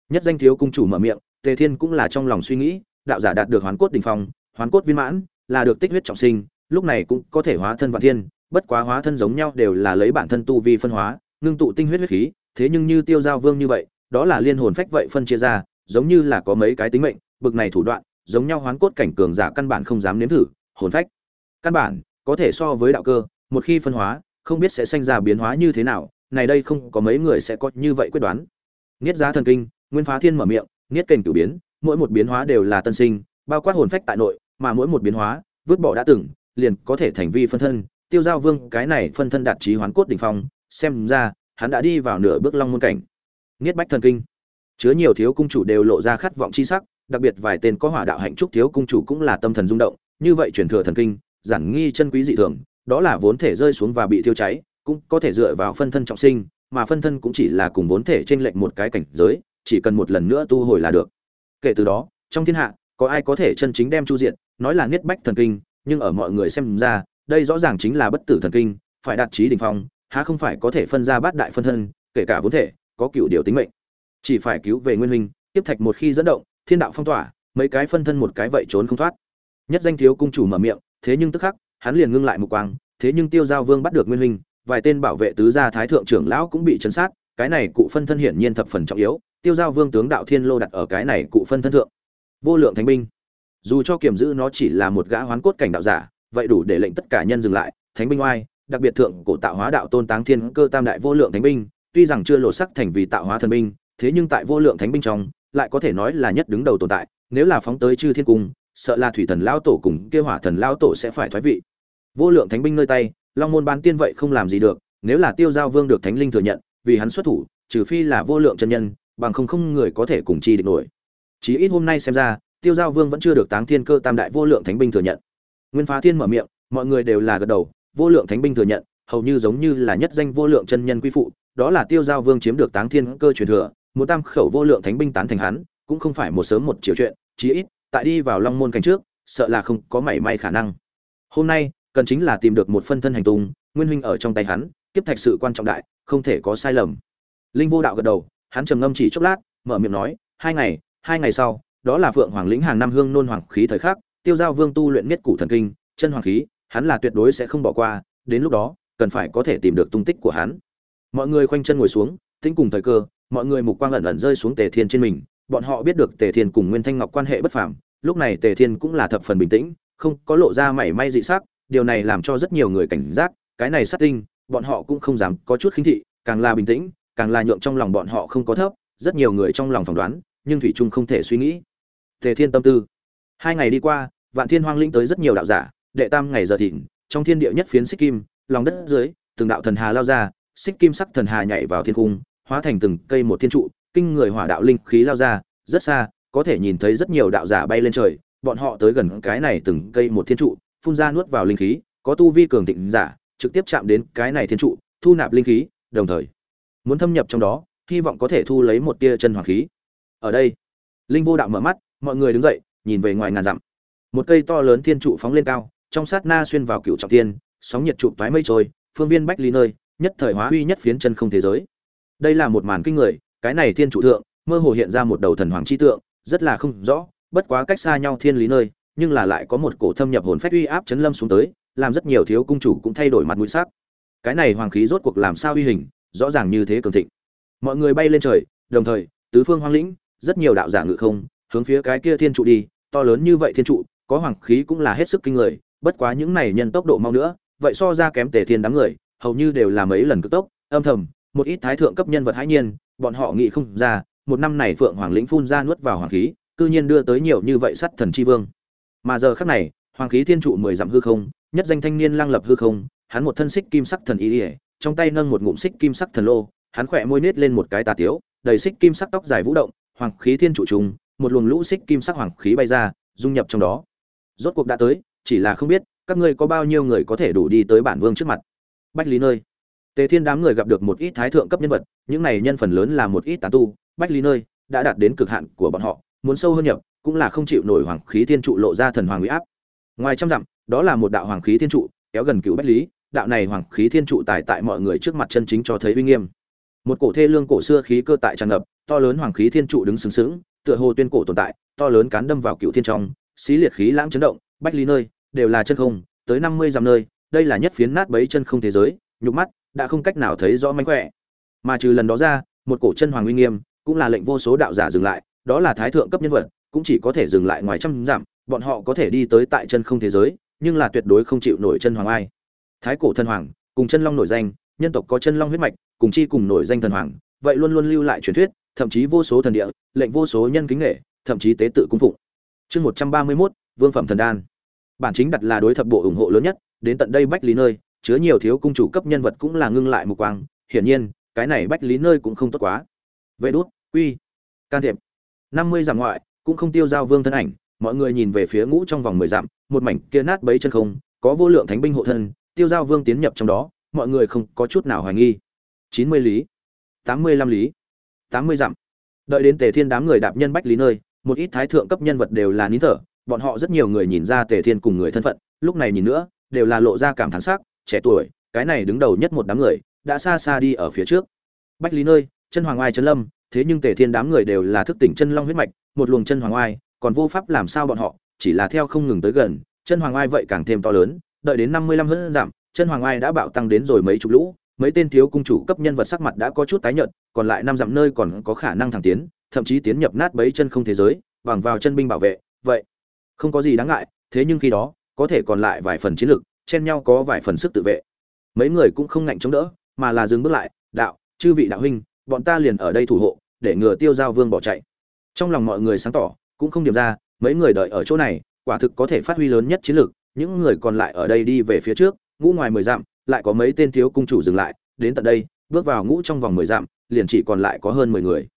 Nhất danh thiếu cung chủ mở miệng, tề thiên cũng là trong lòng suy nghĩ, đạo giả đạt được hoán cốt đình phong, hoán cốt viên mãn, là được tích huyết trọng sinh, lúc này cũng có thể hóa thân vạn thiên, bất quá hóa thân giống nhau đều là lấy bản thân tu vi phân hóa ngưng tụ tinh huyết huyết khí, thế nhưng như tiêu giao vương như vậy, đó là liên hồn phách vậy phân chia ra, giống như là có mấy cái tính mệnh, bực này thủ đoạn, giống nhau hoán cốt cảnh cường giả căn bản không dám nếm thử, hồn phách. Căn bản, có thể so với đạo cơ, một khi phân hóa, không biết sẽ sinh ra biến hóa như thế nào, này đây không có mấy người sẽ có như vậy quyết đoán. Niết giá thần kinh, nguyên phá thiên mở miệng niết kình cửu biến, mỗi một biến hóa đều là tân sinh, bao quát hồn phách tại nội, mà mỗi một biến hóa, vứt bỏ đã từng, liền có thể thành vi phân thân. Tiêu giao vương, cái này phân thân đạt trí hoán cốt đỉnh phong xem ra, hắn đã đi vào nửa bước long môn cảnh. Niết bách thần kinh. Chứa nhiều thiếu cung chủ đều lộ ra khát vọng chi sắc, đặc biệt vài tên có hỏa đạo hạnh trúc thiếu cung chủ cũng là tâm thần rung động, như vậy truyền thừa thần kinh, giản nghi chân quý dị thường, đó là vốn thể rơi xuống và bị thiêu cháy, cũng có thể dựa vào phân thân trọng sinh, mà phân thân cũng chỉ là cùng vốn thể trên lệnh một cái cảnh giới, chỉ cần một lần nữa tu hồi là được. Kể từ đó, trong thiên hạ, có ai có thể chân chính đem chu diện nói là niết bách thần kinh, nhưng ở mọi người xem ra, đây rõ ràng chính là bất tử thần kinh, phải đạt trí đỉnh phong há không phải có thể phân ra bát đại phân thân, kể cả vốn thể, có cựu điều tính mệnh. Chỉ phải cứu về nguyên huynh, tiếp thạch một khi dẫn động, thiên đạo phong tỏa, mấy cái phân thân một cái vậy trốn không thoát. Nhất danh thiếu cung chủ mở miệng, thế nhưng tức khắc, hắn liền ngưng lại một quang, thế nhưng tiêu giao vương bắt được nguyên huynh, vài tên bảo vệ tứ gia thái thượng trưởng lão cũng bị chấn sát, cái này cụ phân thân hiển nhiên thập phần trọng yếu, tiêu giao vương tướng đạo thiên lô đặt ở cái này cụ phân thân thượng. Vô lượng thánh binh. Dù cho kiểm giữ nó chỉ là một gã hoán cốt cảnh đạo giả, vậy đủ để lệnh tất cả nhân dừng lại, thánh binh oai đặc biệt thượng cổ tạo hóa đạo tôn táng thiên cơ tam đại vô lượng thánh binh, tuy rằng chưa lộ sắc thành vì tạo hóa thần binh, thế nhưng tại vô lượng thánh binh trong, lại có thể nói là nhất đứng đầu tồn tại, nếu là phóng tới chư thiên cung, sợ là thủy thần lao tổ cùng kia hỏa thần lao tổ sẽ phải thoái vị. Vô lượng thánh binh nơi tay, long môn bán tiên vậy không làm gì được, nếu là tiêu giao vương được thánh linh thừa nhận, vì hắn xuất thủ, trừ phi là vô lượng chân nhân, bằng không không người có thể cùng chi địch nổi. Chí ít hôm nay xem ra, tiêu giao vương vẫn chưa được táng thiên cơ tam đại vô lượng thánh binh thừa nhận. Nguyên phá thiên mở miệng, mọi người đều là gật đầu vô lượng thánh binh thừa nhận, hầu như giống như là nhất danh vô lượng chân nhân quy phụ, đó là tiêu giao vương chiếm được táng thiên cơ truyền thừa, một tam khẩu vô lượng thánh binh tán thành hắn, cũng không phải một sớm một chiều chuyện, chí ít, tại đi vào long môn cảnh trước, sợ là không có mảy may khả năng. Hôm nay, cần chính là tìm được một phân thân hành tung, nguyên huynh ở trong tay hắn, kiếp thạch sự quan trọng đại, không thể có sai lầm. Linh vô đạo gật đầu, hắn trầm ngâm chỉ chốc lát, mở miệng nói, hai ngày hai ngày sau, đó là phượng hoàng lĩnh hàng năm hương nôn hoàng khí thời khắc, tiêu giao vương tu luyện miết củ thần kinh, chân hoàng khí hắn là tuyệt đối sẽ không bỏ qua, đến lúc đó, cần phải có thể tìm được tung tích của hắn. Mọi người khoanh chân ngồi xuống tính cùng thời cơ, mọi người mục quang ẩn ẩn rơi xuống tề thiên trên mình. Bọn họ biết được tề thiên cùng nguyên thanh ngọc quan hệ bất phàm, lúc này tề thiên cũng là thập phần bình tĩnh, không có lộ ra mảy may dị sắc, điều này làm cho rất nhiều người cảnh giác, cái này sát tinh, bọn họ cũng không dám có chút khinh thị, càng là bình tĩnh, càng là nhượng trong lòng bọn họ không có thấp, rất nhiều người trong lòng phỏng đoán, nhưng thủy trung không thể suy nghĩ. Tề thiên tâm tư. Hai ngày đi qua, vạn thiên hoang linh tới rất nhiều đạo giả đệ tam ngày giờ thịnh, trong thiên địa nhất phiến xích kim, lòng đất dưới, từng đạo thần hà lao ra, xích kim sắc thần hà nhảy vào thiên cung, hóa thành từng cây một thiên trụ, kinh người hỏa đạo linh khí lao ra, rất xa, có thể nhìn thấy rất nhiều đạo giả bay lên trời, bọn họ tới gần cái này từng cây một thiên trụ, phun ra nuốt vào linh khí, có tu vi cường thịnh giả, trực tiếp chạm đến cái này thiên trụ, thu nạp linh khí, đồng thời, muốn thâm nhập trong đó, hy vọng có thể thu lấy một tia chân hoàng khí. Ở đây, linh vô đạo mở mắt, mọi người đứng dậy, nhìn về ngoài ngàn dặm. Một cây to lớn thiên trụ phóng lên cao trong sát na xuyên vào cựu trọng thiên sóng nhiệt chụp toái mây trôi, phương viên bách ly nơi, nhất thời hóa huy nhất phiến chân không thế giới. Đây là một màn kinh người, cái này thiên trụ thượng, mơ hồ hiện ra một đầu thần hoàng chi tượng, rất là không rõ, bất quá cách xa nhau thiên lý nơi, nhưng là lại có một cổ thâm nhập hồn phách uy áp chấn lâm xuống tới, làm rất nhiều thiếu cung chủ cũng thay đổi mặt mũi sắc. Cái này hoàng khí rốt cuộc làm sao uy hình, rõ ràng như thế cường thịnh. Mọi người bay lên trời, đồng thời, tứ phương hoang lĩnh, rất nhiều đạo giả ngự không, hướng phía cái kia thiên trụ đi, to lớn như vậy thiên trụ, có hoàng khí cũng là hết sức kinh người bất quá những này nhân tốc độ mau nữa, vậy so ra kém tề thiên đám người, hầu như đều là mấy lần cực tốc, âm thầm, một ít thái thượng cấp nhân vật hãi nhiên, bọn họ nghĩ không ra, một năm này phượng hoàng lĩnh phun ra nuốt vào hoàng khí, cư nhiên đưa tới nhiều như vậy sắt thần chi vương. Mà giờ khắc này, hoàng khí thiên trụ mười dặm hư không, nhất danh thanh niên lang lập hư không, hắn một thân xích kim sắc thần y ỉa trong tay nâng một ngụm xích kim sắc thần lô, hắn khỏe môi nết lên một cái tà tiếu, đầy xích kim sắc tóc dài vũ động, hoàng khí thiên trụ trùng, một luồng lũ xích kim sắc hoàng khí bay ra, dung nhập trong đó. Rốt cuộc đã tới chỉ là không biết, các ngươi có bao nhiêu người có thể đủ đi tới bản vương trước mặt. Bách lý nơi. Tề thiên đám người gặp được một ít thái thượng cấp nhân vật, những này nhân phần lớn là một ít tán tu, bách lý nơi đã đạt đến cực hạn của bọn họ, muốn sâu hơn nhập, cũng là không chịu nổi hoàng khí thiên trụ lộ ra thần hoàng uy áp. Ngoài trăm dặm, đó là một đạo hoàng khí thiên trụ, kéo gần cựu bách lý, đạo này hoàng khí thiên trụ tài tại mọi người trước mặt chân chính cho thấy uy nghiêm. Một cổ thê lương cổ xưa khí cơ tại tràn ngập, to lớn hoàng khí thiên trụ đứng sừng sững, tựa hồ tuyên cổ tồn tại, to lớn cán đâm vào cựu thiên trong, xí liệt khí lãng chấn động bách lý nơi, đều là chân không, tới năm mươi dặm nơi, đây là nhất phiến nát bấy chân không thế giới, nhục mắt, đã không cách nào thấy rõ mánh khỏe. Mà trừ lần đó ra, một cổ chân hoàng uy nghiêm, cũng là lệnh vô số đạo giả dừng lại, đó là thái thượng cấp nhân vật, cũng chỉ có thể dừng lại ngoài trăm dặm, bọn họ có thể đi tới tại chân không thế giới, nhưng là tuyệt đối không chịu nổi chân hoàng ai. Thái cổ thân hoàng, cùng chân long nổi danh, nhân tộc có chân long huyết mạch, cùng chi cùng nổi danh thần hoàng, vậy luôn luôn lưu lại truyền thuyết, thậm chí vô số thần địa, lệnh vô số nhân kính nghệ thậm chí tế tự cung phụng. Chương một trăm ba mươi mốt, vương phẩm thần đan bản chính đặt là đối thập bộ ủng hộ lớn nhất, đến tận đây bách lý nơi, chứa nhiều thiếu cung chủ cấp nhân vật cũng là ngưng lại một quang, hiển nhiên, cái này bách lý nơi cũng không tốt quá. Vậy đốt uy can thiệp. Năm mươi dặm ngoại, cũng không tiêu giao vương thân ảnh, mọi người nhìn về phía ngũ trong vòng mười dặm, một mảnh kia nát bấy chân không, có vô lượng thánh binh hộ thân, tiêu giao vương tiến nhập trong đó, mọi người không có chút nào hoài nghi. Chín mươi lý, tám mươi lăm lý, tám mươi dặm. Đợi đến tề thiên đám người đạp nhân bách lý nơi, một ít thái thượng cấp nhân vật đều là nín thở bọn họ rất nhiều người nhìn ra tề thiên cùng người thân phận, lúc này nhìn nữa, đều là lộ ra cảm thán sắc, trẻ tuổi, cái này đứng đầu nhất một đám người, đã xa xa đi ở phía trước. Bách lý nơi, chân hoàng oai trấn lâm, thế nhưng tề thiên đám người đều là thức tỉnh chân long huyết mạch, một luồng chân hoàng oai, còn vô pháp làm sao bọn họ, chỉ là theo không ngừng tới gần, chân hoàng oai vậy càng thêm to lớn, đợi đến năm mươi lăm hơn giảm, chân hoàng oai đã bạo tăng đến rồi mấy chục lũ, mấy tên thiếu cung chủ cấp nhân vật sắc mặt đã có chút tái nhợt, còn lại năm dặm nơi còn có khả năng thẳng tiến, thậm chí tiến nhập nát bấy chân không thế giới, bằng vào chân binh bảo vệ, vậy không có gì đáng ngại, thế nhưng khi đó, có thể còn lại vài phần chiến lược, chen nhau có vài phần sức tự vệ. Mấy người cũng không ngạnh chống đỡ, mà là dừng bước lại, đạo, chư vị đạo huynh, bọn ta liền ở đây thủ hộ, để ngừa tiêu giao vương bỏ chạy. Trong lòng mọi người sáng tỏ, cũng không điểm ra, mấy người đợi ở chỗ này, quả thực có thể phát huy lớn nhất chiến lược, những người còn lại ở đây đi về phía trước, ngũ ngoài mười dặm, lại có mấy tên thiếu cung chủ dừng lại, đến tận đây, bước vào ngũ trong vòng mười dặm, liền chỉ còn lại có hơn mười người.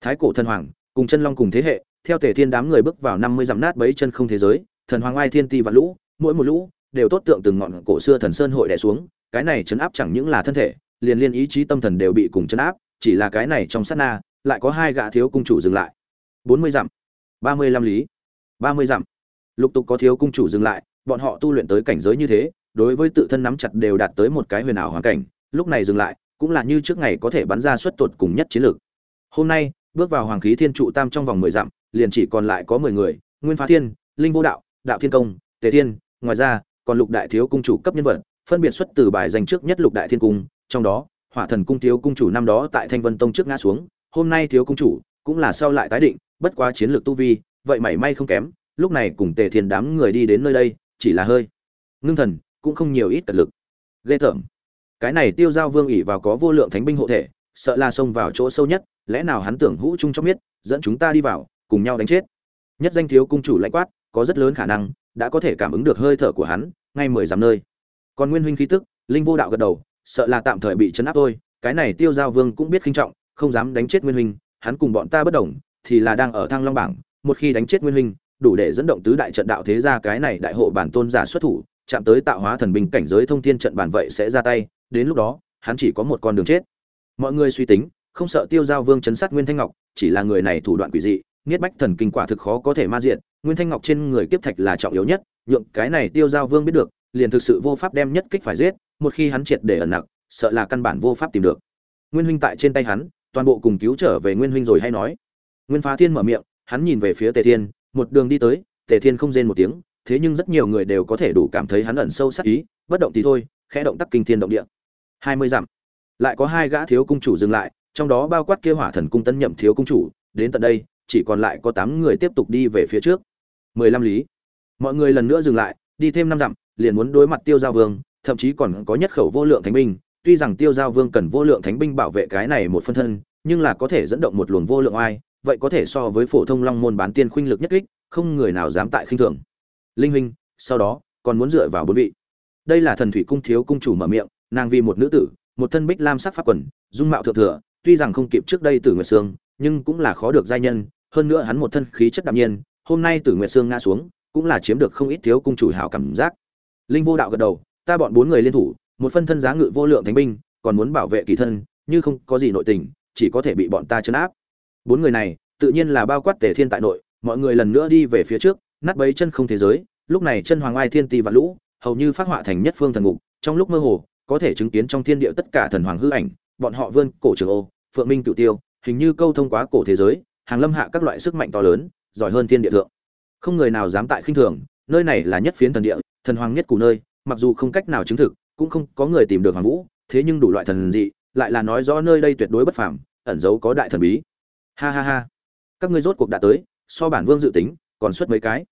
Thái cổ thần hoàng, cùng chân long cùng thế hệ theo tề thiên đám người bước vào năm mươi dặm nát bấy chân không thế giới, thần hoàng ai thiên ti và lũ, mỗi một lũ đều tốt tượng từng ngọn cổ xưa thần sơn hội đè xuống, cái này chấn áp chẳng những là thân thể, liền liên ý chí tâm thần đều bị cùng chấn áp, chỉ là cái này trong sát na, lại có hai gã thiếu cung chủ dừng lại. bốn mươi dặm, ba mươi lăm lý, ba mươi dặm. Lục tục có thiếu cung chủ dừng lại, bọn họ tu luyện tới cảnh giới như thế, đối với tự thân nắm chặt đều đạt tới một cái huyền ảo hoàn cảnh, lúc này dừng lại, cũng là như trước ngày có thể bắn ra xuất tuột cùng nhất chiến lược. Hôm nay, bước vào hoàng khí thiên trụ tam trong vòng mười dặm liền chỉ còn lại có mười người, nguyên phá thiên, linh vô đạo đạo thiên công, tề thiên, ngoài ra, còn lục đại thiếu cung chủ cấp nhân vật, phân biệt xuất từ bài danh trước nhất lục đại thiên cung, trong đó, hỏa thần cung thiếu cung chủ năm đó tại thanh vân tông trước ngã xuống, hôm nay thiếu cung chủ cũng là sau lại tái định, bất quá chiến lược tu vi, vậy mảy may không kém, lúc này cùng tề thiên đám người đi đến nơi đây, chỉ là hơi ngưng thần, cũng không nhiều ít tật lực. Ghê tởm. Cái này tiêu giao vương ỷ vào có vô lượng thánh binh hộ thể, sợ là xông vào chỗ sâu nhất, lẽ nào hắn tưởng hũ trung cho biết dẫn chúng ta đi vào cùng nhau đánh chết. Nhất danh thiếu cung chủ lãnh quát, có rất lớn khả năng, đã có thể cảm ứng được hơi thở của hắn, ngay mười dặm nơi. Còn nguyên huynh khí tức, linh vô đạo gật đầu, sợ là tạm thời bị chấn áp thôi, cái này tiêu giao vương cũng biết khinh trọng, không dám đánh chết nguyên huynh, hắn cùng bọn ta bất đồng, thì là đang ở thang long bảng, một khi đánh chết nguyên huynh, đủ để dẫn động tứ đại trận đạo thế ra cái này đại hộ bản tôn giả xuất thủ, chạm tới tạo hóa thần binh cảnh giới thông thiên trận bản vậy sẽ ra tay, đến lúc đó, hắn chỉ có một con đường chết. Mọi người suy tính, không sợ tiêu giao vương chấn sát nguyên thanh ngọc, chỉ là người này thủ đoạn quỷ dị niết bách thần kinh quả thực khó có thể ma diện nguyên thanh ngọc trên người kiếp thạch là trọng yếu nhất, nhượng cái này tiêu giao vương biết được, liền thực sự vô pháp đem nhất kích phải giết, một khi hắn triệt để ẩn nặc, sợ là căn bản vô pháp tìm được. Nguyên huynh tại trên tay hắn, toàn bộ cùng cứu trở về nguyên huynh rồi hay nói. Nguyên phá thiên mở miệng, hắn nhìn về phía tề thiên, một đường đi tới, tề thiên không rên một tiếng, thế nhưng rất nhiều người đều có thể đủ cảm thấy hắn ẩn sâu sắc ý, bất động thì thôi, khẽ động tắc kinh thiên động địa. Hai mươi dặm, lại có hai gã thiếu cung chủ dừng lại, trong đó bao quát kia hỏa thần cung tân nhậm thiếu cung chủ, đến tận đây chỉ còn lại có tám người tiếp tục đi về phía trước. Mười lăm lý. Mọi người lần nữa dừng lại, đi thêm năm dặm, liền muốn đối mặt tiêu giao vương, thậm chí còn có nhất khẩu vô lượng thánh binh. Tuy rằng tiêu giao vương cần vô lượng thánh binh bảo vệ cái này một phân thân, nhưng là có thể dẫn động một luồng vô lượng ai vậy có thể so với phổ thông long môn bán tiên khuynh lực nhất kích, không người nào dám tại khinh thường. Linh huynh, sau đó, còn muốn dựa vào bốn vị. Đây là thần thủy cung thiếu cung chủ mở miệng, nàng vì một nữ tử, một thân bích lam sắc pháp quần, dung mạo thượng thừa, tuy rằng không kịp trước đây tử nguyệt sương, nhưng cũng là khó được giai nhân hơn nữa hắn một thân khí chất đạm nhiên, hôm nay tử nguyệt sương ngã xuống, cũng là chiếm được không ít thiếu cung chủ hảo cảm giác. Linh vô đạo gật đầu, ta bọn bốn người liên thủ, một phân thân giá ngự vô lượng thánh binh, còn muốn bảo vệ kỳ thân, như không có gì nội tình, chỉ có thể bị bọn ta chấn áp. Bốn người này, tự nhiên là bao quát tề thiên tại nội, mọi người lần nữa đi về phía trước, nát bấy chân không thế giới, lúc này chân hoàng ai thiên ti và lũ, hầu như phát họa thành nhất phương thần ngục, trong lúc mơ hồ, có thể chứng kiến trong thiên địa tất cả thần hoàng hư ảnh, bọn họ vươn cổ trường ô, phượng minh cựu tiêu, hình như câu thông quá cổ thế giới hàng lâm hạ các loại sức mạnh to lớn, giỏi hơn thiên địa thượng. Không người nào dám tại khinh thường, nơi này là nhất phiến thần địa, thần hoàng nhất cù nơi, mặc dù không cách nào chứng thực, cũng không có người tìm được hoàng vũ, thế nhưng đủ loại thần dị, lại là nói rõ nơi đây tuyệt đối bất phàm, ẩn giấu có đại thần bí. Ha ha ha. Các ngươi rốt cuộc đã tới, so bản vương dự tính, còn suất mấy cái?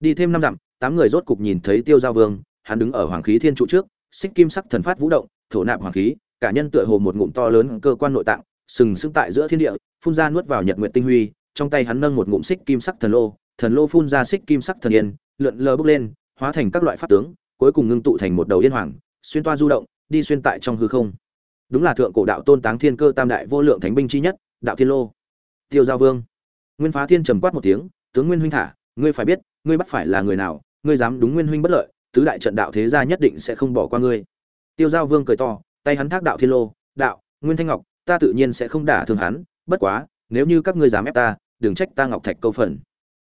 Đi thêm năm dặm, tám người rốt cục nhìn thấy tiêu giao vương, hắn đứng ở hoàng khí thiên trụ trước, xích kim sắc thần phát vũ động, thổ nạp hoàng khí, cả nhân tựa hồ một ngụm to lớn cơ quan nội tạng sừng sững tại giữa thiên địa, phun ra nuốt vào nhật nguyện tinh huy, trong tay hắn nâng một ngụm xích kim sắc thần lô thần lô phun ra xích kim sắc thần yên, lượn lờ bốc lên, hóa thành các loại pháp tướng, cuối cùng ngưng tụ thành một đầu yên hoàng, xuyên toa du động, đi xuyên tại trong hư không. Đúng là thượng cổ đạo tôn táng thiên cơ tam đại vô lượng thánh binh chi nhất, đạo thiên lô. Tiêu giao vương. Nguyên phá thiên trầm quát một tiếng, tướng nguyên huynh thả, ngươi phải biết, ngươi bắt phải là người nào, ngươi dám đúng nguyên huynh bất lợi, tứ đại trận đạo thế gia nhất định sẽ không bỏ qua ngươi. Tiêu giao vương cười to, tay hắn thác đạo thiên lô, đạo, nguyên thanh ngọc ta tự nhiên sẽ không đả thương hắn, bất quá, nếu như các ngươi dám ép ta, đừng trách ta ngọc thạch câu phần.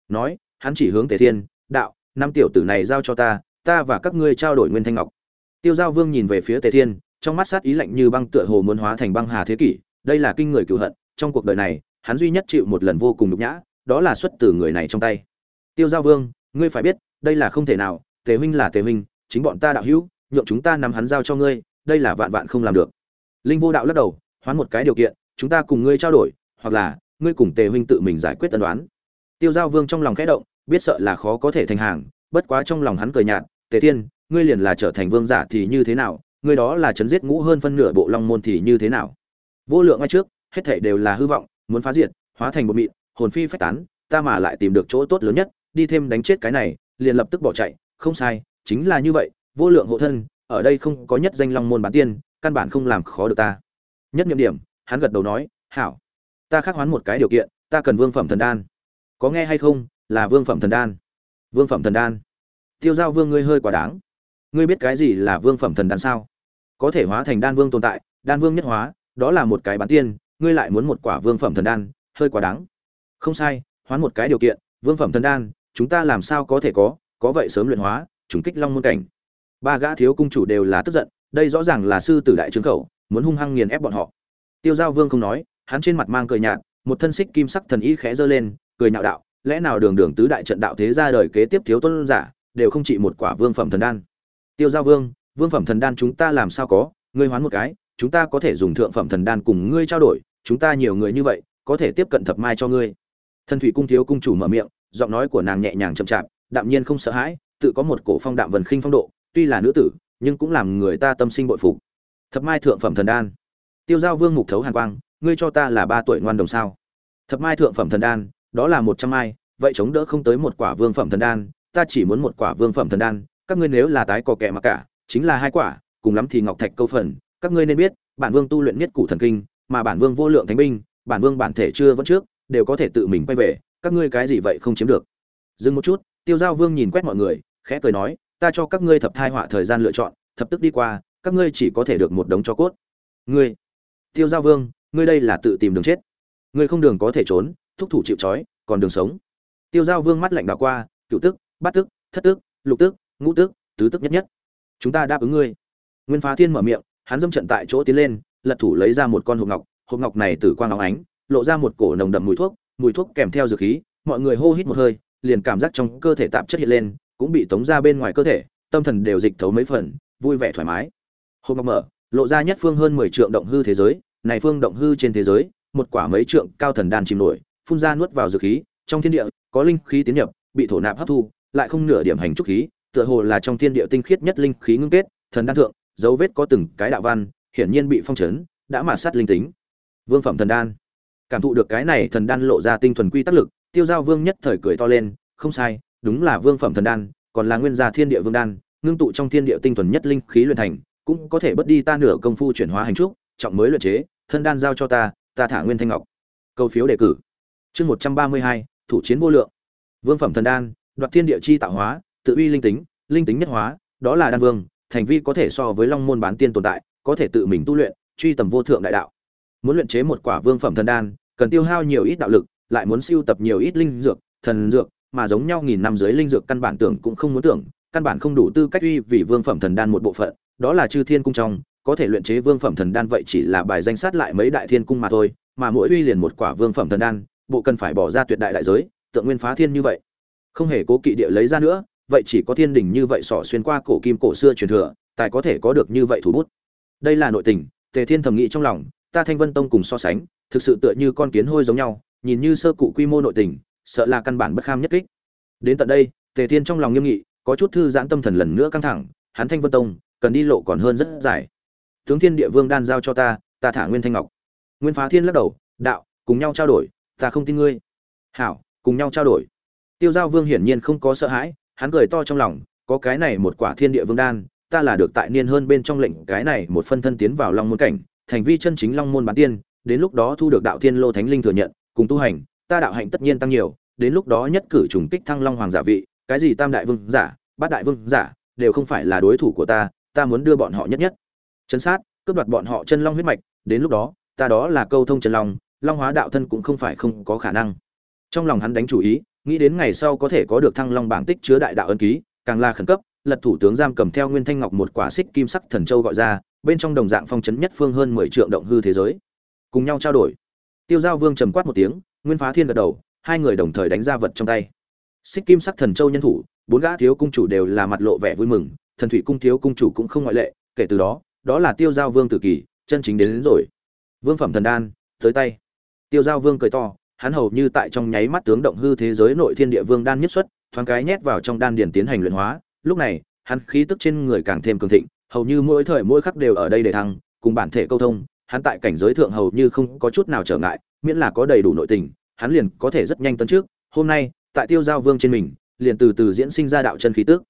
Nói, hắn chỉ hướng tề thiên, đạo, năm tiểu tử này giao cho ta ta và các ngươi trao đổi nguyên thanh ngọc. Tiêu giao vương nhìn về phía tề thiên, trong mắt sát ý lạnh như băng tựa hồ muốn hóa thành băng hà thế kỷ, đây là kinh người cựu hận, trong cuộc đời này, hắn duy nhất chịu một lần vô cùng nhục nhã, đó là xuất từ người này trong tay. Tiêu giao vương, ngươi phải biết, đây là không thể nào, tề huynh là tề huynh, chính bọn ta đạo hữu, nhượng chúng ta nắm hắn giao cho ngươi, đây là vạn vạn không làm được. Linh vô đạo lắc đầu hoán một cái điều kiện, chúng ta cùng ngươi trao đổi, hoặc là, ngươi cùng tề huynh tự mình giải quyết tân đoán. Tiêu giao vương trong lòng khẽ động, biết sợ là khó có thể thành hàng, bất quá trong lòng hắn cười nhạt, tề thiên ngươi liền là trở thành vương giả thì như thế nào? Ngươi đó là chấn giết ngũ hơn phân nửa bộ long môn thì như thế nào? Vô lượng ngay trước, hết thảy đều là hư vọng, muốn phá diệt, hóa thành một mịn, hồn phi phách tán, ta mà lại tìm được chỗ tốt lớn nhất, đi thêm đánh chết cái này, liền lập tức bỏ chạy, không sai, chính là như vậy, vô lượng hộ thân, ở đây không có nhất danh long môn bán tiên, căn bản không làm khó được ta nhất nhiệm điểm, hắn gật đầu nói, hảo, ta khắc hoán một cái điều kiện, ta cần vương phẩm thần đan. Có nghe hay không? Là vương phẩm thần đan. Vương phẩm thần đan? Tiêu giao vương ngươi hơi quá đáng. Ngươi biết cái gì là vương phẩm thần đan sao? Có thể hóa thành đan vương tồn tại, đan vương nhất hóa, đó là một cái bán tiên, ngươi lại muốn một quả vương phẩm thần đan, hơi quá đáng. Không sai, hoán một cái điều kiện, vương phẩm thần đan, chúng ta làm sao có thể có có vậy sớm luyện hóa, trùng kích long môn cảnh. Ba gã thiếu cung chủ đều là tức giận, đây rõ ràng là sư tử đại trướng khẩu muốn hung hăng nghiền ép bọn họ. Tiêu giao vương không nói, hắn trên mặt mang cười nhạt, một thân xích kim sắc thần y khẽ giơ lên, cười nhạo đạo, lẽ nào đường đường tứ đại trận đạo thế ra đời kế tiếp thiếu tôn giả, đều không chỉ một quả vương phẩm thần đan? Tiêu giao vương vương phẩm thần đan chúng ta làm sao có? Ngươi hoán một cái, chúng ta có thể dùng thượng phẩm thần đan cùng ngươi trao đổi, chúng ta nhiều người như vậy, có thể tiếp cận thập mai cho ngươi. Thần thủy cung thiếu cung chủ mở miệng, giọng nói của nàng nhẹ nhàng chậm chạp, đạm nhiên không sợ hãi, tự có một cổ phong đạm vần khinh phong độ, tuy là nữ tử, nhưng cũng làm người ta tâm sinh bội phục thập mai thượng phẩm thần đan. Tiêu giao vương mục thấu hàn quang, ngươi cho ta là ba tuổi ngoan đồng sao? Thập mai thượng phẩm thần đan, đó là một trăm mai, vậy chống đỡ không tới một quả vương phẩm thần đan, ta chỉ muốn một quả vương phẩm thần đan, các ngươi nếu là tái cò kẻ mà cả, chính là hai quả, cùng lắm thì ngọc thạch câu phần, các ngươi nên biết, bản vương tu luyện nhất củ thần kinh, mà bản vương vô lượng thánh binh, bản vương bản thể chưa vẫn trước, đều có thể tự mình quay về, các ngươi cái gì vậy không chiếm được. Dừng một chút, tiêu giao vương nhìn quét mọi người, khẽ cười nói, ta cho các ngươi thập thai họa thời gian lựa chọn, thập tức đi qua các ngươi chỉ có thể được một đống cho cốt. Ngươi, tiêu giao vương, ngươi đây là tự tìm đường chết. Ngươi không đường có thể trốn, thúc thủ chịu trói, còn đường sống. Tiêu giao vương mắt lạnh đảo qua, cựu tức, bát tức, thất tức, lục tức, ngũ tức, tứ tức nhất nhất. Chúng ta đáp ứng ngươi. Nguyên phá thiên mở miệng, hắn dâm trận tại chỗ tiến lên, lật thủ lấy ra một con hộp ngọc. Hộp ngọc này từ quang óng ánh, lộ ra một cổ nồng đậm mùi thuốc mùi thuốc kèm theo dược khí, mọi người hô hít một hơi, liền cảm giác trong cơ thể tạp chất hiện lên, cũng bị tống ra bên ngoài cơ thể, tâm thần đều dịch thấu mấy phần, vui vẻ thoải mái hộp ngọc mở, lộ ra nhất phương hơn mười trượng động hư thế giới, này phương động hư trên thế giới, một quả mấy trượng cao thần đan chìm nổi, phun ra nuốt vào dược khí, trong thiên địa, có linh khí tiến nhập, bị thổ nạp hấp thu, lại không nửa điểm hành trúc khí, tựa hồ là trong thiên địa tinh khiết nhất linh khí ngưng kết, thần đan thượng, dấu vết có từng cái đạo văn, hiển nhiên bị phong chấn, đã mà sát linh tính. Vương phẩm thần đan. Cảm thụ được cái này thần đan lộ ra tinh thuần quy tắc lực, tiêu giao vương nhất thời cười to lên, không sai, đúng là vương phẩm thần đan, còn là nguyên gia thiên địa vương đan, ngưng tụ trong thiên địa tinh thuần nhất linh khí luyện thành cũng có thể bất đi ta nửa công phu chuyển hóa hành trúc, trọng mới luyện chế, thân đan giao cho ta ta thả nguyên thanh ngọc. Câu phiếu đề cử. Chương một trăm ba mươi hai, thủ chiến vô lượng. Vương phẩm thần đan, đoạt thiên địa chi tạo hóa, tự uy linh tính linh tính nhất hóa, đó là đan vương, thành vi có thể so với long môn bán tiên tồn tại, có thể tự mình tu luyện, truy tầm vô thượng đại đạo. Muốn luyện chế một quả vương phẩm thần đan, cần tiêu hao nhiều ít đạo lực, lại muốn siêu tập nhiều ít linh dược, thần dược, mà giống nhau nghìn năm dưới linh dược căn bản tưởng cũng không muốn tưởng, căn bản không đủ tư cách uy vì vương phẩm thần đan một bộ phận đó là chư thiên cung trong, có thể luyện chế vương phẩm thần đan vậy chỉ là bài danh sát lại mấy đại thiên cung mà thôi, mà mỗi uy liền một quả vương phẩm thần đan, bộ cần phải bỏ ra tuyệt đại đại giới, tượng nguyên phá thiên như vậy. Không hề cố kỵ địa lấy ra nữa, vậy chỉ có thiên đình như vậy sỏ xuyên qua cổ kim cổ xưa truyền thừa, tài có thể có được như vậy thủ bút. Đây là nội tình, tề thiên thầm nghĩ trong lòng, ta thanh vân tông cùng so sánh, thực sự tựa như con kiến hôi giống nhau, nhìn như sơ cụ quy mô nội tình, sợ là căn bản bất kham nhất kích. Đến tận đây, tề thiên trong lòng nghiêm nghị, có chút thư giãn tâm thần lần nữa căng thẳng, hắn thanh vân tông cần đi lộ còn hơn rất dài. Tướng thiên địa vương đan giao cho ta ta thả nguyên thanh ngọc. Nguyên phá thiên lắc đầu, đạo, cùng nhau trao đổi, ta không tin ngươi. Hảo, cùng nhau trao đổi. Tiêu giao vương hiển nhiên không có sợ hãi, hắn cười to trong lòng, có cái này một quả thiên địa vương đan, ta là được tại niên hơn bên trong lệnh cái này một phân thân tiến vào long môn cảnh, thành vi chân chính long môn bán tiên, đến lúc đó thu được đạo thiên lô thánh linh thừa nhận, cùng tu hành, ta đạo hạnh tất nhiên tăng nhiều, đến lúc đó nhất cử trùng kích thăng long hoàng giả vị, cái gì tam đại vương giả, bát đại vương giả, đều không phải là đối thủ của ta ta muốn đưa bọn họ nhất nhất. Chân sát, cướp đoạt bọn họ chân long huyết mạch, đến lúc đó, ta đó là câu thông chân long long hóa đạo thân cũng không phải không có khả năng. Trong lòng hắn đánh chủ ý, nghĩ đến ngày sau có thể có được thăng long bảng tích chứa đại đạo ân ký, càng là khẩn cấp, lật thủ tướng giam cầm theo nguyên thanh ngọc một quả xích kim sắc thần châu gọi ra, bên trong đồng dạng phong chấn nhất phương hơn mười triệu động hư thế giới. Cùng nhau trao đổi. Tiêu giao vương trầm quát một tiếng, nguyên phá thiên gật đầu, hai người đồng thời đánh ra vật trong tay. Xích kim sắc thần châu nhân thủ, bốn gã thiếu cung chủ đều là mặt lộ vẻ vui mừng thần thủy cung thiếu cung chủ cũng không ngoại lệ kể từ đó đó là tiêu giao vương tử kỳ chân chính đến, đến rồi. Vương phẩm thần đan tới tay. Tiêu giao vương cười to hắn hầu như tại trong nháy mắt tướng động hư thế giới nội thiên địa vương đan nhất xuất thoáng cái nhét vào trong đan điển tiến hành luyện hóa. Lúc này hắn khí tức trên người càng thêm cường thịnh hầu như mỗi thời mỗi khắc đều ở đây để thăng cùng bản thể câu thông hắn tại cảnh giới thượng hầu như không có chút nào trở ngại miễn là có đầy đủ nội tình hắn liền có thể rất nhanh tấn trước. Hôm nay tại tiêu giao vương trên mình liền từ từ diễn sinh ra đạo chân khí tức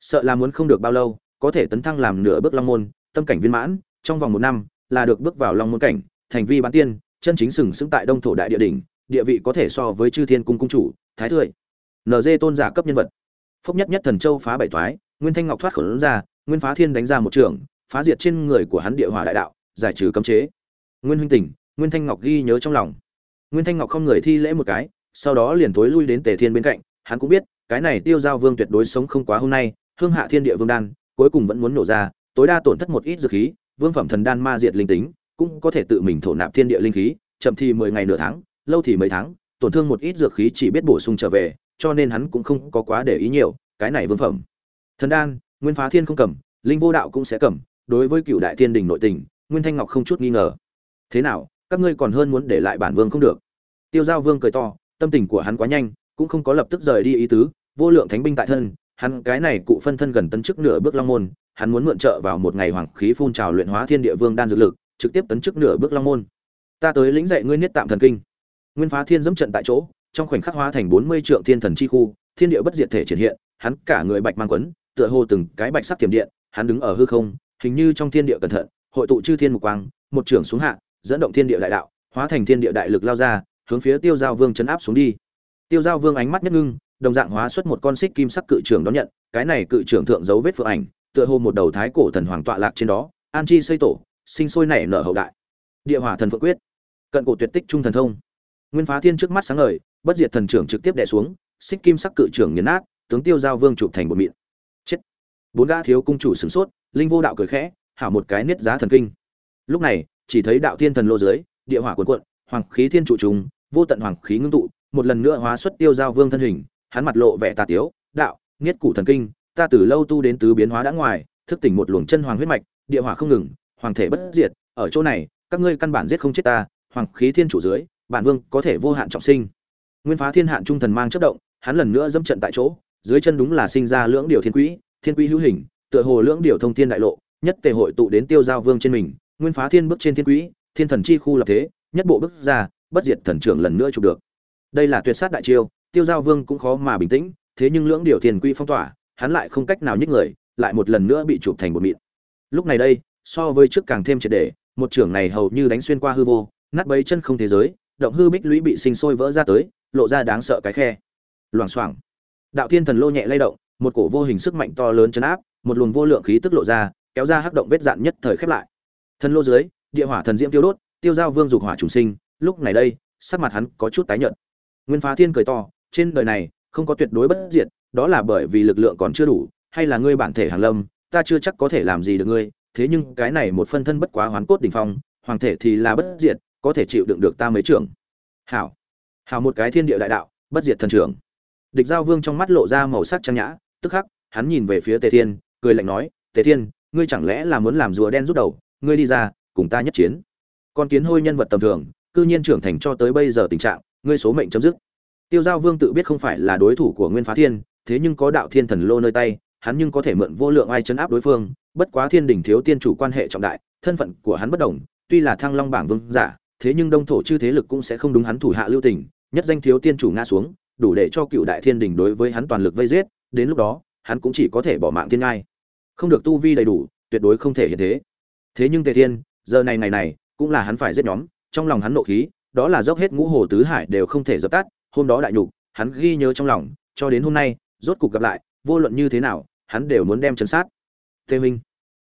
sợ là muốn không được bao lâu, có thể tấn thăng làm nửa bước long môn, tâm cảnh viên mãn, trong vòng một năm, là được bước vào long môn cảnh, thành vi bán tiên, chân chính sừng sững tại đông thổ đại địa đỉnh, địa vị có thể so với chư thiên cung cung chủ, thái thưởi nd tôn giả cấp nhân vật. Phốc nhất nhất thần châu phá bảy thoái, nguyên thanh ngọc thoát khẩu lớn ra nguyên phá thiên đánh ra một trường, phá diệt trên người của hắn địa hỏa đại đạo, giải trừ cấm chế. Nguyên huynh tỉnh, nguyên thanh ngọc ghi nhớ trong lòng. Nguyên thanh ngọc không người thi lễ một cái, sau đó liền tối lui đến tề thiên bên cạnh, hắn cũng biết, cái này tiêu giao vương tuyệt đối sống không quá hôm nay hương hạ thiên địa vương đan, cuối cùng vẫn muốn nổ ra, tối đa tổn thất một ít dược khí, vương phẩm thần đan ma diệt linh tính, cũng có thể tự mình thổ nạp thiên địa linh khí, chậm thì mười ngày nửa tháng, lâu thì mấy tháng, tổn thương một ít dược khí chỉ biết bổ sung trở về, cho nên hắn cũng không có quá để ý nhiều, cái này vương phẩm. Thần đan, nguyên phá thiên không cầm, linh vô đạo cũng sẽ cầm, đối với cựu đại thiên đình nội tình, nguyên thanh ngọc không chút nghi ngờ. Thế nào, các ngươi còn hơn muốn để lại bản vương không được? Tiêu giao vương cười to, tâm tình của hắn quá nhanh, cũng không có lập tức rời đi ý tứ, vô lượng thánh binh tại thân hắn cái này cụ phân thân gần tấn chức nửa bước long môn, hắn muốn mượn trợ vào một ngày hoàng khí phun trào luyện hóa thiên địa vương đan dược lực, trực tiếp tấn chức nửa bước long môn. Ta tới lĩnh dạy ngươi niết tạm thần kinh. Nguyên phá thiên dẫm trận tại chỗ, trong khoảnh khắc hóa thành bốn mươi trượng thiên thần chi khu, thiên địa bất diệt thể triển hiện, hắn cả người bạch mang quấn, tựa hồ từng cái bạch sắc tiềm điện, hắn đứng ở hư không, hình như trong thiên địa cẩn thận, hội tụ chư thiên mục quang, một trưởng xuống hạ, dẫn động thiên địa đại đạo, hóa thành thiên địa đại lực lao ra, hướng phía tiêu giao vương chấn áp xuống đi. Tiêu giao vương ánh mắt nhất ngưng đồng dạng hóa xuất một con xích kim sắc cự trưởng đón nhận, cái này cự trưởng thượng dấu vết phượng ảnh, tựa hồ một đầu thái cổ thần hoàng tọa lạc trên đó, an chi xây tổ, sinh sôi nảy nở hậu đại. Địa hỏa thần phượng quyết, cận cổ tuyệt tích trung thần thông. Nguyên phá thiên trước mắt sáng ngời, bất diệt thần trưởng trực tiếp đè xuống, xích kim sắc cự trưởng nghiền nát, tướng tiêu giao vương chụp thành một mịn chết. Bốn gã thiếu cung chủ sửng sốt, linh vô đạo cười khẽ, hảo một cái niết giá thần kinh. Lúc này, chỉ thấy đạo thiên thần lô dưới, địa hỏa cuồn cuộn, hoàng khí thiên trụ trùng, vô tận hoàng khí ngưng tụ, một lần nữa hóa xuất tiêu giao vương thân hình hắn mặt lộ vẻ tà tiếu, đạo nghiệt củ thần kinh, ta từ lâu tu đến tứ biến hóa đã ngoài, thức tỉnh một luồng chân hoàng huyết mạch, địa hỏa không ngừng, hoàng thể bất diệt, ở chỗ này, các ngươi căn bản giết không chết ta, hoàng khí thiên chủ dưới, bản vương có thể vô hạn trọng sinh. Nguyên phá thiên hạn trung thần mang chớp động, hắn lần nữa dẫm trận tại chỗ, dưới chân đúng là sinh ra lưỡng điều thiên quỹ thiên quỹ hữu hình, tựa hồ lưỡng điều thông thiên đại lộ, nhất tề hội tụ đến tiêu giao vương trên mình, nguyên phá thiên bước trên thiên quỹ, thiên thần chi khu lập thế, nhất bộ bước ra, bất diệt thần trưởng lần nữa chụp được. Đây là tuyệt sát đại chiêu tiêu giao vương cũng khó mà bình tĩnh, thế nhưng lưỡng điều thiên Quy phong tỏa, hắn lại không cách nào nhích người, lại một lần nữa bị chụp thành một mịn. Lúc này đây, so với trước càng thêm triệt để, một trưởng này hầu như đánh xuyên qua hư vô, nát bấy chân không thế giới, động hư bích lũy bị sinh sôi vỡ ra tới, lộ ra đáng sợ cái khe. Loảng xoảng. Đạo thiên thần lô nhẹ lay động, một cổ vô hình sức mạnh to lớn chấn áp, một luồng vô lượng khí tức lộ ra, kéo ra hắc động vết dạn nhất thời khép lại. Thần lô dưới, địa hỏa thần diễm tiêu đốt, tiêu giao vương dục hỏa trùng sinh, lúc này đây, sắc mặt hắn có chút tái nhợt. Nguyên phá thiên cười to trên đời này, không có tuyệt đối bất diệt, đó là bởi vì lực lượng còn chưa đủ, hay là ngươi bản thể hàng lâm, ta chưa chắc có thể làm gì được ngươi, thế nhưng cái này một phân thân bất quá hoán cốt đỉnh phong, hoàng thể thì là bất diệt, có thể chịu đựng được ta mấy trưởng. Hảo. Hảo một cái thiên địa đại đạo, bất diệt thần trưởng. Địch giao vương trong mắt lộ ra màu sắc trang nhã, tức khắc, hắn nhìn về phía tề thiên, cười lạnh nói, tề thiên, ngươi chẳng lẽ là muốn làm rùa đen rút đầu, ngươi đi ra, cùng ta nhất chiến. Con kiến hôi nhân vật tầm thường, cư nhiên trưởng thành cho tới bây giờ tình trạng, ngươi số mệnh chấm dứt tiêu giao vương tự biết không phải là đối thủ của nguyên phá thiên, thế nhưng có đạo thiên thần lô nơi tay, hắn nhưng có thể mượn vô lượng ai chấn áp đối phương, bất quá thiên đình thiếu tiên chủ quan hệ trọng đại, thân phận của hắn bất đồng, tuy là thăng long bảng vương giả, thế nhưng đông thổ chư thế lực cũng sẽ không đúng hắn thủ hạ lưu tình, nhất danh thiếu tiên chủ ngã xuống, đủ để cho cựu đại thiên đình đối với hắn toàn lực vây giết, đến lúc đó, hắn cũng chỉ có thể bỏ mạng thiên ngai. Không được tu vi đầy đủ, tuyệt đối không thể hiện thế. Thế nhưng tề thiên, giờ này ngày này, cũng là hắn phải giết nhóm, trong lòng hắn nộ khí, đó là dốc hết ngũ hồ tứ hải đều không thể dập tắt hôm đó đại nhục, hắn ghi nhớ trong lòng, cho đến hôm nay, rốt cục gặp lại, vô luận như thế nào, hắn đều muốn đem chấn sát. Tề minh.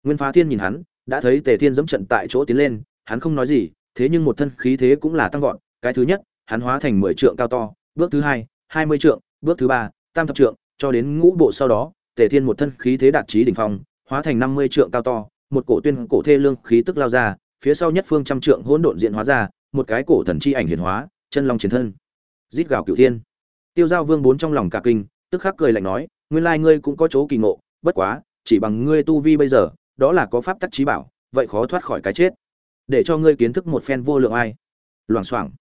Nguyên phá thiên nhìn hắn, đã thấy tề thiên dẫm trận tại chỗ tiến lên, hắn không nói gì, thế nhưng một thân khí thế cũng là tăng vọt, cái thứ nhất, hắn hóa thành mười trượng cao to, bước thứ hai hai mươi trượng, bước thứ ba, tam thập trượng, cho đến ngũ bộ sau đó, tề thiên một thân khí thế đạt chí đỉnh phong, hóa thành năm mươi trượng cao to, một cổ tuyên cổ thê lương khí tức lao ra, phía sau nhất phương trăm trượng hỗn độn diện hóa ra, một cái cổ thần chi ảnh hiển hóa, chân long chiến thân rít gào cửu thiên. Tiêu giao vương bốn trong lòng cả kinh, tức khắc cười lạnh nói, nguyên lai ngươi cũng có chỗ kỳ ngộ, bất quá, chỉ bằng ngươi tu vi bây giờ, đó là có pháp tắc trí bảo, vậy khó thoát khỏi cái chết. Để cho ngươi kiến thức một phen vô lượng ai. Loảng xoảng.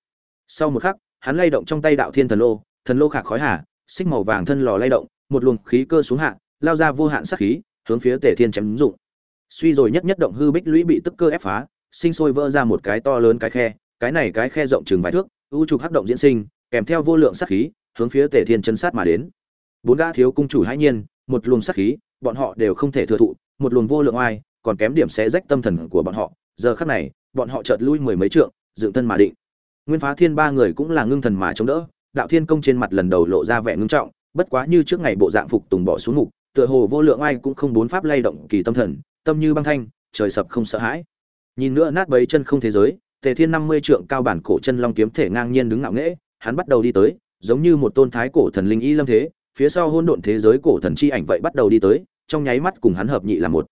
Sau một khắc, hắn lay động trong tay đạo thiên thần lô thần lô khạc khói hà, xích màu vàng thân lò lay động, một luồng khí cơ xuống hạ, lao ra vô hạn sát khí, hướng phía tề thiên chém dụng. Suy rồi nhất nhất động hư bích lũy bị tức cơ ép phá, sinh sôi vỡ ra một cái to lớn cái khe, cái này cái khe rộng chừng vài thước ưu trục hắc động diễn sinh kèm theo vô lượng sát khí, hướng phía tề thiên chân sát mà đến. Bốn gã thiếu cung chủ hãi nhiên, một luồng sát khí, bọn họ đều không thể thừa thụ, một luồng vô lượng oai, còn kém điểm sẽ rách tâm thần của bọn họ. Giờ khắc này, bọn họ chợt lui mười mấy trượng, dựng thân mà định. Nguyên phá thiên ba người cũng là ngưng thần mà chống đỡ, đạo thiên công trên mặt lần đầu lộ ra vẻ ngưng trọng, bất quá như trước ngày bộ dạng phục tùng bỏ xuống mục, tựa hồ vô lượng ai cũng không bốn pháp lay động kỳ tâm thần, tâm như băng thanh, trời sập không sợ hãi. Nhìn nữa nát bấy chân không thế giới, tề thiên năm mươi trượng cao bản cổ chân long kiếm thể ngang nhiên đứng ngạo nghễ hắn bắt đầu đi tới giống như một tôn thái cổ thần linh y lâm thế phía sau hỗn độn thế giới cổ thần chi ảnh vậy bắt đầu đi tới trong nháy mắt cùng hắn hợp nhị là một.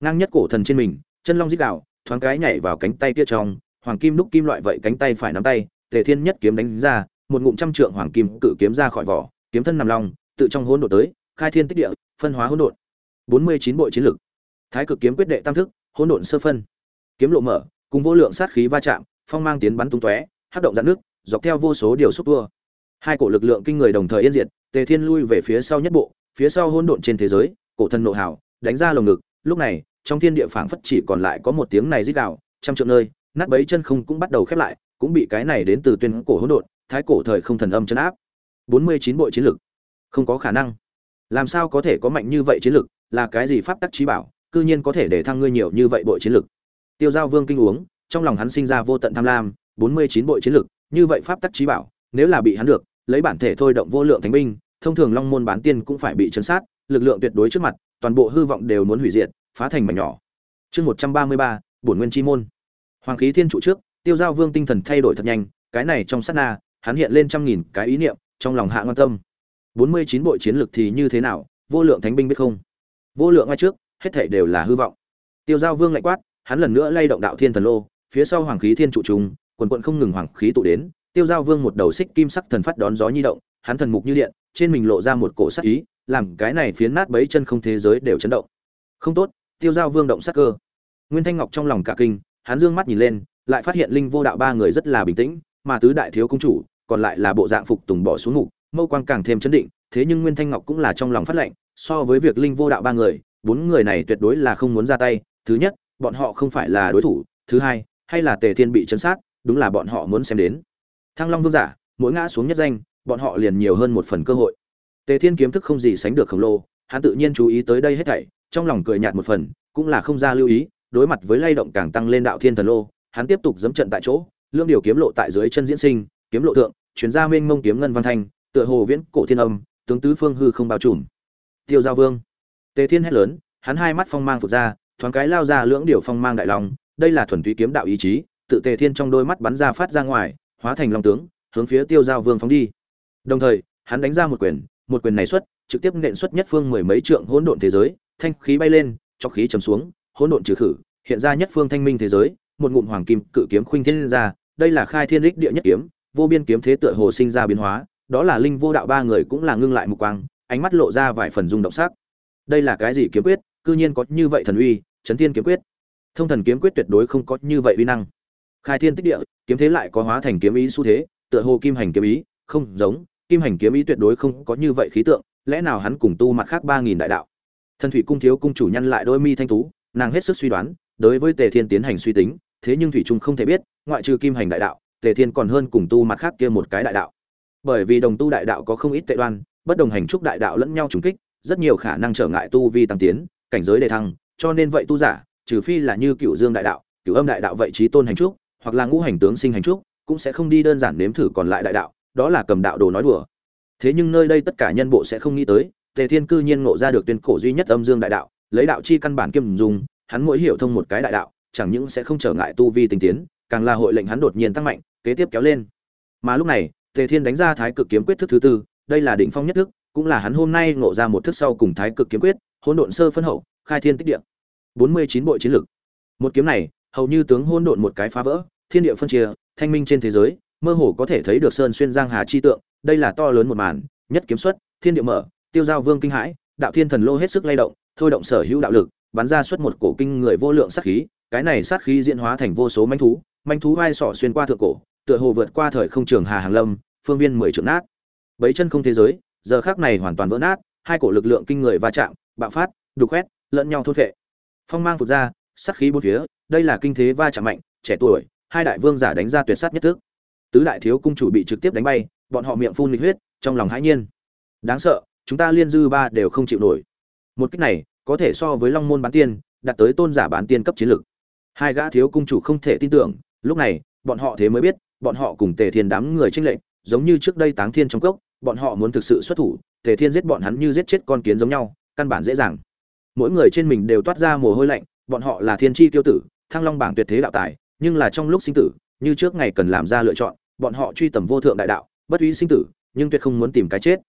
Ngang nhất cổ thần trên mình chân long rít gào, thoáng cái nhảy vào cánh tay kia trong hoàng kim đúc kim loại vậy cánh tay phải nắm tay tề thiên nhất kiếm đánh ra một ngụm trăm trượng hoàng kim cự kiếm ra khỏi vỏ kiếm thân nằm long tự trong hỗn độn tới khai thiên tích địa phân hóa hỗn độn. Bốn mươi chín bội chiến lực. Thái cực kiếm quyết đệ tam thức hỗn độn sơ phân. Kiếm lộ mở cùng vô lượng sát khí va chạm phong mang tiến bắn tung tóe hấp động dạn nước dọc theo vô số điều xúc tua. Hai cổ lực lượng kinh người đồng thời yên diệt, tề thiên lui về phía sau nhất bộ, phía sau hỗn độn trên thế giới, cổ thân nộ hảo, đánh ra lồng ngực, lúc này, trong thiên địa phảng phất chỉ còn lại có một tiếng này rít gào, trăm trượng nơi, nát bấy chân không cũng bắt đầu khép lại, cũng bị cái này đến từ tuyên cổ hỗn độn, thái cổ thời không thần âm chấn áp. Bốn mươi chín bội chiến lực. Không có khả năng. Làm sao có thể có mạnh như vậy chiến lực, là cái gì pháp tắc trí bảo, cư nhiên có thể để thăng ngươi nhiều như vậy bội chiến lực. Tiêu giao vương kinh uống, trong lòng hắn sinh ra vô tận tham lam, bốn mươi chín bội chiến lực như vậy pháp tắc trí bảo, nếu là bị hắn được, lấy bản thể thôi động vô lượng thánh binh, thông thường long môn bán tiên cũng phải bị chấn sát, lực lượng tuyệt đối trước mặt, toàn bộ hư vọng đều muốn hủy diệt, phá thành mảnh nhỏ. Chương một trăm ba mươi ba, bổn nguyên chi môn. Hoàng khí thiên trụ trước, tiêu giao vương tinh thần thay đổi thật nhanh, cái này trong sát na, hắn hiện lên trăm nghìn cái ý niệm, trong lòng hạ ngoan tâm. Bốn mươi chín bội chiến lực thì như thế nào, vô lượng thánh binh biết không? Vô lượng ngay trước, hết thảy đều là hư vọng. Tiêu giao vương lạnh quát, hắn lần nữa lay động đạo thiên thần lô, phía sau hoàng khí thiên trụ trùng quần quận không ngừng hoàng khí tụ đến, tiêu giao vương một đầu xích kim sắc thần phát đón gió nhi động, hắn thần mục như điện, trên mình lộ ra một cổ sắc ý, làm cái này phiến nát bấy chân không thế giới đều chấn động. Không tốt, tiêu giao vương động sắc cơ. Nguyên thanh ngọc trong lòng cả kinh, hắn dương mắt nhìn lên, lại phát hiện linh vô đạo ba người rất là bình tĩnh, mà tứ đại thiếu công chủ, còn lại là bộ dạng phục tùng bỏ xuống ngục, mâu quang càng thêm chấn định, thế nhưng nguyên thanh ngọc cũng là trong lòng phát lệnh, so với việc linh vô đạo ba người, bốn người này tuyệt đối là không muốn ra tay, thứ nhất, bọn họ không phải là đối thủ, thứ hai, hay là tề thiên bị chấn sát đúng là bọn họ muốn xem đến. Thăng long vương giả, mỗi ngã xuống nhất danh, bọn họ liền nhiều hơn một phần cơ hội. Tề thiên kiếm thức không gì sánh được khổng lồ, hắn tự nhiên chú ý tới đây hết thảy, trong lòng cười nhạt một phần, cũng là không ra lưu ý, đối mặt với lay động càng tăng lên đạo thiên thần lô, hắn tiếp tục dẫm trận tại chỗ lương điều kiếm lộ tại dưới chân diễn sinh, kiếm lộ thượng truyền ra mênh mông kiếm ngân văn thanh, tựa hồ viễn cổ thiên âm, tướng tứ phương hư không bao trùm. Tiêu giao vương. Tề thiên hét lớn, hắn hai mắt phong mang phụt ra, thoáng cái lao ra lưỡng điều phong mang đại long, đây là thuần túy kiếm đạo ý chí tự tề thiên trong đôi mắt bắn ra phát ra ngoài, hóa thành long tướng, hướng phía tiêu giao vương phóng đi. Đồng thời, hắn đánh ra một quyền một quyền này xuất, trực tiếp nện xuất nhất phương mười mấy trượng hỗn độn thế giới, thanh khí bay lên, cho khí trầm xuống, hỗn độn trừ khử, hiện ra nhất phương thanh minh thế giới, một ngụm hoàng kim cự kiếm khuynh thiên ra, đây là khai thiên đích địa nhất kiếm, vô biên kiếm thế tựa hồ sinh ra biến hóa, đó là linh vô đạo ba người cũng là ngưng lại mục quang, ánh mắt lộ ra vài phần rung động sắc. Đây là cái gì kiếm quyết? Cư nhiên có như vậy thần uy, chấn thiên kiếm quyết. Thông thần kiếm quyết tuyệt đối không có như vậy uy năng khai thiên tích địa, kiếm thế lại có hóa thành kiếm ý xu thế, tựa hồ kim hành kiếm ý, không giống, kim hành kiếm ý tuyệt đối không có như vậy khí tượng, lẽ nào hắn cùng tu mặt khác ba nghìn đại đạo? Thần thủy cung thiếu cung chủ nhân lại đôi mi thanh tú, nàng hết sức suy đoán, đối với tề thiên tiến hành suy tính, thế nhưng thủy trung không thể biết, ngoại trừ kim hành đại đạo, tề thiên còn hơn cùng tu mặt khác kia một cái đại đạo. Bởi vì đồng tu đại đạo có không ít tệ đoan, bất đồng hành trúc đại đạo lẫn nhau trùng kích, rất nhiều khả năng trở ngại tu vi tăng tiến, cảnh giới đề thăng, cho nên vậy tu giả, trừ phi là như cựu dương đại đạo cựu âm đại đạo vậy trí tôn hành trúc hoặc là ngũ hành tướng sinh hành trúc, cũng sẽ không đi đơn giản nếm thử còn lại đại đạo, đó là cầm đạo đồ nói đùa. Thế nhưng nơi đây tất cả nhân bộ sẽ không nghĩ tới, tề thiên cư nhiên ngộ ra được tuyên cổ duy nhất âm dương đại đạo, lấy đạo chi căn bản kiêm dùng, hắn mỗi hiểu thông một cái đại đạo, chẳng những sẽ không trở ngại tu vi tinh tiến, càng là hội lệnh hắn đột nhiên tăng mạnh, kế tiếp kéo lên. Mà lúc này, tề thiên đánh ra thái cực kiếm quyết thức thứ tư, đây là đỉnh phong nhất thức, cũng là hắn hôm nay ngộ ra một thức sau cùng thái cực kiếm quyết, hỗn độn sơ phân hậu, khai thiên tích địa. Bốn mươi chín bội chiến lực. Một kiếm này hầu như tướng hỗn độn một cái phá vỡ, thiên địa phân chia, thanh minh trên thế giới, mơ hồ có thể thấy được sơn xuyên giang hà chi tượng, đây là to lớn một màn, nhất kiếm xuất, thiên địa mở, tiêu giao vương kinh hãi, đạo thiên thần lô hết sức lay động, thôi động sở hữu đạo lực, bắn ra xuất một cổ kinh người vô lượng sát khí, cái này sát khí diễn hóa thành vô số manh thú manh thú vai sỏ xuyên qua thượng cổ, tựa hồ vượt qua thời không trường hà hàng lâm, phương viên mười trượng nát. Bấy chân không thế giới, giờ khác này hoàn toàn vỡ nát, hai cổ lực lượng kinh người va chạm, bạo phát, đục khoét, lẫn nhau thôn phệ. Phong mang phụt ra, sát khí bốn phía đây là kinh thế va chạm mạnh, trẻ tuổi, hai đại vương giả đánh ra tuyệt sát nhất thức. Tứ đại thiếu cung chủ bị trực tiếp đánh bay, bọn họ miệng phun lịch huyết, trong lòng hãi nhiên. Đáng sợ, chúng ta liên dư ba đều không chịu nổi. Một cách này, có thể so với long môn bán tiên, đạt tới tôn giả bán tiên cấp chiến lực. Hai gã thiếu cung chủ không thể tin tưởng, lúc này, bọn họ thế mới biết, bọn họ cùng tề thiên đám người tranh lệnh giống như trước đây táng thiên trong cốc, bọn họ muốn thực sự xuất thủ, tề thiên giết bọn hắn như giết chết con kiến giống nhau, căn bản dễ dàng. Mỗi người trên mình đều toát ra mồ hôi lạnh, bọn họ là thiên tri tiêu tử thăng long bảng tuyệt thế đạo tài, nhưng là trong lúc sinh tử, như trước ngày cần làm ra lựa chọn, bọn họ truy tầm vô thượng đại đạo, bất uy sinh tử, nhưng tuyệt không muốn tìm cái chết.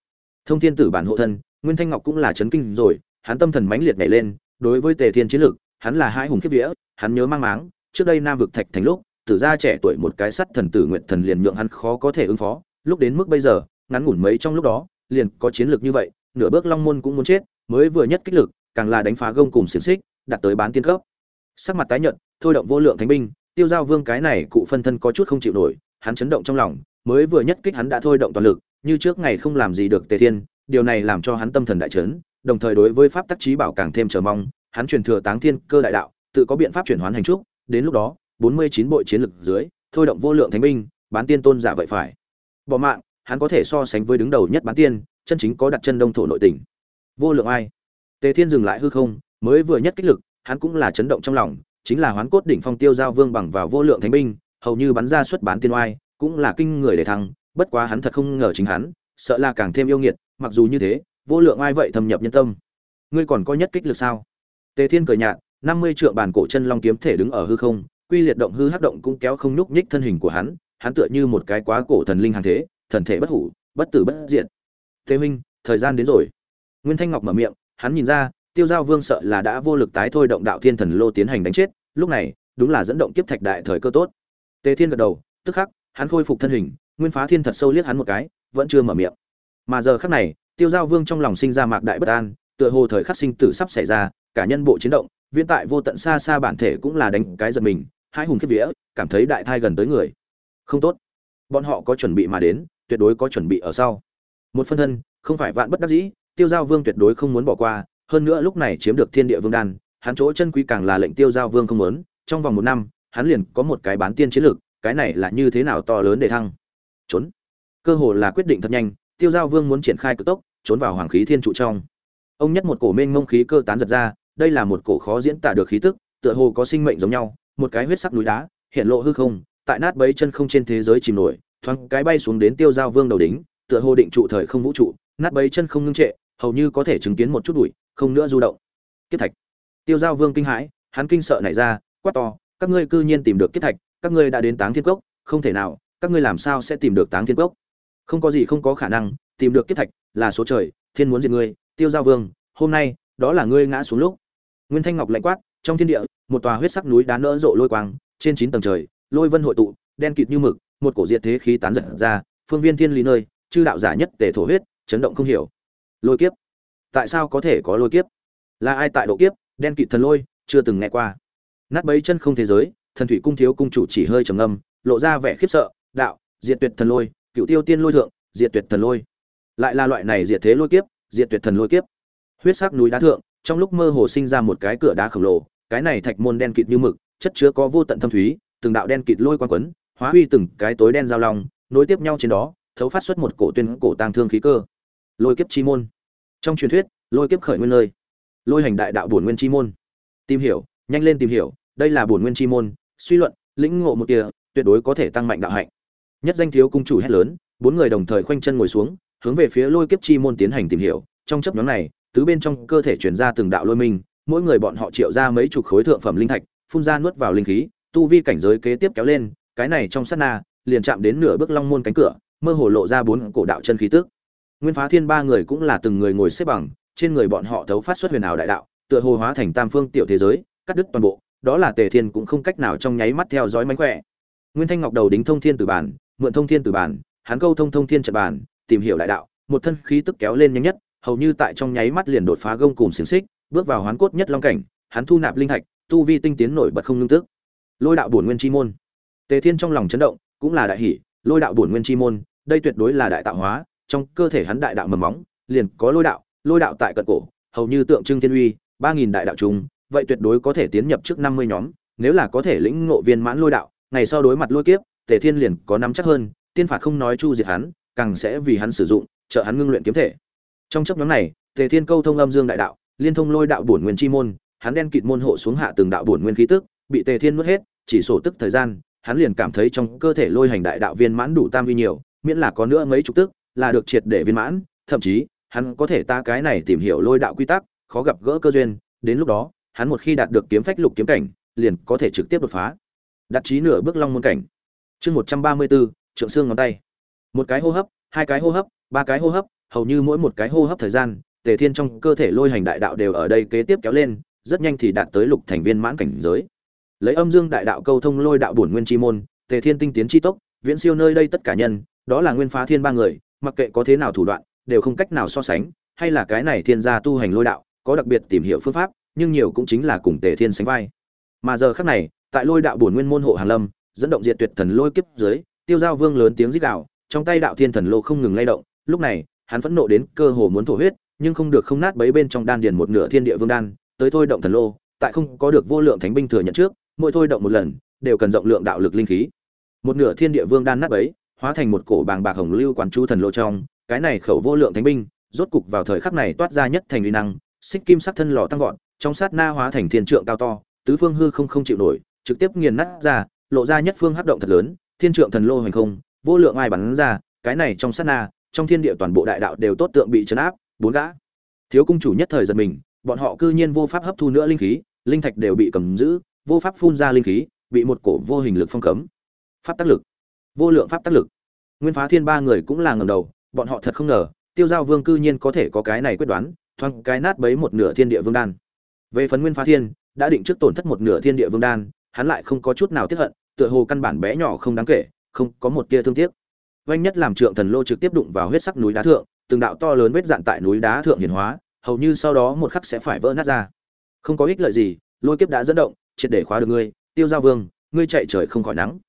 Thông thiên tử bản hộ thân, nguyên thanh ngọc cũng là chấn kinh rồi, hắn tâm thần mãnh liệt nhảy lên, đối với tề thiên chiến lực, hắn là hai hùng kiếp vía, hắn nhớ mang máng, trước đây nam vực thạch thành lúc, tử gia trẻ tuổi một cái sắt thần tử nguyện thần liền nhượng hắn khó có thể ứng phó, lúc đến mức bây giờ, ngắn ngủn mấy trong lúc đó, liền có chiến lược như vậy, nửa bước long môn cũng muốn chết, mới vừa nhất kích lực, càng là đánh phá gông cùng xiềng xích, đạt tới bán tiên cấp. Sắc mặt tái nhợt thôi động vô lượng thánh binh, tiêu giao vương cái này cụ phân thân có chút không chịu nổi, hắn chấn động trong lòng, mới vừa nhất kích hắn đã thôi động toàn lực, như trước ngày không làm gì được tề thiên, điều này làm cho hắn tâm thần đại chấn, đồng thời đối với pháp tắc trí bảo càng thêm chờ mong, hắn truyền thừa táng thiên cơ đại đạo, tự có biện pháp chuyển hoán hành trúc, đến lúc đó, bốn mươi chín bội chiến lực dưới, thôi động vô lượng thánh binh, bán tiên tôn giả vậy phải. Bỏ mạng, hắn có thể so sánh với đứng đầu nhất bán tiên, chân chính có đặt chân đông thổ nội tỉnh vô lượng ai? Tề thiên dừng lại hư không, mới vừa nhất kích lực, hắn cũng là chấn động trong lòng chính là hoán cốt đỉnh phong tiêu giao vương bằng vào vô lượng thánh binh, hầu như bắn ra xuất bán tiên oai, cũng là kinh người để thăng, bất quá hắn thật không ngờ chính hắn, sợ là càng thêm yêu nghiệt, mặc dù như thế, vô lượng ai vậy thâm nhập nhân tâm. Ngươi còn có nhất kích lực sao? Tề thiên cười nhạt, năm mươi trượng bàn cổ chân long kiếm thể đứng ở hư không, quy liệt động hư hắc động cũng kéo không nhúc nhích thân hình của hắn hắn tựa như một cái quá cổ thần linh hàng thế, thần thể bất hủ, bất tử bất diệt. Thế huynh, thời gian đến rồi. Nguyên thanh ngọc mở miệng, hắn nhìn ra tiêu giao vương sợ là đã vô lực tái thôi động đạo thiên thần lô tiến hành đánh chết, lúc này, đúng là dẫn động kiếp thạch đại thời cơ tốt. Tề thiên gật đầu, tức khắc, hắn khôi phục thân hình, nguyên phá thiên thật sâu liếc hắn một cái, vẫn chưa mở miệng. Mà giờ khắc này, tiêu giao vương trong lòng sinh ra mạc đại bất an, tựa hồ thời khắc sinh tử sắp xảy ra, cả nhân bộ chiến động, viễn tại vô tận xa xa bản thể cũng là đánh cái giật mình, hai hùng kiếp vía, cảm thấy đại thai gần tới người. Không tốt. Bọn họ có chuẩn bị mà đến, tuyệt đối có chuẩn bị ở sau. Một phân thân, không phải vạn bất đắc dĩ, tiêu giao vương tuyệt đối không muốn bỏ qua hơn nữa lúc này chiếm được thiên địa vương đan, hắn chỗ chân quý càng là lệnh tiêu giao vương không muốn, trong vòng một năm, hắn liền có một cái bán tiên chiến lược, cái này là như thế nào to lớn để thăng? Trốn. Cơ hồ là quyết định thật nhanh, tiêu giao vương muốn triển khai cực tốc, trốn vào hoàng khí thiên trụ trong. Ông nhất một cổ mênh mông khí cơ tán giật ra, đây là một cổ khó diễn tả được khí tức, tựa hồ có sinh mệnh giống nhau, một cái huyết sắc núi đá, hiện lộ hư không, tại nát bấy chân không trên thế giới chìm nổi, thoáng cái bay xuống đến tiêu giao vương đầu đính tựa hồ định trụ thời không vũ trụ, nát bấy chân không ngưng trệ, hầu như có thể chứng kiến một chút bụi không nữa du động. Kiếp thạch. Tiêu giao vương kinh hãi, hắn kinh sợ nảy ra, quát to, các ngươi cư nhiên tìm được kiếp thạch, các ngươi đã đến táng thiên cốc, không thể nào, các ngươi làm sao sẽ tìm được táng thiên cốc? Không có gì không có khả năng, tìm được kiếp thạch là số trời, thiên muốn diệt ngươi, tiêu giao vương, hôm nay, đó là ngươi ngã xuống lúc. Nguyên thanh ngọc lạnh quát, trong thiên địa, một tòa huyết sắc núi đá nỡ rộ lôi quang, trên chín tầng trời, lôi vân hội tụ, đen kịt như mực, một cổ diệt thế khí tán giật ra, phương viên thiên lý nơi, chư đạo giả nhất tề thổ huyết, chấn động không hiểu. Lôi kiếp tại sao có thể có lôi kiếp? Là ai tại độ kiếp? Đen kịt thần lôi, chưa từng nghe qua. Nát bấy chân không thế giới, thần thủy cung thiếu cung chủ chỉ hơi trầm ngâm, lộ ra vẻ khiếp sợ, đạo, diệt tuyệt thần lôi, cựu tiêu tiên lôi thượng, diệt tuyệt thần lôi. Lại là loại này diệt thế lôi kiếp, diệt tuyệt thần lôi kiếp. Huyết sắc núi đá thượng, trong lúc mơ hồ sinh ra một cái cửa đá khổng lồ, cái này thạch môn đen kịt như mực, chất chứa có vô tận thâm thúy, từng đạo đen kịt lôi quan quấn, hóa huy từng cái tối đen giao long, nối tiếp nhau trên đó, thấu phát xuất một cổ tuyên cổ tang thương khí cơ. Lôi kiếp chi môn trong truyền thuyết, lôi kiếp khởi nguyên nơi. Lôi hành đại đạo bổn nguyên chi môn. Tìm hiểu, nhanh lên tìm hiểu, đây là bổn nguyên chi môn, suy luận, lĩnh ngộ một tia, tuyệt đối có thể tăng mạnh đạo hạnh. Nhất danh thiếu cung chủ hét lớn, bốn người đồng thời khoanh chân ngồi xuống, hướng về phía lôi kiếp chi môn tiến hành tìm hiểu. Trong chấp nhóm này, tứ bên trong cơ thể chuyển ra từng đạo lôi minh, mỗi người bọn họ triệu ra mấy chục khối thượng phẩm linh thạch, phun ra nuốt vào linh khí, tu vi cảnh giới kế tiếp kéo lên, cái này trong sát na, liền chạm đến nửa bước long môn cánh cửa, mơ hồ lộ ra bốn cổ đạo chân khí tức nguyên phá thiên ba người cũng là từng người ngồi xếp bằng trên người bọn họ thấu phát xuất huyền ảo đại đạo tựa hồ hóa thành tam phương tiểu thế giới cắt đứt toàn bộ đó là tề thiên cũng không cách nào trong nháy mắt theo dõi mánh khỏe. Nguyên thanh ngọc đầu đính thông thiên từ bản mượn thông thiên từ bản hắn câu thông thông thiên trận bản tìm hiểu đại đạo một thân khí tức kéo lên nhanh nhất hầu như tại trong nháy mắt liền đột phá gông cùng xiềng xích bước vào hoán cốt nhất long cảnh hắn thu nạp linh thạch tu vi tinh tiến nổi bật không ngưng tức lôi đạo bổn nguyên chi môn. Tề thiên trong lòng chấn động cũng là đại hỉ, lôi đạo bổn nguyên chi môn đây tuyệt đối là đại tạo hóa trong cơ thể hắn đại đạo mầm móng, liền có lôi đạo lôi đạo tại cận cổ, hầu như tượng trưng thiên uy, ba nghìn đại đạo trùng, vậy tuyệt đối có thể tiến nhập trước năm mươi nhóm, nếu là có thể lĩnh ngộ viên mãn lôi đạo, ngày sau đối mặt lôi kiếp, tề thiên liền có nắm chắc hơn, tiên phạt không nói chu diệt hắn, càng sẽ vì hắn sử dụng, trợ hắn ngưng luyện kiếm thể. Trong chấp nhóm này, tề thiên câu thông âm dương đại đạo, liên thông lôi đạo bổn nguyên chi môn, hắn đen kịt môn hộ xuống hạ từng đạo bổn nguyên khí tức, bị tề thiên nuốt hết, chỉ sổ tức thời gian, hắn liền cảm thấy trong cơ thể lôi hành đại đạo viên mãn đủ tam vi nhiều, miễn là có nữa mấy chục tức là được triệt để viên mãn, thậm chí, hắn có thể ta cái này tìm hiểu lôi đạo quy tắc, khó gặp gỡ cơ duyên, đến lúc đó, hắn một khi đạt được kiếm phách lục kiếm cảnh, liền có thể trực tiếp đột phá. Đặt chí nửa bước long môn cảnh. Chương một trăm ba mươi bốn trượng xương ngón tay. Một cái hô hấp, hai cái hô hấp, ba cái hô hấp, hầu như mỗi một cái hô hấp thời gian, tề thiên trong cơ thể lôi hành đại đạo đều ở đây kế tiếp kéo lên, rất nhanh thì đạt tới lục thành viên mãn cảnh giới. Lấy âm dương đại đạo câu thông lôi đạo bổn nguyên chi môn, tề thiên tinh tiến chi tốc, viễn siêu nơi đây tất cả nhân, đó là nguyên phá thiên ba người mặc kệ có thế nào thủ đoạn, đều không cách nào so sánh, hay là cái này thiên gia tu hành lôi đạo, có đặc biệt tìm hiểu phương pháp, nhưng nhiều cũng chính là cùng tề thiên sánh vai. Mà giờ khắc này, tại lôi đạo bổn nguyên môn hộ hàn lâm, dẫn động diệt tuyệt thần lôi kiếp dưới, tiêu giao vương lớn tiếng rít đạo trong tay đạo thiên thần lô không ngừng lay động, lúc này, hắn phẫn nộ đến cơ hồ muốn thổ huyết, nhưng không được không nát bấy bên trong đan điền một nửa thiên địa vương đan, tới thôi động thần lô, tại không có được vô lượng thánh binh thừa nhận trước, mỗi thôi động một lần, đều cần rộng lượng đạo lực linh khí. Một nửa thiên địa vương đan nát bấy hóa thành một cổ bàng bạc hồng lưu quán chu thần lô trong, cái này khẩu vô lượng thánh binh, rốt cục vào thời khắc này toát ra nhất thành uy năng, xích kim sắc thân lò tăng vọt, trong sát na hóa thành thiên trượng cao to, tứ phương hư không không chịu nổi, trực tiếp nghiền nát ra, lộ ra nhất phương hấp động thật lớn, thiên trượng thần lô hành không, vô lượng ai bắn ra, cái này trong sát na, trong thiên địa toàn bộ đại đạo đều tốt tượng bị chấn áp, bốn gã. Thiếu cung chủ nhất thời giật mình, bọn họ cư nhiên vô pháp hấp thu nữa linh khí, linh thạch đều bị cầm giữ, vô pháp phun ra linh khí, bị một cổ vô hình lực phong cấm. Pháp tác lực vô lượng pháp tác lực. Nguyên phá thiên ba người cũng là ngầm đầu, bọn họ thật không ngờ, tiêu giao vương cư nhiên có thể có cái này quyết đoán, thoáng cái nát bấy một nửa thiên địa vương đan. Về phần nguyên phá thiên, đã định trước tổn thất một nửa thiên địa vương đan, hắn lại không có chút nào tiếp hận, tựa hồ căn bản bé nhỏ không đáng kể, không có một tia thương tiếc. Vanh nhất làm trượng thần lô trực tiếp đụng vào huyết sắc núi đá thượng, từng đạo to lớn vết dạn tại núi đá thượng hiển hóa, hầu như sau đó một khắc sẽ phải vỡ nát ra. Không có ích lợi gì, lôi kiếp đã dẫn động, triệt để khóa được ngươi, tiêu giao vương, ngươi chạy trời không khỏi nắng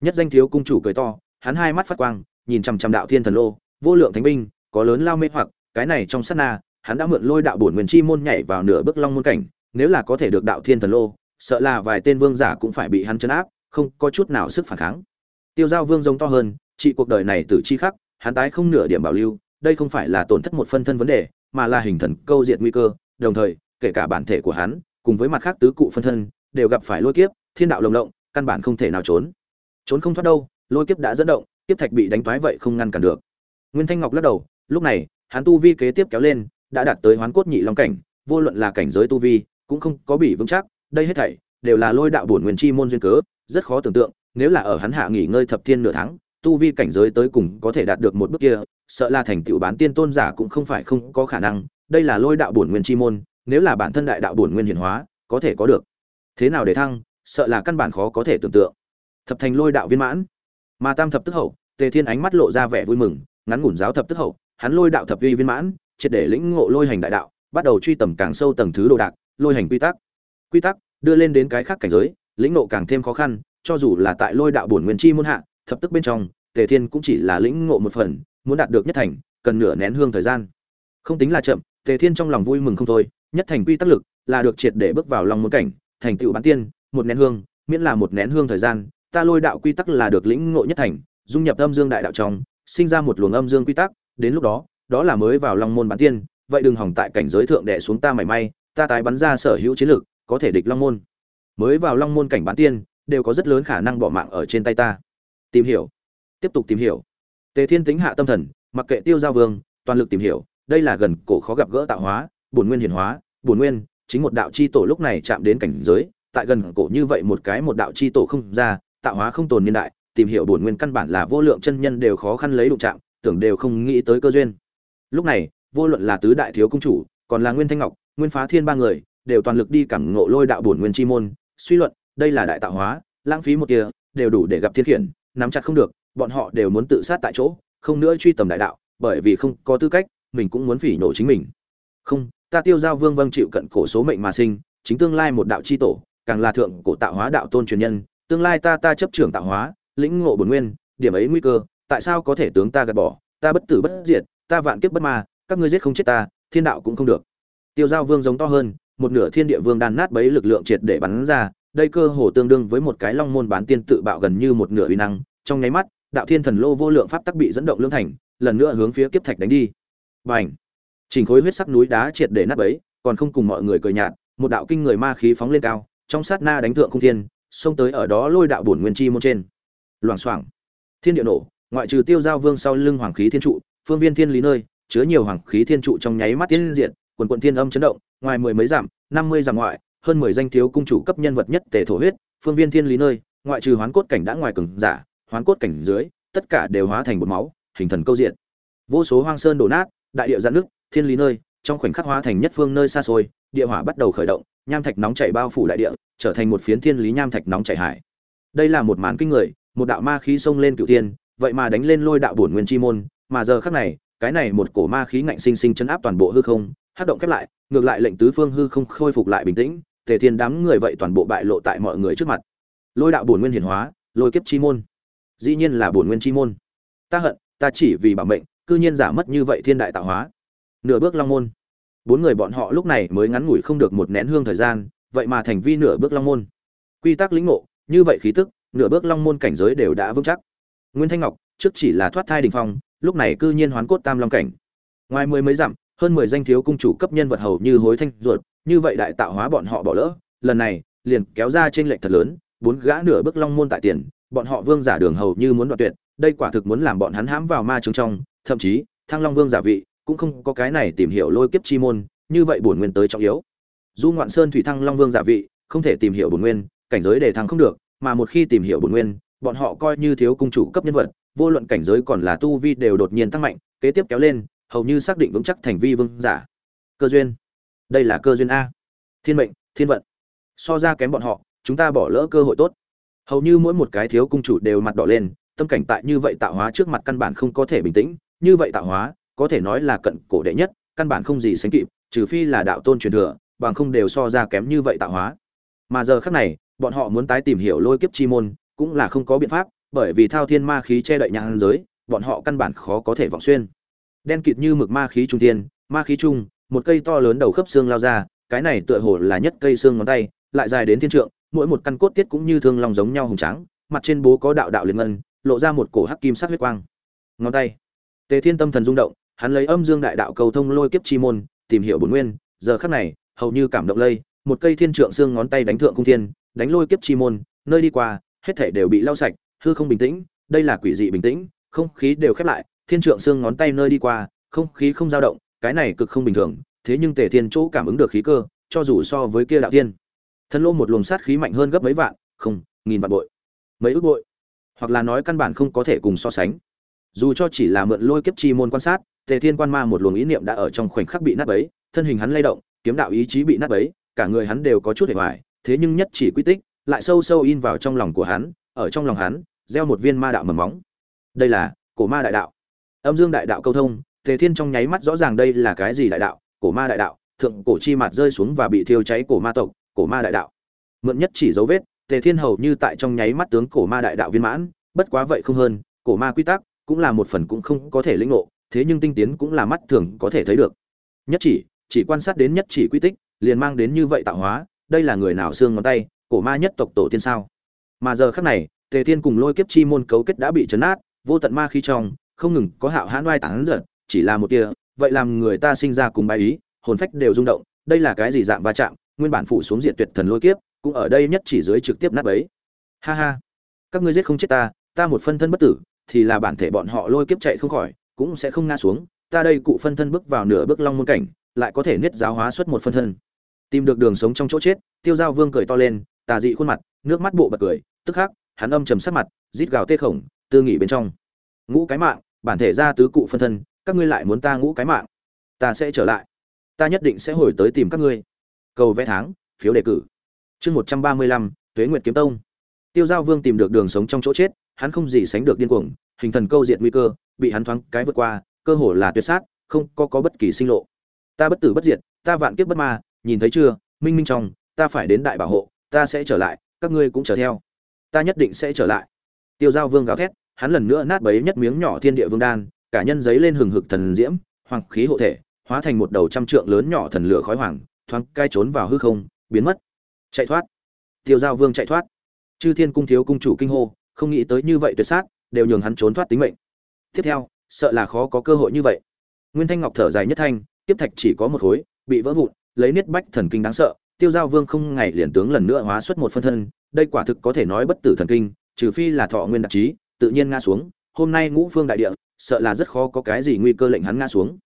nhất danh thiếu cung chủ cười to, hắn hai mắt phát quang, nhìn chằm chằm đạo thiên thần lô, vô lượng thánh binh, có lớn lao mê hoặc, cái này trong sát na, hắn đã mượn lôi đạo bổn nguyên chi môn nhảy vào nửa bước long môn cảnh, nếu là có thể được đạo thiên thần lô, sợ là vài tên vương giả cũng phải bị hắn chấn áp, không có chút nào sức phản kháng. Tiêu giao vương giống to hơn, trị cuộc đời này từ chi khắc, hắn tái không nửa điểm bảo lưu, đây không phải là tổn thất một phân thân vấn đề, mà là hình thần câu diệt nguy cơ, đồng thời, kể cả bản thể của hắn, cùng với mặt khác tứ cụ phân thân, đều gặp phải lôi kiếp, thiên đạo lồng lộng, căn bản không thể nào trốn trốn không thoát đâu, lôi kiếp đã dẫn động, kiếp thạch bị đánh thoái vậy không ngăn cản được. Nguyên thanh ngọc lắc đầu, lúc này, hắn tu vi kế tiếp kéo lên, đã đạt tới hoán cốt nhị long cảnh, vô luận là cảnh giới tu vi, cũng không có bị vững chắc, đây hết thảy đều là lôi đạo bổn nguyên chi môn duyên cớ, rất khó tưởng tượng, nếu là ở hắn hạ nghỉ ngơi thập thiên nửa tháng, tu vi cảnh giới tới cùng có thể đạt được một bước kia, sợ là thành tựu bán tiên tôn giả cũng không phải không có khả năng, đây là lôi đạo bổn nguyên chi môn, nếu là bản thân đại đạo bổn nguyên hiển hóa, có thể có được. Thế nào để thăng, sợ là căn bản khó có thể tưởng tượng thập thành lôi đạo viên mãn. Mà tam thập tức hậu, tề thiên ánh mắt lộ ra vẻ vui mừng, ngắn ngủn giáo thập tức hậu, hắn lôi đạo thập uy viên mãn, triệt để lĩnh ngộ lôi hành đại đạo, bắt đầu truy tầm càng sâu tầng thứ đồ đạc, lôi hành quy tắc. Quy tắc, đưa lên đến cái khác cảnh giới, lĩnh ngộ càng thêm khó khăn, cho dù là tại lôi đạo bổn nguyên chi muôn hạ, thập tức bên trong, tề thiên cũng chỉ là lĩnh ngộ một phần, muốn đạt được nhất thành, cần nửa nén hương thời gian. Không tính là chậm, tề thiên trong lòng vui mừng không thôi, nhất thành quy tắc lực là được triệt để bước vào lòng môn cảnh, thành tựu bán tiên, một nén hương, miễn là một nén hương thời gian ta lôi đạo quy tắc là được lĩnh ngộ nhất thành, dung nhập âm dương đại đạo trong, sinh ra một luồng âm dương quy tắc, đến lúc đó đó là mới vào long môn bán tiên, vậy đừng hỏng tại cảnh giới thượng đệ xuống ta mảy may, ta tái bắn ra sở hữu chiến lược có thể địch long môn. Mới vào long môn cảnh bán tiên, đều có rất lớn khả năng bỏ mạng ở trên tay ta. Tìm hiểu. Tiếp tục tìm hiểu. Tề thiên tính hạ tâm thần, mặc kệ tiêu giao vương, toàn lực tìm hiểu, đây là gần cổ khó gặp gỡ tạo hóa, bổn nguyên hiển hóa, bổn nguyên, chính một đạo chi tổ lúc này chạm đến cảnh giới, tại gần cổ như vậy một cái một đạo chi tổ không ra tạo hóa không tồn niên đại, tìm hiểu bổn nguyên căn bản là vô lượng chân nhân đều khó khăn lấy đụng chạm, tưởng đều không nghĩ tới cơ duyên. Lúc này, vô luận là tứ đại thiếu công chủ, còn là nguyên thanh ngọc, nguyên phá thiên ba người, đều toàn lực đi cảm ngộ lôi đạo bổn nguyên chi môn, suy luận, đây là đại tạo hóa, lãng phí một tia, đều đủ để gặp thiên khiển, nắm chặt không được, bọn họ đều muốn tự sát tại chỗ, không nữa truy tầm đại đạo, bởi vì không có tư cách, mình cũng muốn phỉ nổ chính mình. Không, ta tiêu giao vương vâng chịu cận cổ số mệnh mà sinh, chính tương lai một đạo chi tổ, càng là thượng cổ tạo hóa đạo tôn truyền nhân tương lai ta ta chấp trưởng tạo hóa, lĩnh ngộ bổn nguyên, điểm ấy nguy cơ, tại sao có thể tướng ta gạt bỏ? Ta bất tử bất diệt, ta vạn kiếp bất ma, các ngươi giết không chết ta, thiên đạo cũng không được. Tiêu giao vương giống to hơn, một nửa thiên địa vương đan nát bấy lực lượng triệt để bắn ra, đây cơ hồ tương đương với một cái long môn bán tiên tự bạo gần như một nửa uy năng. Trong nháy mắt, đạo thiên thần lô vô lượng pháp tắc bị dẫn động lưỡng thành, lần nữa hướng phía kiếp thạch đánh đi. Bành! Chỉnh khối huyết sắc núi đá triệt để nát bấy, còn không cùng mọi người cười nhạt, một đạo kinh người ma khí phóng lên cao, trong sát na đánh thượng không thiên xông tới ở đó lôi đạo bổn nguyên chi môn trên. Loảng xoảng. Thiên địa nổ, ngoại trừ tiêu giao vương sau lưng hoàng khí thiên trụ, phương viên thiên lý nơi, chứa nhiều hoàng khí thiên trụ trong nháy mắt tiến diện quần quận thiên âm chấn động, ngoài mười mấy giảm năm mươi giảm ngoại, hơn mười danh thiếu cung chủ cấp nhân vật nhất tề thổ huyết, phương viên thiên lý nơi, ngoại trừ hoán cốt cảnh đã ngoài cường giả, hoán cốt cảnh dưới, tất cả đều hóa thành bột máu, hình thần câu diện vô số hoang sơn đổ nát, đại địa giãn nước thiên lý nơi, trong khoảnh khắc hóa thành nhất phương nơi xa xôi, địa hỏa bắt đầu khởi động nham thạch nóng chảy bao phủ đại địa trở thành một phiến thiên lý nham thạch nóng chảy hải. Đây là một màn kinh người một đạo ma khí xông lên cửu thiên, vậy mà đánh lên lôi đạo bổn nguyên chi môn mà giờ khắc này cái này một cổ ma khí ngạnh sinh sinh chấn áp toàn bộ hư không hát động khép lại ngược lại lệnh tứ phương hư không khôi phục lại bình tĩnh tề thiên đám người vậy toàn bộ bại lộ tại mọi người trước mặt. Lôi đạo bổn nguyên hiển hóa lôi kiếp chi môn. Dĩ nhiên là bổn nguyên chi môn. Ta hận ta chỉ vì bảo mệnh cư nhiên giả mất như vậy thiên đại tạo hóa. Nửa bước long môn bốn người bọn họ lúc này mới ngắn ngủi không được một nén hương thời gian, vậy mà thành vi nửa bước long môn. Quy tắc lĩnh ngộ, như vậy khí tức, nửa bước long môn cảnh giới đều đã vững chắc. Nguyên thanh ngọc, trước chỉ là thoát thai đình phong, lúc này cư nhiên hoán cốt tam long cảnh. Ngoài mười mấy dặm, hơn mười danh thiếu cung chủ cấp nhân vật hầu như hối thanh ruột, như vậy đại tạo hóa bọn họ bỏ lỡ, lần này, liền kéo ra trên lệnh thật lớn, bốn gã nửa bước long môn tại tiền, bọn họ vương giả đường hầu như muốn đoạt tuyệt, đây quả thực muốn làm bọn hắn hãm vào ma trường trong, thậm chí, thăng long vương giả vị cũng không có cái này tìm hiểu lôi kiếp chi môn, như vậy bổn nguyên tới trọng yếu. Du ngoạn sơn thủy thăng long vương giả vị, không thể tìm hiểu bổn nguyên, cảnh giới để thăng không được, mà một khi tìm hiểu bổn nguyên, bọn họ coi như thiếu cung chủ cấp nhân vật, vô luận cảnh giới còn là tu vi đều đột nhiên tăng mạnh, kế tiếp kéo lên, hầu như xác định vững chắc thành vi vương giả. Cơ duyên. Đây là cơ duyên a. Thiên mệnh, thiên vận. So ra kém bọn họ, chúng ta bỏ lỡ cơ hội tốt. Hầu như mỗi một cái thiếu cung chủ đều mặt đỏ lên, tâm cảnh tại như vậy tạo hóa trước mặt căn bản không có thể bình tĩnh, như vậy tạo hóa có thể nói là cận cổ đệ nhất, căn bản không gì sánh kịp, trừ phi là đạo tôn truyền thừa, bằng không đều so ra kém như vậy tạo hóa. Mà giờ khác này, bọn họ muốn tái tìm hiểu lôi kiếp chi môn, cũng là không có biện pháp, bởi vì thao thiên ma khí che đậy nhãn giới, bọn họ căn bản khó có thể vọng xuyên. Đen kịt như mực ma khí trung tiên ma khí trung, một cây to lớn đầu khớp xương lao ra, cái này tựa hồ là nhất cây xương ngón tay, lại dài đến thiên trượng, mỗi một căn cốt tiết cũng như thương lòng giống nhau hùng trắng mặt trên bố có đạo đạo liên ngân, lộ ra một cổ hắc kim sắc huyết quang. Ngón tay. Tề thiên tâm thần rung động hắn lấy âm dương đại đạo cầu thông lôi kiếp chi môn, tìm hiểu bổn nguyên, giờ khắc này, hầu như cảm động lây, một cây thiên trượng xương ngón tay đánh thượng cung thiên, đánh lôi kiếp chi môn, nơi đi qua, hết thể đều bị lau sạch, hư không bình tĩnh, đây là quỷ dị bình tĩnh, không khí đều khép lại, thiên trượng xương ngón tay nơi đi qua, không khí không dao động, cái này cực không bình thường, thế nhưng tề thiên chỗ cảm ứng được khí cơ, cho dù so với kia đạo thiên, thân lô một luồng sát khí mạnh hơn gấp mấy vạn, không, nghìn vạn bội, mấy ước bội, hoặc là nói căn bản không có thể cùng so sánh. Dù cho chỉ là mượn lôi kiếp chi môn quan sát tề thiên quan ma một luồng ý niệm đã ở trong khoảnh khắc bị nát bấy, thân hình hắn lay động, kiếm đạo ý chí bị nát bấy, cả người hắn đều có chút hề hoài, thế nhưng nhất chỉ quy tích, lại sâu sâu in vào trong lòng của hắn, ở trong lòng hắn, gieo một viên ma đạo mầm móng. Đây là cổ ma đại đạo. Âm dương đại đạo câu thông, tề thiên trong nháy mắt rõ ràng đây là cái gì đại đạo, cổ ma đại đạo, thượng cổ chi mặt rơi xuống và bị thiêu cháy cổ ma tộc, cổ ma đại đạo. Mượn nhất chỉ dấu vết, tề thiên hầu như tại trong nháy mắt tướng cổ ma đại đạo viên mãn, bất quá vậy không hơn, cổ ma quy tắc cũng là một phần cũng không có thể lĩnh ngộ thế nhưng tinh tiến cũng là mắt thường có thể thấy được. Nhất chỉ chỉ quan sát đến nhất chỉ quy tích, liền mang đến như vậy tạo hóa, đây là người nào xương ngón tay, cổ ma nhất tộc tổ tiên sao? Mà giờ khắc này, tề thiên cùng lôi kiếp chi môn cấu kết đã bị chấn át, vô tận ma khí trong, không ngừng có hạo hãn oai tán giật chỉ là một tia, vậy làm người ta sinh ra cùng bài ý, hồn phách đều rung động, đây là cái gì dạng va chạm, nguyên bản phụ xuống diện tuyệt thần lôi kiếp, cũng ở đây nhất chỉ dưới trực tiếp nát bấy. Ha ha, các ngươi giết không chết ta ta một phân thân bất tử, thì là bản thể bọn họ lôi kiếp chạy không khỏi cũng sẽ không ngã xuống, ta đây cụ phân thân bước vào nửa bước long môn cảnh, lại có thể niết giáo hóa xuất một phân thân. Tìm được đường sống trong chỗ chết, tiêu giao vương cười to lên, tà dị khuôn mặt, nước mắt bộ bật cười, tức khắc, hắn âm trầm sắc mặt, rít gào tê khổng, tư nghỉ bên trong. Ngũ cái mạng, bản thể ra tứ cụ phân thân, các ngươi lại muốn ta ngũ cái mạng? Ta sẽ trở lại. Ta nhất định sẽ hồi tới tìm các ngươi. Cầu vẽ tháng, phiếu đề cử. Chương một trăm ba mươi lăm, tuế nguyệt kiếm tông. Tiêu giao vương tìm được đường sống trong chỗ chết, hắn không gì sánh được điên cuồng hình thần câu diệt nguy cơ, bị hắn thoáng cái vượt qua, cơ hồ là tuyệt sát, không có có bất kỳ sinh lộ. Ta bất tử bất diệt, ta vạn kiếp bất ma, nhìn thấy chưa? Minh minh trong, ta phải đến đại bảo hộ, ta sẽ trở lại, các ngươi cũng trở theo. Ta nhất định sẽ trở lại. Tiêu giao vương gào thét, hắn lần nữa nát bấy nhất miếng nhỏ thiên địa vương đan, cả nhân giấy lên hừng hực thần diễm, hoàng khí hộ thể, hóa thành một đầu trăm trượng lớn nhỏ thần lửa khói hoàng, thoáng cai trốn vào hư không, biến mất. Chạy thoát. Tiêu giao vương chạy thoát. Chư thiên cung thiếu cung chủ kinh hô, không nghĩ tới như vậy tuyệt sát đều nhường hắn trốn thoát tính mệnh. Tiếp theo, sợ là khó có cơ hội như vậy. Nguyên thanh ngọc thở dài nhất thanh, tiếp thạch chỉ có một khối, bị vỡ vụn, lấy niết bách thần kinh đáng sợ, tiêu giao vương không ngày liền tướng lần nữa hóa xuất một phân thân, đây quả thực có thể nói bất tử thần kinh, trừ phi là thọ nguyên đặc trí, tự nhiên ngã xuống, hôm nay ngũ phương đại địa, sợ là rất khó có cái gì nguy cơ lệnh hắn ngã xuống.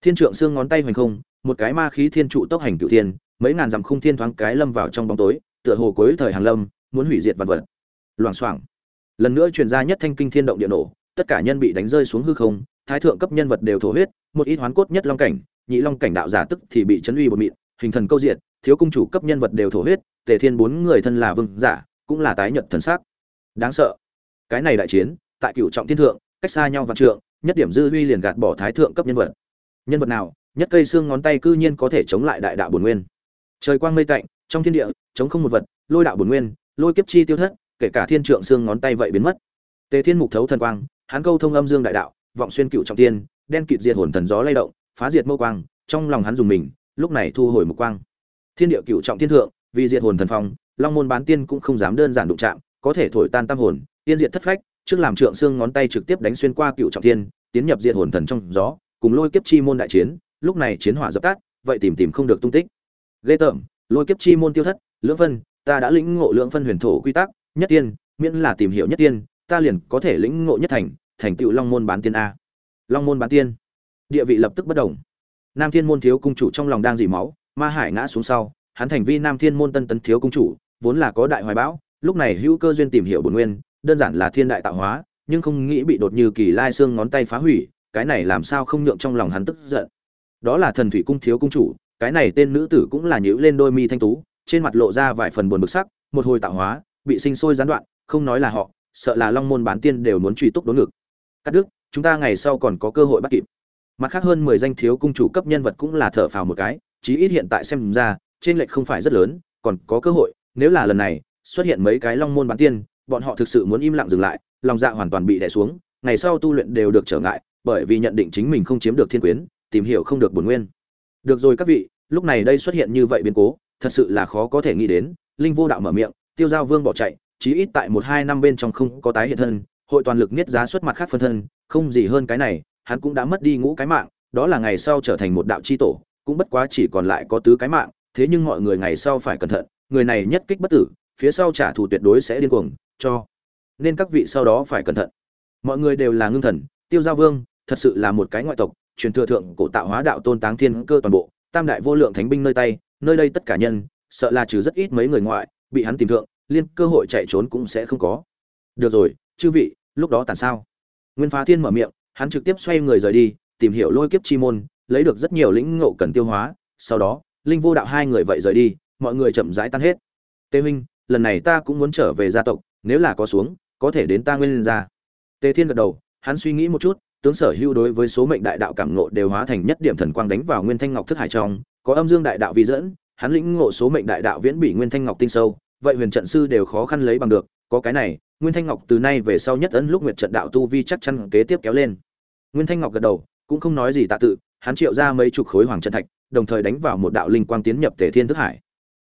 Thiên trượng xương ngón tay hoành không, một cái ma khí thiên trụ tốc hành cửu thiên, mấy ngàn dặm khung thiên thoáng cái lâm vào trong bóng tối, tựa hồ cuối thời hàng lâm, muốn hủy diệt vật vật. Loảng xoảng lần nữa truyền ra nhất thanh kinh thiên động địa nổ, tất cả nhân bị đánh rơi xuống hư không, thái thượng cấp nhân vật đều thổ huyết, một ít hoán cốt nhất long cảnh, nhị long cảnh đạo giả tức thì bị chấn uy bột mịn, hình thần câu diệt, thiếu cung chủ cấp nhân vật đều thổ huyết, tề thiên bốn người thân là vương giả, cũng là tái nhật thần sắc. Đáng sợ. Cái này đại chiến, tại cựu trọng thiên thượng, cách xa nhau vạn trượng, nhất điểm dư huy liền gạt bỏ thái thượng cấp nhân vật. Nhân vật nào, nhất cây xương ngón tay cư nhiên có thể chống lại đại đạo bổn nguyên. Trời quang mây tạnh, trong thiên địa, chống không một vật, lôi đạo bổn nguyên, lôi kiếp chi tiêu thất kể cả thiên trượng xương ngón tay vậy biến mất. Tề thiên mục thấu thần quang, hắn câu thông âm dương đại đạo, vọng xuyên cựu trọng tiên đen kịt diệt hồn thần gió lay động, phá diệt mâu quang, trong lòng hắn dùng mình, lúc này thu hồi mục quang. Thiên địa cựu trọng thiên thượng, vì diệt hồn thần phong, long môn bán tiên cũng không dám đơn giản đụng chạm, có thể thổi tan tam hồn tiên diệt thất phách, trước làm trượng xương ngón tay trực tiếp đánh xuyên qua cựu trọng thiên, tiến nhập diệt hồn thần trong gió, cùng lôi kiếp chi môn đại chiến, lúc này chiến hỏa dập tắt, vậy tìm tìm không được tung tích. Ghê tởm, lôi kiếp chi môn tiêu thất, lưỡng phân, ta đã lĩnh ngộ lưỡng phân huyền thổ quy tắc nhất tiên, miễn là tìm hiểu nhất tiên, ta liền có thể lĩnh ngộ nhất thành thành tựu long môn bán tiên a. Long môn bán tiên. Địa vị lập tức bất động. Nam thiên môn thiếu cung chủ trong lòng đang dỉ máu, ma hải ngã xuống sau, hắn thành vi nam thiên môn tân tấn thiếu cung chủ, vốn là có đại hoài bão, lúc này hữu cơ duyên tìm hiểu bổn nguyên, đơn giản là thiên đại tạo hóa, nhưng không nghĩ bị đột như kỳ lai xương ngón tay phá hủy, cái này làm sao không nhượng trong lòng hắn tức giận. Đó là thần thủy cung thiếu cung chủ, cái này tên nữ tử cũng là nhữ lên đôi mi thanh tú, trên mặt lộ ra vài phần buồn bực sắc, một hồi tạo hóa bị sinh sôi gián đoạn, không nói là họ, sợ là long môn bán tiên đều muốn truy túc đốn ngực. Cắt đứt, chúng ta ngày sau còn có cơ hội bắt kịp. Mặt khác hơn mười danh thiếu cung chủ cấp nhân vật cũng là thở phào một cái, chí ít hiện tại xem ra, trên lệch không phải rất lớn, còn có cơ hội, nếu là lần này, xuất hiện mấy cái long môn bán tiên, bọn họ thực sự muốn im lặng dừng lại, lòng dạ hoàn toàn bị đè xuống, ngày sau tu luyện đều được trở ngại, bởi vì nhận định chính mình không chiếm được thiên quyến, tìm hiểu không được bổn nguyên. Được rồi các vị, lúc này đây xuất hiện như vậy biến cố, thật sự là khó có thể nghĩ đến, linh vô đạo mở miệng tiêu giao vương bỏ chạy, chí ít tại một hai năm bên trong không có tái hiện thân, hội toàn lực niết giá xuất mặt khác phân thân, không gì hơn cái này, hắn cũng đã mất đi ngũ cái mạng, đó là ngày sau trở thành một đạo chi tổ, cũng bất quá chỉ còn lại có tứ cái mạng, thế nhưng mọi người ngày sau phải cẩn thận, người này nhất kích bất tử, phía sau trả thù tuyệt đối sẽ điên cuồng, cho nên các vị sau đó phải cẩn thận. Mọi người đều là ngưng thần, tiêu giao vương, thật sự là một cái ngoại tộc, truyền thừa thượng cổ tạo hóa đạo tôn táng thiên cơ toàn bộ, tam đại vô lượng thánh binh nơi tay, nơi đây tất cả nhân, sợ là trừ rất ít mấy người ngoại bị hắn tìm thượng, liên cơ hội chạy trốn cũng sẽ không có. Được rồi, chư vị, lúc đó tàn sao? Nguyên phá thiên mở miệng, hắn trực tiếp xoay người rời đi, tìm hiểu lôi kiếp chi môn, lấy được rất nhiều lĩnh ngộ cần tiêu hóa, sau đó, linh vô đạo hai người vậy rời đi, mọi người chậm rãi tan hết. Tế huynh, lần này ta cũng muốn trở về gia tộc, nếu là có xuống, có thể đến ta nguyên lên ra. Tề thiên gật đầu, hắn suy nghĩ một chút, tướng sở hữu đối với số mệnh đại đạo cảm ngộ đều hóa thành nhất điểm thần quang đánh vào nguyên thanh ngọc thức hải trong, có âm dương đại đạo vi dẫn hắn lĩnh ngộ số mệnh đại đạo viễn bị nguyên thanh ngọc tinh sâu, vậy huyền trận sư đều khó khăn lấy bằng được, có cái này, nguyên thanh ngọc từ nay về sau nhất ấn lúc nguyệt trận đạo tu vi chắc chắn kế tiếp kéo lên. Nguyên thanh ngọc gật đầu, cũng không nói gì tạ tự, hắn triệu ra mấy chục khối hoàng trận thạch, đồng thời đánh vào một đạo linh quang tiến nhập tề thiên thức hải.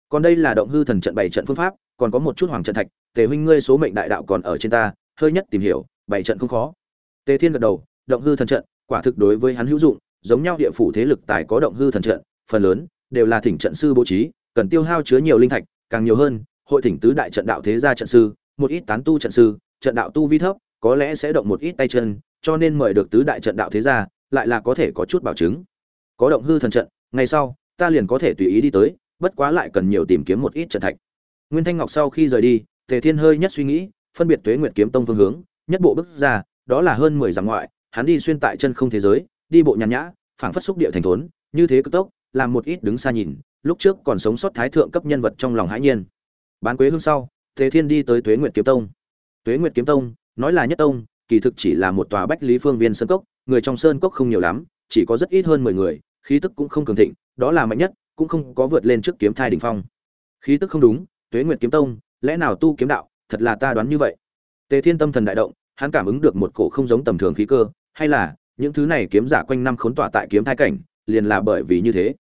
Còn đây là động hư thần trận bảy trận phương pháp, còn có một chút hoàng trận thạch, tề huynh ngươi số mệnh đại đạo còn ở trên ta, hơi nhất tìm hiểu, bảy trận không khó. Tề thiên gật đầu, động hư thần trận, quả thực đối với hắn hữu dụng, giống nhau địa phủ thế lực tài có động hư thần trận, phần lớn đều là thỉnh trận sư bố trí, cần tiêu hao chứa nhiều linh thạch, càng nhiều hơn, hội thỉnh tứ đại trận đạo thế gia trận sư, một ít tán tu trận sư, trận đạo tu vi thấp, có lẽ sẽ động một ít tay chân, cho nên mời được tứ đại trận đạo thế gia, lại là có thể có chút bảo chứng. Có động hư thần trận, ngày sau, ta liền có thể tùy ý đi tới, bất quá lại cần nhiều tìm kiếm một ít trận thạch. Nguyên thanh ngọc sau khi rời đi, tề thiên hơi nhất suy nghĩ, phân biệt tuế nguyệt kiếm tông phương hướng, nhất bộ bước ra, đó là hơn mười dặm ngoại, hắn đi xuyên tại chân không thế giới, đi bộ nhàn nhã, phảng phất xúc địa thành thốn, như thế cực tốc làm một ít đứng xa nhìn, lúc trước còn sống sót thái thượng cấp nhân vật trong lòng hãi nhiên. Bán quế hương sau, tề thiên đi tới tuế nguyệt kiếm tông. Tuế nguyệt kiếm tông, nói là nhất tông, kỳ thực chỉ là một tòa bách lý phương viên sơn cốc, người trong sơn cốc không nhiều lắm, chỉ có rất ít hơn mười người, khí tức cũng không cường thịnh, đó là mạnh nhất, cũng không có vượt lên trước kiếm thai đỉnh phong. Khí tức không đúng, tuế nguyệt kiếm tông, lẽ nào tu kiếm đạo, thật là ta đoán như vậy? Tề thiên tâm thần đại động, hắn cảm ứng được một cổ không giống tầm thường khí cơ, hay là, những thứ này kiếm giả quanh năm khốn tỏa tại kiếm thai cảnh, liền là bởi vì như thế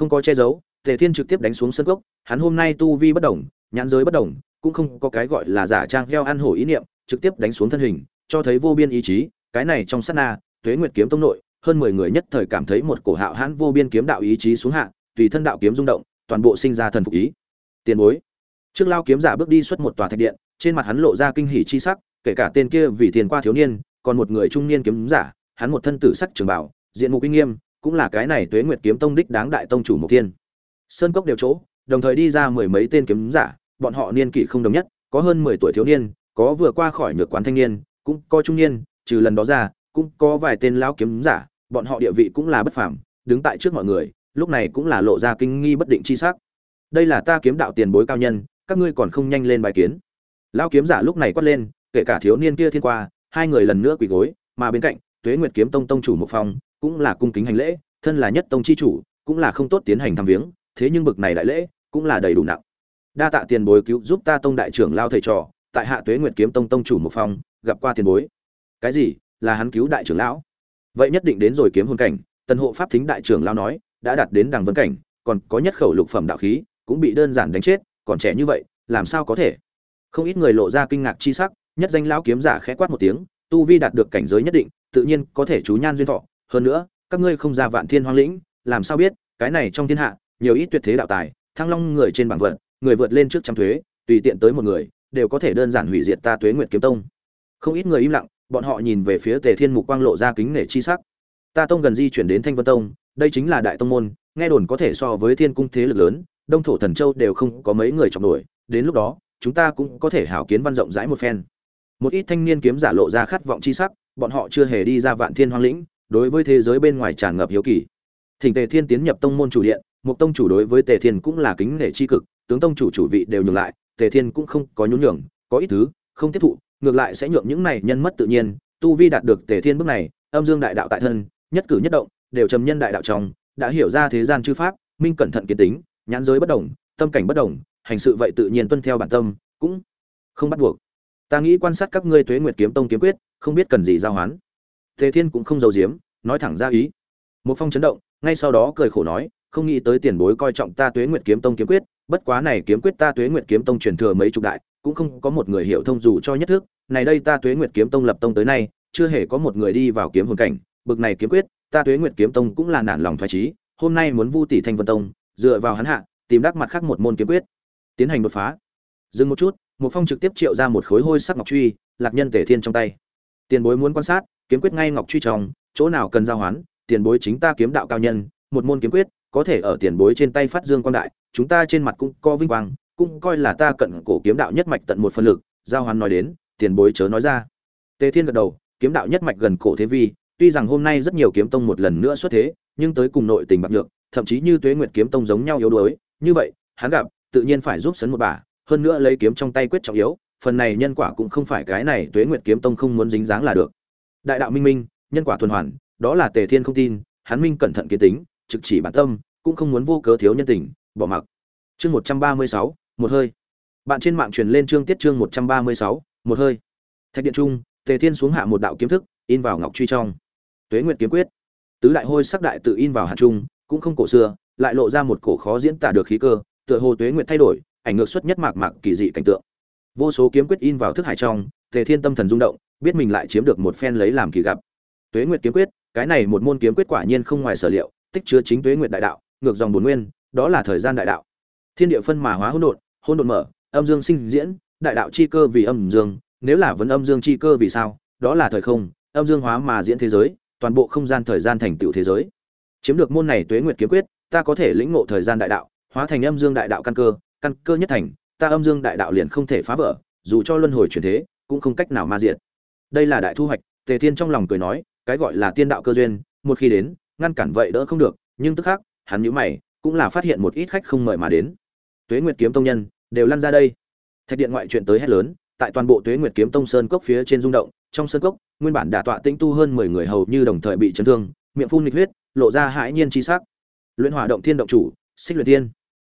không có che giấu tề thiên trực tiếp đánh xuống sân gốc, hắn hôm nay tu vi bất đồng nhãn giới bất đồng cũng không có cái gọi là giả trang heo ăn hổ ý niệm trực tiếp đánh xuống thân hình cho thấy vô biên ý chí cái này trong sát na tuế nguyệt kiếm tông nội hơn mười người nhất thời cảm thấy một cổ hạo hãn vô biên kiếm đạo ý chí xuống hạ tùy thân đạo kiếm rung động toàn bộ sinh ra thần phục ý. Tiền bối. Trước lao kiếm giả bước đi xuất một tòa thạch điện trên mặt hắn lộ ra kinh hỉ chi sắc kể cả tên kia vì tiền qua thiếu niên còn một người trung niên kiếm giả hắn một thân tử sắc trường bảo diện mục uy nghiêm cũng là cái này tuế nguyệt kiếm tông đích đáng đại tông chủ mục thiên. Sơn cốc đều chỗ, đồng thời đi ra mười mấy tên kiếm giả, bọn họ niên kỷ không đồng nhất, có hơn mười tuổi thiếu niên, có vừa qua khỏi nhược quán thanh niên, cũng có trung niên, trừ lần đó ra, cũng có vài tên lão kiếm giả, bọn họ địa vị cũng là bất phàm, đứng tại trước mọi người, lúc này cũng là lộ ra kinh nghi bất định chi sắc. Đây là ta kiếm đạo tiền bối cao nhân, các ngươi còn không nhanh lên bài kiến. Lão kiếm giả lúc này quát lên, kể cả thiếu niên kia thiên qua, hai người lần nữa quỳ gối, mà bên cạnh, tuế nguyệt kiếm tông tông chủ một phong cũng là cung kính hành lễ, thân là nhất tông chi chủ, cũng là không tốt tiến hành thăm viếng, thế nhưng bực này đại lễ, cũng là đầy đủ nặng. Đa tạ tiền bối cứu giúp ta tông đại trưởng lao thầy trò, tại hạ tuế nguyệt kiếm tông tông chủ một phong gặp qua tiền bối. Cái gì? Là hắn cứu đại trưởng lão? Vậy nhất định đến rồi kiếm hồn cảnh, tần hộ pháp thính đại trưởng lão nói, đã đạt đến đằng vân cảnh, còn có nhất khẩu lục phẩm đạo khí, cũng bị đơn giản đánh chết, còn trẻ như vậy, làm sao có thể? Không ít người lộ ra kinh ngạc chi sắc, nhất danh lão kiếm giả khẽ quát một tiếng, tu vi đạt được cảnh giới nhất định, tự nhiên có thể chú nhan duyên thọ hơn nữa, các ngươi không ra vạn thiên hoang lĩnh, làm sao biết, cái này trong thiên hạ, nhiều ít tuyệt thế đạo tài, thăng long người trên bảng vợt, người vượt lên trước trăm thuế, tùy tiện tới một người, đều có thể đơn giản hủy diệt ta tuế nguyệt kiếm tông. Không ít người im lặng, bọn họ nhìn về phía tề thiên mục quang lộ ra kính nể chi sắc. Ta tông gần di chuyển đến thanh vân tông, đây chính là đại tông môn, nghe đồn có thể so với thiên cung thế lực lớn, đông thổ thần châu đều không có mấy người chọc nổi, đến lúc đó, chúng ta cũng có thể hảo kiến văn rộng rãi một phen. Một ít thanh niên kiếm giả lộ ra khát vọng chi sắc, bọn họ chưa hề đi ra vạn thiên hoang lĩnh đối với thế giới bên ngoài tràn ngập hiếu kỳ. Thỉnh tề thiên tiến nhập tông môn chủ điện một tông chủ đối với tề thiên cũng là kính nể chi cực, tướng tông chủ chủ vị đều nhường lại, tề thiên cũng không có nhún nhường, có ít thứ, không tiếp thụ, ngược lại sẽ nhượng những này nhân mất tự nhiên, tu vi đạt được tề thiên bước này, âm dương đại đạo tại thân, nhất cử nhất động, đều trầm nhân đại đạo trong, đã hiểu ra thế gian chư pháp, minh cẩn thận kiến tính, nhãn giới bất đồng, tâm cảnh bất đồng, hành sự vậy tự nhiên tuân theo bản tâm, cũng không bắt buộc. Ta nghĩ quan sát các ngươi tuế nguyệt kiếm tông kiếm quyết, không biết cần gì giao hoán tề thiên cũng không giấu giếm, nói thẳng ra ý. Một phong chấn động, ngay sau đó cười khổ nói, không nghĩ tới tiền bối coi trọng ta tuế nguyệt kiếm tông kiếm quyết, bất quá này kiếm quyết ta tuế nguyệt kiếm tông truyền thừa mấy chục đại, cũng không có một người hiểu thông dù cho nhất thức. Này đây ta tuế nguyệt kiếm tông lập tông tới nay, chưa hề có một người đi vào kiếm hồn cảnh. Bực này kiếm quyết, ta tuế nguyệt kiếm tông cũng là nản lòng thoái trí hôm nay muốn vu tỷ thanh vân tông, dựa vào hắn hạ, tìm đắc mặt khác một môn kiếm quyết. Tiến hành đột phá. Dừng một chút một phong trực tiếp triệu ra một khối hôi sắc ngọc truy, lạc nhân Tề thiên trong tay. Tiền bối muốn quan sát kiếm quyết ngay ngọc truy trong chỗ nào cần giao hoán, tiền bối chính ta kiếm đạo cao nhân, một môn kiếm quyết, có thể ở tiền bối trên tay phát dương quang đại, chúng ta trên mặt cũng có vinh quang, cũng coi là ta cận cổ kiếm đạo nhất mạch tận một phần lực, giao hoán nói đến, tiền bối chớ nói ra. Tề thiên gật đầu, kiếm đạo nhất mạch gần cổ thế vi, tuy rằng hôm nay rất nhiều kiếm tông một lần nữa xuất thế, nhưng tới cùng nội tình bạc nhược, thậm chí như tuế nguyệt kiếm tông giống nhau yếu đuối, như vậy, hắn gặp, tự nhiên phải giúp sấn một bà, hơn nữa lấy kiếm trong tay quyết trọng yếu, phần này nhân quả cũng không phải cái này tuế nguyệt kiếm tông không muốn dính dáng là được đại đạo minh minh, nhân quả tuần hoàn, đó là tề thiên không tin, hắn minh cẩn thận kiến tính, trực chỉ bản tâm, cũng không muốn vô cớ thiếu nhân tình, bỏ mặc. Chương một trăm ba mươi sáu, một hơi. Bạn trên mạng truyền lên chương tiết chương một trăm ba mươi sáu, một hơi. Thạch điện trung, tề thiên xuống hạ một đạo kiếm thức, in vào ngọc truy trong. Tuế nguyệt kiếm quyết. Tứ đại hôi sắc đại tự in vào hạt trung, cũng không cổ xưa, lại lộ ra một cổ khó diễn tả được khí cơ, tựa hồ tuế nguyệt thay đổi, ảnh ngược xuất nhất mạc mạc kỳ dị cảnh tượng. Vô số kiếm quyết in vào thức hải trong, tề thiên tâm thần rung động biết mình lại chiếm được một phen lấy làm kỳ gặp. Tuế nguyệt kiếm quyết, cái này một môn kiếm quyết quả nhiên không ngoài sở liệu, tích chứa chính tuế nguyệt đại đạo, ngược dòng bốn nguyên, đó là thời gian đại đạo. Thiên địa phân mà hóa hỗn độn hỗn độn mở, âm dương sinh diễn, đại đạo chi cơ vì âm dương, nếu là vấn âm dương chi cơ vì sao, đó là thời không, âm dương hóa mà diễn thế giới, toàn bộ không gian thời gian thành tựu thế giới. Chiếm được môn này tuế nguyệt kiếm quyết, ta có thể lĩnh ngộ thời gian đại đạo, hóa thành âm dương đại đạo căn cơ căn cơ nhất thành, ta âm dương đại đạo liền không thể phá vỡ, dù cho luân hồi chuyển thế, cũng không cách nào ma diệt đây là đại thu hoạch, tề thiên trong lòng cười nói, cái gọi là tiên đạo cơ duyên, một khi đến, ngăn cản vậy đỡ không được, nhưng tức khác hắn nhíu mày, cũng là phát hiện một ít khách không mời mà đến. Tuế nguyệt kiếm tông nhân, đều lăn ra đây. Thạch điện ngoại chuyện tới hết lớn, tại toàn bộ tuế nguyệt kiếm tông sơn cốc phía trên rung động, trong sơn cốc, nguyên bản đả tọa tĩnh tu hơn mười người hầu như đồng thời bị chấn thương, miệng phun nghịch huyết, lộ ra hãi nhiên chi sắc. Luyện hỏa động thiên động chủ, xích luyện thiên.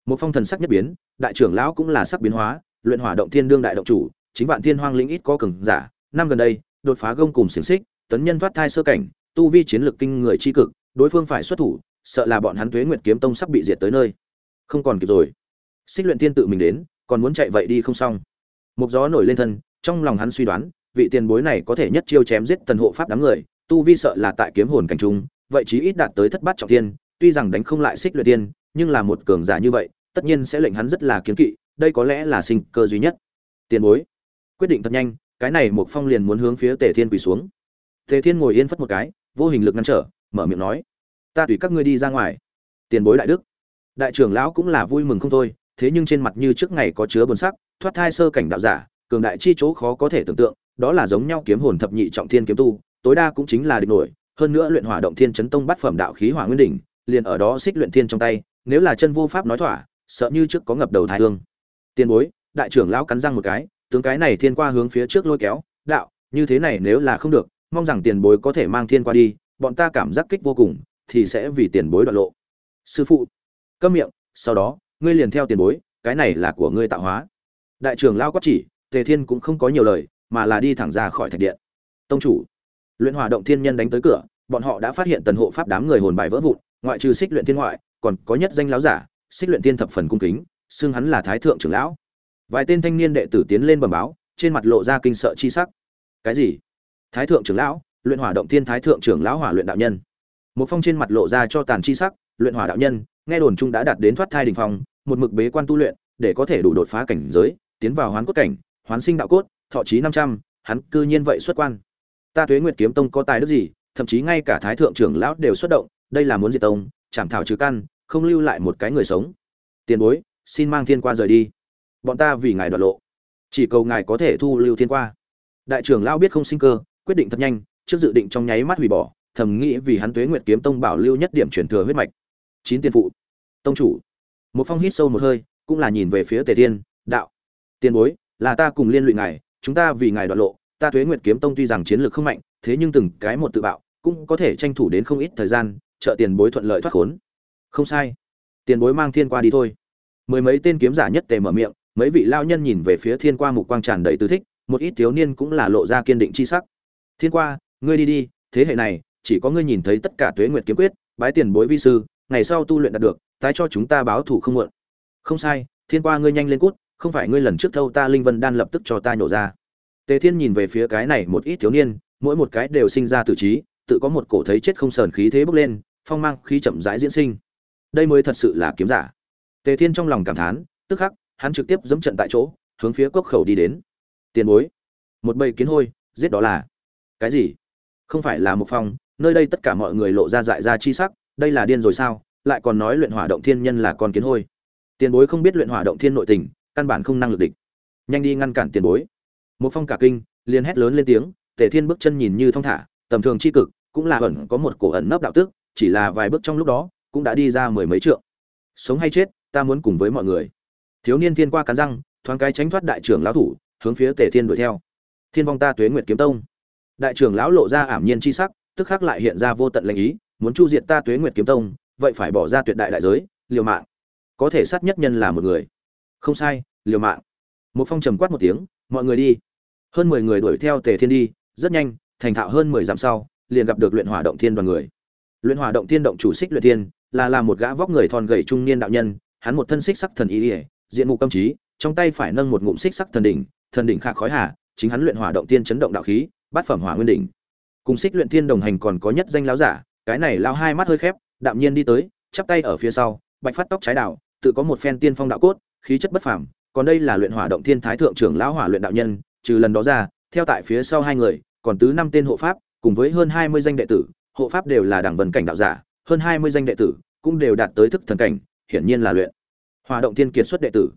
Một phong thần sắc nhất biến, đại trưởng lão cũng là sắc biến hóa, luyện hỏa động thiên đương đại động chủ, chính vạn thiên hoang lĩnh ít có cường giả năm gần đây, đột phá gông cùng xiềng xích, tấn nhân thoát thai sơ cảnh, tu vi chiến lược kinh người chi cực, đối phương phải xuất thủ, sợ là bọn hắn tuế nguyệt kiếm tông sắp bị diệt tới nơi. Không còn kịp rồi. Xích luyện tiên tự mình đến, còn muốn chạy vậy đi không xong. Một gió nổi lên thân, trong lòng hắn suy đoán, vị tiền bối này có thể nhất chiêu chém giết tần hộ pháp đám người, tu vi sợ là tại kiếm hồn cảnh trung, vậy chí ít đạt tới thất bát trọng thiên, tuy rằng đánh không lại xích luyện tiên nhưng là một cường giả như vậy, tất nhiên sẽ lệnh hắn rất là kiên kỵ, đây có lẽ là sinh cơ duy nhất. Tiền bối, quyết định thật nhanh cái này một phong liền muốn hướng phía tề thiên quỳ xuống. Tề thiên ngồi yên phất một cái, vô hình lực ngăn trở, mở miệng nói, ta tùy các ngươi đi ra ngoài. Tiền bối đại đức. Đại trưởng lão cũng là vui mừng không thôi, thế nhưng trên mặt như trước ngày có chứa buồn sắc, thoát thai sơ cảnh đạo giả, cường đại chi chỗ khó có thể tưởng tượng, đó là giống nhau kiếm hồn thập nhị trọng thiên kiếm tu, tối đa cũng chính là địch nổi, hơn nữa luyện hỏa động thiên chấn tông bát phẩm đạo khí hỏa nguyên đỉnh, liền ở đó xích luyện thiên trong tay, nếu là chân vô pháp nói thỏa, sợ như trước có ngập đầu thái hương. Tiền bối, đại trưởng lão cắn răng một cái tướng cái này thiên qua hướng phía trước lôi kéo, đạo, như thế này nếu là không được, mong rằng tiền bối có thể mang thiên qua đi, bọn ta cảm giác kích vô cùng, thì sẽ vì tiền bối đoạn lộ. Sư phụ, câm miệng, sau đó, ngươi liền theo tiền bối, cái này là của ngươi tạo hóa. Đại trưởng lao quát chỉ, tề thiên cũng không có nhiều lời, mà là đi thẳng ra khỏi thạch điện. Tông chủ, luyện hòa động thiên nhân đánh tới cửa, bọn họ đã phát hiện tần hộ pháp đám người hồn bài vỡ vụn, ngoại trừ xích luyện thiên ngoại, còn có nhất danh láo giả, xích luyện thiên thập phần cung kính, xưng hắn là thái thượng trưởng lão vài tên thanh niên đệ tử tiến lên bẩm báo, trên mặt lộ ra kinh sợ chi sắc. Cái gì? Thái thượng trưởng lão, luyện hỏa động thiên thái thượng trưởng lão hỏa luyện đạo nhân. Một phong trên mặt lộ ra cho tàn chi sắc, luyện hỏa đạo nhân, nghe đồn trung đã đạt đến thoát thai đình phong, một mực bế quan tu luyện, để có thể đủ đột phá cảnh giới, tiến vào hoán cốt cảnh, hoán sinh đạo cốt, thọ trí năm trăm, hắn cư nhiên vậy xuất quan. Ta thuế nguyệt kiếm tông có tài đức gì, thậm chí ngay cả thái thượng trưởng lão đều xuất động, đây là muốn diệt tông, chảm thảo trừ căn, không lưu lại một cái người sống. Tiền bối, xin mang thiên qua rời đi bọn ta vì ngài đoạt lộ. Chỉ cầu ngài có thể thu lưu thiên qua. Đại trưởng lao biết không sinh cơ, quyết định thật nhanh, trước dự định trong nháy mắt hủy bỏ, thầm nghĩ vì hắn tuế nguyệt kiếm tông bảo lưu nhất điểm truyền thừa huyết mạch. Chín tiên phụ. Tông chủ. Một phong hít sâu một hơi, cũng là nhìn về phía tề thiên, đạo. Tiền bối, là ta cùng liên lụy ngài, chúng ta vì ngài đoạn lộ, ta tuế nguyệt kiếm tông tuy rằng chiến lược không mạnh, thế nhưng từng cái một tự bạo, cũng có thể tranh thủ đến không ít thời gian, trợ tiền bối thuận lợi thoát khốn. Không sai. Tiền bối mang thiên qua đi thôi. Mười mấy tên kiếm giả nhất tề mở miệng mấy vị lao nhân nhìn về phía thiên qua mục quang tràn đầy tư thích, một ít thiếu niên cũng là lộ ra kiên định chi sắc. Thiên qua, ngươi đi đi, thế hệ này, chỉ có ngươi nhìn thấy tất cả tuế nguyệt kiếm quyết, bái tiền bối vi sư, ngày sau tu luyện đạt được, tái cho chúng ta báo thủ không muộn. Không sai, thiên qua ngươi nhanh lên cút, không phải ngươi lần trước thâu ta linh vân đan lập tức cho ta nhổ ra. Tề thiên nhìn về phía cái này một ít thiếu niên, mỗi một cái đều sinh ra tự trí, tự có một cổ thấy chết không sờn khí thế bốc lên, phong mang khí chậm rãi diễn sinh. Đây mới thật sự là kiếm giả. Tề thiên trong lòng cảm thán, tức khắc hắn trực tiếp dẫm trận tại chỗ, hướng phía cốc khẩu đi đến. Tiền bối, một bầy kiến hôi, giết đó là. Cái gì? Không phải là một phong nơi đây tất cả mọi người lộ ra dại ra chi sắc, đây là điên rồi sao? Lại còn nói luyện hỏa động thiên nhân là con kiến hôi. Tiền bối không biết luyện hỏa động thiên nội tình, căn bản không năng lực địch. Nhanh đi ngăn cản tiền bối. Một phong cả kinh, liền hét lớn lên tiếng, tề thiên bước chân nhìn như thong thả, tầm thường chi cực, cũng là ẩn có một cổ ẩn nấp đạo tức, chỉ là vài bước trong lúc đó, cũng đã đi ra mười mấy trượng. Sống hay chết, ta muốn cùng với mọi người thiếu niên thiên qua cắn răng, thoáng cái tránh thoát đại trưởng lão thủ, hướng phía tề thiên đuổi theo. Thiên vong ta tuế nguyệt kiếm tông. Đại trưởng lão lộ ra ảm nhiên chi sắc, tức khắc lại hiện ra vô tận lệnh ý, muốn chu diệt ta tuế nguyệt kiếm tông, vậy phải bỏ ra tuyệt đại đại giới, liều mạng. Có thể sát nhất nhân là một người. Không sai, liều mạng. Một phong trầm quát một tiếng, mọi người đi. Hơn mười người đuổi theo tề thiên đi, rất nhanh, thành thạo hơn mười dặm sau, liền gặp được luyện hỏa động thiên đoàn người. Luyện hỏa động thiên động chủ xích luyện thiên, là là một gã vóc người thon gầy trung niên đạo nhân, hắn một thân xích sắc thần y ỉa diện mục tâm trí, trong tay phải nâng một ngụm xích sắc thần đỉnh thần đỉnh khạc khói hà, chính hắn luyện hỏa động tiên chấn động đạo khí, bát phẩm hỏa nguyên đỉnh. Cùng xích luyện thiên đồng hành còn có nhất danh lão giả, cái này lao hai mắt hơi khép, đạm nhiên đi tới, chắp tay ở phía sau, bạch phát tóc trái đảo, tự có một phen tiên phong đạo cốt, khí chất bất phàm, còn đây là luyện hỏa động thiên thái thượng trưởng lão hỏa luyện đạo nhân, trừ lần đó ra, theo tại phía sau hai người, còn tứ năm tên hộ pháp, cùng với hơn hai mươi danh đệ tử, hộ pháp đều là đẳng vân cảnh đạo giả, hơn hai mươi danh đệ tử, cũng đều đạt tới thức thần cảnh, hiển nhiên là luyện hòa động thiên kiệt xuất đệ tử.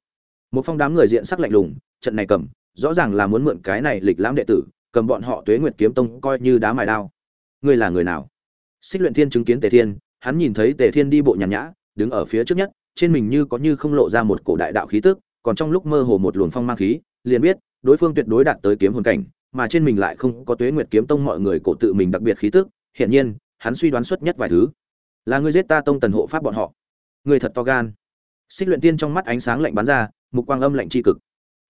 Một phong đám người diện sắc lạnh lùng, trận này cầm, rõ ràng là muốn mượn cái này lịch lãm đệ tử, cầm bọn họ tuế nguyệt kiếm tông coi như đá mài đao. Ngươi là người nào? Xích luyện thiên chứng kiến tề thiên, hắn nhìn thấy tề thiên đi bộ nhàn nhã, đứng ở phía trước nhất, trên mình như có như không lộ ra một cổ đại đạo khí tức, còn trong lúc mơ hồ một luồng phong mang khí, liền biết, đối phương tuyệt đối đạt tới kiếm hồn cảnh, mà trên mình lại không có tuế nguyệt kiếm tông mọi người cổ tự mình đặc biệt khí tức, hiển nhiên, hắn suy đoán xuất nhất vài thứ. Là ngươi giết ta tông tần hộ pháp bọn họ. Ngươi thật to gan xích luyện tiên trong mắt ánh sáng lạnh bắn ra, mục quang âm lạnh tri cực.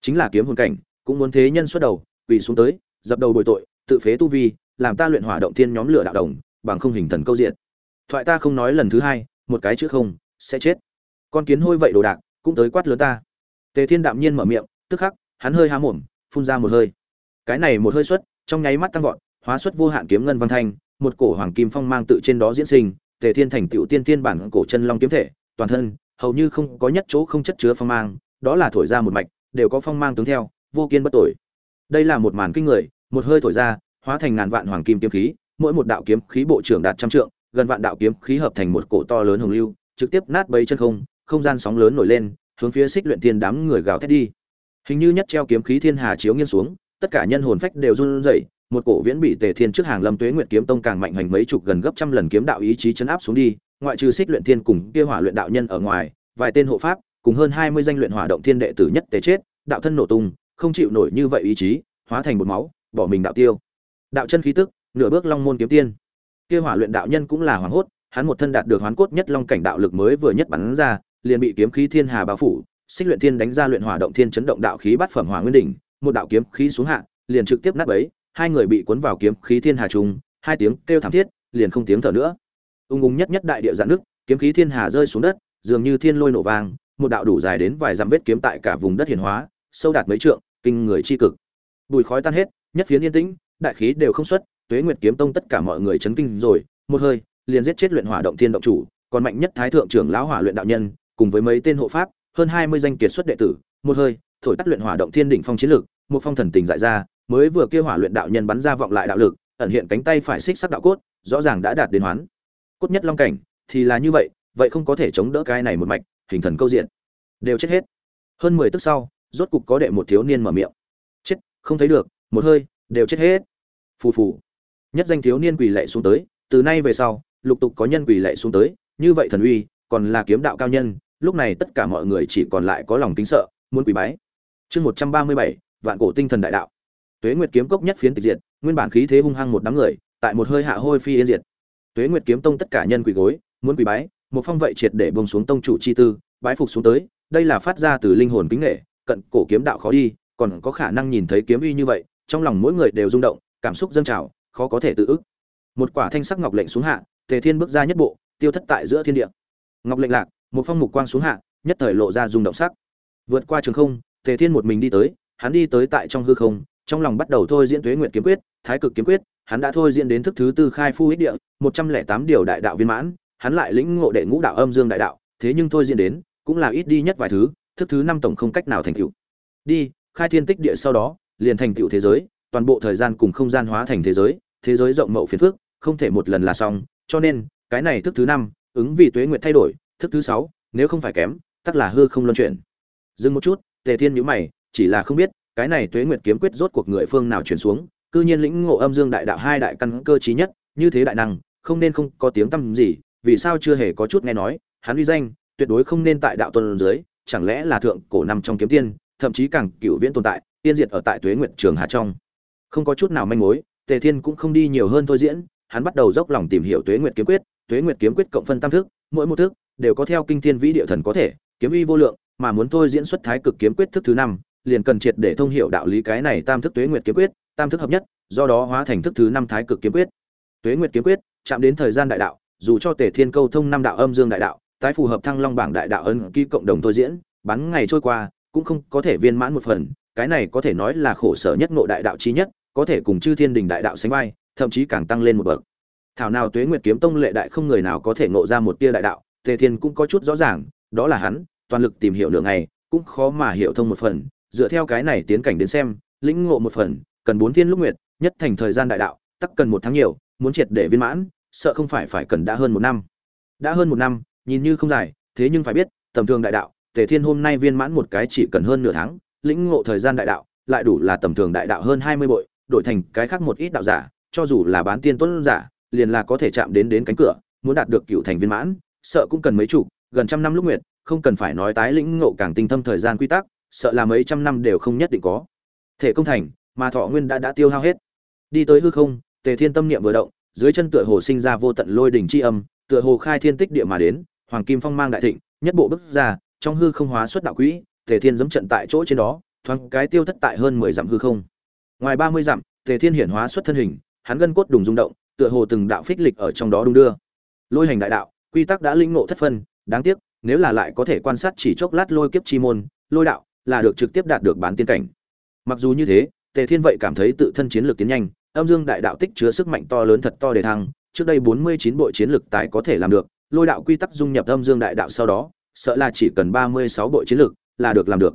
Chính là kiếm hồn cảnh, cũng muốn thế nhân xuất đầu, quỳ xuống tới, dập đầu bồi tội, tự phế tu vi, làm ta luyện hỏa động thiên nhóm lửa đạo đồng, bằng không hình thần câu diện. Thoại ta không nói lần thứ hai, một cái chữ không, sẽ chết. Con kiến hôi vậy đồ đạc, cũng tới quát lớn ta. Tề thiên đạm nhiên mở miệng, tức khắc, hắn hơi há mồm, phun ra một hơi. Cái này một hơi xuất, trong nháy mắt tăng vọt, hóa xuất vô hạn kiếm ngân văn thanh, một cổ hoàng kim phong mang tự trên đó diễn sinh, tề thiên thành tựu tiên tiên bản cổ chân long kiếm thể, toàn thân hầu như không có nhất chỗ không chất chứa phong mang, đó là thổi ra một mạch, đều có phong mang tướng theo, vô kiên bất tồi. đây là một màn kinh người, một hơi thổi ra, hóa thành ngàn vạn hoàng kim kiếm khí, mỗi một đạo kiếm khí bộ trưởng đạt trăm trượng, gần vạn đạo kiếm khí hợp thành một cổ to lớn hồng lưu, trực tiếp nát bấy chân không không gian sóng lớn nổi lên, hướng phía xích luyện thiên đám người gào thét đi hình như nhất treo kiếm khí thiên hà chiếu nghiêng xuống, tất cả nhân hồn phách đều run rẩy, một cổ viễn bị tề thiên trước hàng lâm tuế nguyệt kiếm tông càng mạnh hành mấy chục gần gấp trăm lần kiếm đạo ý chí chấn áp xuống đi ngoại trừ xích luyện thiên cùng kia hỏa luyện đạo nhân ở ngoài, vài tên hộ pháp, cùng hơn hai mươi danh luyện hỏa động thiên đệ tử nhất tế chết, đạo thân nổ tung, không chịu nổi như vậy ý chí, hóa thành một máu, bỏ mình đạo tiêu. Đạo chân khí tức, nửa bước long môn kiếm tiên. Kia hỏa luyện đạo nhân cũng là hoàng hốt, hắn một thân đạt được hoán cốt nhất long cảnh đạo lực mới vừa nhất bắn ra, liền bị kiếm khí thiên hà bao phủ, xích luyện thiên đánh ra luyện hỏa động thiên chấn động đạo khí bát phẩm hỏa nguyên đỉnh, một đạo kiếm khí xuống hạ, liền trực tiếp nát bấy, hai người bị cuốn vào kiếm khí thiên hà trùng hai tiếng kêu thảm thiết, liền không tiếng thở nữa ung ung nhất nhất đại địa giãn nước, kiếm khí thiên hà rơi xuống đất, dường như thiên lôi nổ vang, một đạo đủ dài đến vài dặm vết kiếm tại cả vùng đất hiển hóa, sâu đạt mấy trượng, kinh người chi cực. Bùi khói tan hết, nhất phiến yên tĩnh, đại khí đều không xuất, tuế nguyệt kiếm tông tất cả mọi người chấn kinh rồi, một hơi, liền giết chết luyện hỏa động thiên động chủ, còn mạnh nhất thái thượng trưởng lão hỏa luyện đạo nhân, cùng với mấy tên hộ pháp, hơn hai mươi danh kiệt xuất đệ tử, một hơi, thổi tắt luyện hỏa động thiên đỉnh phong chiến lực, một phong thần tình dại ra, mới vừa kêu hỏa luyện đạo nhân bắn ra vọng lại đạo lực, ẩn hiện cánh tay phải xích sắc đạo cốt, rõ ràng đã đạt đến hoán cốt nhất long cảnh, thì là như vậy vậy không có thể chống đỡ cái này một mạch, hình thần câu diện. Đều chết hết. Hơn mười tức sau, rốt cục có đệ một thiếu niên mở miệng. Chết, không thấy được, một hơi, đều chết hết. Phù phù. Nhất danh thiếu niên quỳ lệ xuống tới, từ nay về sau, lục tục có nhân quỳ lệ xuống tới, như vậy thần uy, còn là kiếm đạo cao nhân, lúc này tất cả mọi người chỉ còn lại có lòng kính sợ, muốn quỳ bái. Chương một trăm ba mươi bảy, vạn cổ tinh thần đại đạo. Tuế nguyệt kiếm cốc nhất phiến tịch diệt, nguyên bản khí thế hung hăng một đám người, tại một hơi hạ hôi phi yên diệt tuế nguyệt kiếm tông tất cả nhân quỳ gối, muốn quỳ bái, một phong vậy triệt để bông xuống tông chủ chi tư, bái phục xuống tới, đây là phát ra từ linh hồn kính nghệ cận cổ kiếm đạo khó đi, còn có khả năng nhìn thấy kiếm uy như vậy, trong lòng mỗi người đều rung động, cảm xúc dâng trào, khó có thể tự ức. Một quả thanh sắc ngọc lệnh xuống hạ, tề thiên bước ra nhất bộ, tiêu thất tại giữa thiên địa. Ngọc lệnh lạc, một phong mục quang xuống hạ, nhất thời lộ ra rung động sắc. Vượt qua trường không, tề thiên một mình đi tới, hắn đi tới tại trong hư không, trong lòng bắt đầu thôi diễn tuế nguyện kiếm quyết, thái cực kiếm quyết hắn đã thôi diễn đến thức thứ tư khai phu ích địa, một trăm lẻ tám điều đại đạo viên mãn, hắn lại lĩnh ngộ đệ ngũ đạo âm dương đại đạo, thế nhưng thôi diễn đến, cũng là ít đi nhất vài thứ, thức thứ năm tổng không cách nào thành tựu. Đi, khai thiên tích địa sau đó, liền thành tựu thế giới, toàn bộ thời gian cùng không gian hóa thành thế giới thế giới rộng mậu phiền phước, không thể một lần là xong, cho nên, cái này thức thứ năm, ứng vì tuế nguyệt thay đổi, thức thứ sáu, nếu không phải kém tất là hư không luân chuyển. Dừng một chút, tề thiên nhíu mày, chỉ là không biết, cái này tuế nguyệt kiếm quyết rốt cuộc người phương nào chuyển xuống cư nhiên lĩnh ngộ âm dương đại đạo hai đại căn cơ trí nhất, như thế đại năng, không nên không có tiếng tăm gì, vì sao chưa hề có chút nghe nói, hắn uy danh, tuyệt đối không nên tại đạo tuần dưới, chẳng lẽ là thượng cổ nằm trong kiếm tiên, thậm chí càng cựu viễn tồn tại, tiên diệt ở tại tuế nguyệt trường hà trong. Không có chút nào manh mối, tề thiên cũng không đi nhiều hơn thôi diễn, hắn bắt đầu dốc lòng tìm hiểu tuế nguyệt kiếm quyết, tuế nguyệt kiếm quyết cộng phân tam thức, mỗi một thức đều có theo kinh thiên vĩ địa thần có thể, kiếm uy vô lượng, mà muốn thôi diễn xuất thái cực kiếm quyết thức thứ năm, liền cần triệt để thông hiểu đạo lý cái này tam thức tuế nguyệt kiếm quyết tam thức hợp nhất, do đó hóa thành thức thứ năm thái cực kiếm quyết. Tuế nguyệt kiếm quyết, chạm đến thời gian đại đạo, dù cho tề thiên câu thông năm đạo âm dương đại đạo, tái phù hợp thăng long bảng đại đạo ân ký cộng đồng thôi diễn, bắn ngày trôi qua, cũng không có thể viên mãn một phần, cái này có thể nói là khổ sở nhất ngộ đại đạo chí nhất, có thể cùng chư thiên đình đại đạo sánh vai, thậm chí càng tăng lên một bậc. Thảo nào tuế nguyệt kiếm tông lệ đại không người nào có thể ngộ ra một tia đại đạo, tề thiên cũng có chút rõ ràng, đó là hắn, toàn lực tìm hiểu nửa ngày, cũng khó mà hiểu thông một phần, dựa theo cái này tiến cảnh đến xem, lĩnh ngộ một phần cần bốn thiên lúc nguyệt, nhất thành thời gian đại đạo, tắc cần một tháng nhiều, muốn triệt để viên mãn, sợ không phải phải cần đã hơn một năm. Đã hơn một năm, nhìn như không dài, thế nhưng phải biết, tầm thường đại đạo, tề thiên hôm nay viên mãn một cái chỉ cần hơn nửa tháng, lĩnh ngộ thời gian đại đạo, lại đủ là tầm thường đại đạo hơn hai mươi bội, đổi thành cái khác một ít đạo giả, cho dù là bán tiên tuấn giả, liền là có thể chạm đến đến cánh cửa, muốn đạt được cựu thành viên mãn, sợ cũng cần mấy chục, gần trăm năm lúc nguyệt, không cần phải nói tái lĩnh ngộ càng tinh thâm thời gian quy tắc, sợ là mấy trăm năm đều không nhất định có. Thể công thành mà thọ nguyên đã đã tiêu hao hết. Đi tới hư không, tề thiên tâm niệm vừa động, dưới chân tựa hồ sinh ra vô tận lôi đỉnh chi âm, tựa hồ khai thiên tích địa mà đến, hoàng kim phong mang đại thịnh, nhất bộ bức ra, trong hư không hóa xuất đạo quỹ, tề thiên giẫm trận tại chỗ trên đó, thoáng cái tiêu thất tại hơn mười dặm hư không. Ngoài ba mươi dặm, tề thiên hiển hóa xuất thân hình, hắn gân cốt đùng rung động, tựa hồ từng đạo phích lịch ở trong đó đung đưa. Lôi hành đại đạo, quy tắc đã linh ngộ thất phân, đáng tiếc, nếu là lại có thể quan sát chỉ chốc lát lôi kiếp chi môn, lôi đạo là được trực tiếp đạt được bán tiên cảnh. Mặc dù như thế tề thiên vậy cảm thấy tự thân chiến lược tiến nhanh, âm dương đại đạo tích chứa sức mạnh to lớn thật to để thăng, trước đây bốn mươi chín bộ chiến lược tài có thể làm được, lôi đạo quy tắc dung nhập âm dương đại đạo sau đó, sợ là chỉ cần ba mươi sáu bộ chiến lược là được làm được.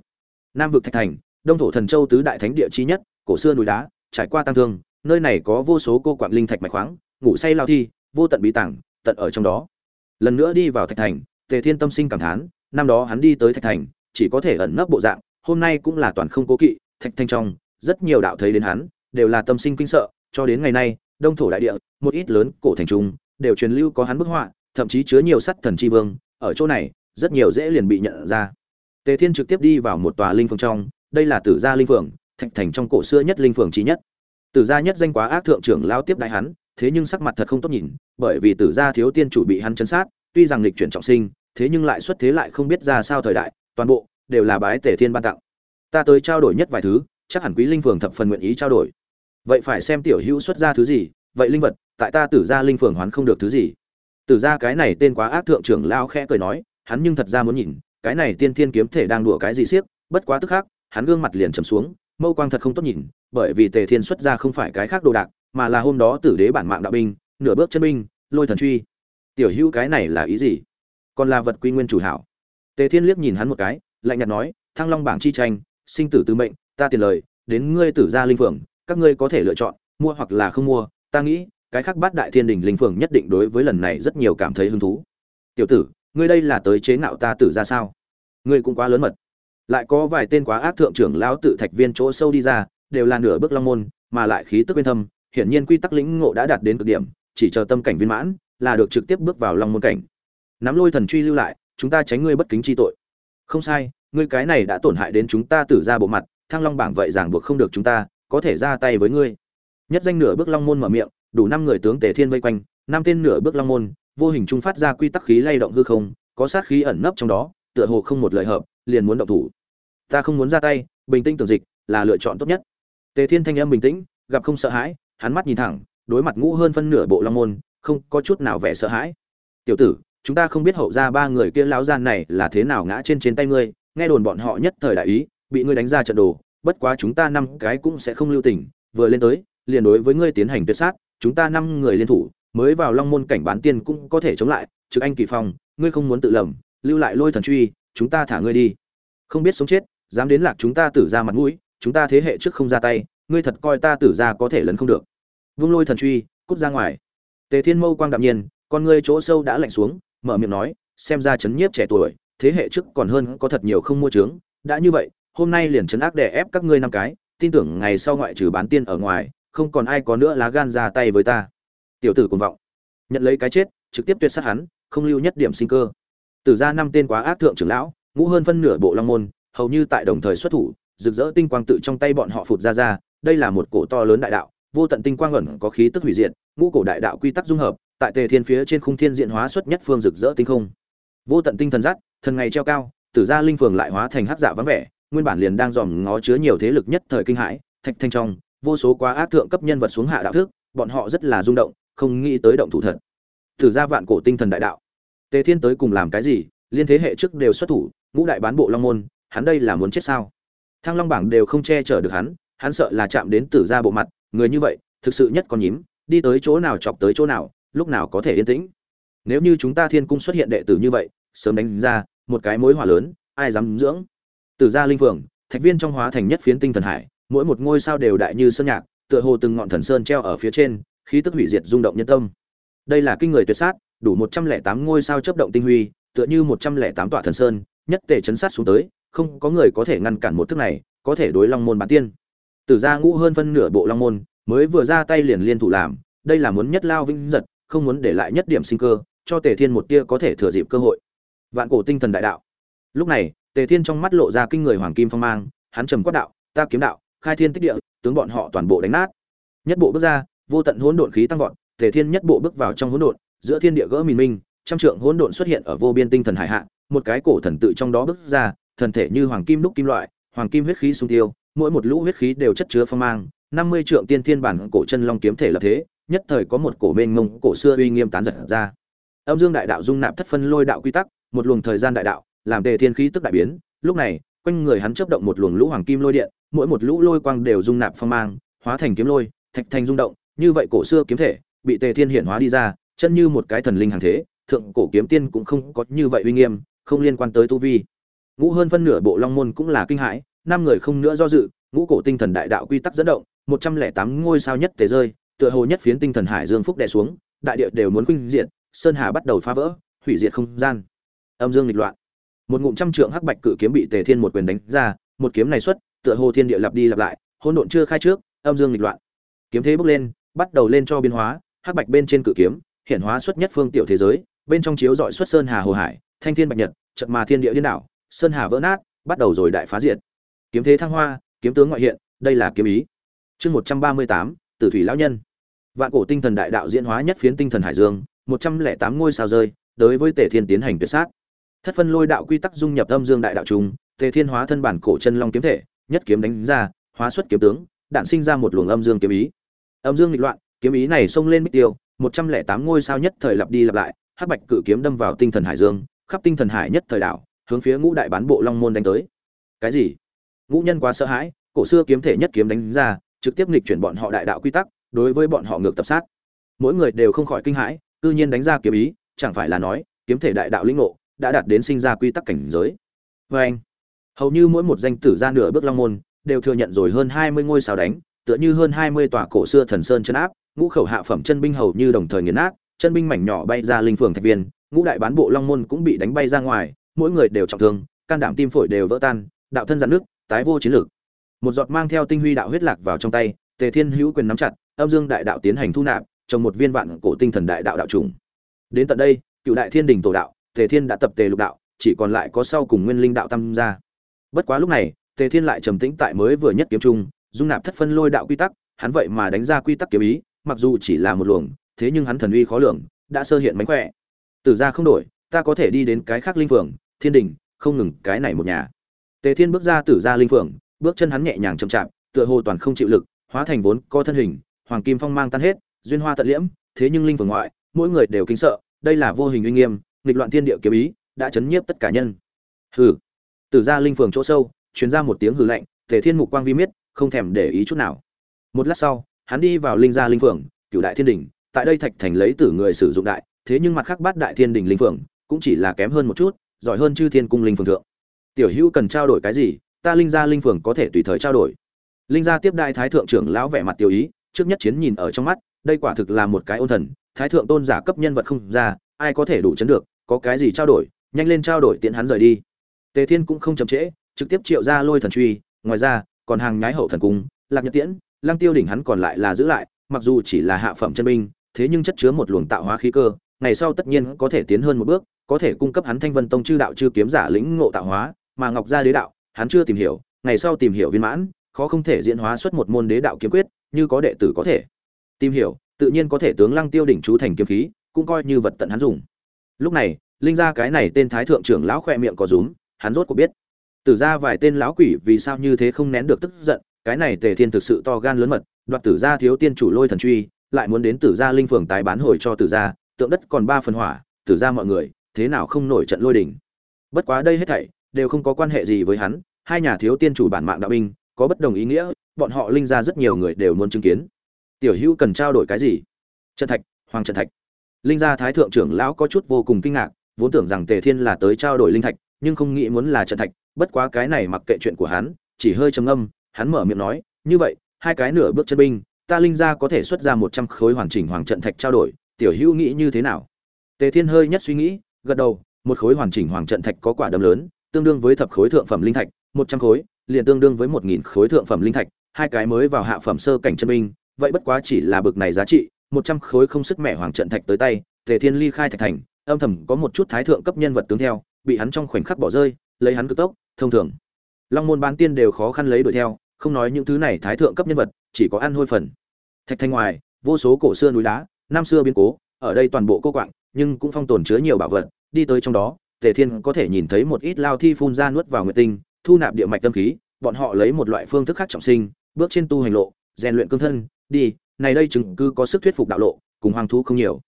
Nam vực thạch thành, đông thổ thần châu tứ đại thánh địa chi nhất, cổ xưa núi đá, trải qua tăng thương, nơi này có vô số cô quạng linh thạch mạch khoáng, ngủ say lao thi, vô tận bí tàng tận ở trong đó. Lần nữa đi vào thạch thành, tề thiên tâm sinh cảm thán, năm đó hắn đi tới thạch thành, chỉ có thể ẩn nấp bộ dạng, hôm nay cũng là toàn không cố kỵ, thạch thanh trong rất nhiều đạo thấy đến hắn, đều là tâm sinh kinh sợ, cho đến ngày nay, đông thổ đại địa, một ít lớn cổ thành trung đều truyền lưu có hắn bức họa, thậm chí chứa nhiều sắt thần chi vương, ở chỗ này, rất nhiều dễ liền bị nhận ra. Tề thiên trực tiếp đi vào một tòa linh phường trong, đây là tử gia linh phường thạch thành trong cổ xưa nhất linh phường trí nhất. Tử gia nhất danh quá ác thượng trưởng lao tiếp đại hắn, thế nhưng sắc mặt thật không tốt nhìn, bởi vì tử gia thiếu tiên chủ bị hắn chấn sát, tuy rằng lịch chuyển trọng sinh, thế nhưng lại xuất thế lại không biết ra sao thời đại, toàn bộ đều là bái tề thiên ban tặng. Ta tới trao đổi nhất vài thứ chắc hẳn quý linh phường thập phần nguyện ý trao đổi. Vậy phải xem tiểu hữu xuất ra thứ gì, vậy linh vật, tại ta tử gia linh phường hoán không được thứ gì. Tử gia cái này tên quá ác thượng trưởng lao khẽ cười nói, hắn nhưng thật ra muốn nhìn, cái này tiên thiên kiếm thể đang đùa cái gì siếc, bất quá tức khắc, hắn gương mặt liền trầm xuống, mâu quang thật không tốt nhìn, bởi vì tề thiên xuất ra không phải cái khác đồ đạc, mà là hôm đó tử đế bản mạng đạo binh, nửa bước chân binh, lôi thần truy. Tiểu hữu cái này là ý gì? Còn là vật quy nguyên chủ hảo. Tề thiên liếc nhìn hắn một cái, lạnh nhạt nói, thăng long bảng chi tranh, sinh tử tư mệnh ta tiền lời, đến ngươi tử gia linh phượng, các ngươi có thể lựa chọn, mua hoặc là không mua. Ta nghĩ, cái khác bát đại thiên đình linh phượng nhất định đối với lần này rất nhiều cảm thấy hứng thú. Tiểu tử, ngươi đây là tới chế ngạo ta tử ra sao? Ngươi cũng quá lớn mật. Lại có vài tên quá ác thượng trưởng lão tự thạch viên chỗ sâu đi ra, đều là nửa bước long môn, mà lại khí tức bên thâm, hiển nhiên quy tắc lĩnh ngộ đã đạt đến cực điểm, chỉ chờ tâm cảnh viên mãn là được trực tiếp bước vào long môn cảnh. Nắm lôi thần truy lưu lại, chúng ta tránh ngươi bất kính chi tội. Không sai, ngươi cái này đã tổn hại đến chúng ta tử ra bộ mặt thăng long bảng vậy ràng buộc không được chúng ta, có thể ra tay với ngươi. Nhất danh nửa bước long môn mở miệng, đủ năm người tướng tề thiên vây quanh, năm tên nửa bước long môn, vô hình trung phát ra quy tắc khí lay động hư không, có sát khí ẩn nấp trong đó, tựa hồ không một lời hợp, liền muốn động thủ. Ta không muốn ra tay, bình tĩnh tưởng dịch, là lựa chọn tốt nhất. Tề thiên thanh âm bình tĩnh, gặp không sợ hãi, hắn mắt nhìn thẳng, đối mặt ngũ hơn phân nửa bộ long môn, không có chút nào vẻ sợ hãi. Tiểu tử, chúng ta không biết hậu ra ba người kia lão gian này là thế nào ngã trên trên tay ngươi, nghe đồn bọn họ nhất thời đại ý bị ngươi đánh ra trận đồ, bất quá chúng ta năm cái cũng sẽ không lưu tình, vừa lên tới, liền đối với ngươi tiến hành tuyệt sát, chúng ta năm người liên thủ, mới vào long môn cảnh bán tiên cũng có thể chống lại, trực anh kỳ phong, ngươi không muốn tự lầm, lưu lại lôi thần truy, chúng ta thả ngươi đi. Không biết sống chết, dám đến lạc chúng ta tử ra mặt mũi, chúng ta thế hệ trước không ra tay, ngươi thật coi ta tử ra có thể lấn không được. Vung lôi thần truy, cút ra ngoài. Tề thiên mâu quang đạm nhiên, con ngươi chỗ sâu đã lạnh xuống, mở miệng nói, xem ra chấn nhiếp trẻ tuổi, thế hệ trước còn hơn có thật nhiều không mua trướng đã như vậy hôm nay liền chấn ác đè ép các ngươi năm cái, tin tưởng ngày sau ngoại trừ bán tiên ở ngoài, không còn ai có nữa lá gan ra tay với ta. Tiểu tử cuồng vọng. Nhận lấy cái chết, trực tiếp tuyệt sát hắn, không lưu nhất điểm sinh cơ. Từ ra năm tên quá ác thượng trưởng lão, ngũ hơn phân nửa bộ long môn, hầu như tại đồng thời xuất thủ, rực rỡ tinh quang tự trong tay bọn họ phụt ra ra, đây là một cổ to lớn đại đạo, vô tận tinh quang ẩn có khí tức hủy diệt, ngũ cổ đại đạo quy tắc dung hợp, tại tề thiên phía trên khung thiên diện hóa xuất nhất phương rực rỡ tinh không. Vô tận tinh thần dắt thần ngày treo cao, tử gia linh phường lại hóa thành hắc dạ vắng vẻ nguyên bản liền đang dòm ngó chứa nhiều thế lực nhất thời kinh hãi, thạch thanh trong, vô số quá ác thượng cấp nhân vật xuống hạ đạo thức, bọn họ rất là rung động, không nghĩ tới động thủ thật. Tử gia vạn cổ tinh thần đại đạo. Tề thiên tới cùng làm cái gì, liên thế hệ trước đều xuất thủ, ngũ đại bán bộ long môn, hắn đây là muốn chết sao? Thăng long bảng đều không che chở được hắn hắn sợ là chạm đến tử ra bộ mặt, người như vậy, thực sự nhất còn nhím, đi tới chỗ nào chọc tới chỗ nào, lúc nào có thể yên tĩnh? Nếu như chúng ta thiên cung xuất hiện đệ tử như vậy, sớm đánh ra, một cái mối hỏa lớn, ai dám dưỡng? Từ gia linh phượng thạch viên trong hóa thành nhất phiến tinh thần hải, mỗi một ngôi sao đều đại như sơn nhạc, tựa hồ từng ngọn thần sơn treo ở phía trên, khí tức hủy diệt rung động nhân tâm. Đây là kinh người tuyệt sát, đủ một trăm lẻ tám ngôi sao chớp động tinh huy, tựa như một trăm lẻ tám tọa thần sơn, nhất tề chấn sát xuống tới, không có người có thể ngăn cản một thức này, có thể đối long môn bản tiên. Từ gia ngũ hơn phân nửa bộ long môn, mới vừa ra tay liền liên thủ làm, đây là muốn nhất lao vinh giật, không muốn để lại nhất điểm sinh cơ, cho tề thiên một tia có thể thừa dịp cơ hội. Vạn cổ tinh thần đại đạo. Lúc này tề thiên trong mắt lộ ra kinh người hoàng kim phong mang, hắn trầm quát đạo, ta kiếm đạo, khai thiên tích địa, tướng bọn họ toàn bộ đánh nát. Nhất bộ bước ra, vô tận hỗn độn khí tăng vọt, tề thiên nhất bộ bước vào trong hỗn độn, giữa thiên địa gỡ mìn minh, trăm trượng hỗn độn xuất hiện ở vô biên tinh thần hải hạ, một cái cổ thần tự trong đó bước ra, thần thể như hoàng kim đúc kim loại, hoàng kim huyết khí xung tiêu, mỗi một lũ huyết khí đều chất chứa phong mang, năm mươi trượng tiên thiên bản cổ chân long kiếm thể lập thế, nhất thời có một cổ mênh mông, cổ xưa uy nghiêm tán giật ra. Âm dương đại đạo dung nạp thất phân lôi đạo quy tắc, một luồng thời gian đại đạo làm tề thiên khí tức đại biến. Lúc này, quanh người hắn chớp động một luồng lũ hoàng kim lôi điện, mỗi một lũ lôi quang đều dung nạp phong mang, hóa thành kiếm lôi, thạch thành rung động, như vậy cổ xưa kiếm thể bị tề thiên hiện hóa đi ra, chân như một cái thần linh hàng thế, thượng cổ kiếm tiên cũng không có như vậy uy nghiêm, không liên quan tới tu vi. Ngũ hơn phân nửa bộ long môn cũng là kinh hãi, năm người không nữa do dự, ngũ cổ tinh thần đại đạo quy tắc dẫn động, một trăm lẻ tám ngôi sao nhất tề rơi, tựa hồ nhất phiến tinh thần hải dương phúc đè xuống, đại địa đều muốn khuynh diệt, sơn hà bắt đầu phá vỡ, hủy diệt không gian. Âm dương nghịch loạn một ngụm trăm trượng hắc bạch cự kiếm bị tề thiên một quyền đánh ra, một kiếm này xuất, tựa hồ thiên địa lặp đi lặp lại, hỗn độn chưa khai trước, âm dương nghịch loạn. Kiếm thế bốc lên, bắt đầu lên cho biến hóa, hắc bạch bên trên cự kiếm, hiện hóa xuất nhất phương tiểu thế giới, bên trong chiếu dọi xuất sơn hà hồ hải, thanh thiên bạch nhật, trận mà thiên địa điên đảo, sơn hà vỡ nát, bắt đầu rồi đại phá diệt. Kiếm thế thăng hoa, kiếm tướng ngoại hiện, đây là kiếm ý. Chương một trăm ba mươi tám, tử thủy lão nhân. Vạn cổ tinh thần đại đạo diễn hóa nhất phiến tinh thần hải dương, một trăm lẻ tám ngôi sao rơi, đối với tề thiên tiến hành tuyệt sát thất phân lôi đạo quy tắc dung nhập âm dương đại đạo trung tề thiên hóa thân bản cổ chân long kiếm thể, nhất kiếm đánh ra, hóa xuất kiếm tướng, đạn sinh ra một luồng âm dương kiếm ý. Âm dương nghịch loạn, kiếm ý này xông lên mít tiêu, một trăm lẻ tám ngôi sao nhất thời lặp đi lặp lại, hắc bạch cự kiếm đâm vào tinh thần hải dương, khắp tinh thần hải nhất thời đảo, hướng phía ngũ đại bán bộ long môn đánh tới. Cái gì? Ngũ nhân quá sợ hãi, cổ xưa kiếm thể nhất kiếm đánh ra, trực tiếp nghịch chuyển bọn họ đại đạo quy tắc, đối với bọn họ ngược tập sát. Mỗi người đều không khỏi kinh hãi, cư nhiên đánh ra kiếm ý, chẳng phải là nói, kiếm thể đại đạo linh ngộ đã đạt đến sinh ra quy tắc cảnh giới. Vê anh, hầu như mỗi một danh tử ra nửa bước long môn đều thừa nhận rồi hơn hai mươi ngôi sao đánh, tựa như hơn hai mươi tòa cổ xưa thần sơn chân áp, ngũ khẩu hạ phẩm chân binh hầu như đồng thời nghiền nát, chân binh mảnh nhỏ bay ra linh phường thạch viên, ngũ đại bán bộ long môn cũng bị đánh bay ra ngoài, mỗi người đều trọng thương, can đảm tim phổi đều vỡ tan, đạo thân giãn nước tái vô chiến lược. Một giọt mang theo tinh huy đạo huyết lạc vào trong tay, tề thiên hữu quyền nắm chặt, âm dương đại đạo tiến hành thu nạp trong một viên vạn cổ tinh thần đại đạo đạo trùng. Đến tận đây, cựu đại thiên đình tổ đạo tề thiên đã tập tề lục đạo, chỉ còn lại có sau cùng nguyên linh đạo tam gia. Bất quá lúc này, tề thiên lại trầm tĩnh tại mới vừa nhất kiếm trung, dung nạp thất phân lôi đạo quy tắc, hắn vậy mà đánh ra quy tắc kiếm ý, mặc dù chỉ là một luồng, thế nhưng hắn thần uy khó lường, đã sơ hiện mánh khỏe. Từ ra không đổi, ta có thể đi đến cái khác linh phượng thiên đình, không ngừng cái này một nhà. Tề thiên bước ra tử ra linh phượng bước chân hắn nhẹ nhàng chậm chạp, tựa hồ toàn không chịu lực, hóa thành vốn co thân hình, hoàng kim phong mang tan hết, duyên hoa tận liễm, thế nhưng linh phượng ngoại, mỗi người đều kính sợ, đây là vô hình uy nghiêm nghịch loạn thiên địa kiếm ý, đã chấn nhiếp tất cả nhân. Hừ. Tử ra linh phượng chỗ sâu, truyền ra một tiếng hừ lạnh tề thiên mục quang vi miết, không thèm để ý chút nào. Một lát sau, hắn đi vào linh gia linh phượng cửu đại thiên đình, tại đây thạch thành lấy tử người sử dụng đại, thế nhưng mặt khác bát đại thiên đình linh phượng cũng chỉ là kém hơn một chút, giỏi hơn chư thiên cung linh phượng thượng. Tiểu hữu cần trao đổi cái gì, ta linh gia linh phượng có thể tùy thời trao đổi. Linh gia tiếp đại thái thượng trưởng lão vẻ mặt tiêu ý, trước nhất chiến nhìn ở trong mắt, đây quả thực là một cái ôn thần, thái thượng tôn giả cấp nhân vật không ra ai có thể đủ chấn được, có cái gì trao đổi, nhanh lên trao đổi tiện hắn rời đi. Tề thiên cũng không chậm trễ, trực tiếp triệu ra lôi thần truy, ngoài ra, còn hàng nhái hậu thần cung, lạc nhật tiễn, lăng tiêu đỉnh hắn còn lại là giữ lại, mặc dù chỉ là hạ phẩm chân binh, thế nhưng chất chứa một luồng tạo hóa khí cơ, ngày sau tất nhiên có thể tiến hơn một bước, có thể cung cấp hắn thanh vân tông chư đạo chư kiếm giả lĩnh ngộ tạo hóa, mà ngọc gia đế đạo, hắn chưa tìm hiểu, ngày sau tìm hiểu viên mãn, khó không thể diễn hóa xuất một môn đế đạo kiếm quyết, như có đệ tử có thể. Tìm hiểu, tự nhiên có thể tướng lăng tiêu đỉnh chú thành kiếm khí cũng coi như vật tận hắn dùng. Lúc này, linh gia cái này tên thái thượng trưởng lão khoe miệng có rúm, hắn rốt cuộc biết. Tử ra vài tên lão quỷ vì sao như thế không nén được tức giận, cái này tề thiên thực sự to gan lớn mật, đoạt tử gia thiếu tiên chủ lôi thần truy, lại muốn đến tử gia linh phường tái bán hồi cho tử gia, tượng đất còn ba phần hỏa, tử gia mọi người, thế nào không nổi trận lôi đỉnh bất quá đây hết thảy, đều không có quan hệ gì với hắn, hai nhà thiếu tiên chủ bản mạng đạo binh, có bất đồng ý nghĩa, bọn họ linh ra rất nhiều người đều muốn chứng kiến. Tiểu hữu cần trao đổi cái gì? Trần thạch, hoàng trần thạch linh gia thái thượng trưởng lão có chút vô cùng kinh ngạc, vốn tưởng rằng tề thiên là tới trao đổi linh thạch, nhưng không nghĩ muốn là trận thạch, bất quá cái này mặc kệ chuyện của hắn, chỉ hơi trầm âm hắn mở miệng nói, như vậy, hai cái nửa bước chân binh, ta linh gia có thể xuất ra một trăm khối hoàn chỉnh hoàng trận thạch trao đổi, tiểu hữu nghĩ như thế nào? Tề thiên hơi nhất suy nghĩ, gật đầu, một khối hoàn chỉnh hoàng trận thạch có quả đấm lớn, tương đương với thập khối thượng phẩm linh thạch, một trăm khối, liền tương đương với một nghìn khối thượng phẩm linh thạch, hai cái mới vào hạ phẩm sơ cảnh chân binh, vậy bất quá chỉ là bực này giá trị một trăm khối không sức mẹ hoàng trận thạch tới tay, tề thiên ly khai thạch thành, âm thầm có một chút thái thượng cấp nhân vật tướng theo, bị hắn trong khoảnh khắc bỏ rơi, lấy hắn cực tốc, thông thường. Long môn bán tiên đều khó khăn lấy đuổi theo, không nói những thứ này thái thượng cấp nhân vật, chỉ có ăn hôi phần. Thạch thành ngoài, vô số cổ xưa núi đá, năm xưa biến cố, ở đây toàn bộ cô quạng, nhưng cũng phong tồn chứa nhiều bảo vật, đi tới trong đó, tề thiên có thể nhìn thấy một ít lao thi phun ra nuốt vào nguyệt tinh, thu nạp địa mạch tâm khí, bọn họ lấy một loại phương thức khác trọng sinh, bước trên tu hành lộ, rèn luyện cương thân, đi này đây chứng cứ có sức thuyết phục đạo lộ, cùng hoàng thú không nhiều.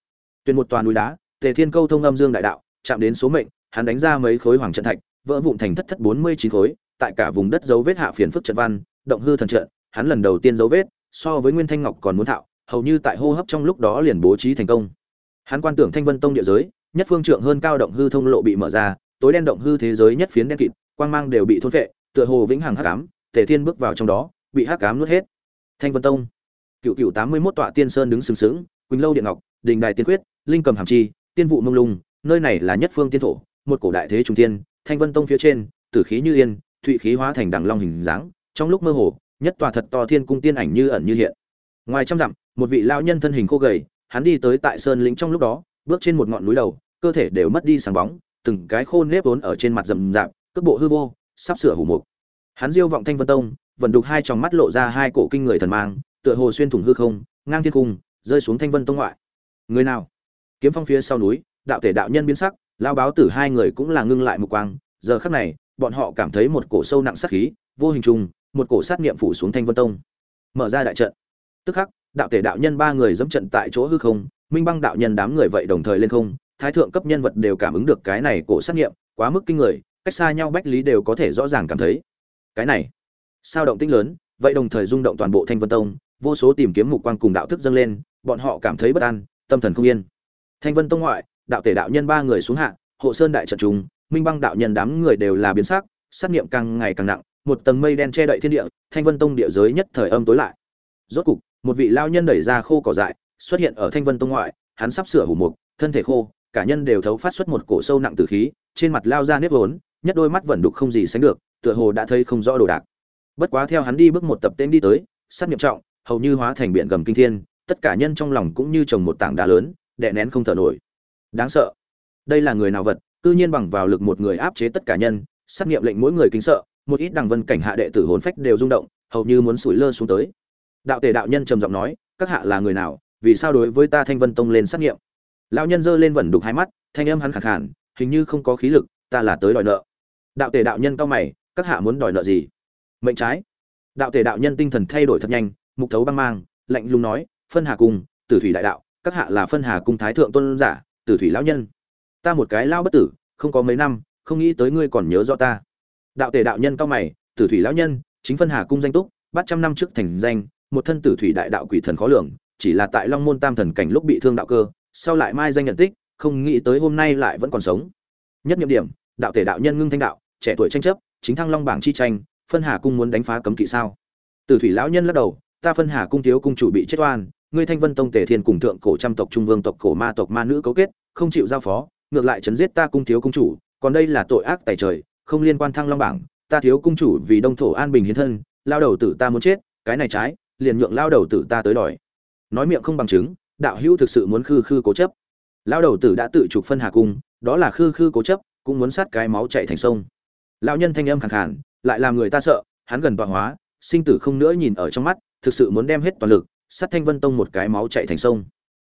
Tuyển một toàn núi đá, tề thiên câu thông âm dương đại đạo, chạm đến số mệnh, hắn đánh ra mấy khối hoàng trận thạch, vỡ vụn thành thất thất bốn mươi chín khối, tại cả vùng đất dấu vết hạ phiền phức trận văn, động hư thần trận, hắn lần đầu tiên dấu vết, so với nguyên thanh ngọc còn muốn thạo, hầu như tại hô hấp trong lúc đó liền bố trí thành công. Hắn quan tưởng thanh vân tông địa giới, nhất phương trượng hơn cao động hư thông lộ bị mở ra, tối đen động hư thế giới nhất phiến đen kịt, quang mang đều bị thôn vệ tựa hồ vĩnh hằng hắc ám, tề thiên bước vào trong đó, bị hắc ám nuốt hết. Thanh vân tông cựu cựu tám mươi mốt tọa tiên sơn đứng sừng sững, quỳnh lâu điện ngọc, đình đài tiên quyết, linh cầm hàm chi, tiên vụ mông lung, nơi này là nhất phương tiên thổ, một cổ đại thế trung tiên, thanh vân tông phía trên, tử khí như yên, thụy khí hóa thành đằng long hình dáng, trong lúc mơ hồ, nhất tòa thật to thiên cung tiên ảnh như ẩn như hiện. Ngoài trăm dặm, một vị lao nhân thân hình khô gầy, hắn đi tới tại sơn lĩnh trong lúc đó, bước trên một ngọn núi đầu, cơ thể đều mất đi sáng bóng, từng cái khô nếp vốn ở trên mặt rầm rạp, cước bộ hư vô, sắp sửa hủ mục. Hắn diêu vọng thanh vân tông, vận đục hai tròng mắt lộ ra hai cổ kinh người thần mang tựa hồ xuyên thủng hư không, ngang thiên cung, rơi xuống thanh vân tông ngoại. Người nào? Kiếm phong phía sau núi, đạo thể đạo nhân biến sắc, lao báo tử hai người cũng là ngưng lại một quang. Giờ khắc này, bọn họ cảm thấy một cổ sâu nặng sát khí, vô hình trùng, một cổ sát niệm phủ xuống thanh vân tông. Mở ra đại trận. Tức khắc, đạo thể đạo nhân ba người dẫm trận tại chỗ hư không, minh băng đạo nhân đám người vậy đồng thời lên không, thái thượng cấp nhân vật đều cảm ứng được cái này cổ sát niệm, quá mức kinh người, cách xa nhau bách lý đều có thể rõ ràng cảm thấy. Cái này, sao động tinh lớn, vậy đồng thời rung động toàn bộ thanh vân tông vô số tìm kiếm mục quang cùng đạo thức dâng lên, bọn họ cảm thấy bất an, tâm thần không yên. Thanh vân tông ngoại, đạo tể đạo nhân ba người xuống hạ, hộ sơn đại trận trùng, minh băng đạo nhân đám người đều là biến sắc, sát nghiệm càng ngày càng nặng, một tầng mây đen che đậy thiên địa, thanh vân tông địa giới nhất thời âm tối lại. Rốt cục, một vị lao nhân đẩy ra khô cỏ dại, xuất hiện ở thanh vân tông ngoại, hắn sắp sửa hủ mục, thân thể khô, cả nhân đều thấu phát xuất một cổ sâu nặng tử khí, trên mặt lao ra nếp vốn, nhất đôi mắt vẫn đục không gì sánh được, tựa hồ đã thấy không rõ đồ đạc. Bất quá theo hắn đi bước một tập tên đi tới, sát nghiệm trọng hầu như hóa thành biển gầm kinh thiên, tất cả nhân trong lòng cũng như trồng một tảng đá lớn, đè nén không thở nổi. Đáng sợ. Đây là người nào vật, cư nhiên bằng vào lực một người áp chế tất cả nhân, sát nghiệm lệnh mỗi người kính sợ, một ít đằng vân cảnh hạ đệ tử hồn phách đều rung động, hầu như muốn sủi lơ xuống tới. Đạo tề đạo nhân trầm giọng nói, các hạ là người nào, vì sao đối với ta thanh vân tông lên sát nghiệm? Lão nhân giơ lên vẩn đục hai mắt, thanh âm hắn khẳng khản hình như không có khí lực, ta là tới đòi nợ. Đạo tề đạo nhân cao mày, các hạ muốn đòi nợ gì? Mệnh trái. Đạo tề đạo nhân tinh thần thay đổi thật nhanh mục thấu băng mang, lạnh lùng nói, phân hà cung, tử thủy đại đạo, các hạ là phân hà cung thái thượng tôn giả, tử thủy lão nhân. Ta một cái lao bất tử, không có mấy năm, không nghĩ tới ngươi còn nhớ rõ ta. Đạo tề đạo nhân cao mày, tử thủy lão nhân, chính phân hà cung danh túc, bắt trăm năm trước thành danh, một thân tử thủy đại đạo quỷ thần khó lường, chỉ là tại long môn tam thần cảnh lúc bị thương đạo cơ, sau lại mai danh nhận tích, không nghĩ tới hôm nay lại vẫn còn sống. Nhất nhiệm điểm, đạo tể đạo nhân ngưng thanh đạo, trẻ tuổi tranh chấp, chính thăng long bảng chi tranh, phân hà cung muốn đánh phá cấm kỵ sao? Tử thủy lão nhân lắc đầu ta phân hà cung thiếu cung chủ bị chết oan, ngươi thanh vân tông tề thiên cùng thượng cổ trăm tộc trung vương tộc cổ ma tộc ma nữ cấu kết, không chịu giao phó, ngược lại chấn giết ta cung thiếu cung chủ, còn đây là tội ác tại trời, không liên quan thăng long bảng, ta thiếu cung chủ vì đông thổ an bình hiến thân, lao đầu tử ta muốn chết, cái này trái, liền nhượng lao đầu tử ta tới đòi. Nói miệng không bằng chứng, đạo hữu thực sự muốn khư khư cố chấp. Lao đầu tử đã tự trục phân hà cung, đó là khư khư cố chấp, cũng muốn sát cái máu chạy thành sông. Lão nhân thanh âm khẳng khàn, lại làm người ta sợ, hắn gần tọa hóa, sinh tử không nữa nhìn ở trong mắt thực sự muốn đem hết toàn lực, sát thanh vân tông một cái máu chạy thành sông.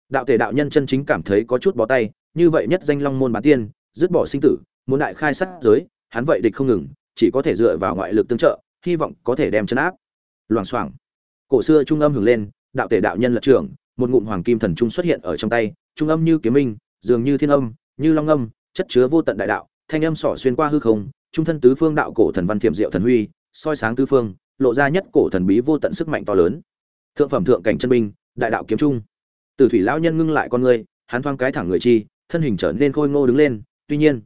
Đạo tề đạo nhân chân chính cảm thấy có chút bó tay, như vậy nhất danh long môn bán tiên, dứt bỏ sinh tử, muốn đại khai sát giới, hắn vậy địch không ngừng, chỉ có thể dựa vào ngoại lực tương trợ, hy vọng có thể đem chấn áp. Loảng xoảng. Cổ xưa trung âm hưởng lên, đạo thể đạo nhân lật trưởng, một ngụm hoàng kim thần trung xuất hiện ở trong tay, trung âm như kiếm minh, dường như thiên âm, như long âm, chất chứa vô tận đại đạo, thanh âm sỏ xuyên qua hư không, trung thân tứ phương đạo cổ thần văn thiểm diệu thần huy, soi sáng tứ phương lộ ra nhất cổ thần bí vô tận sức mạnh to lớn. Thượng phẩm thượng cảnh chân binh, đại đạo kiếm trung. Từ thủy lão nhân ngưng lại con người, hắn thoáng cái thẳng người chi, thân hình trở nên khôi ngô đứng lên, tuy nhiên,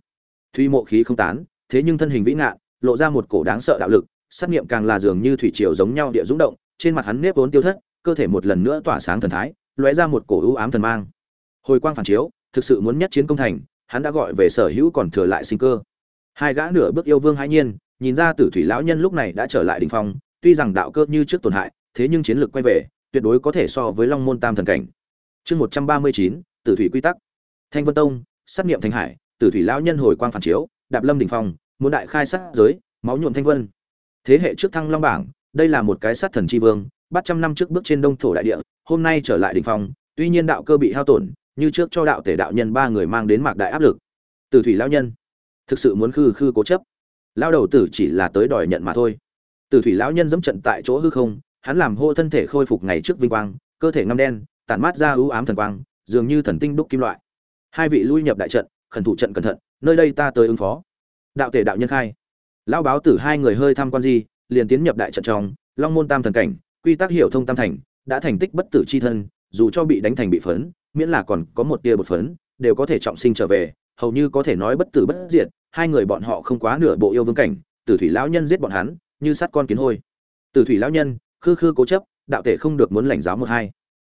thủy mộ khí không tán, thế nhưng thân hình vĩ ngạn, lộ ra một cổ đáng sợ đạo lực, sát nghiệm càng là dường như thủy triều giống nhau địa rúng động, trên mặt hắn nếp vốn tiêu thất, cơ thể một lần nữa tỏa sáng thần thái, lóe ra một cổ ưu ám thần mang. Hồi quang phản chiếu, thực sự muốn nhất chiến công thành, hắn đã gọi về sở hữu còn thừa lại sinh cơ. Hai gã nửa bước yêu vương hãi nhiên, nhìn ra tử thủy lão nhân lúc này đã trở lại đỉnh phong tuy rằng đạo cơ như trước tổn hại, thế nhưng chiến lược quay về, tuyệt đối có thể so với long môn tam thần cảnh. Chương một trăm ba mươi chín, tử thủy quy tắc. Thanh vân tông, sát nghiệm thành hải, tử thủy lão nhân hồi quang phản chiếu, đạp lâm đỉnh phong, muốn đại khai sát giới, máu nhuộm thanh vân. Thế hệ trước thăng long bảng, đây là một cái sát thần chi vương, bắt trăm năm trước bước trên đông thổ đại địa, hôm nay trở lại đỉnh phong, tuy nhiên đạo cơ bị hao tổn, như trước cho đạo tể đạo nhân ba người mang đến mạc đại áp lực. Tử thủy lão nhân, thực sự muốn khư khư cố chấp. Lao đầu tử chỉ là tới đòi nhận mà thôi tử thủy lão nhân dẫm trận tại chỗ hư không hắn làm hô thân thể khôi phục ngày trước vinh quang cơ thể ngăm đen tản mát ra ưu ám thần quang dường như thần tinh đúc kim loại. Hai vị lui nhập đại trận khẩn thủ trận cẩn thận nơi đây ta tới ứng phó. Đạo thể đạo nhân khai. Lão báo tử hai người hơi tham quan gì, liền tiến nhập đại trận trong long môn tam thần cảnh quy tắc hiểu thông tam thành đã thành tích bất tử chi thân dù cho bị đánh thành bị phấn miễn là còn có một tia bột phấn đều có thể trọng sinh trở về hầu như có thể nói bất tử bất diệt hai người bọn họ không quá nửa bộ yêu vương cảnh tử thủy lão nhân giết bọn hắn như sát con kiến hôi. Tử thủy lão nhân, khư khư cố chấp, đạo tể không được muốn lãnh giáo một hai.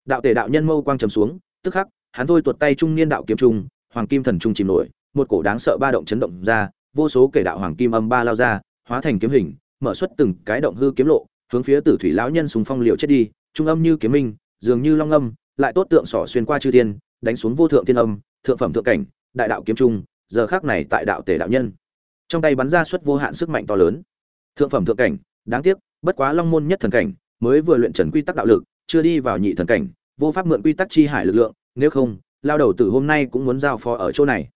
Đạo tể đạo nhân mâu quang trầm xuống, tức khắc, hắn thôi tuột tay trung niên đạo kiếm trung hoàng kim thần trung chìm nổi, một cổ đáng sợ ba động chấn động ra, vô số kể đạo hoàng kim âm ba lao ra, hóa thành kiếm hình, mở xuất từng cái động hư kiếm lộ, hướng phía tử thủy lão nhân sùng phong liều chết đi, trung âm như kiếm minh, dường như long âm, lại tốt tượng sỏ xuyên qua chư thiên, đánh xuống vô thượng thiên âm, thượng phẩm thượng cảnh, đại đạo kiếm trung giờ khác này tại đạo tể đạo nhân. Trong tay bắn ra xuất vô hạn sức mạnh to lớn thượng phẩm thượng cảnh, đáng tiếc, bất quá long môn nhất thần cảnh, mới vừa luyện trần quy tắc đạo lực, chưa đi vào nhị thần cảnh, vô pháp mượn quy tắc chi hải lực lượng, nếu không, lao đầu từ hôm nay cũng muốn giao phó ở chỗ này.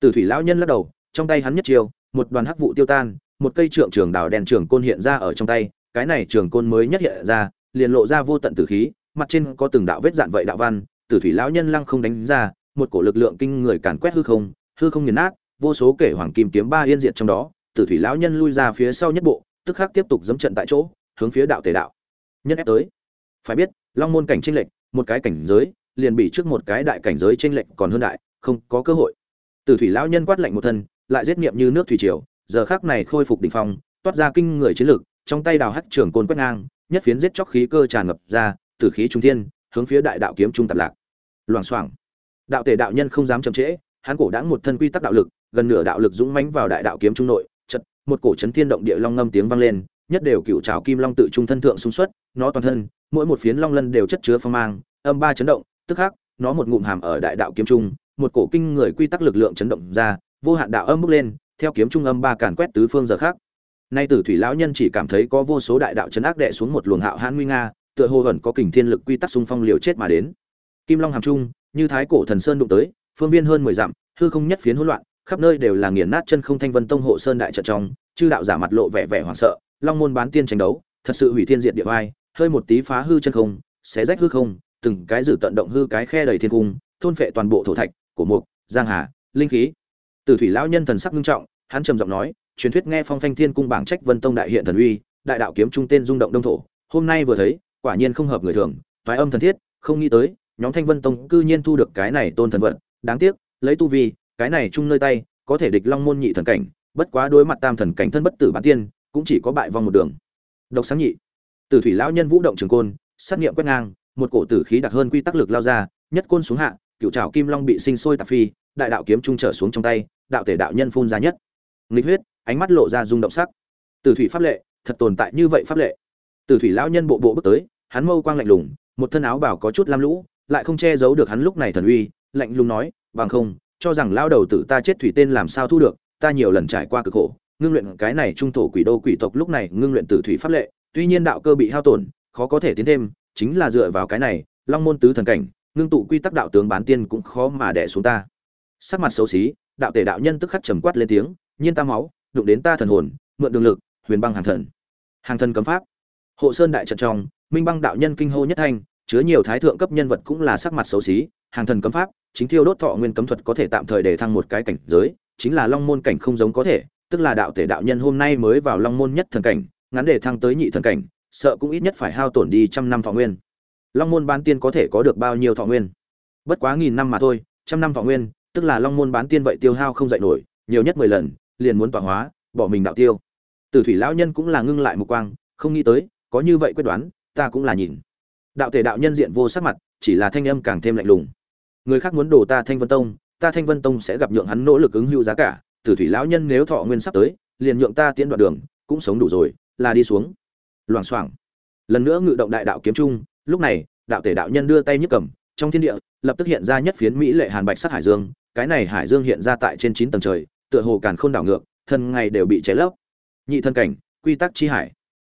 Tử thủy lão nhân lắc đầu, trong tay hắn nhất chiều một đoàn hắc vụ tiêu tan, một cây trượng trường đào đèn trường côn hiện ra ở trong tay, cái này trường côn mới nhất hiện ra, liền lộ ra vô tận tử khí, mặt trên có từng đạo vết dạn vậy đạo văn, tử thủy lão nhân lăng không đánh ra, một cổ lực lượng kinh người càn quét hư không hư không nghiền nát, vô số kể hoàng kim kiếm ba yên diệt trong đó tử thủy lão nhân lui ra phía sau nhất bộ, tức khắc tiếp tục dẫm trận tại chỗ, hướng phía đạo tề đạo. Nhân ép tới. Phải biết, long môn cảnh tranh lệch, một cái cảnh giới, liền bị trước một cái đại cảnh giới tranh lệch còn hơn đại, không có cơ hội. Tử thủy lão nhân quát lạnh một thân, lại giết niệm như nước thủy triều, giờ khắc này khôi phục đỉnh phong, toát ra kinh người chiến lực, trong tay đào hắt trưởng côn quét ngang, nhất phiến giết chóc khí cơ tràn ngập ra tử khí trung thiên, hướng phía đại đạo kiếm trung tạp lạc. Loảng xoảng. Đạo tề đạo nhân không dám chậm trễ hắn cổ đãng một thân quy tắc đạo lực, gần nửa đạo lực dũng mãnh vào đại đạo kiếm trung nội một cổ chấn thiên động địa long ngâm tiếng vang lên, nhất đều cựu trảo kim long tự trung thân thượng xung xuất, nó toàn thân, mỗi một phiến long lân đều chất chứa phong mang, âm ba chấn động, tức khắc, nó một ngụm hàm ở đại đạo kiếm trung, một cổ kinh người quy tắc lực lượng chấn động ra, vô hạn đạo âm bốc lên, theo kiếm trung âm ba càn quét tứ phương giờ khác. Nay tử thủy lão nhân chỉ cảm thấy có vô số đại đạo chấn ác đệ xuống một luồng hạo hãn nguy nga, tựa hồ ẩn có kình thiên lực quy tắc xung phong liều chết mà đến. Kim long hàm trung, như thái cổ thần sơn đụng tới, phương viên hơn mười dặm, hư không nhất phiến hỗn loạn khắp nơi đều là nghiền nát chân không thanh vân tông hộ sơn đại trận trong chư đạo giả mặt lộ vẻ vẻ hoảng sợ long môn bán tiên tranh đấu thật sự hủy thiên diệt địa vai hơi một tí phá hư chân không xé rách hư không từng cái dự tận động hư cái khe đầy thiên cung thôn phệ toàn bộ thổ thạch của mục giang hà linh khí. Từ thủy lão nhân thần sắc nghiêm trọng hắn trầm giọng nói truyền thuyết nghe phong phanh thiên cung bảng trách vân tông đại hiện thần uy đại đạo kiếm trung tên rung động đông thổ hôm nay vừa thấy quả nhiên không hợp người thường toái âm thần thiết không nghĩ tới nhóm thanh vân tông cư nhiên thu được cái này tôn thần vật, đáng tiếc lấy tu vi cái này chung nơi tay, có thể địch long môn nhị thần cảnh, bất quá đối mặt tam thần cảnh thân bất tử bản tiên, cũng chỉ có bại vong một đường. Độc sáng nhị. Tử thủy lão nhân vũ động trường côn, sát nghiệm quét ngang, một cổ tử khí đặc hơn quy tắc lực lao ra, nhất côn xuống hạ cựu trào kim long bị sinh sôi tạp phi, đại đạo kiếm trung trở xuống trong tay, đạo thể đạo nhân phun ra nhất. Nghịch huyết, ánh mắt lộ ra rung động sắc. Tử thủy pháp lệ, thật tồn tại như vậy pháp lệ. Tử thủy lão nhân bộ bộ bước tới, hắn mâu quang lạnh lùng, một thân áo bảo có chút lam lũ, lại không che giấu được hắn lúc này thần uy, lạnh lùng nói, bằng không cho rằng lao đầu tử ta chết thủy tên làm sao thu được, ta nhiều lần trải qua cực khổ, ngưng luyện cái này trung thổ quỷ đô quỷ tộc lúc này ngưng luyện tử thủy pháp lệ, tuy nhiên đạo cơ bị hao tổn, khó có thể tiến thêm, chính là dựa vào cái này, long môn tứ thần cảnh, ngưng tụ quy tắc đạo tướng bán tiên cũng khó mà đẻ xuống ta. Sắc mặt xấu xí, đạo tể đạo nhân tức khắc trầm quát lên tiếng, nhiên ta máu, đụng đến ta thần hồn, mượn đường lực, huyền băng hàng thần. Hàng thần cấm pháp. Hộ sơn đại trận trong, minh băng đạo nhân kinh hô nhất thanh, chứa nhiều thái thượng cấp nhân vật cũng là sắc mặt xấu xí, hàng thần cấm pháp chính thiêu đốt thọ nguyên cấm thuật có thể tạm thời để thăng một cái cảnh giới, chính là long môn cảnh không giống có thể, tức là đạo thể đạo nhân hôm nay mới vào long môn nhất thần cảnh, ngắn để thăng tới nhị thần cảnh, sợ cũng ít nhất phải hao tổn đi trăm năm thọ nguyên. Long môn bán tiên có thể có được bao nhiêu thọ nguyên? Bất quá nghìn năm mà thôi, trăm năm thọ nguyên, tức là long môn bán tiên vậy tiêu hao không dạy nổi, nhiều nhất mười lần, liền muốn tọa hóa, bỏ mình đạo tiêu. Tử thủy lão nhân cũng là ngưng lại một quang, không nghĩ tới, có như vậy quyết đoán, ta cũng là nhìn. Đạo thể đạo nhân diện vô sắc mặt, chỉ là thanh âm càng thêm lạnh lùng người khác muốn đổ ta thanh vân tông, ta thanh vân tông sẽ gặp nhượng hắn nỗ lực ứng hữu giá cả tử thủy lão nhân nếu thọ nguyên sắp tới, liền nhượng ta tiến đoạn đường, cũng sống đủ rồi, là đi xuống. Loảng xoảng. Lần nữa ngự động đại đạo kiếm trung, lúc này, đạo tể đạo nhân đưa tay nhấc cầm, trong thiên địa, lập tức hiện ra nhất phiến mỹ lệ hàn bạch sắc hải dương, cái này hải dương hiện ra tại trên chín tầng trời, tựa hồ càn khôn đảo ngược, thân ngày đều bị cháy lấp. Nhị thân cảnh, quy tắc chi hải.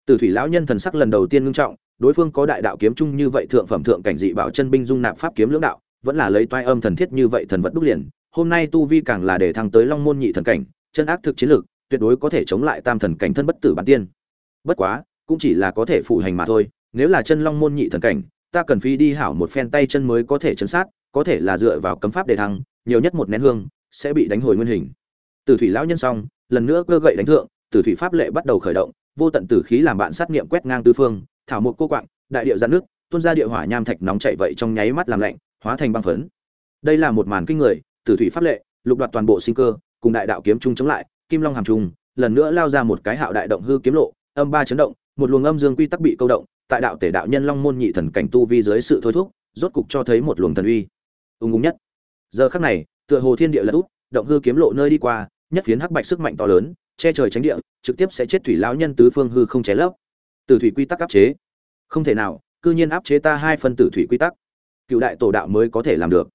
Tử thủy lão nhân thần sắc lần đầu tiên ngưng trọng, đối phương có đại đạo kiếm trung như vậy thượng phẩm thượng cảnh dị bảo chân binh dung nạp pháp kiếm lưỡng đạo vẫn là lấy toai âm thần thiết như vậy thần vật đúc liền, hôm nay tu vi càng là để thăng tới long môn nhị thần cảnh, chân ác thực chiến lược, tuyệt đối có thể chống lại tam thần cảnh thân bất tử bản tiên. Bất quá, cũng chỉ là có thể phụ hành mà thôi, nếu là chân long môn nhị thần cảnh, ta cần phi đi hảo một phen tay chân mới có thể chấn sát, có thể là dựa vào cấm pháp để thăng, nhiều nhất một nén hương, sẽ bị đánh hồi nguyên hình. Tử thủy lão nhân xong, lần nữa cơ gậy đánh thượng tử thủy pháp lệ bắt đầu khởi động, vô tận tử khí làm bạn sát nghiệm quét ngang tứ phương, thảo một cô quạng, đại địa giãn nước, tuôn ra địa hỏa nham thạch nóng chảy vậy trong nháy mắt làm lạnh hóa thành băng phấn. Đây là một màn kinh người, tử thủy pháp lệ, lục đoạt toàn bộ sinh cơ, cùng đại đạo kiếm trung chống lại, kim long hàm trung, lần nữa lao ra một cái hạo đại động hư kiếm lộ, âm ba chấn động, một luồng âm dương quy tắc bị câu động, tại đạo tể đạo nhân long môn nhị thần cảnh tu vi dưới sự thôi thúc, rốt cục cho thấy một luồng thần uy. Ung ung nhất. Giờ khắc này, tựa hồ thiên địa lật úp động hư kiếm lộ nơi đi qua, nhất phiến hắc bạch sức mạnh to lớn, che trời tránh địa, trực tiếp sẽ chết thủy lão nhân tứ phương hư không chế lấp. Tử thủy quy tắc áp chế. Không thể nào, cư nhiên áp chế ta hai phân tử thủy quy tắc cựu đại tổ đạo mới có thể làm được.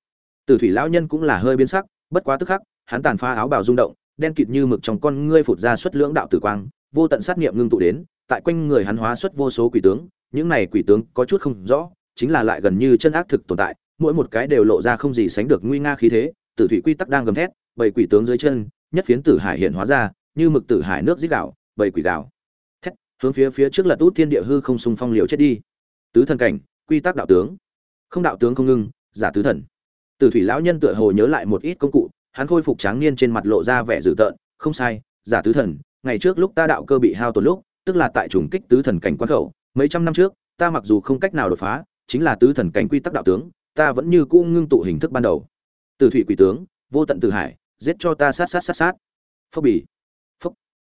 Tử thủy lão nhân cũng là hơi biến sắc, bất quá tức khắc, hắn tàn phá áo bào rung động, đen kịt như mực trong con ngươi phụt ra xuất lưỡng đạo tử quang, vô tận sát nghiệm ngưng tụ đến, tại quanh người hắn hóa xuất vô số quỷ tướng, những này quỷ tướng có chút không rõ, chính là lại gần như chân ác thực tồn tại, mỗi một cái đều lộ ra không gì sánh được nguy nga khí thế, tử thủy quy tắc đang gầm thét, bảy quỷ tướng dưới chân, nhất phiến tử hải hiện hóa ra, như mực tử hải nước dít gạo bảy quỷ gạo thét, hướng phía phía trước lật út thiên địa hư không xung phong liều chết đi. Tứ thần cảnh, quy tắc đạo tướng không đạo tướng không ngưng, giả tứ thần. Tử thủy lão nhân tựa hồ nhớ lại một ít công cụ, hắn khôi phục tráng niên trên mặt lộ ra vẻ dữ tợn, không sai, giả tứ thần, ngày trước lúc ta đạo cơ bị hao tổn lúc, tức là tại trùng kích tứ thần cảnh quan khẩu, mấy trăm năm trước, ta mặc dù không cách nào đột phá, chính là tứ thần cảnh quy tắc đạo tướng, ta vẫn như cũ ngưng tụ hình thức ban đầu. Tử thủy quỷ tướng, vô tận tử hải, giết cho ta sát sát sát sát. Phốc bỉ phốc.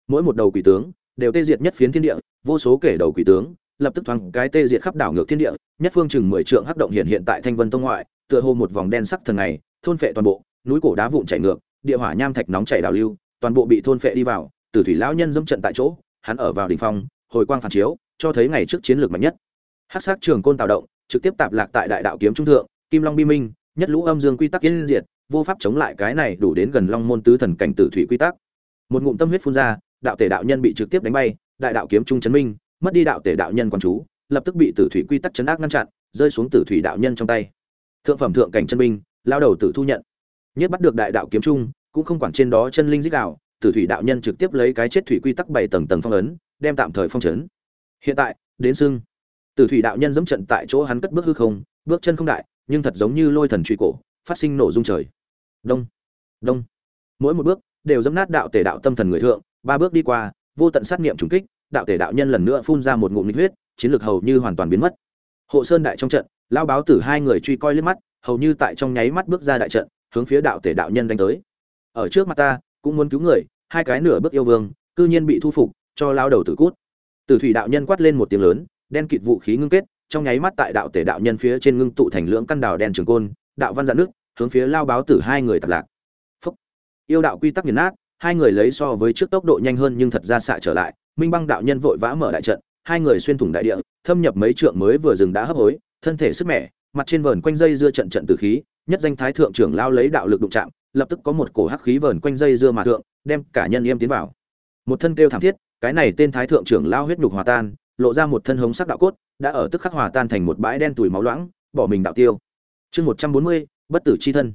Mỗi một đầu quỷ tướng, đều tê diệt nhất phiến thiên địa, vô số kể đầu quỷ tướng lập tức thoáng cái tê diệt khắp đảo ngược thiên địa, nhất phương chừng mười trượng hắc động hiện hiện tại thanh vân tông ngoại, tựa hồ một vòng đen sắc thần này thôn phệ toàn bộ, núi cổ đá vụn chảy ngược, địa hỏa nham thạch nóng chảy đảo lưu, toàn bộ bị thôn phệ đi vào, tử thủy lão nhân dâm trận tại chỗ, hắn ở vào đỉnh phong, hồi quang phản chiếu, cho thấy ngày trước chiến lược mạnh nhất. Hắc sắc trường côn tạo động, trực tiếp tạp lạc tại đại đạo kiếm trung thượng, kim long bi minh, nhất lũ âm dương quy tắc yên diệt, vô pháp chống lại cái này đủ đến gần long môn tứ thần cảnh tử thủy quy tắc. Một ngụm tâm huyết phun ra, đạo tể đạo nhân bị trực tiếp đánh bay, đại đạo kiếm trung chấn minh mất đi đạo tể đạo nhân quan chú, lập tức bị tử thủy quy tắc chấn ác ngăn chặn, rơi xuống tử thủy đạo nhân trong tay. Thượng phẩm thượng cảnh chân minh lao đầu tử thu nhận. Nhất bắt được đại đạo kiếm trung, cũng không quản trên đó chân linh dích đạo, tử thủy đạo nhân trực tiếp lấy cái chết thủy quy tắc bảy tầng tầng phong ấn, đem tạm thời phong trấn hiện tại, đến xưng, tử thủy đạo nhân dẫm trận tại chỗ hắn cất bước hư không, bước chân không đại, nhưng thật giống như lôi thần truy cổ, phát sinh nổ dung trời. Đông đông. Mỗi một bước đều dẫm nát đạo tể đạo tâm thần người thượng, ba bước đi qua, vô tận sát niệm trùng kích đạo tể đạo nhân lần nữa phun ra một ngụm nhiệt huyết, chiến lược hầu như hoàn toàn biến mất. Hộ sơn đại trong trận, lão báo tử hai người truy coi lên mắt, hầu như tại trong nháy mắt bước ra đại trận, hướng phía đạo tể đạo nhân đánh tới. Ở trước mặt ta, cũng muốn cứu người, hai cái nửa bước yêu vương, cư nhiên bị thu phục, cho lao đầu tử cút. Tử thủy đạo nhân quát lên một tiếng lớn, đen kịt vũ khí ngưng kết, trong nháy mắt tại đạo tể đạo nhân phía trên ngưng tụ thành lưỡng căn đào đen trường côn, đạo văn dạn nước, hướng phía lao báo tử hai người tập lạc. Phúc. yêu đạo quy tắc nghiền nát, hai người lấy so với trước tốc độ nhanh hơn nhưng thật ra xạ trở lại minh băng đạo nhân vội vã mở đại trận, hai người xuyên thủng đại địa, thâm nhập mấy trượng mới vừa dừng đã hấp hối, thân thể sức mẻ, mặt trên vờn quanh dây dưa trận trận từ khí, nhất danh thái thượng trưởng lao lấy đạo lực đụng chạm, lập tức có một cổ hắc khí vờn quanh dây dưa mà thượng, đem cả nhân yêm tiến vào. Một thân kêu thảm thiết, cái này tên thái thượng trưởng lao huyết nhục hòa tan, lộ ra một thân hống sắc đạo cốt, đã ở tức khắc hòa tan thành một bãi đen tủi máu loãng, bỏ mình đạo tiêu. Chương một trăm bốn mươi, bất tử chi thân.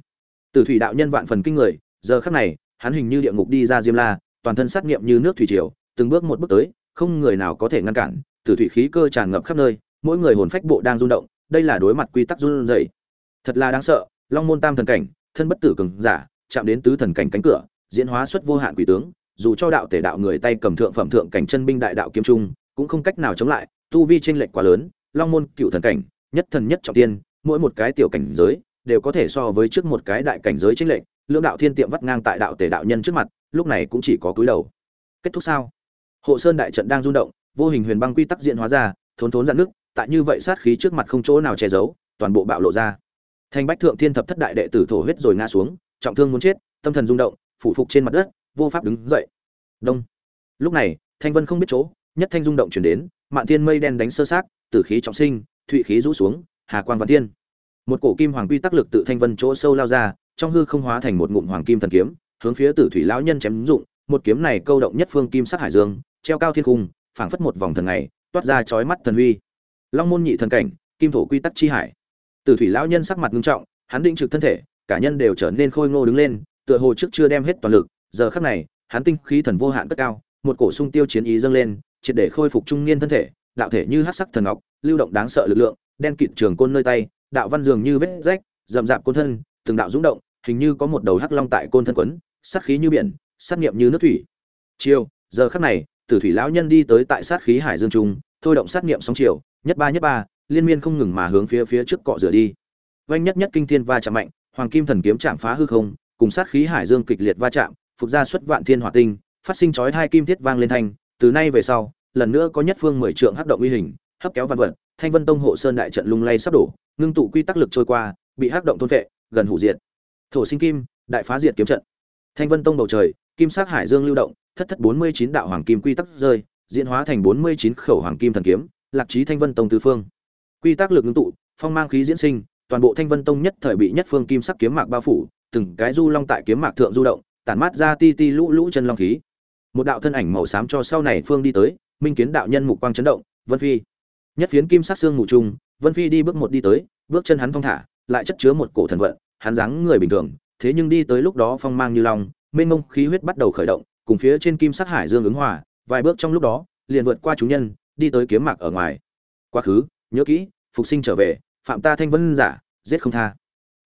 Tử thủy đạo nhân vạn phần kinh người, giờ khắc này, hắn hình như địa ngục đi ra diêm la, toàn thân sát nghiệm như nước thủy triều từng bước một bước tới, không người nào có thể ngăn cản, tử thủy khí cơ tràn ngập khắp nơi, mỗi người hồn phách bộ đang rung động, đây là đối mặt quy tắc run rẩy. Thật là đáng sợ, long môn tam thần cảnh, thân bất tử cường giả, chạm đến tứ thần cảnh cánh cửa, diễn hóa xuất vô hạn quỷ tướng, dù cho đạo tể đạo người tay cầm thượng phẩm thượng cảnh chân binh đại đạo kiếm trung, cũng không cách nào chống lại, tu vi chênh lệch quá lớn, long môn cựu thần cảnh, nhất thần nhất trọng tiên, mỗi một cái tiểu cảnh giới, đều có thể so với trước một cái đại cảnh giới chênh lệch, lưỡng đạo thiên tiệm vắt ngang tại đạo tể đạo nhân trước mặt, lúc này cũng chỉ có cúi đầu. Kết thúc sao? Hộ sơn đại trận đang rung động, vô hình huyền băng quy tắc diện hóa ra, thốn thốn dạn nước tại như vậy sát khí trước mặt không chỗ nào che giấu, toàn bộ bạo lộ ra. Thanh bách thượng thiên thập thất đại đệ tử thổ huyết rồi ngã xuống, trọng thương muốn chết, tâm thần rung động, phủ phục trên mặt đất, vô pháp đứng dậy. Đông. Lúc này, thanh vân không biết chỗ, nhất thanh rung động chuyển đến, mạn thiên mây đen đánh sơ sát, tử khí trọng sinh, thụy khí rũ xuống, hà quang văn thiên. Một cổ kim hoàng quy tắc lực tự thanh vân chỗ sâu lao ra, trong hư không hóa thành một ngụm hoàng kim thần kiếm, hướng phía tử thủy lão nhân chém dụng một kiếm này câu động nhất phương kim sắc hải dương, treo cao thiên cung, phảng phất một vòng thần ngày, toát ra chói mắt thần huy. Long môn nhị thần cảnh, kim thổ quy tắc chi hải. Từ thủy lão nhân sắc mặt nghiêm trọng, hắn định trực thân thể, cả nhân đều trở nên khôi ngô đứng lên, tựa hồ trước chưa đem hết toàn lực, giờ khắc này, hắn tinh khí thần vô hạn cất cao, một cổ sung tiêu chiến ý dâng lên, triệt để khôi phục trung niên thân thể, đạo thể như hắc sắc thần ngọc, lưu động đáng sợ lực lượng, đen kịt trường côn nơi tay, đạo văn dường như vết rách, rậm rạp côn thân, từng đạo rung động, hình như có một đầu hắc long tại côn thân quấn, sát khí như biển sát nghiệm như nước thủy. Chiều, giờ khắc này, tử thủy lão nhân đi tới tại sát khí hải dương trung, thôi động sát nghiệm sóng chiều, nhất ba nhất ba, liên miên không ngừng mà hướng phía phía trước cọ rửa đi. Vanh nhất nhất kinh thiên va chạm mạnh, hoàng kim thần kiếm chạm phá hư không, cùng sát khí hải dương kịch liệt va chạm, phục ra xuất vạn thiên hỏa tinh, phát sinh chói hai kim thiết vang lên thanh, từ nay về sau, lần nữa có nhất phương mười trượng hấp động uy hình, hấp kéo văn vật, thanh vân tông hộ sơn đại trận lung lay sắp đổ, ngưng tụ quy tắc lực trôi qua, bị hắc động thôn vệ gần hủ diệt. Thổ sinh kim, đại phá diệt kiếm trận. Thanh vân tông bầu trời kim sắc hải dương lưu động thất thất bốn mươi chín đạo hoàng kim quy tắc rơi diễn hóa thành bốn mươi chín khẩu hoàng kim thần kiếm lạc chí thanh vân tông tứ phương. Quy tắc lực ngưng tụ phong mang khí diễn sinh toàn bộ thanh vân tông nhất thời bị nhất phương kim sắc kiếm mạc bao phủ từng cái du long tại kiếm mạc thượng du động tản mát ra ti ti lũ lũ chân long khí. Một đạo thân ảnh màu xám cho sau này phương đi tới minh kiến đạo nhân mục quang chấn động vân phi. Nhất phiến kim sắc xương ngủ trùng, vân phi đi bước một đi tới bước chân hắn thong thả lại chất chứa một cổ thần vận hắn dáng người bình thường thế nhưng đi tới lúc đó phong mang như long mênh mông khí huyết bắt đầu khởi động, cùng phía trên kim sắc hải dương ứng hòa, vài bước trong lúc đó, liền vượt qua chúng nhân, đi tới kiếm mạc ở ngoài. Quá khứ, nhớ kỹ, phục sinh trở về, phạm ta thanh vân giả, giết không tha.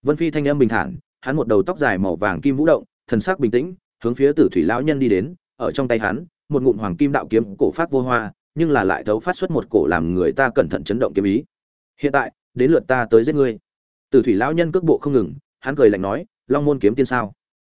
Vân phi thanh âm bình thản, hắn một đầu tóc dài màu vàng kim vũ động, thần sắc bình tĩnh, hướng phía tử thủy lão nhân đi đến, ở trong tay hắn, một ngụm hoàng kim đạo kiếm cổ phát vô hoa, nhưng là lại thấu phát xuất một cổ làm người ta cẩn thận chấn động kiếm ý. Hiện tại, đến lượt ta tới giết ngươi. Tử thủy lão nhân cước bộ không ngừng, hắn cười lạnh nói, long môn kiếm tiên sao?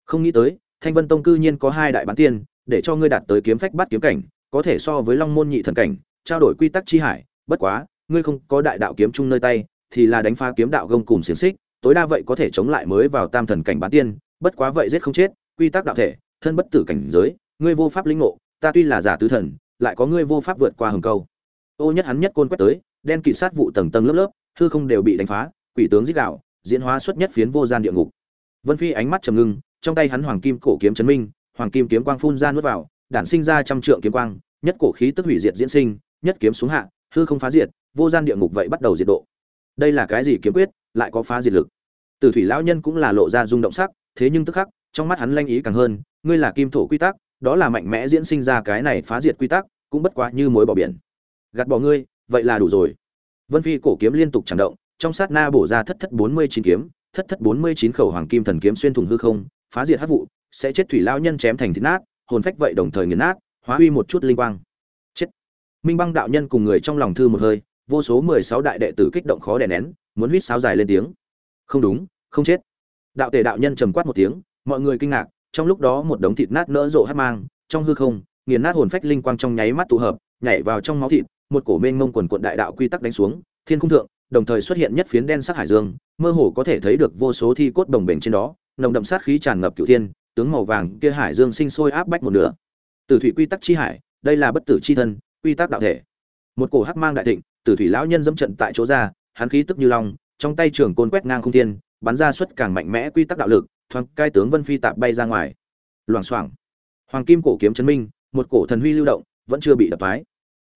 Không nghĩ tới thanh vân tông cư nhiên có hai đại bán tiên, để cho ngươi đạt tới kiếm phách bắt kiếm cảnh, có thể so với long môn nhị thần cảnh, trao đổi quy tắc chi hải. Bất quá, ngươi không có đại đạo kiếm chung nơi tay, thì là đánh phá kiếm đạo gông cùm xiềng xích, tối đa vậy có thể chống lại mới vào tam thần cảnh bán tiên, bất quá vậy giết không chết, quy tắc đạo thể, thân bất tử cảnh giới, ngươi vô pháp linh ngộ, ta tuy là giả tứ thần, lại có ngươi vô pháp vượt qua hừng câu. Ô nhất hắn nhất côn quét tới, đen kịt sát vụ tầng tầng lớp lớp, hư không đều bị đánh phá, quỷ tướng giết đạo diễn hóa xuất nhất phiến vô gian địa ngục. Vân phi ánh mắt trầm ngưng trong tay hắn hoàng kim cổ kiếm chấn minh, hoàng kim kiếm quang phun ra nuốt vào, đản sinh ra trăm trượng kiếm quang, nhất cổ khí tức hủy diệt diễn sinh, nhất kiếm xuống hạ, hư không phá diệt, vô gian địa ngục vậy bắt đầu diệt độ. Đây là cái gì kiếm quyết, lại có phá diệt lực? Từ thủy lão nhân cũng là lộ ra rung động sắc, thế nhưng tức khắc, trong mắt hắn lanh ý càng hơn, ngươi là kim thổ quy tắc, đó là mạnh mẽ diễn sinh ra cái này phá diệt quy tắc, cũng bất quá như mối bỏ biển. Gạt bỏ ngươi, vậy là đủ rồi. Vân phi cổ kiếm liên tục chẳng động, trong sát na bổ ra thất thất bốn mươi chín kiếm, thất thất bốn mươi chín khẩu hoàng kim thần kiếm xuyên thủng hư không phá diệt hát vụ, sẽ chết thủy lao nhân chém thành thịt nát, hồn phách vậy đồng thời nghiền nát, hóa huy một chút linh quang. Chết. Minh băng đạo nhân cùng người trong lòng thư một hơi, vô số mười sáu đại đệ tử kích động khó đè nén, muốn huýt sáo dài lên tiếng. Không đúng, không chết. Đạo tề đạo nhân trầm quát một tiếng, mọi người kinh ngạc, trong lúc đó một đống thịt nát nỡ rộ hát mang, trong hư không, nghiền nát hồn phách linh quang trong nháy mắt tụ hợp, nhảy vào trong máu thịt, một cổ mênh mông quần quận đại đạo quy tắc đánh xuống, thiên cung thượng, đồng thời xuất hiện nhất phiến đen sắc hải dương, mơ hồ có thể thấy được vô số thi cốt đồng bền trên đó nồng đậm sát khí tràn ngập cửu thiên, tướng màu vàng kia hải dương sinh sôi áp bách một nửa. Tử thủy quy tắc chi hải, đây là bất tử chi thân, quy tắc đạo thể. Một cổ hắc mang đại thịnh, tử thủy lão nhân dẫm trận tại chỗ ra, hắn khí tức như long, trong tay trường côn quét ngang không thiên, bắn ra suất càng mạnh mẽ quy tắc đạo lực, thoáng cai tướng vân phi tạp bay ra ngoài. Loảng xoảng. Hoàng kim cổ kiếm chấn minh, một cổ thần huy lưu động, vẫn chưa bị đập phái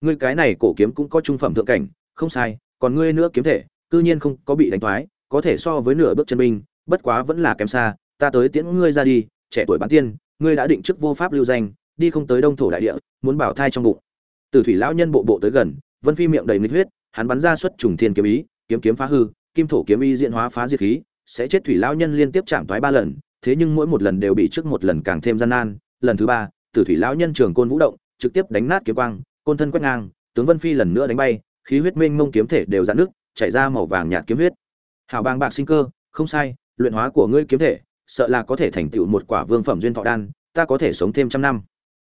ngươi cái này cổ kiếm cũng có trung phẩm thượng cảnh, không sai, còn ngươi nữa kiếm thể, cư nhiên không có bị đánh thoái có thể so với nửa bước chân minh bất quá vẫn là kém xa, ta tới tiễn ngươi ra đi, trẻ tuổi bán tiên, ngươi đã định trước vô pháp lưu danh, đi không tới đông thổ đại địa, muốn bảo thai trong bụng. Từ thủy lão nhân bộ bộ tới gần, vân phi miệng đầy nghịch huyết, hắn bắn ra xuất trùng thiên kiếm ý, kiếm kiếm phá hư, kim thổ kiếm ý diễn hóa phá diệt khí, sẽ chết thủy lão nhân liên tiếp chạm thoái ba lần, thế nhưng mỗi một lần đều bị trước một lần càng thêm gian nan. Lần thứ ba tử thủy lão nhân trường côn vũ động, trực tiếp đánh nát kiếm quang, côn thân quét ngang, tướng vân phi lần nữa đánh bay, khí huyết mênh mông kiếm thể đều dạn nước chảy ra màu vàng nhạt kiếm huyết. Hảo bàng bạc sinh cơ, không sai luyện hóa của ngươi kiếm thể sợ là có thể thành tựu một quả vương phẩm duyên thọ đan ta có thể sống thêm trăm năm.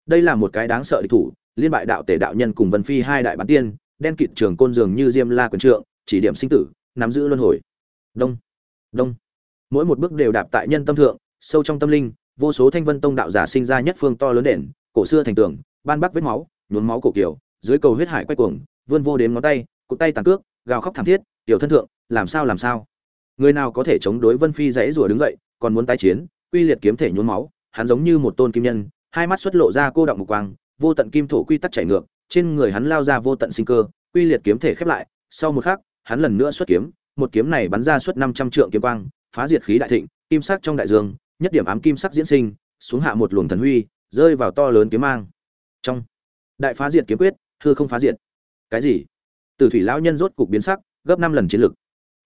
Đây là một cái đáng sợ địch thủ liên bại đạo tể đạo nhân cùng vân phi hai đại bán tiên đen kịt trường côn dường như diêm la quyền trượng chỉ điểm sinh tử nắm giữ luân hồi. Đông đông. Mỗi một bước đều đạp tại nhân tâm thượng sâu trong tâm linh vô số thanh vân tông đạo giả sinh ra nhất phương to lớn đền cổ xưa thành tường ban bắc vết máu nhuốm máu cổ kiều, dưới cầu huyết hải quay cuồng vươn vô đếm ngón tay cụt tay tàn cước gào khóc thảm thiết tiểu thân thượng làm sao làm sao? Người nào có thể chống đối vân phi dãy rủa đứng dậy, còn muốn tái chiến, quy liệt kiếm thể nhốn máu, hắn giống như một tôn kim nhân, hai mắt xuất lộ ra cô động mục quang, vô tận kim thổ quy tắc chảy ngược, trên người hắn lao ra vô tận sinh cơ, quy liệt kiếm thể khép lại, sau một khắc, hắn lần nữa xuất kiếm, một kiếm này bắn ra suốt năm trăm trượng kiếm quang, phá diệt khí đại thịnh, kim sắc trong đại dương, nhất điểm ám kim sắc diễn sinh, xuống hạ một luồng thần huy, rơi vào to lớn kiếm mang. Trong đại phá diệt kiếm quyết, hư không phá diệt. Cái gì? Từ thủy lão nhân rốt cục biến sắc, gấp năm lần chiến lực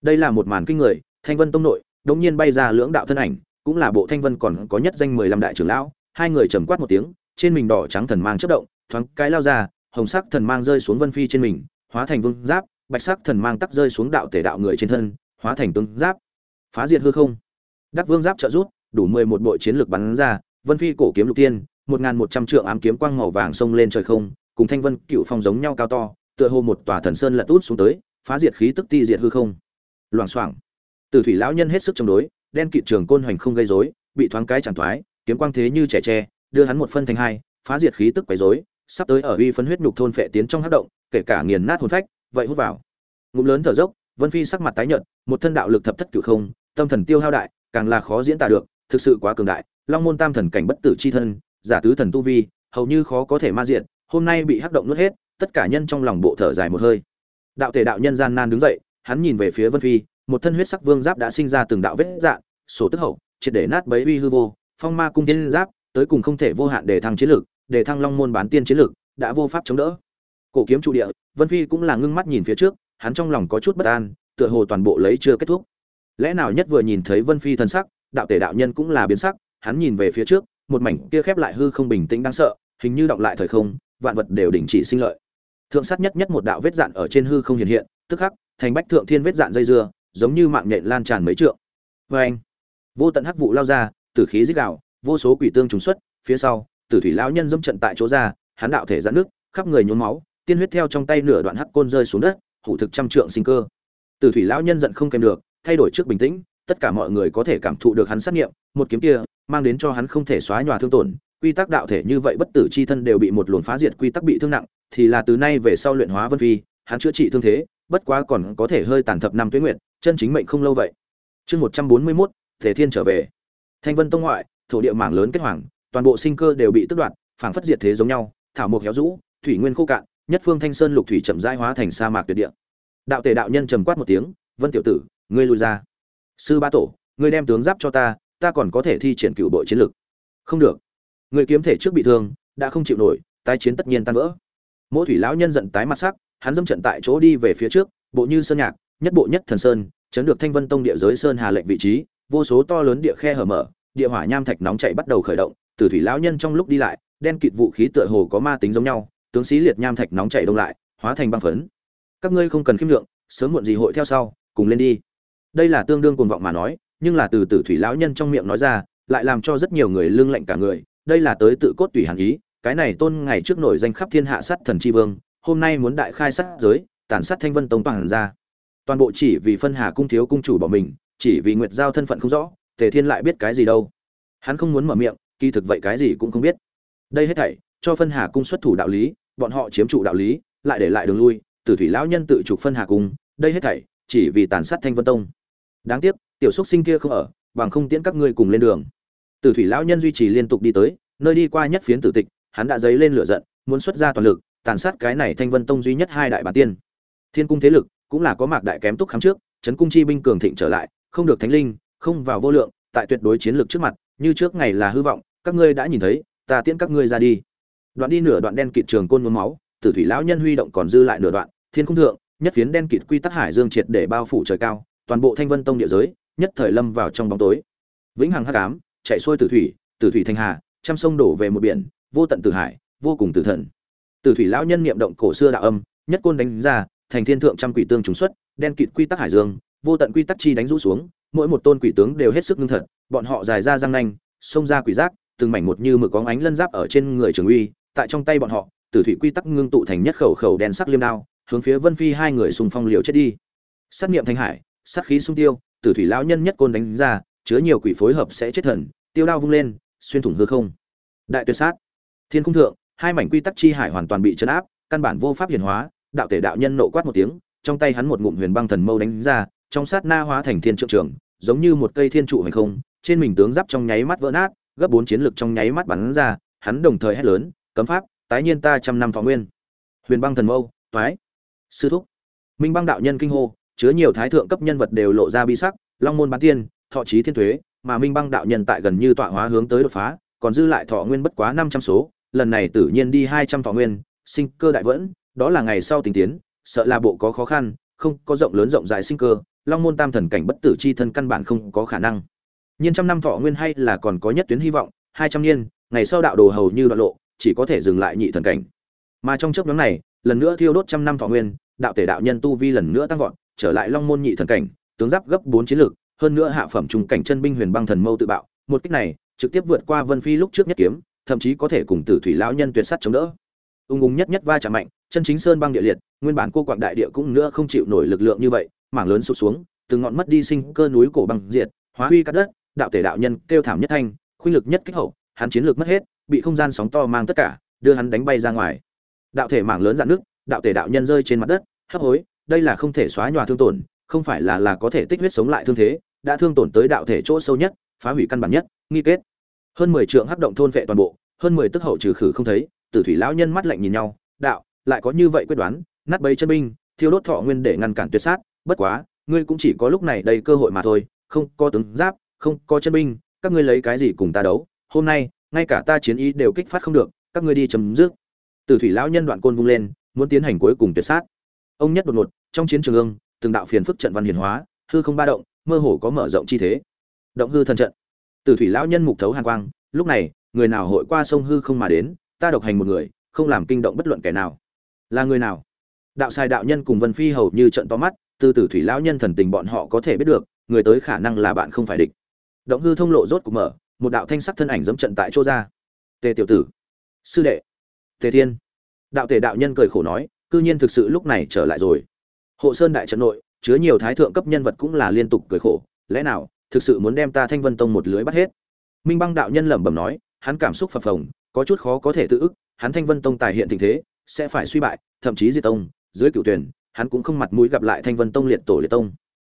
đây là một màn kinh người, thanh vân tông nội đống nhiên bay ra lưỡng đạo thân ảnh, cũng là bộ thanh vân còn có nhất danh mười lăm đại trưởng lão, hai người trầm quát một tiếng, trên mình đỏ trắng thần mang chất động, thoáng cái lao ra, hồng sắc thần mang rơi xuống vân phi trên mình, hóa thành vương giáp, bạch sắc thần mang tắc rơi xuống đạo tể đạo người trên thân, hóa thành tướng giáp. Phá diệt hư không. Đắc vương giáp trợ rút, đủ mười một bộ chiến lược bắn ra, vân phi cổ kiếm lục tiên, một ngàn một trăm trượng ám kiếm quang màu vàng xông lên trời không, cùng thanh vân cựu phong giống nhau cao to, tựa hồ một tòa thần sơn lật út xuống tới, phá diệt khí tức ti diệt hư không loảng xoảng. Từ thủy lão nhân hết sức chống đối, đen kịt trường côn hoành không gây rối, bị thoáng cái chẳng thoái, kiếm quang thế như trẻ tre, đưa hắn một phân thành hai, phá diệt khí tức quấy rối, sắp tới ở uy phấn huyết nhục thôn phệ tiến trong hắc động, kể cả nghiền nát hồn phách, vậy hút vào. Ngụm lớn thở dốc, vân phi sắc mặt tái nhợt, một thân đạo lực thập thất cửu không, tâm thần tiêu hao đại, càng là khó diễn tả được, thực sự quá cường đại, long môn tam thần cảnh bất tử chi thân, giả tứ thần tu vi, hầu như khó có thể ma diện hôm nay bị hắc động nuốt hết, tất cả nhân trong lòng bộ thở dài một hơi. Đạo thể đạo nhân gian nan đứng dậy hắn nhìn về phía vân phi một thân huyết sắc vương giáp đã sinh ra từng đạo vết dạn sổ tức hậu triệt để nát bấy uy hư vô phong ma cung tiên giáp tới cùng không thể vô hạn để thăng chiến lực, để thăng long môn bán tiên chiến lực, đã vô pháp chống đỡ. Cổ kiếm trụ địa vân phi cũng là ngưng mắt nhìn phía trước hắn trong lòng có chút bất an tựa hồ toàn bộ lấy chưa kết thúc. Lẽ nào nhất vừa nhìn thấy vân phi thân sắc đạo tể đạo nhân cũng là biến sắc hắn nhìn về phía trước một mảnh kia khép lại hư không bình tĩnh đáng sợ hình như động lại thời không vạn vật đều đình chỉ sinh lợi. Thượng sát nhất nhất một đạo vết dạn ở trên hư không hiện hiện tức khắc thành bách thượng thiên vết dạn dây dưa, giống như mạng nhện lan tràn mấy trượng. Vê anh, vô tận hắc vụ lao ra, tử khí dích đạo vô số quỷ tương trùng xuất, phía sau, tử thủy lão nhân dâm trận tại chỗ ra, hắn đạo thể giãn nước, khắp người nhuốm máu, tiên huyết theo trong tay nửa đoạn hắc côn rơi xuống đất, hủ thực trăm trượng sinh cơ. Tử thủy lão nhân giận không kèm được, thay đổi trước bình tĩnh, tất cả mọi người có thể cảm thụ được hắn sát nghiệm, một kiếm kia, mang đến cho hắn không thể xóa nhòa thương tổn, quy tắc đạo thể như vậy bất tử chi thân đều bị một luồng phá diệt quy tắc bị thương nặng, thì là từ nay về sau luyện hóa vân phi, hắn chữa trị thương thế bất quá còn có thể hơi tàn thập năm tuyết nguyệt, chân chính mệnh không lâu vậy. Chương một trăm bốn mươi mốt, thể thiên trở về. Thanh vân tông ngoại, thổ địa mảng lớn kết hoàng, toàn bộ sinh cơ đều bị tước đoạt, phảng phất diệt thế giống nhau, thảo mộc héo rũ, thủy nguyên khô cạn, nhất phương thanh sơn lục thủy chậm rãi hóa thành sa mạc tuyệt địa. Đạo tề đạo nhân trầm quát một tiếng, vân tiểu tử, ngươi lui ra. Sư ba tổ, ngươi đem tướng giáp cho ta ta còn có thể thi triển cựu bộ chiến lực. Không được. Người kiếm thể trước bị thương, đã không chịu nổi, tái chiến tất nhiên tan vỡ. Mỗi thủy lão nhân giận tái mặt sắc hắn dâm trận tại chỗ đi về phía trước, bộ như sơn nhạc, nhất bộ nhất thần sơn, chấn được thanh vân tông địa giới sơn hà lệnh vị trí, vô số to lớn địa khe hở mở, địa hỏa nham thạch nóng chạy bắt đầu khởi động, từ thủy lão nhân trong lúc đi lại, đen kịt vũ khí tựa hồ có ma tính giống nhau, tướng sĩ liệt nham thạch nóng chạy đông lại, hóa thành băng phấn. Các ngươi không cần khiêm lượng sớm muộn gì hội theo sau, cùng lên đi. Đây là tương đương cuồng vọng mà nói, nhưng là từ tử thủy lão nhân trong miệng nói ra, lại làm cho rất nhiều người lương lạnh cả người, đây là tới tự cốt tùy hàn ý, cái này tôn ngày trước nổi danh khắp thiên hạ sát thần chi vương hôm nay muốn đại khai sát giới, tàn sát thanh vân tông toàn ra. Toàn bộ chỉ vì phân hà cung thiếu cung chủ bỏ mình, chỉ vì nguyệt giao thân phận không rõ, tề thiên lại biết cái gì đâu. Hắn không muốn mở miệng, kỳ thực vậy cái gì cũng không biết. Đây hết thảy, cho phân hà cung xuất thủ đạo lý, bọn họ chiếm trụ đạo lý, lại để lại đường lui, tử thủy lão nhân tự trục phân hà cung, đây hết thảy, chỉ vì tàn sát thanh vân tông. Đáng tiếc, tiểu xúc sinh kia không ở, bằng không tiễn các ngươi cùng lên đường. Tử thủy lão nhân duy trì liên tục đi tới, nơi đi qua nhất phiến tử tịch, hắn đã dấy lên lửa giận, muốn xuất ra toàn lực tàn sát cái này thanh vân tông duy nhất hai đại bản tiên. Thiên cung thế lực cũng là có mạc đại kém túc khám trước, chấn cung chi binh cường thịnh trở lại, không được thánh linh, không vào vô lượng, tại tuyệt đối chiến lược trước mặt, như trước ngày là hư vọng, các ngươi đã nhìn thấy, ta tiễn các ngươi ra đi. Đoạn đi nửa đoạn đen kịt trường côn nhuốm máu, tử thủy lão nhân huy động còn dư lại nửa đoạn, thiên cung thượng, nhất phiến đen kịt quy tắc hải dương triệt để bao phủ trời cao, toàn bộ thanh vân tông địa giới, nhất thời lâm vào trong bóng tối. Vĩnh hằng hắc ám, chạy xuôi tử thủy tử thủy thanh hà, trăm sông đổ về một biển, vô tận tử hải, vô cùng tử thần tử thủy lão nhân niệm động cổ xưa đạo âm, nhất côn đánh ra, thành thiên thượng trăm quỷ tương trùng xuất, đen kịt quy tắc hải dương, vô tận quy tắc chi đánh rũ xuống, mỗi một tôn quỷ tướng đều hết sức ngưng thật, bọn họ dài ra răng nanh, xông ra quỷ giác, từng mảnh một như mực có ánh lân giáp ở trên người trường uy, tại trong tay bọn họ tử thủy quy tắc ngưng tụ thành nhất khẩu khẩu đen sắc liêm đao, hướng phía vân phi hai người xung phong liều chết đi. Sát niệm thành hải, sát khí xung tiêu tử thủy lão nhân nhất côn đánh ra, chứa nhiều quỷ phối hợp sẽ chết thần, tiêu đao vung lên, xuyên thủng hư không. Đại tuyệt sát. Thiên cung thượng hai mảnh quy tắc chi hải hoàn toàn bị chấn áp, căn bản vô pháp hiển hóa, đạo tể đạo nhân nộ quát một tiếng, trong tay hắn một ngụm huyền băng thần mâu đánh ra, trong sát na hóa thành thiên trượng trường, giống như một cây thiên trụ hành không, trên mình tướng giáp trong nháy mắt vỡ nát, gấp bốn chiến lực trong nháy mắt bắn ra, hắn đồng thời hét lớn, cấm pháp, tái nhiên ta trăm năm thọ nguyên. Huyền băng thần mâu, toái. Sư thúc. Minh băng đạo nhân kinh hô, chứa nhiều thái thượng cấp nhân vật đều lộ ra bi sắc, long môn bán tiên, thọ trí thiên thuế, mà minh băng đạo nhân tại gần như tọa hóa hướng tới đột phá, còn dư lại thọ nguyên bất quá năm trăm số lần này tự nhiên đi hai trăm thọ nguyên, sinh cơ đại vẫn, đó là ngày sau tình tiến, sợ là bộ có khó khăn, không có rộng lớn rộng dài sinh cơ, long môn tam thần cảnh bất tử chi thân căn bản không có khả năng. Nhiên trăm năm thọ nguyên hay là còn có nhất tuyến hy vọng, hai trăm niên, ngày sau đạo đồ hầu như đoạn lộ, chỉ có thể dừng lại nhị thần cảnh. Mà trong chốc ngắn này, lần nữa thiêu đốt trăm năm thọ nguyên, đạo thể đạo nhân tu vi lần nữa tăng vọt, trở lại long môn nhị thần cảnh, tướng giáp gấp bốn chiến lược, hơn nữa hạ phẩm trung cảnh chân binh huyền băng thần mâu tự bạo. Một kích này, trực tiếp vượt qua vân phi lúc trước nhất kiếm thậm chí có thể cùng tử thủy lão nhân tuyệt sắt chống đỡ. Ung ung nhất nhất va chạm mạnh, chân chính sơn băng địa liệt, nguyên bản cô quạng đại địa cũng nữa không chịu nổi lực lượng như vậy, mảng lớn sụp xuống, từng ngọn mất đi sinh cơ núi cổ băng diệt, hóa huy cắt đất, đạo tể đạo nhân kêu thảm nhất thanh, khuynh lực nhất kích hậu, hắn chiến lược mất hết, bị không gian sóng to mang tất cả, đưa hắn đánh bay ra ngoài. Đạo thể mảng lớn dạn nước đạo tể đạo nhân rơi trên mặt đất, hấp hối, đây là không thể xóa nhòa thương tổn, không phải là là có thể tích huyết sống lại thương thế, đã thương tổn tới đạo thể chỗ sâu nhất, phá hủy căn bản nhất, nghi kết hơn mười trượng hấp động thôn vệ toàn bộ, hơn mười tức hậu trừ khử không thấy, tử thủy lão nhân mắt lạnh nhìn nhau, đạo, lại có như vậy quyết đoán, nát bấy chân binh, thiêu đốt thọ nguyên để ngăn cản tuyệt sát, bất quá, ngươi cũng chỉ có lúc này đây cơ hội mà thôi, không có tướng giáp, không có chân binh, các ngươi lấy cái gì cùng ta đấu? Hôm nay, ngay cả ta chiến ý đều kích phát không được, các ngươi đi chấm dứt. Tử thủy lão nhân đoạn côn vung lên, muốn tiến hành cuối cùng tuyệt sát. Ông nhất đột ngột, trong chiến trường ương, từng đạo phiền phức trận văn hiển hóa, hư không ba động, mơ hồ có mở rộng chi thế. Động hư thần trận tử thủy lão nhân mục thấu hàn quang, lúc này, người nào hội qua sông hư không mà đến, ta độc hành một người, không làm kinh động bất luận kẻ nào. Là người nào? Đạo sai đạo nhân cùng vân phi hầu như trận to mắt, từ tử thủy lão nhân thần tình bọn họ có thể biết được, người tới khả năng là bạn không phải địch. Động hư thông lộ rốt cục mở, một đạo thanh sắc thân ảnh dẫm trận tại chỗ ra. Tề tiểu tử. Sư đệ. Tề thiên. Đạo tề đạo nhân cười khổ nói, cư nhiên thực sự lúc này trở lại rồi. Hộ sơn đại trận nội, chứa nhiều thái thượng cấp nhân vật cũng là liên tục cười khổ, lẽ nào thực sự muốn đem ta thanh vân tông một lưới bắt hết. Minh băng đạo nhân lẩm bẩm nói, hắn cảm xúc phập phồng, có chút khó có thể tự ức, hắn thanh vân tông tài hiện tình thế, sẽ phải suy bại, thậm chí diệt tông, dưới cựu tuyển, hắn cũng không mặt mũi gặp lại thanh vân tông liệt tổ liệt tông.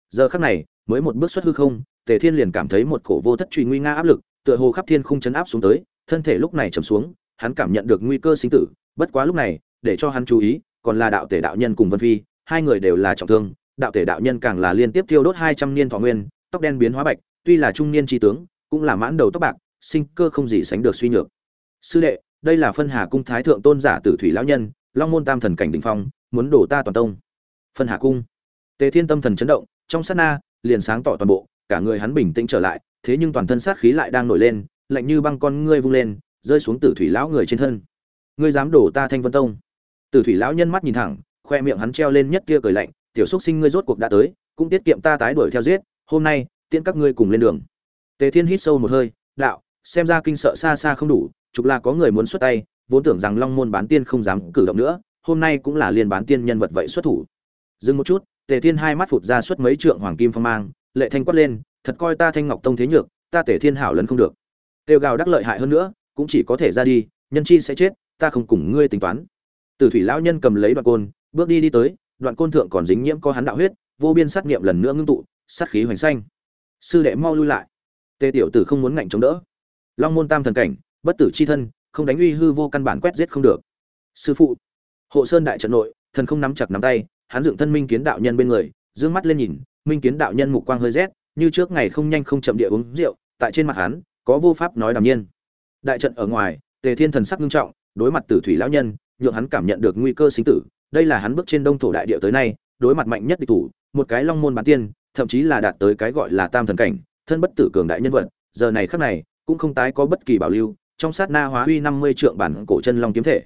Giờ khắc này, mới một bước xuất hư không, tề thiên liền cảm thấy một cổ vô thất truy nguy nga áp lực, tựa hồ khắp thiên không chấn áp xuống tới, thân thể lúc này trầm xuống, hắn cảm nhận được nguy cơ sinh tử, bất quá lúc này, để cho hắn chú ý, còn là đạo tể đạo nhân cùng vân phi, hai người đều là trọng thương, đạo tể đạo nhân càng là liên tiếp thiêu đốt hai trăm niên thọ nguyên tóc đen biến hóa bạch, tuy là trung niên tri tướng, cũng là mãn đầu tóc bạc, sinh cơ không gì sánh được suy nhược. Sư đệ, đây là phân hà cung thái thượng tôn giả tử thủy lão nhân, long môn tam thần cảnh đỉnh phong, muốn đổ ta toàn tông. Phân hà cung. Tề thiên tâm thần chấn động, trong sát na, liền sáng tỏ toàn bộ, cả người hắn bình tĩnh trở lại, thế nhưng toàn thân sát khí lại đang nổi lên, lạnh như băng con ngươi vung lên, rơi xuống tử thủy lão người trên thân. Ngươi dám đổ ta thanh vân tông? Tử thủy lão nhân mắt nhìn thẳng, khoe miệng hắn treo lên nhất tia cười lạnh, tiểu xúc sinh ngươi rốt cuộc đã tới, cũng tiết kiệm ta tái đuổi theo giết hôm nay, tiễn các ngươi cùng lên đường. Tề thiên hít sâu một hơi, đạo, xem ra kinh sợ xa xa không đủ, chục là có người muốn xuất tay, vốn tưởng rằng long môn bán tiên không dám cử động nữa, hôm nay cũng là liên bán tiên nhân vật vậy xuất thủ. Dừng một chút, tề thiên hai mắt phụt ra suốt mấy trượng hoàng kim phong mang, lệ thanh quát lên, thật coi ta thanh ngọc tông thế nhược, ta tề thiên hảo lấn không được. Tiêu gào đắc lợi hại hơn nữa, cũng chỉ có thể ra đi, nhân chi sẽ chết, ta không cùng ngươi tính toán. Tử thủy lão nhân cầm lấy đoạn côn, bước đi đi tới, đoạn côn thượng còn dính nhiễm có hắn đạo huyết, vô biên sát nghiệm lần nữa ngưng tụ sát khí hoành xanh. Sư đệ mau lui lại. Tề tiểu tử không muốn ngạnh chống đỡ. Long môn tam thần cảnh, bất tử chi thân, không đánh uy hư vô căn bản quét giết không được. Sư phụ, hộ sơn đại trận nội, thần không nắm chặt nắm tay, hắn dựng thân minh kiến đạo nhân bên người, dương mắt lên nhìn, minh kiến đạo nhân mục quang hơi rét, như trước ngày không nhanh không chậm địa uống rượu, tại trên mặt hắn, có vô pháp nói đàm nhiên. Đại trận ở ngoài, tề thiên thần sắc nghiêm trọng, đối mặt tử thủy lão nhân, nhượng hắn cảm nhận được nguy cơ sinh tử, đây là hắn bước trên đông thổ đại địa tới nay, đối mặt mạnh nhất địch thủ, một cái long môn bán tiên thậm chí là đạt tới cái gọi là tam thần cảnh, thân bất tử cường đại nhân vật, giờ này khắc này, cũng không tái có bất kỳ bảo lưu, trong sát na hóa huy năm mươi trượng bản cổ chân long kiếm thể.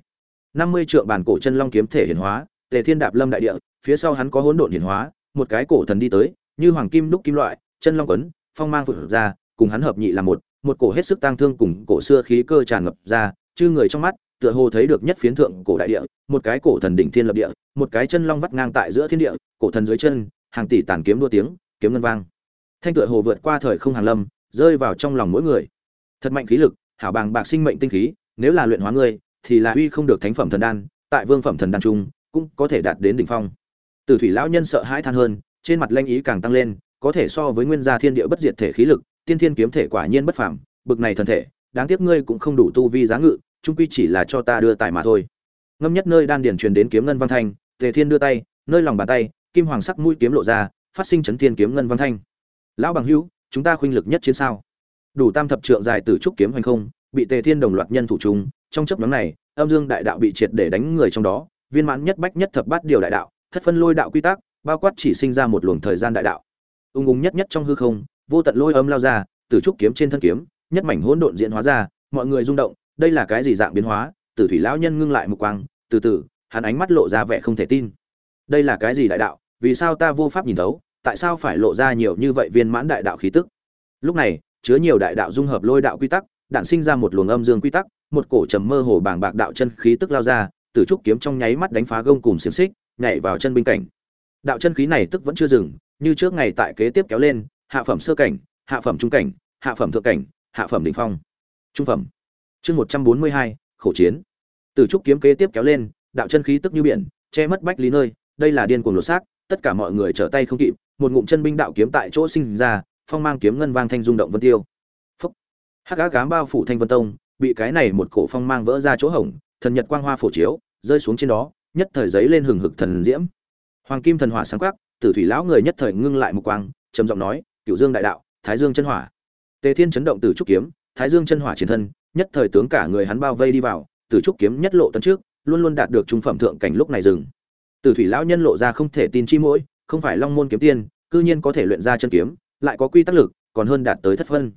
năm mươi trượng bản cổ chân long kiếm thể hiển hóa, tề thiên đạp lâm đại địa, phía sau hắn có hỗn độn hiển hóa, một cái cổ thần đi tới, như hoàng kim đúc kim loại, chân long quấn, phong mang vượt ra, cùng hắn hợp nhị là một một cổ hết sức tang thương cùng cổ xưa khí cơ tràn ngập ra, chư người trong mắt, tựa hồ thấy được nhất phiến thượng cổ đại địa, một cái cổ thần đỉnh thiên lập địa, một cái chân long vắt ngang tại giữa thiên địa, cổ thần dưới chân hàng tỷ tàn kiếm đua tiếng, kiếm ngân vang. Thanh tựa hồ vượt qua thời không hàng lâm, rơi vào trong lòng mỗi người. Thật mạnh khí lực, hảo bàng bạc sinh mệnh tinh khí, nếu là luyện hóa ngươi, thì là uy không được thánh phẩm thần đan, tại vương phẩm thần đan trung, cũng có thể đạt đến đỉnh phong. Tử thủy lão nhân sợ hãi than hơn, trên mặt lanh ý càng tăng lên, có thể so với nguyên gia thiên địa bất diệt thể khí lực, tiên thiên kiếm thể quả nhiên bất phàm, bực này thần thể, đáng tiếc ngươi cũng không đủ tu vi giá ngự, trung quy chỉ là cho ta đưa tài mà thôi. Ngâm nhất nơi đan điển truyền đến kiếm ngân văn thanh, tề thiên đưa tay, nơi lòng bàn tay kim hoàng sắc mũi kiếm lộ ra phát sinh chấn thiên kiếm ngân văn thanh. Lão bằng hữu chúng ta khuynh lực nhất chiến sao? Đủ tam thập trượng dài tử trúc kiếm hoành không bị tề thiên đồng loạt nhân thủ trùng, trong chớp nhoáng này âm dương đại đạo bị triệt để đánh người trong đó viên mãn nhất bách nhất thập bát điều đại đạo thất phân lôi đạo quy tắc bao quát chỉ sinh ra một luồng thời gian đại đạo. Ung ung nhất nhất trong hư không vô tận lôi âm lao ra tử trúc kiếm trên thân kiếm nhất mảnh hỗn độn diễn hóa ra mọi người rung động đây là cái gì dạng biến hóa? Tử thủy lão nhân ngưng lại một quang từ từ hắn ánh mắt lộ ra vẻ không thể tin. Đây là cái gì đại đạo? Vì sao ta vô pháp nhìn thấu, tại sao phải lộ ra nhiều như vậy viên mãn đại đạo khí tức? Lúc này, chứa nhiều đại đạo dung hợp lôi đạo quy tắc đạn sinh ra một luồng âm dương quy tắc, một cổ trầm mơ hồ bàng bạc đạo chân khí tức lao ra tử trúc kiếm trong nháy mắt đánh phá gông cùng xiềng xích, nhảy vào chân binh cảnh. Đạo chân khí này tức vẫn chưa dừng, như trước ngày tại kế tiếp kéo lên, hạ phẩm sơ cảnh, hạ phẩm trung cảnh, hạ phẩm thượng cảnh, hạ phẩm đỉnh phong. Trung phẩm. Chương một trăm bốn mươi hai khẩu chiến. Từ trúc kiếm kế tiếp kéo lên, đạo chân khí tức như biển, che mất bách lý nơi, đây là điên cuồng lột xác tất cả mọi người trở tay không kịp, một ngụm chân binh đạo kiếm tại chỗ sinh ra, phong mang kiếm ngân vang thanh rung động vân tiêu. Phúc. Hắc ác cám bao phủ thanh vân tông, bị cái này một cổ phong mang vỡ ra chỗ hổng, thần nhật quang hoa phổ chiếu, rơi xuống trên đó, nhất thời giấy lên hừng hực thần diễm. Hoàng kim thần hỏa sáng quắc, tử thủy lão người nhất thời ngưng lại một quang, trầm giọng nói cựu dương đại đạo, thái dương chân hỏa. Tề thiên chấn động từ trúc kiếm, thái dương chân hỏa chiến thân, nhất thời tướng cả người hắn bao vây đi vào, từ trúc kiếm nhất lộ tấn trước, luôn luôn đạt được trung phẩm thượng cảnh lúc này dừng tử thủy lão nhân lộ ra không thể tin chi mũi, không phải long môn kiếm tiên cư nhiên có thể luyện ra chân kiếm lại có quy tắc lực còn hơn đạt tới thất phân.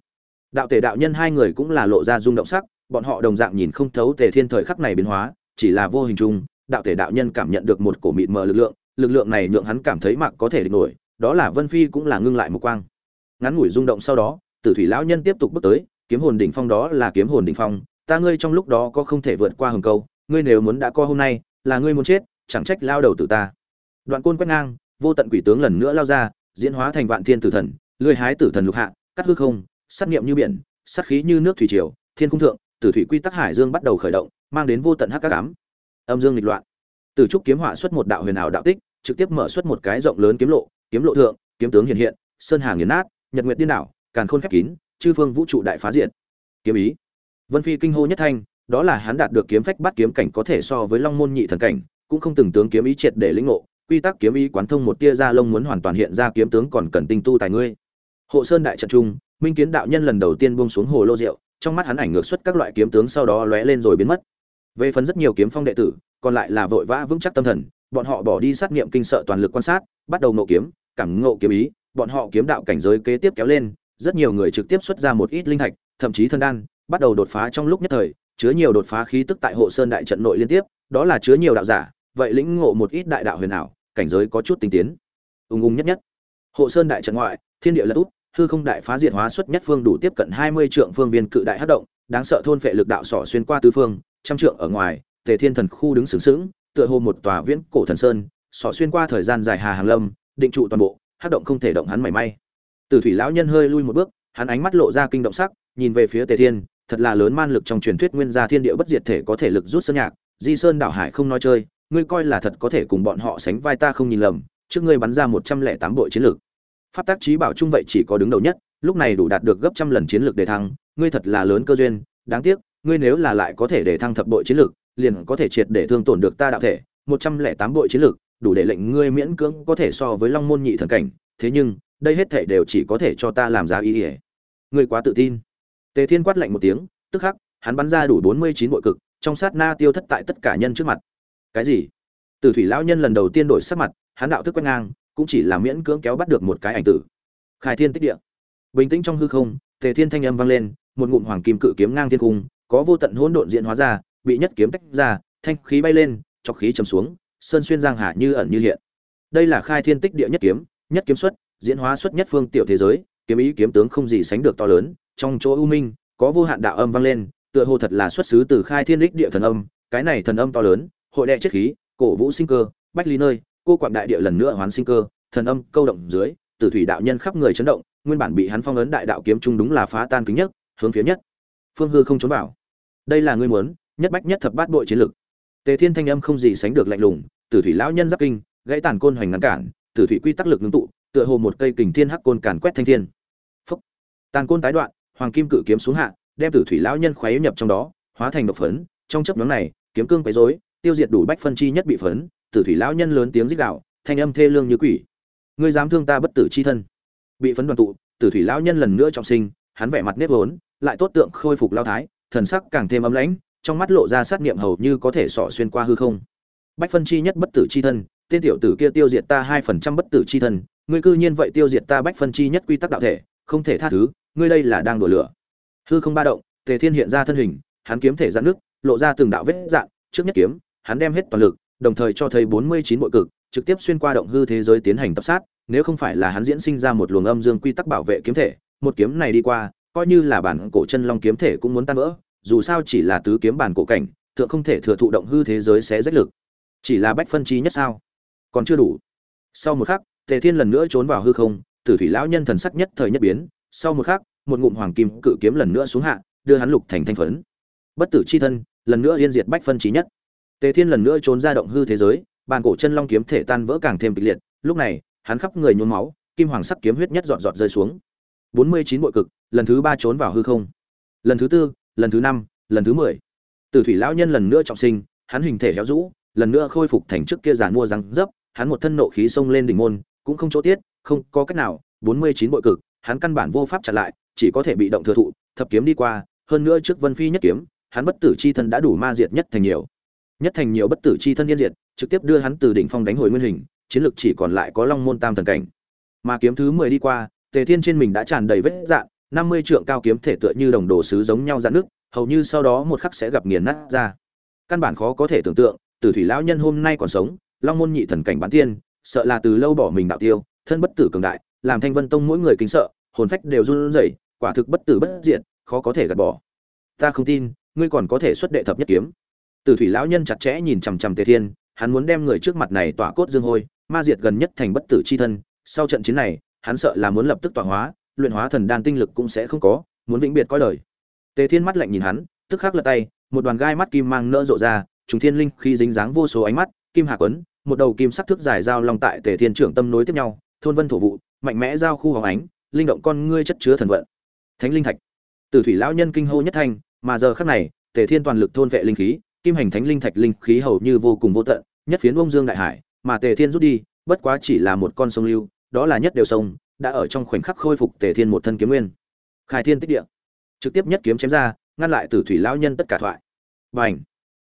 Đạo tể đạo nhân hai người cũng là lộ ra rung động sắc bọn họ đồng dạng nhìn không thấu tề thiên thời khắc này biến hóa chỉ là vô hình chung đạo tể đạo nhân cảm nhận được một cổ mịt mờ lực lượng lực lượng này nhượng hắn cảm thấy mặc có thể địch nổi đó là vân phi cũng là ngưng lại một quang. Ngắn ngủi rung động sau đó tử thủy lão nhân tiếp tục bước tới kiếm hồn đỉnh phong đó là kiếm hồn đỉnh phong ta ngươi trong lúc đó có không thể vượt qua hừng câu ngươi nếu muốn đã co hôm nay là ngươi muốn chết chẳng trách lao đầu tử ta. Đoạn côn quét ngang, vô tận quỷ tướng lần nữa lao ra, diễn hóa thành vạn thiên tử thần lưỡi hái tử thần lục hạ, cắt hư không, sát niệm như biển, sát khí như nước thủy triều, thiên cung thượng, tử thủy quy tắc hải dương bắt đầu khởi động, mang đến vô tận hắc ám. Âm dương nghịch loạn. Tử trúc kiếm họa xuất một đạo huyền ảo đạo tích, trực tiếp mở xuất một cái rộng lớn kiếm lộ kiếm lộ thượng, kiếm tướng hiện hiện, sơn hà nghiền nát, nhật nguyệt điên đảo, càn khôn khép kín, chư phương vũ trụ đại phá diện kiếm ý. Vân phi kinh hô nhất thanh, đó là hắn đạt được kiếm phách bắt kiếm cảnh có thể so với long môn nhị thần cảnh cũng không từng tướng kiếm ý triệt để lĩnh ngộ, quy tắc kiếm ý quán thông một tia ra lông muốn hoàn toàn hiện ra kiếm tướng còn cần tinh tu tài ngươi. Hộ sơn đại trận trung, minh kiến đạo nhân lần đầu tiên buông xuống hồ lô rượu, trong mắt hắn ảnh ngược xuất các loại kiếm tướng sau đó lóe lên rồi biến mất. Về phần rất nhiều kiếm phong đệ tử, còn lại là vội vã vững chắc tâm thần, bọn họ bỏ đi sát nghiệm kinh sợ toàn lực quan sát, bắt đầu ngộ kiếm, cảm ngộ kiếm ý, bọn họ kiếm đạo cảnh giới kế tiếp kéo lên, rất nhiều người trực tiếp xuất ra một ít linh thạch, thậm chí thân đan, bắt đầu đột phá trong lúc nhất thời, chứa nhiều đột phá khí tức tại hộ sơn đại trận nội liên tiếp, đó là chứa nhiều đạo giả vậy lĩnh ngộ một ít đại đạo huyền ảo, cảnh giới có chút tinh tiến. Ung ung nhất nhất. Hộ sơn đại trận ngoại, thiên địa lật út, hư không đại phá diệt hóa xuất nhất phương đủ tiếp cận hai mươi trượng phương viên cự đại hấp động, đáng sợ thôn phệ lực đạo sỏ xuyên qua tứ phương, trăm trượng ở ngoài, tề thiên thần khu đứng sướng sướng tựa hồ một tòa viễn cổ thần sơn sỏ xuyên qua thời gian dài hà hàng lâm, định trụ toàn bộ hấp động không thể động hắn mảy may. Từ thủy lão nhân hơi lui một bước, hắn ánh mắt lộ ra kinh động sắc, nhìn về phía tề thiên, thật là lớn man lực trong truyền thuyết nguyên gia thiên địa bất diệt thể có thể lực rút sơn nhạc, di sơn đảo hải không nói chơi ngươi coi là thật có thể cùng bọn họ sánh vai ta không nhìn lầm, trước ngươi bắn ra một trăm lẻ tám bội chiến lược. Pháp tác trí bảo trung vậy chỉ có đứng đầu nhất, lúc này đủ đạt được gấp trăm lần chiến lược để thăng, ngươi thật là lớn cơ duyên, đáng tiếc, ngươi nếu là lại có thể để thăng thập bội chiến lược, liền có thể triệt để thương tổn được ta đạo thể, một trăm lẻ tám bội chiến lược, đủ để lệnh ngươi miễn cưỡng có thể so với long môn nhị thần cảnh, thế nhưng, đây hết thể đều chỉ có thể cho ta làm giá ý ỉa ngươi quá tự tin. Tề thiên quát lạnh một tiếng, tức khắc, hắn bắn ra đủ bốn mươi chín bội cực, trong sát na tiêu thất tại tất cả nhân trước mặt cái gì? Từ thủy lão nhân lần đầu tiên đổi sắc mặt, hắn đạo thức quét ngang, cũng chỉ là miễn cưỡng kéo bắt được một cái ảnh tử. Khai thiên tích địa. Bình tĩnh trong hư không, tề thiên thanh âm vang lên, một ngụm hoàng kim cự kiếm ngang thiên cung, có vô tận hỗn độn diễn hóa ra, bị nhất kiếm tách ra, thanh khí bay lên, chọc khí chầm xuống, sơn xuyên giang hà như ẩn như hiện. Đây là khai thiên tích địa nhất kiếm nhất kiếm xuất, diễn hóa xuất nhất phương tiểu thế giới, kiếm ý kiếm tướng không gì sánh được to lớn, trong chỗ ưu minh, có vô hạn đạo âm vang lên, tựa hồ thật là xuất xứ từ khai thiên đích địa thần âm, cái này thần âm to lớn hội đệ chết khí, cổ vũ sinh cơ, bách lý nơi, cô quạng đại địa lần nữa hoán sinh cơ, thần âm câu động dưới, tử thủy đạo nhân khắp người chấn động, nguyên bản bị hắn phong ấn đại đạo kiếm trung đúng là phá tan kính nhất, hướng phía nhất. Phương hư không trốn bảo đây là ngươi muốn, nhất bách nhất thập bát bội chiến lực. Tề thiên thanh âm không gì sánh được lạnh lùng, tử thủy lão nhân giáp kinh, gãy tàn côn hoành ngăn cản, tử thủy quy tắc lực ngưng tụ, tựa hồ một cây kình thiên hắc côn càn quét thanh thiên. Phúc. Tàn côn tái đoạn, hoàng kim cự kiếm xuống hạ, đem tử thủy lão nhân khoáy nhập trong đó, hóa thành độc phấn, trong chấp nhóm này, kiếm cương quấy rối tiêu diệt đủ bách phân chi nhất bị phấn, tử thủy lão nhân lớn tiếng rít đạo thanh âm thê lương như quỷ. Ngươi dám thương ta bất tử chi thân. Bị phấn đoàn tụ, tử thủy lão nhân lần nữa trọng sinh, hắn vẻ mặt nếp vốn, lại tốt tượng khôi phục lao thái, thần sắc càng thêm ấm lãnh, trong mắt lộ ra sát niệm hầu như có thể sỏ xuyên qua hư không. Bách phân chi nhất bất tử chi thân, tên tiểu tử kia tiêu diệt ta hai phần trăm bất tử chi thân, ngươi cư nhiên vậy tiêu diệt ta bách phân chi nhất quy tắc đạo thể, không thể tha thứ, ngươi đây là đang đùa lửa. Hư không ba động, tề thiên hiện ra thân hình, hắn kiếm thể giãn nước, lộ ra từng đạo vết dạn trước nhất kiếm hắn đem hết toàn lực, đồng thời cho thấy bốn mươi chín bội cực, trực tiếp xuyên qua động hư thế giới tiến hành tập sát, nếu không phải là hắn diễn sinh ra một luồng âm dương quy tắc bảo vệ kiếm thể, một kiếm này đi qua, coi như là bản cổ chân long kiếm thể cũng muốn tan vỡ, dù sao chỉ là tứ kiếm bản cổ cảnh, thượng không thể thừa thụ động hư thế giới sẽ rách lực. Chỉ là bách phân trí nhất sao? Còn chưa đủ. Sau một khắc, tề thiên lần nữa trốn vào hư không, tử thủy lão nhân thần sắc nhất thời nhất biến, sau một khắc, một ngụm hoàng kim cự kiếm lần nữa xuống hạ, đưa hắn lục thành thanh phấn. Bất tử chi thân, lần nữa yên diệt bách phân trí nhất tề thiên lần nữa trốn ra động hư thế giới, bàn cổ chân long kiếm thể tan vỡ càng thêm kịch liệt, lúc này, hắn khắp người nhuốm máu, kim hoàng sắc kiếm huyết nhất dọn dọn rơi xuống. Bốn mươi chín bội cực, lần thứ ba trốn vào hư không. Lần thứ tư, lần thứ năm, lần thứ mười. Tử thủy lão nhân lần nữa trọng sinh, hắn hình thể héo rũ, lần nữa khôi phục thành trước kia giàn mua răng dấp, hắn một thân nộ khí xông lên đỉnh môn, cũng không chỗ tiết, không có cách nào. Bốn mươi chín bội cực, hắn căn bản vô pháp trả lại, chỉ có thể bị động thừa thụ, thập kiếm đi qua, hơn nữa trước vân phi nhất kiếm, hắn bất tử chi thân đã đủ ma diệt nhất thành nhiều nhất thành nhiều bất tử chi thân yên diệt, trực tiếp đưa hắn từ đỉnh phong đánh hồi nguyên hình, chiến lực chỉ còn lại có long môn tam thần cảnh. Mà kiếm thứ mười đi qua, tề thiên trên mình đã tràn đầy vết dạn năm mươi trượng cao kiếm thể tựa như đồng đồ sứ giống nhau dạn nước hầu như sau đó một khắc sẽ gặp nghiền nát ra. Căn bản khó có thể tưởng tượng, tử thủy lão nhân hôm nay còn sống, long môn nhị thần cảnh bán tiên, sợ là từ lâu bỏ mình đạo tiêu, thân bất tử cường đại, làm thanh vân tông mỗi người kính sợ, hồn phách đều run rẩy, quả thực bất tử bất diệt, khó có thể gạt bỏ. Ta không tin, ngươi còn có thể xuất đệ thập nhất kiếm tử thủy lão nhân chặt chẽ nhìn chằm chằm tề thiên, hắn muốn đem người trước mặt này tỏa cốt dương hôi, ma diệt gần nhất thành bất tử chi thân. Sau trận chiến này, hắn sợ là muốn lập tức tỏa hóa, luyện hóa thần đan tinh lực cũng sẽ không có, muốn vĩnh biệt coi đời. Tề thiên mắt lạnh nhìn hắn, tức khắc lật tay, một đoàn gai mắt kim mang nỡ rộ ra, trùng thiên linh khi dính dáng vô số ánh mắt, kim hạ quấn, một đầu kim sắc thước dài dao long tại tề thiên trưởng tâm nối tiếp nhau, thôn vân thổ vụ, mạnh mẽ giao khu hóng ánh, linh động con ngươi chất chứa thần vận. Thánh linh thạch. Tử thủy lão nhân kinh hô nhất thanh, mà giờ khắc này, tề thiên toàn lực thôn vệ linh khí kim hành thánh linh thạch linh khí hầu như vô cùng vô tận nhất phiến bông dương đại hải mà tề thiên rút đi bất quá chỉ là một con sông lưu đó là nhất đều sông đã ở trong khoảnh khắc khôi phục tề thiên một thân kiếm nguyên. Khai thiên tích địa. Trực tiếp nhất kiếm chém ra ngăn lại tử thủy lão nhân tất cả thoại. Bành,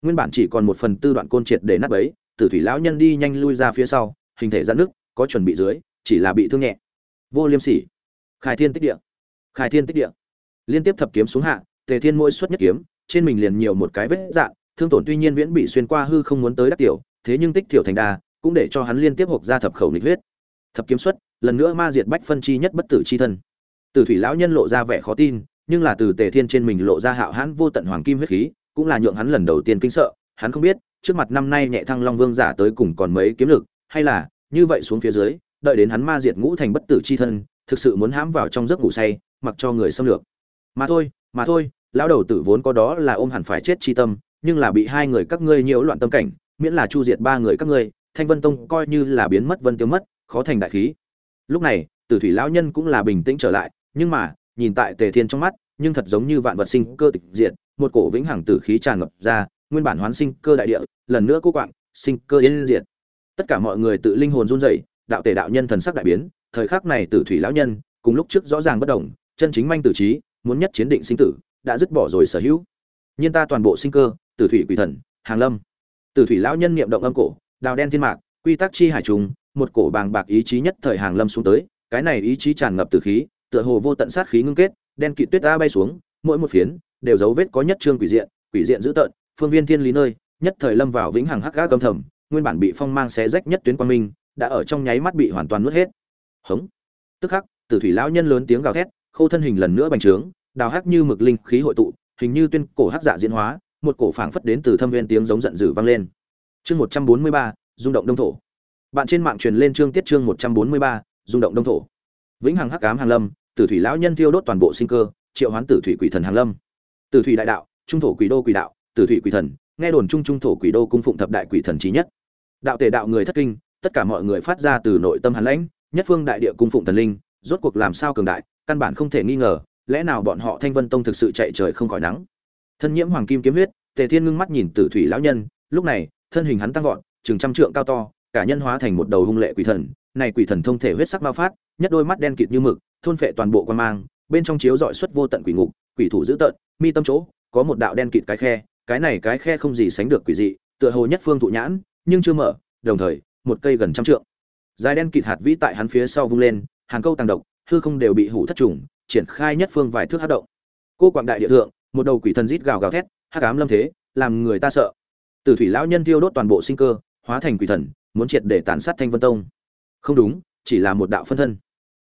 nguyên bản chỉ còn một phần tư đoạn côn triệt để nát bấy tử thủy lão nhân đi nhanh lui ra phía sau hình thể giãn nước có chuẩn bị dưới chỉ là bị thương nhẹ. Vô liêm sỉ. Khai thiên tích địa. Khai thiên tích địa. Liên tiếp thập kiếm xuống hạ tề thiên mỗi xuất nhất kiếm trên mình liền nhiều một cái vết dạn thương tổn tuy nhiên viễn bị xuyên qua hư không muốn tới đắc tiểu, thế nhưng tích tiểu thành đa, cũng để cho hắn liên tiếp hộp ra thập khẩu nghịch huyết. Thập kiếm xuất, lần nữa ma diệt bách phân chi nhất bất tử chi thân. Từ thủy lão nhân lộ ra vẻ khó tin, nhưng là từ tề thiên trên mình lộ ra hạo hãn vô tận hoàng kim huyết khí, cũng là nhượng hắn lần đầu tiên kinh sợ, hắn không biết, trước mặt năm nay nhẹ thăng long vương giả tới cùng còn mấy kiếm lực, hay là, như vậy xuống phía dưới, đợi đến hắn ma diệt ngũ thành bất tử chi thân, thực sự muốn hãm vào trong giấc ngủ say, mặc cho người xâm lược. Mà thôi mà thôi, lão đầu tử vốn có đó là ôm hẳn phải chết chi tâm nhưng là bị hai người các ngươi nhiễu loạn tâm cảnh miễn là chu diệt ba người các ngươi thanh vân tông coi như là biến mất vân tiêu mất khó thành đại khí. Lúc này tử thủy lão nhân cũng là bình tĩnh trở lại nhưng mà nhìn tại tề thiên trong mắt nhưng thật giống như vạn vật sinh cơ tịch diệt một cổ vĩnh hằng tử khí tràn ngập ra nguyên bản hoán sinh cơ đại địa lần nữa cô quạng sinh cơ yên diệt. Tất cả mọi người tự linh hồn run rẩy đạo tề đạo nhân thần sắc đại biến thời khắc này tử thủy lão nhân cùng lúc trước rõ ràng bất động, chân chính manh tử trí muốn nhất chiến định sinh tử đã dứt bỏ rồi sở hữu. Nhiên ta toàn bộ sinh cơ tử thủy quỷ thần, hàng lâm. Tử thủy lão nhân niệm động âm cổ, đào đen thiên mạc, quy tắc chi hải trùng, một cổ bàng bạc ý chí nhất thời hàng lâm xuống tới, cái này ý chí tràn ngập từ khí, tựa hồ vô tận sát khí ngưng kết, đen kịt tuyết ra bay xuống, mỗi một phiến đều dấu vết có nhất trương quỷ diện quỷ diện dữ tợn, phương viên thiên lý nơi, nhất thời lâm vào vĩnh hằng hắc gác âm thầm, nguyên bản bị phong mang xé rách nhất tuyến quang minh, đã ở trong nháy mắt bị hoàn toàn nuốt hết. Hống. Tức khắc, tử thủy lão nhân lớn tiếng gào thét, khô thân hình lần nữa bành trướng, đào hắc như mực linh khí hội tụ, hình như tuyên cổ hắc dạ diễn hóa một cổ phảng phất đến từ thâm viên tiếng giống giận dữ vang lên. Chương một trăm bốn mươi ba, rung động đông thổ. Bạn trên mạng truyền lên chương tiết chương một trăm bốn mươi ba, rung động đông thổ. Vĩnh hằng hắc ám hàng lâm, tử thủy lão nhân thiêu đốt toàn bộ sinh cơ, triệu hoán tử thủy quỷ thần hàng lâm. Tử thủy đại đạo, trung thổ quỷ đô quỷ đạo, tử thủy quỷ thần, nghe đồn trung trung thổ quỷ đô cung phụng thập đại quỷ thần trí nhất. Đạo tề đạo người thất kinh, tất cả mọi người phát ra từ nội tâm hàn lãnh, nhất phương đại địa cung phụng thần linh, rốt cuộc làm sao cường đại, căn bản không thể nghi ngờ, lẽ nào bọn họ thanh vân tông thực sự chạy trời không khỏi nắng? Thân nhiễm hoàng kim kiếm huyết, tề thiên ngưng mắt nhìn tử thủy lão nhân, lúc này, thân hình hắn tăng vọt, chừng trăm trượng cao to, cả nhân hóa thành một đầu hung lệ quỷ thần. Này quỷ thần thông thể huyết sắc bao phát, nhất đôi mắt đen kịt như mực, thôn phệ toàn bộ quan mang, bên trong chiếu dọi xuất vô tận quỷ ngục, quỷ thủ dữ tợn, mi tâm chỗ, có một đạo đen kịt cái khe, cái này cái khe không gì sánh được quỷ dị, tựa hồ nhất phương thụ nhãn, nhưng chưa mở, đồng thời, một cây gần trăm trượng. Dài đen kịt hạt vĩ tại hắn phía sau vung lên, hàng câu tàng độc, hư không đều bị hủ thất trùng, triển khai nhất phương vài thước hát động. Cô quảng đại địa thượng một đầu quỷ thần rít gào gào thét, hắc ám lâm thế, làm người ta sợ. Tử thủy lão nhân tiêu đốt toàn bộ sinh cơ, hóa thành quỷ thần, muốn triệt để tàn sát thanh vân tông. Không đúng, chỉ là một đạo phân thân.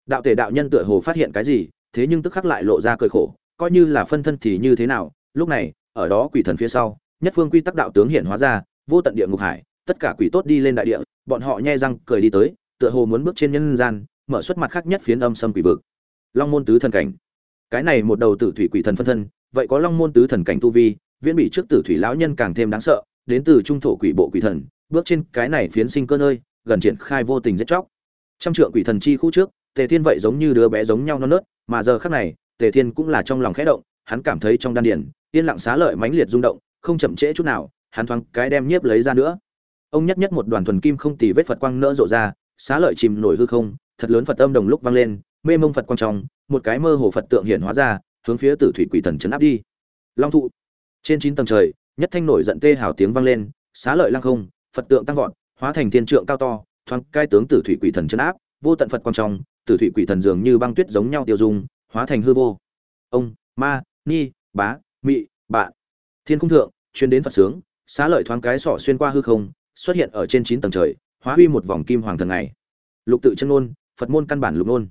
Đạo tể đạo nhân tựa hồ phát hiện cái gì, thế nhưng tức khắc lại lộ ra cười khổ, coi như là phân thân thì như thế nào, lúc này, ở đó quỷ thần phía sau, nhất phương quy tắc đạo tướng hiện hóa ra, vô tận địa ngục hải, tất cả quỷ tốt đi lên đại địa, bọn họ nhe răng cười đi tới, tựa hồ muốn bước trên nhân gian, mở xuất mặt khác nhất phiến âm sâm quỷ vực. Long môn tứ thần cảnh. Cái này một đầu tử thủy quỷ thần phân thân vậy có long môn tứ thần cảnh tu vi, viễn bị trước tử thủy lão nhân càng thêm đáng sợ, đến từ trung thổ quỷ bộ quỷ thần, bước trên cái này phiến sinh cơ nơi, gần triển khai vô tình giết chóc. Trăm trượng quỷ thần chi khu trước, tề thiên vậy giống như đứa bé giống nhau non nớt, mà giờ khắc này, tề thiên cũng là trong lòng khẽ động, hắn cảm thấy trong đan điền, yên lặng xá lợi mãnh liệt rung động, không chậm trễ chút nào, hắn thoáng cái đem nhiếp lấy ra nữa. Ông nhất nhất một đoàn thuần kim không tì vết phật quang nỡ rộ ra, xá lợi chìm nổi hư không, thật lớn phật âm đồng lúc vang lên, mê mông phật quang trong, một cái mơ hồ phật tượng hiện hóa ra hướng phía tử thủy quỷ thần chấn áp đi. Long thụ. Trên chín tầng trời, nhất thanh nổi giận tê hào tiếng vang lên, xá lợi lăng không, phật tượng tăng vọt, hóa thành thiên trượng cao to, thoáng cai tướng tử thủy quỷ thần chấn áp, vô tận phật quang trong, tử thủy quỷ thần dường như băng tuyết giống nhau tiêu dung, hóa thành hư vô. Ông, ma, ni, bá, mị bạn thiên cung thượng chuyên đến phật sướng, xá lợi thoáng cái sỏ xuyên qua hư không, xuất hiện ở trên chín tầng trời, hóa huy một vòng kim hoàng thần này lục tự chân ngôn, phật môn căn bản lục ngôn.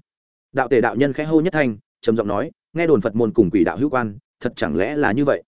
Đạo tề đạo nhân khẽ hô nhất thanh, trầm giọng nói nghe đồn phật môn cùng quỷ đạo hữu quan, thật chẳng lẽ là như vậy?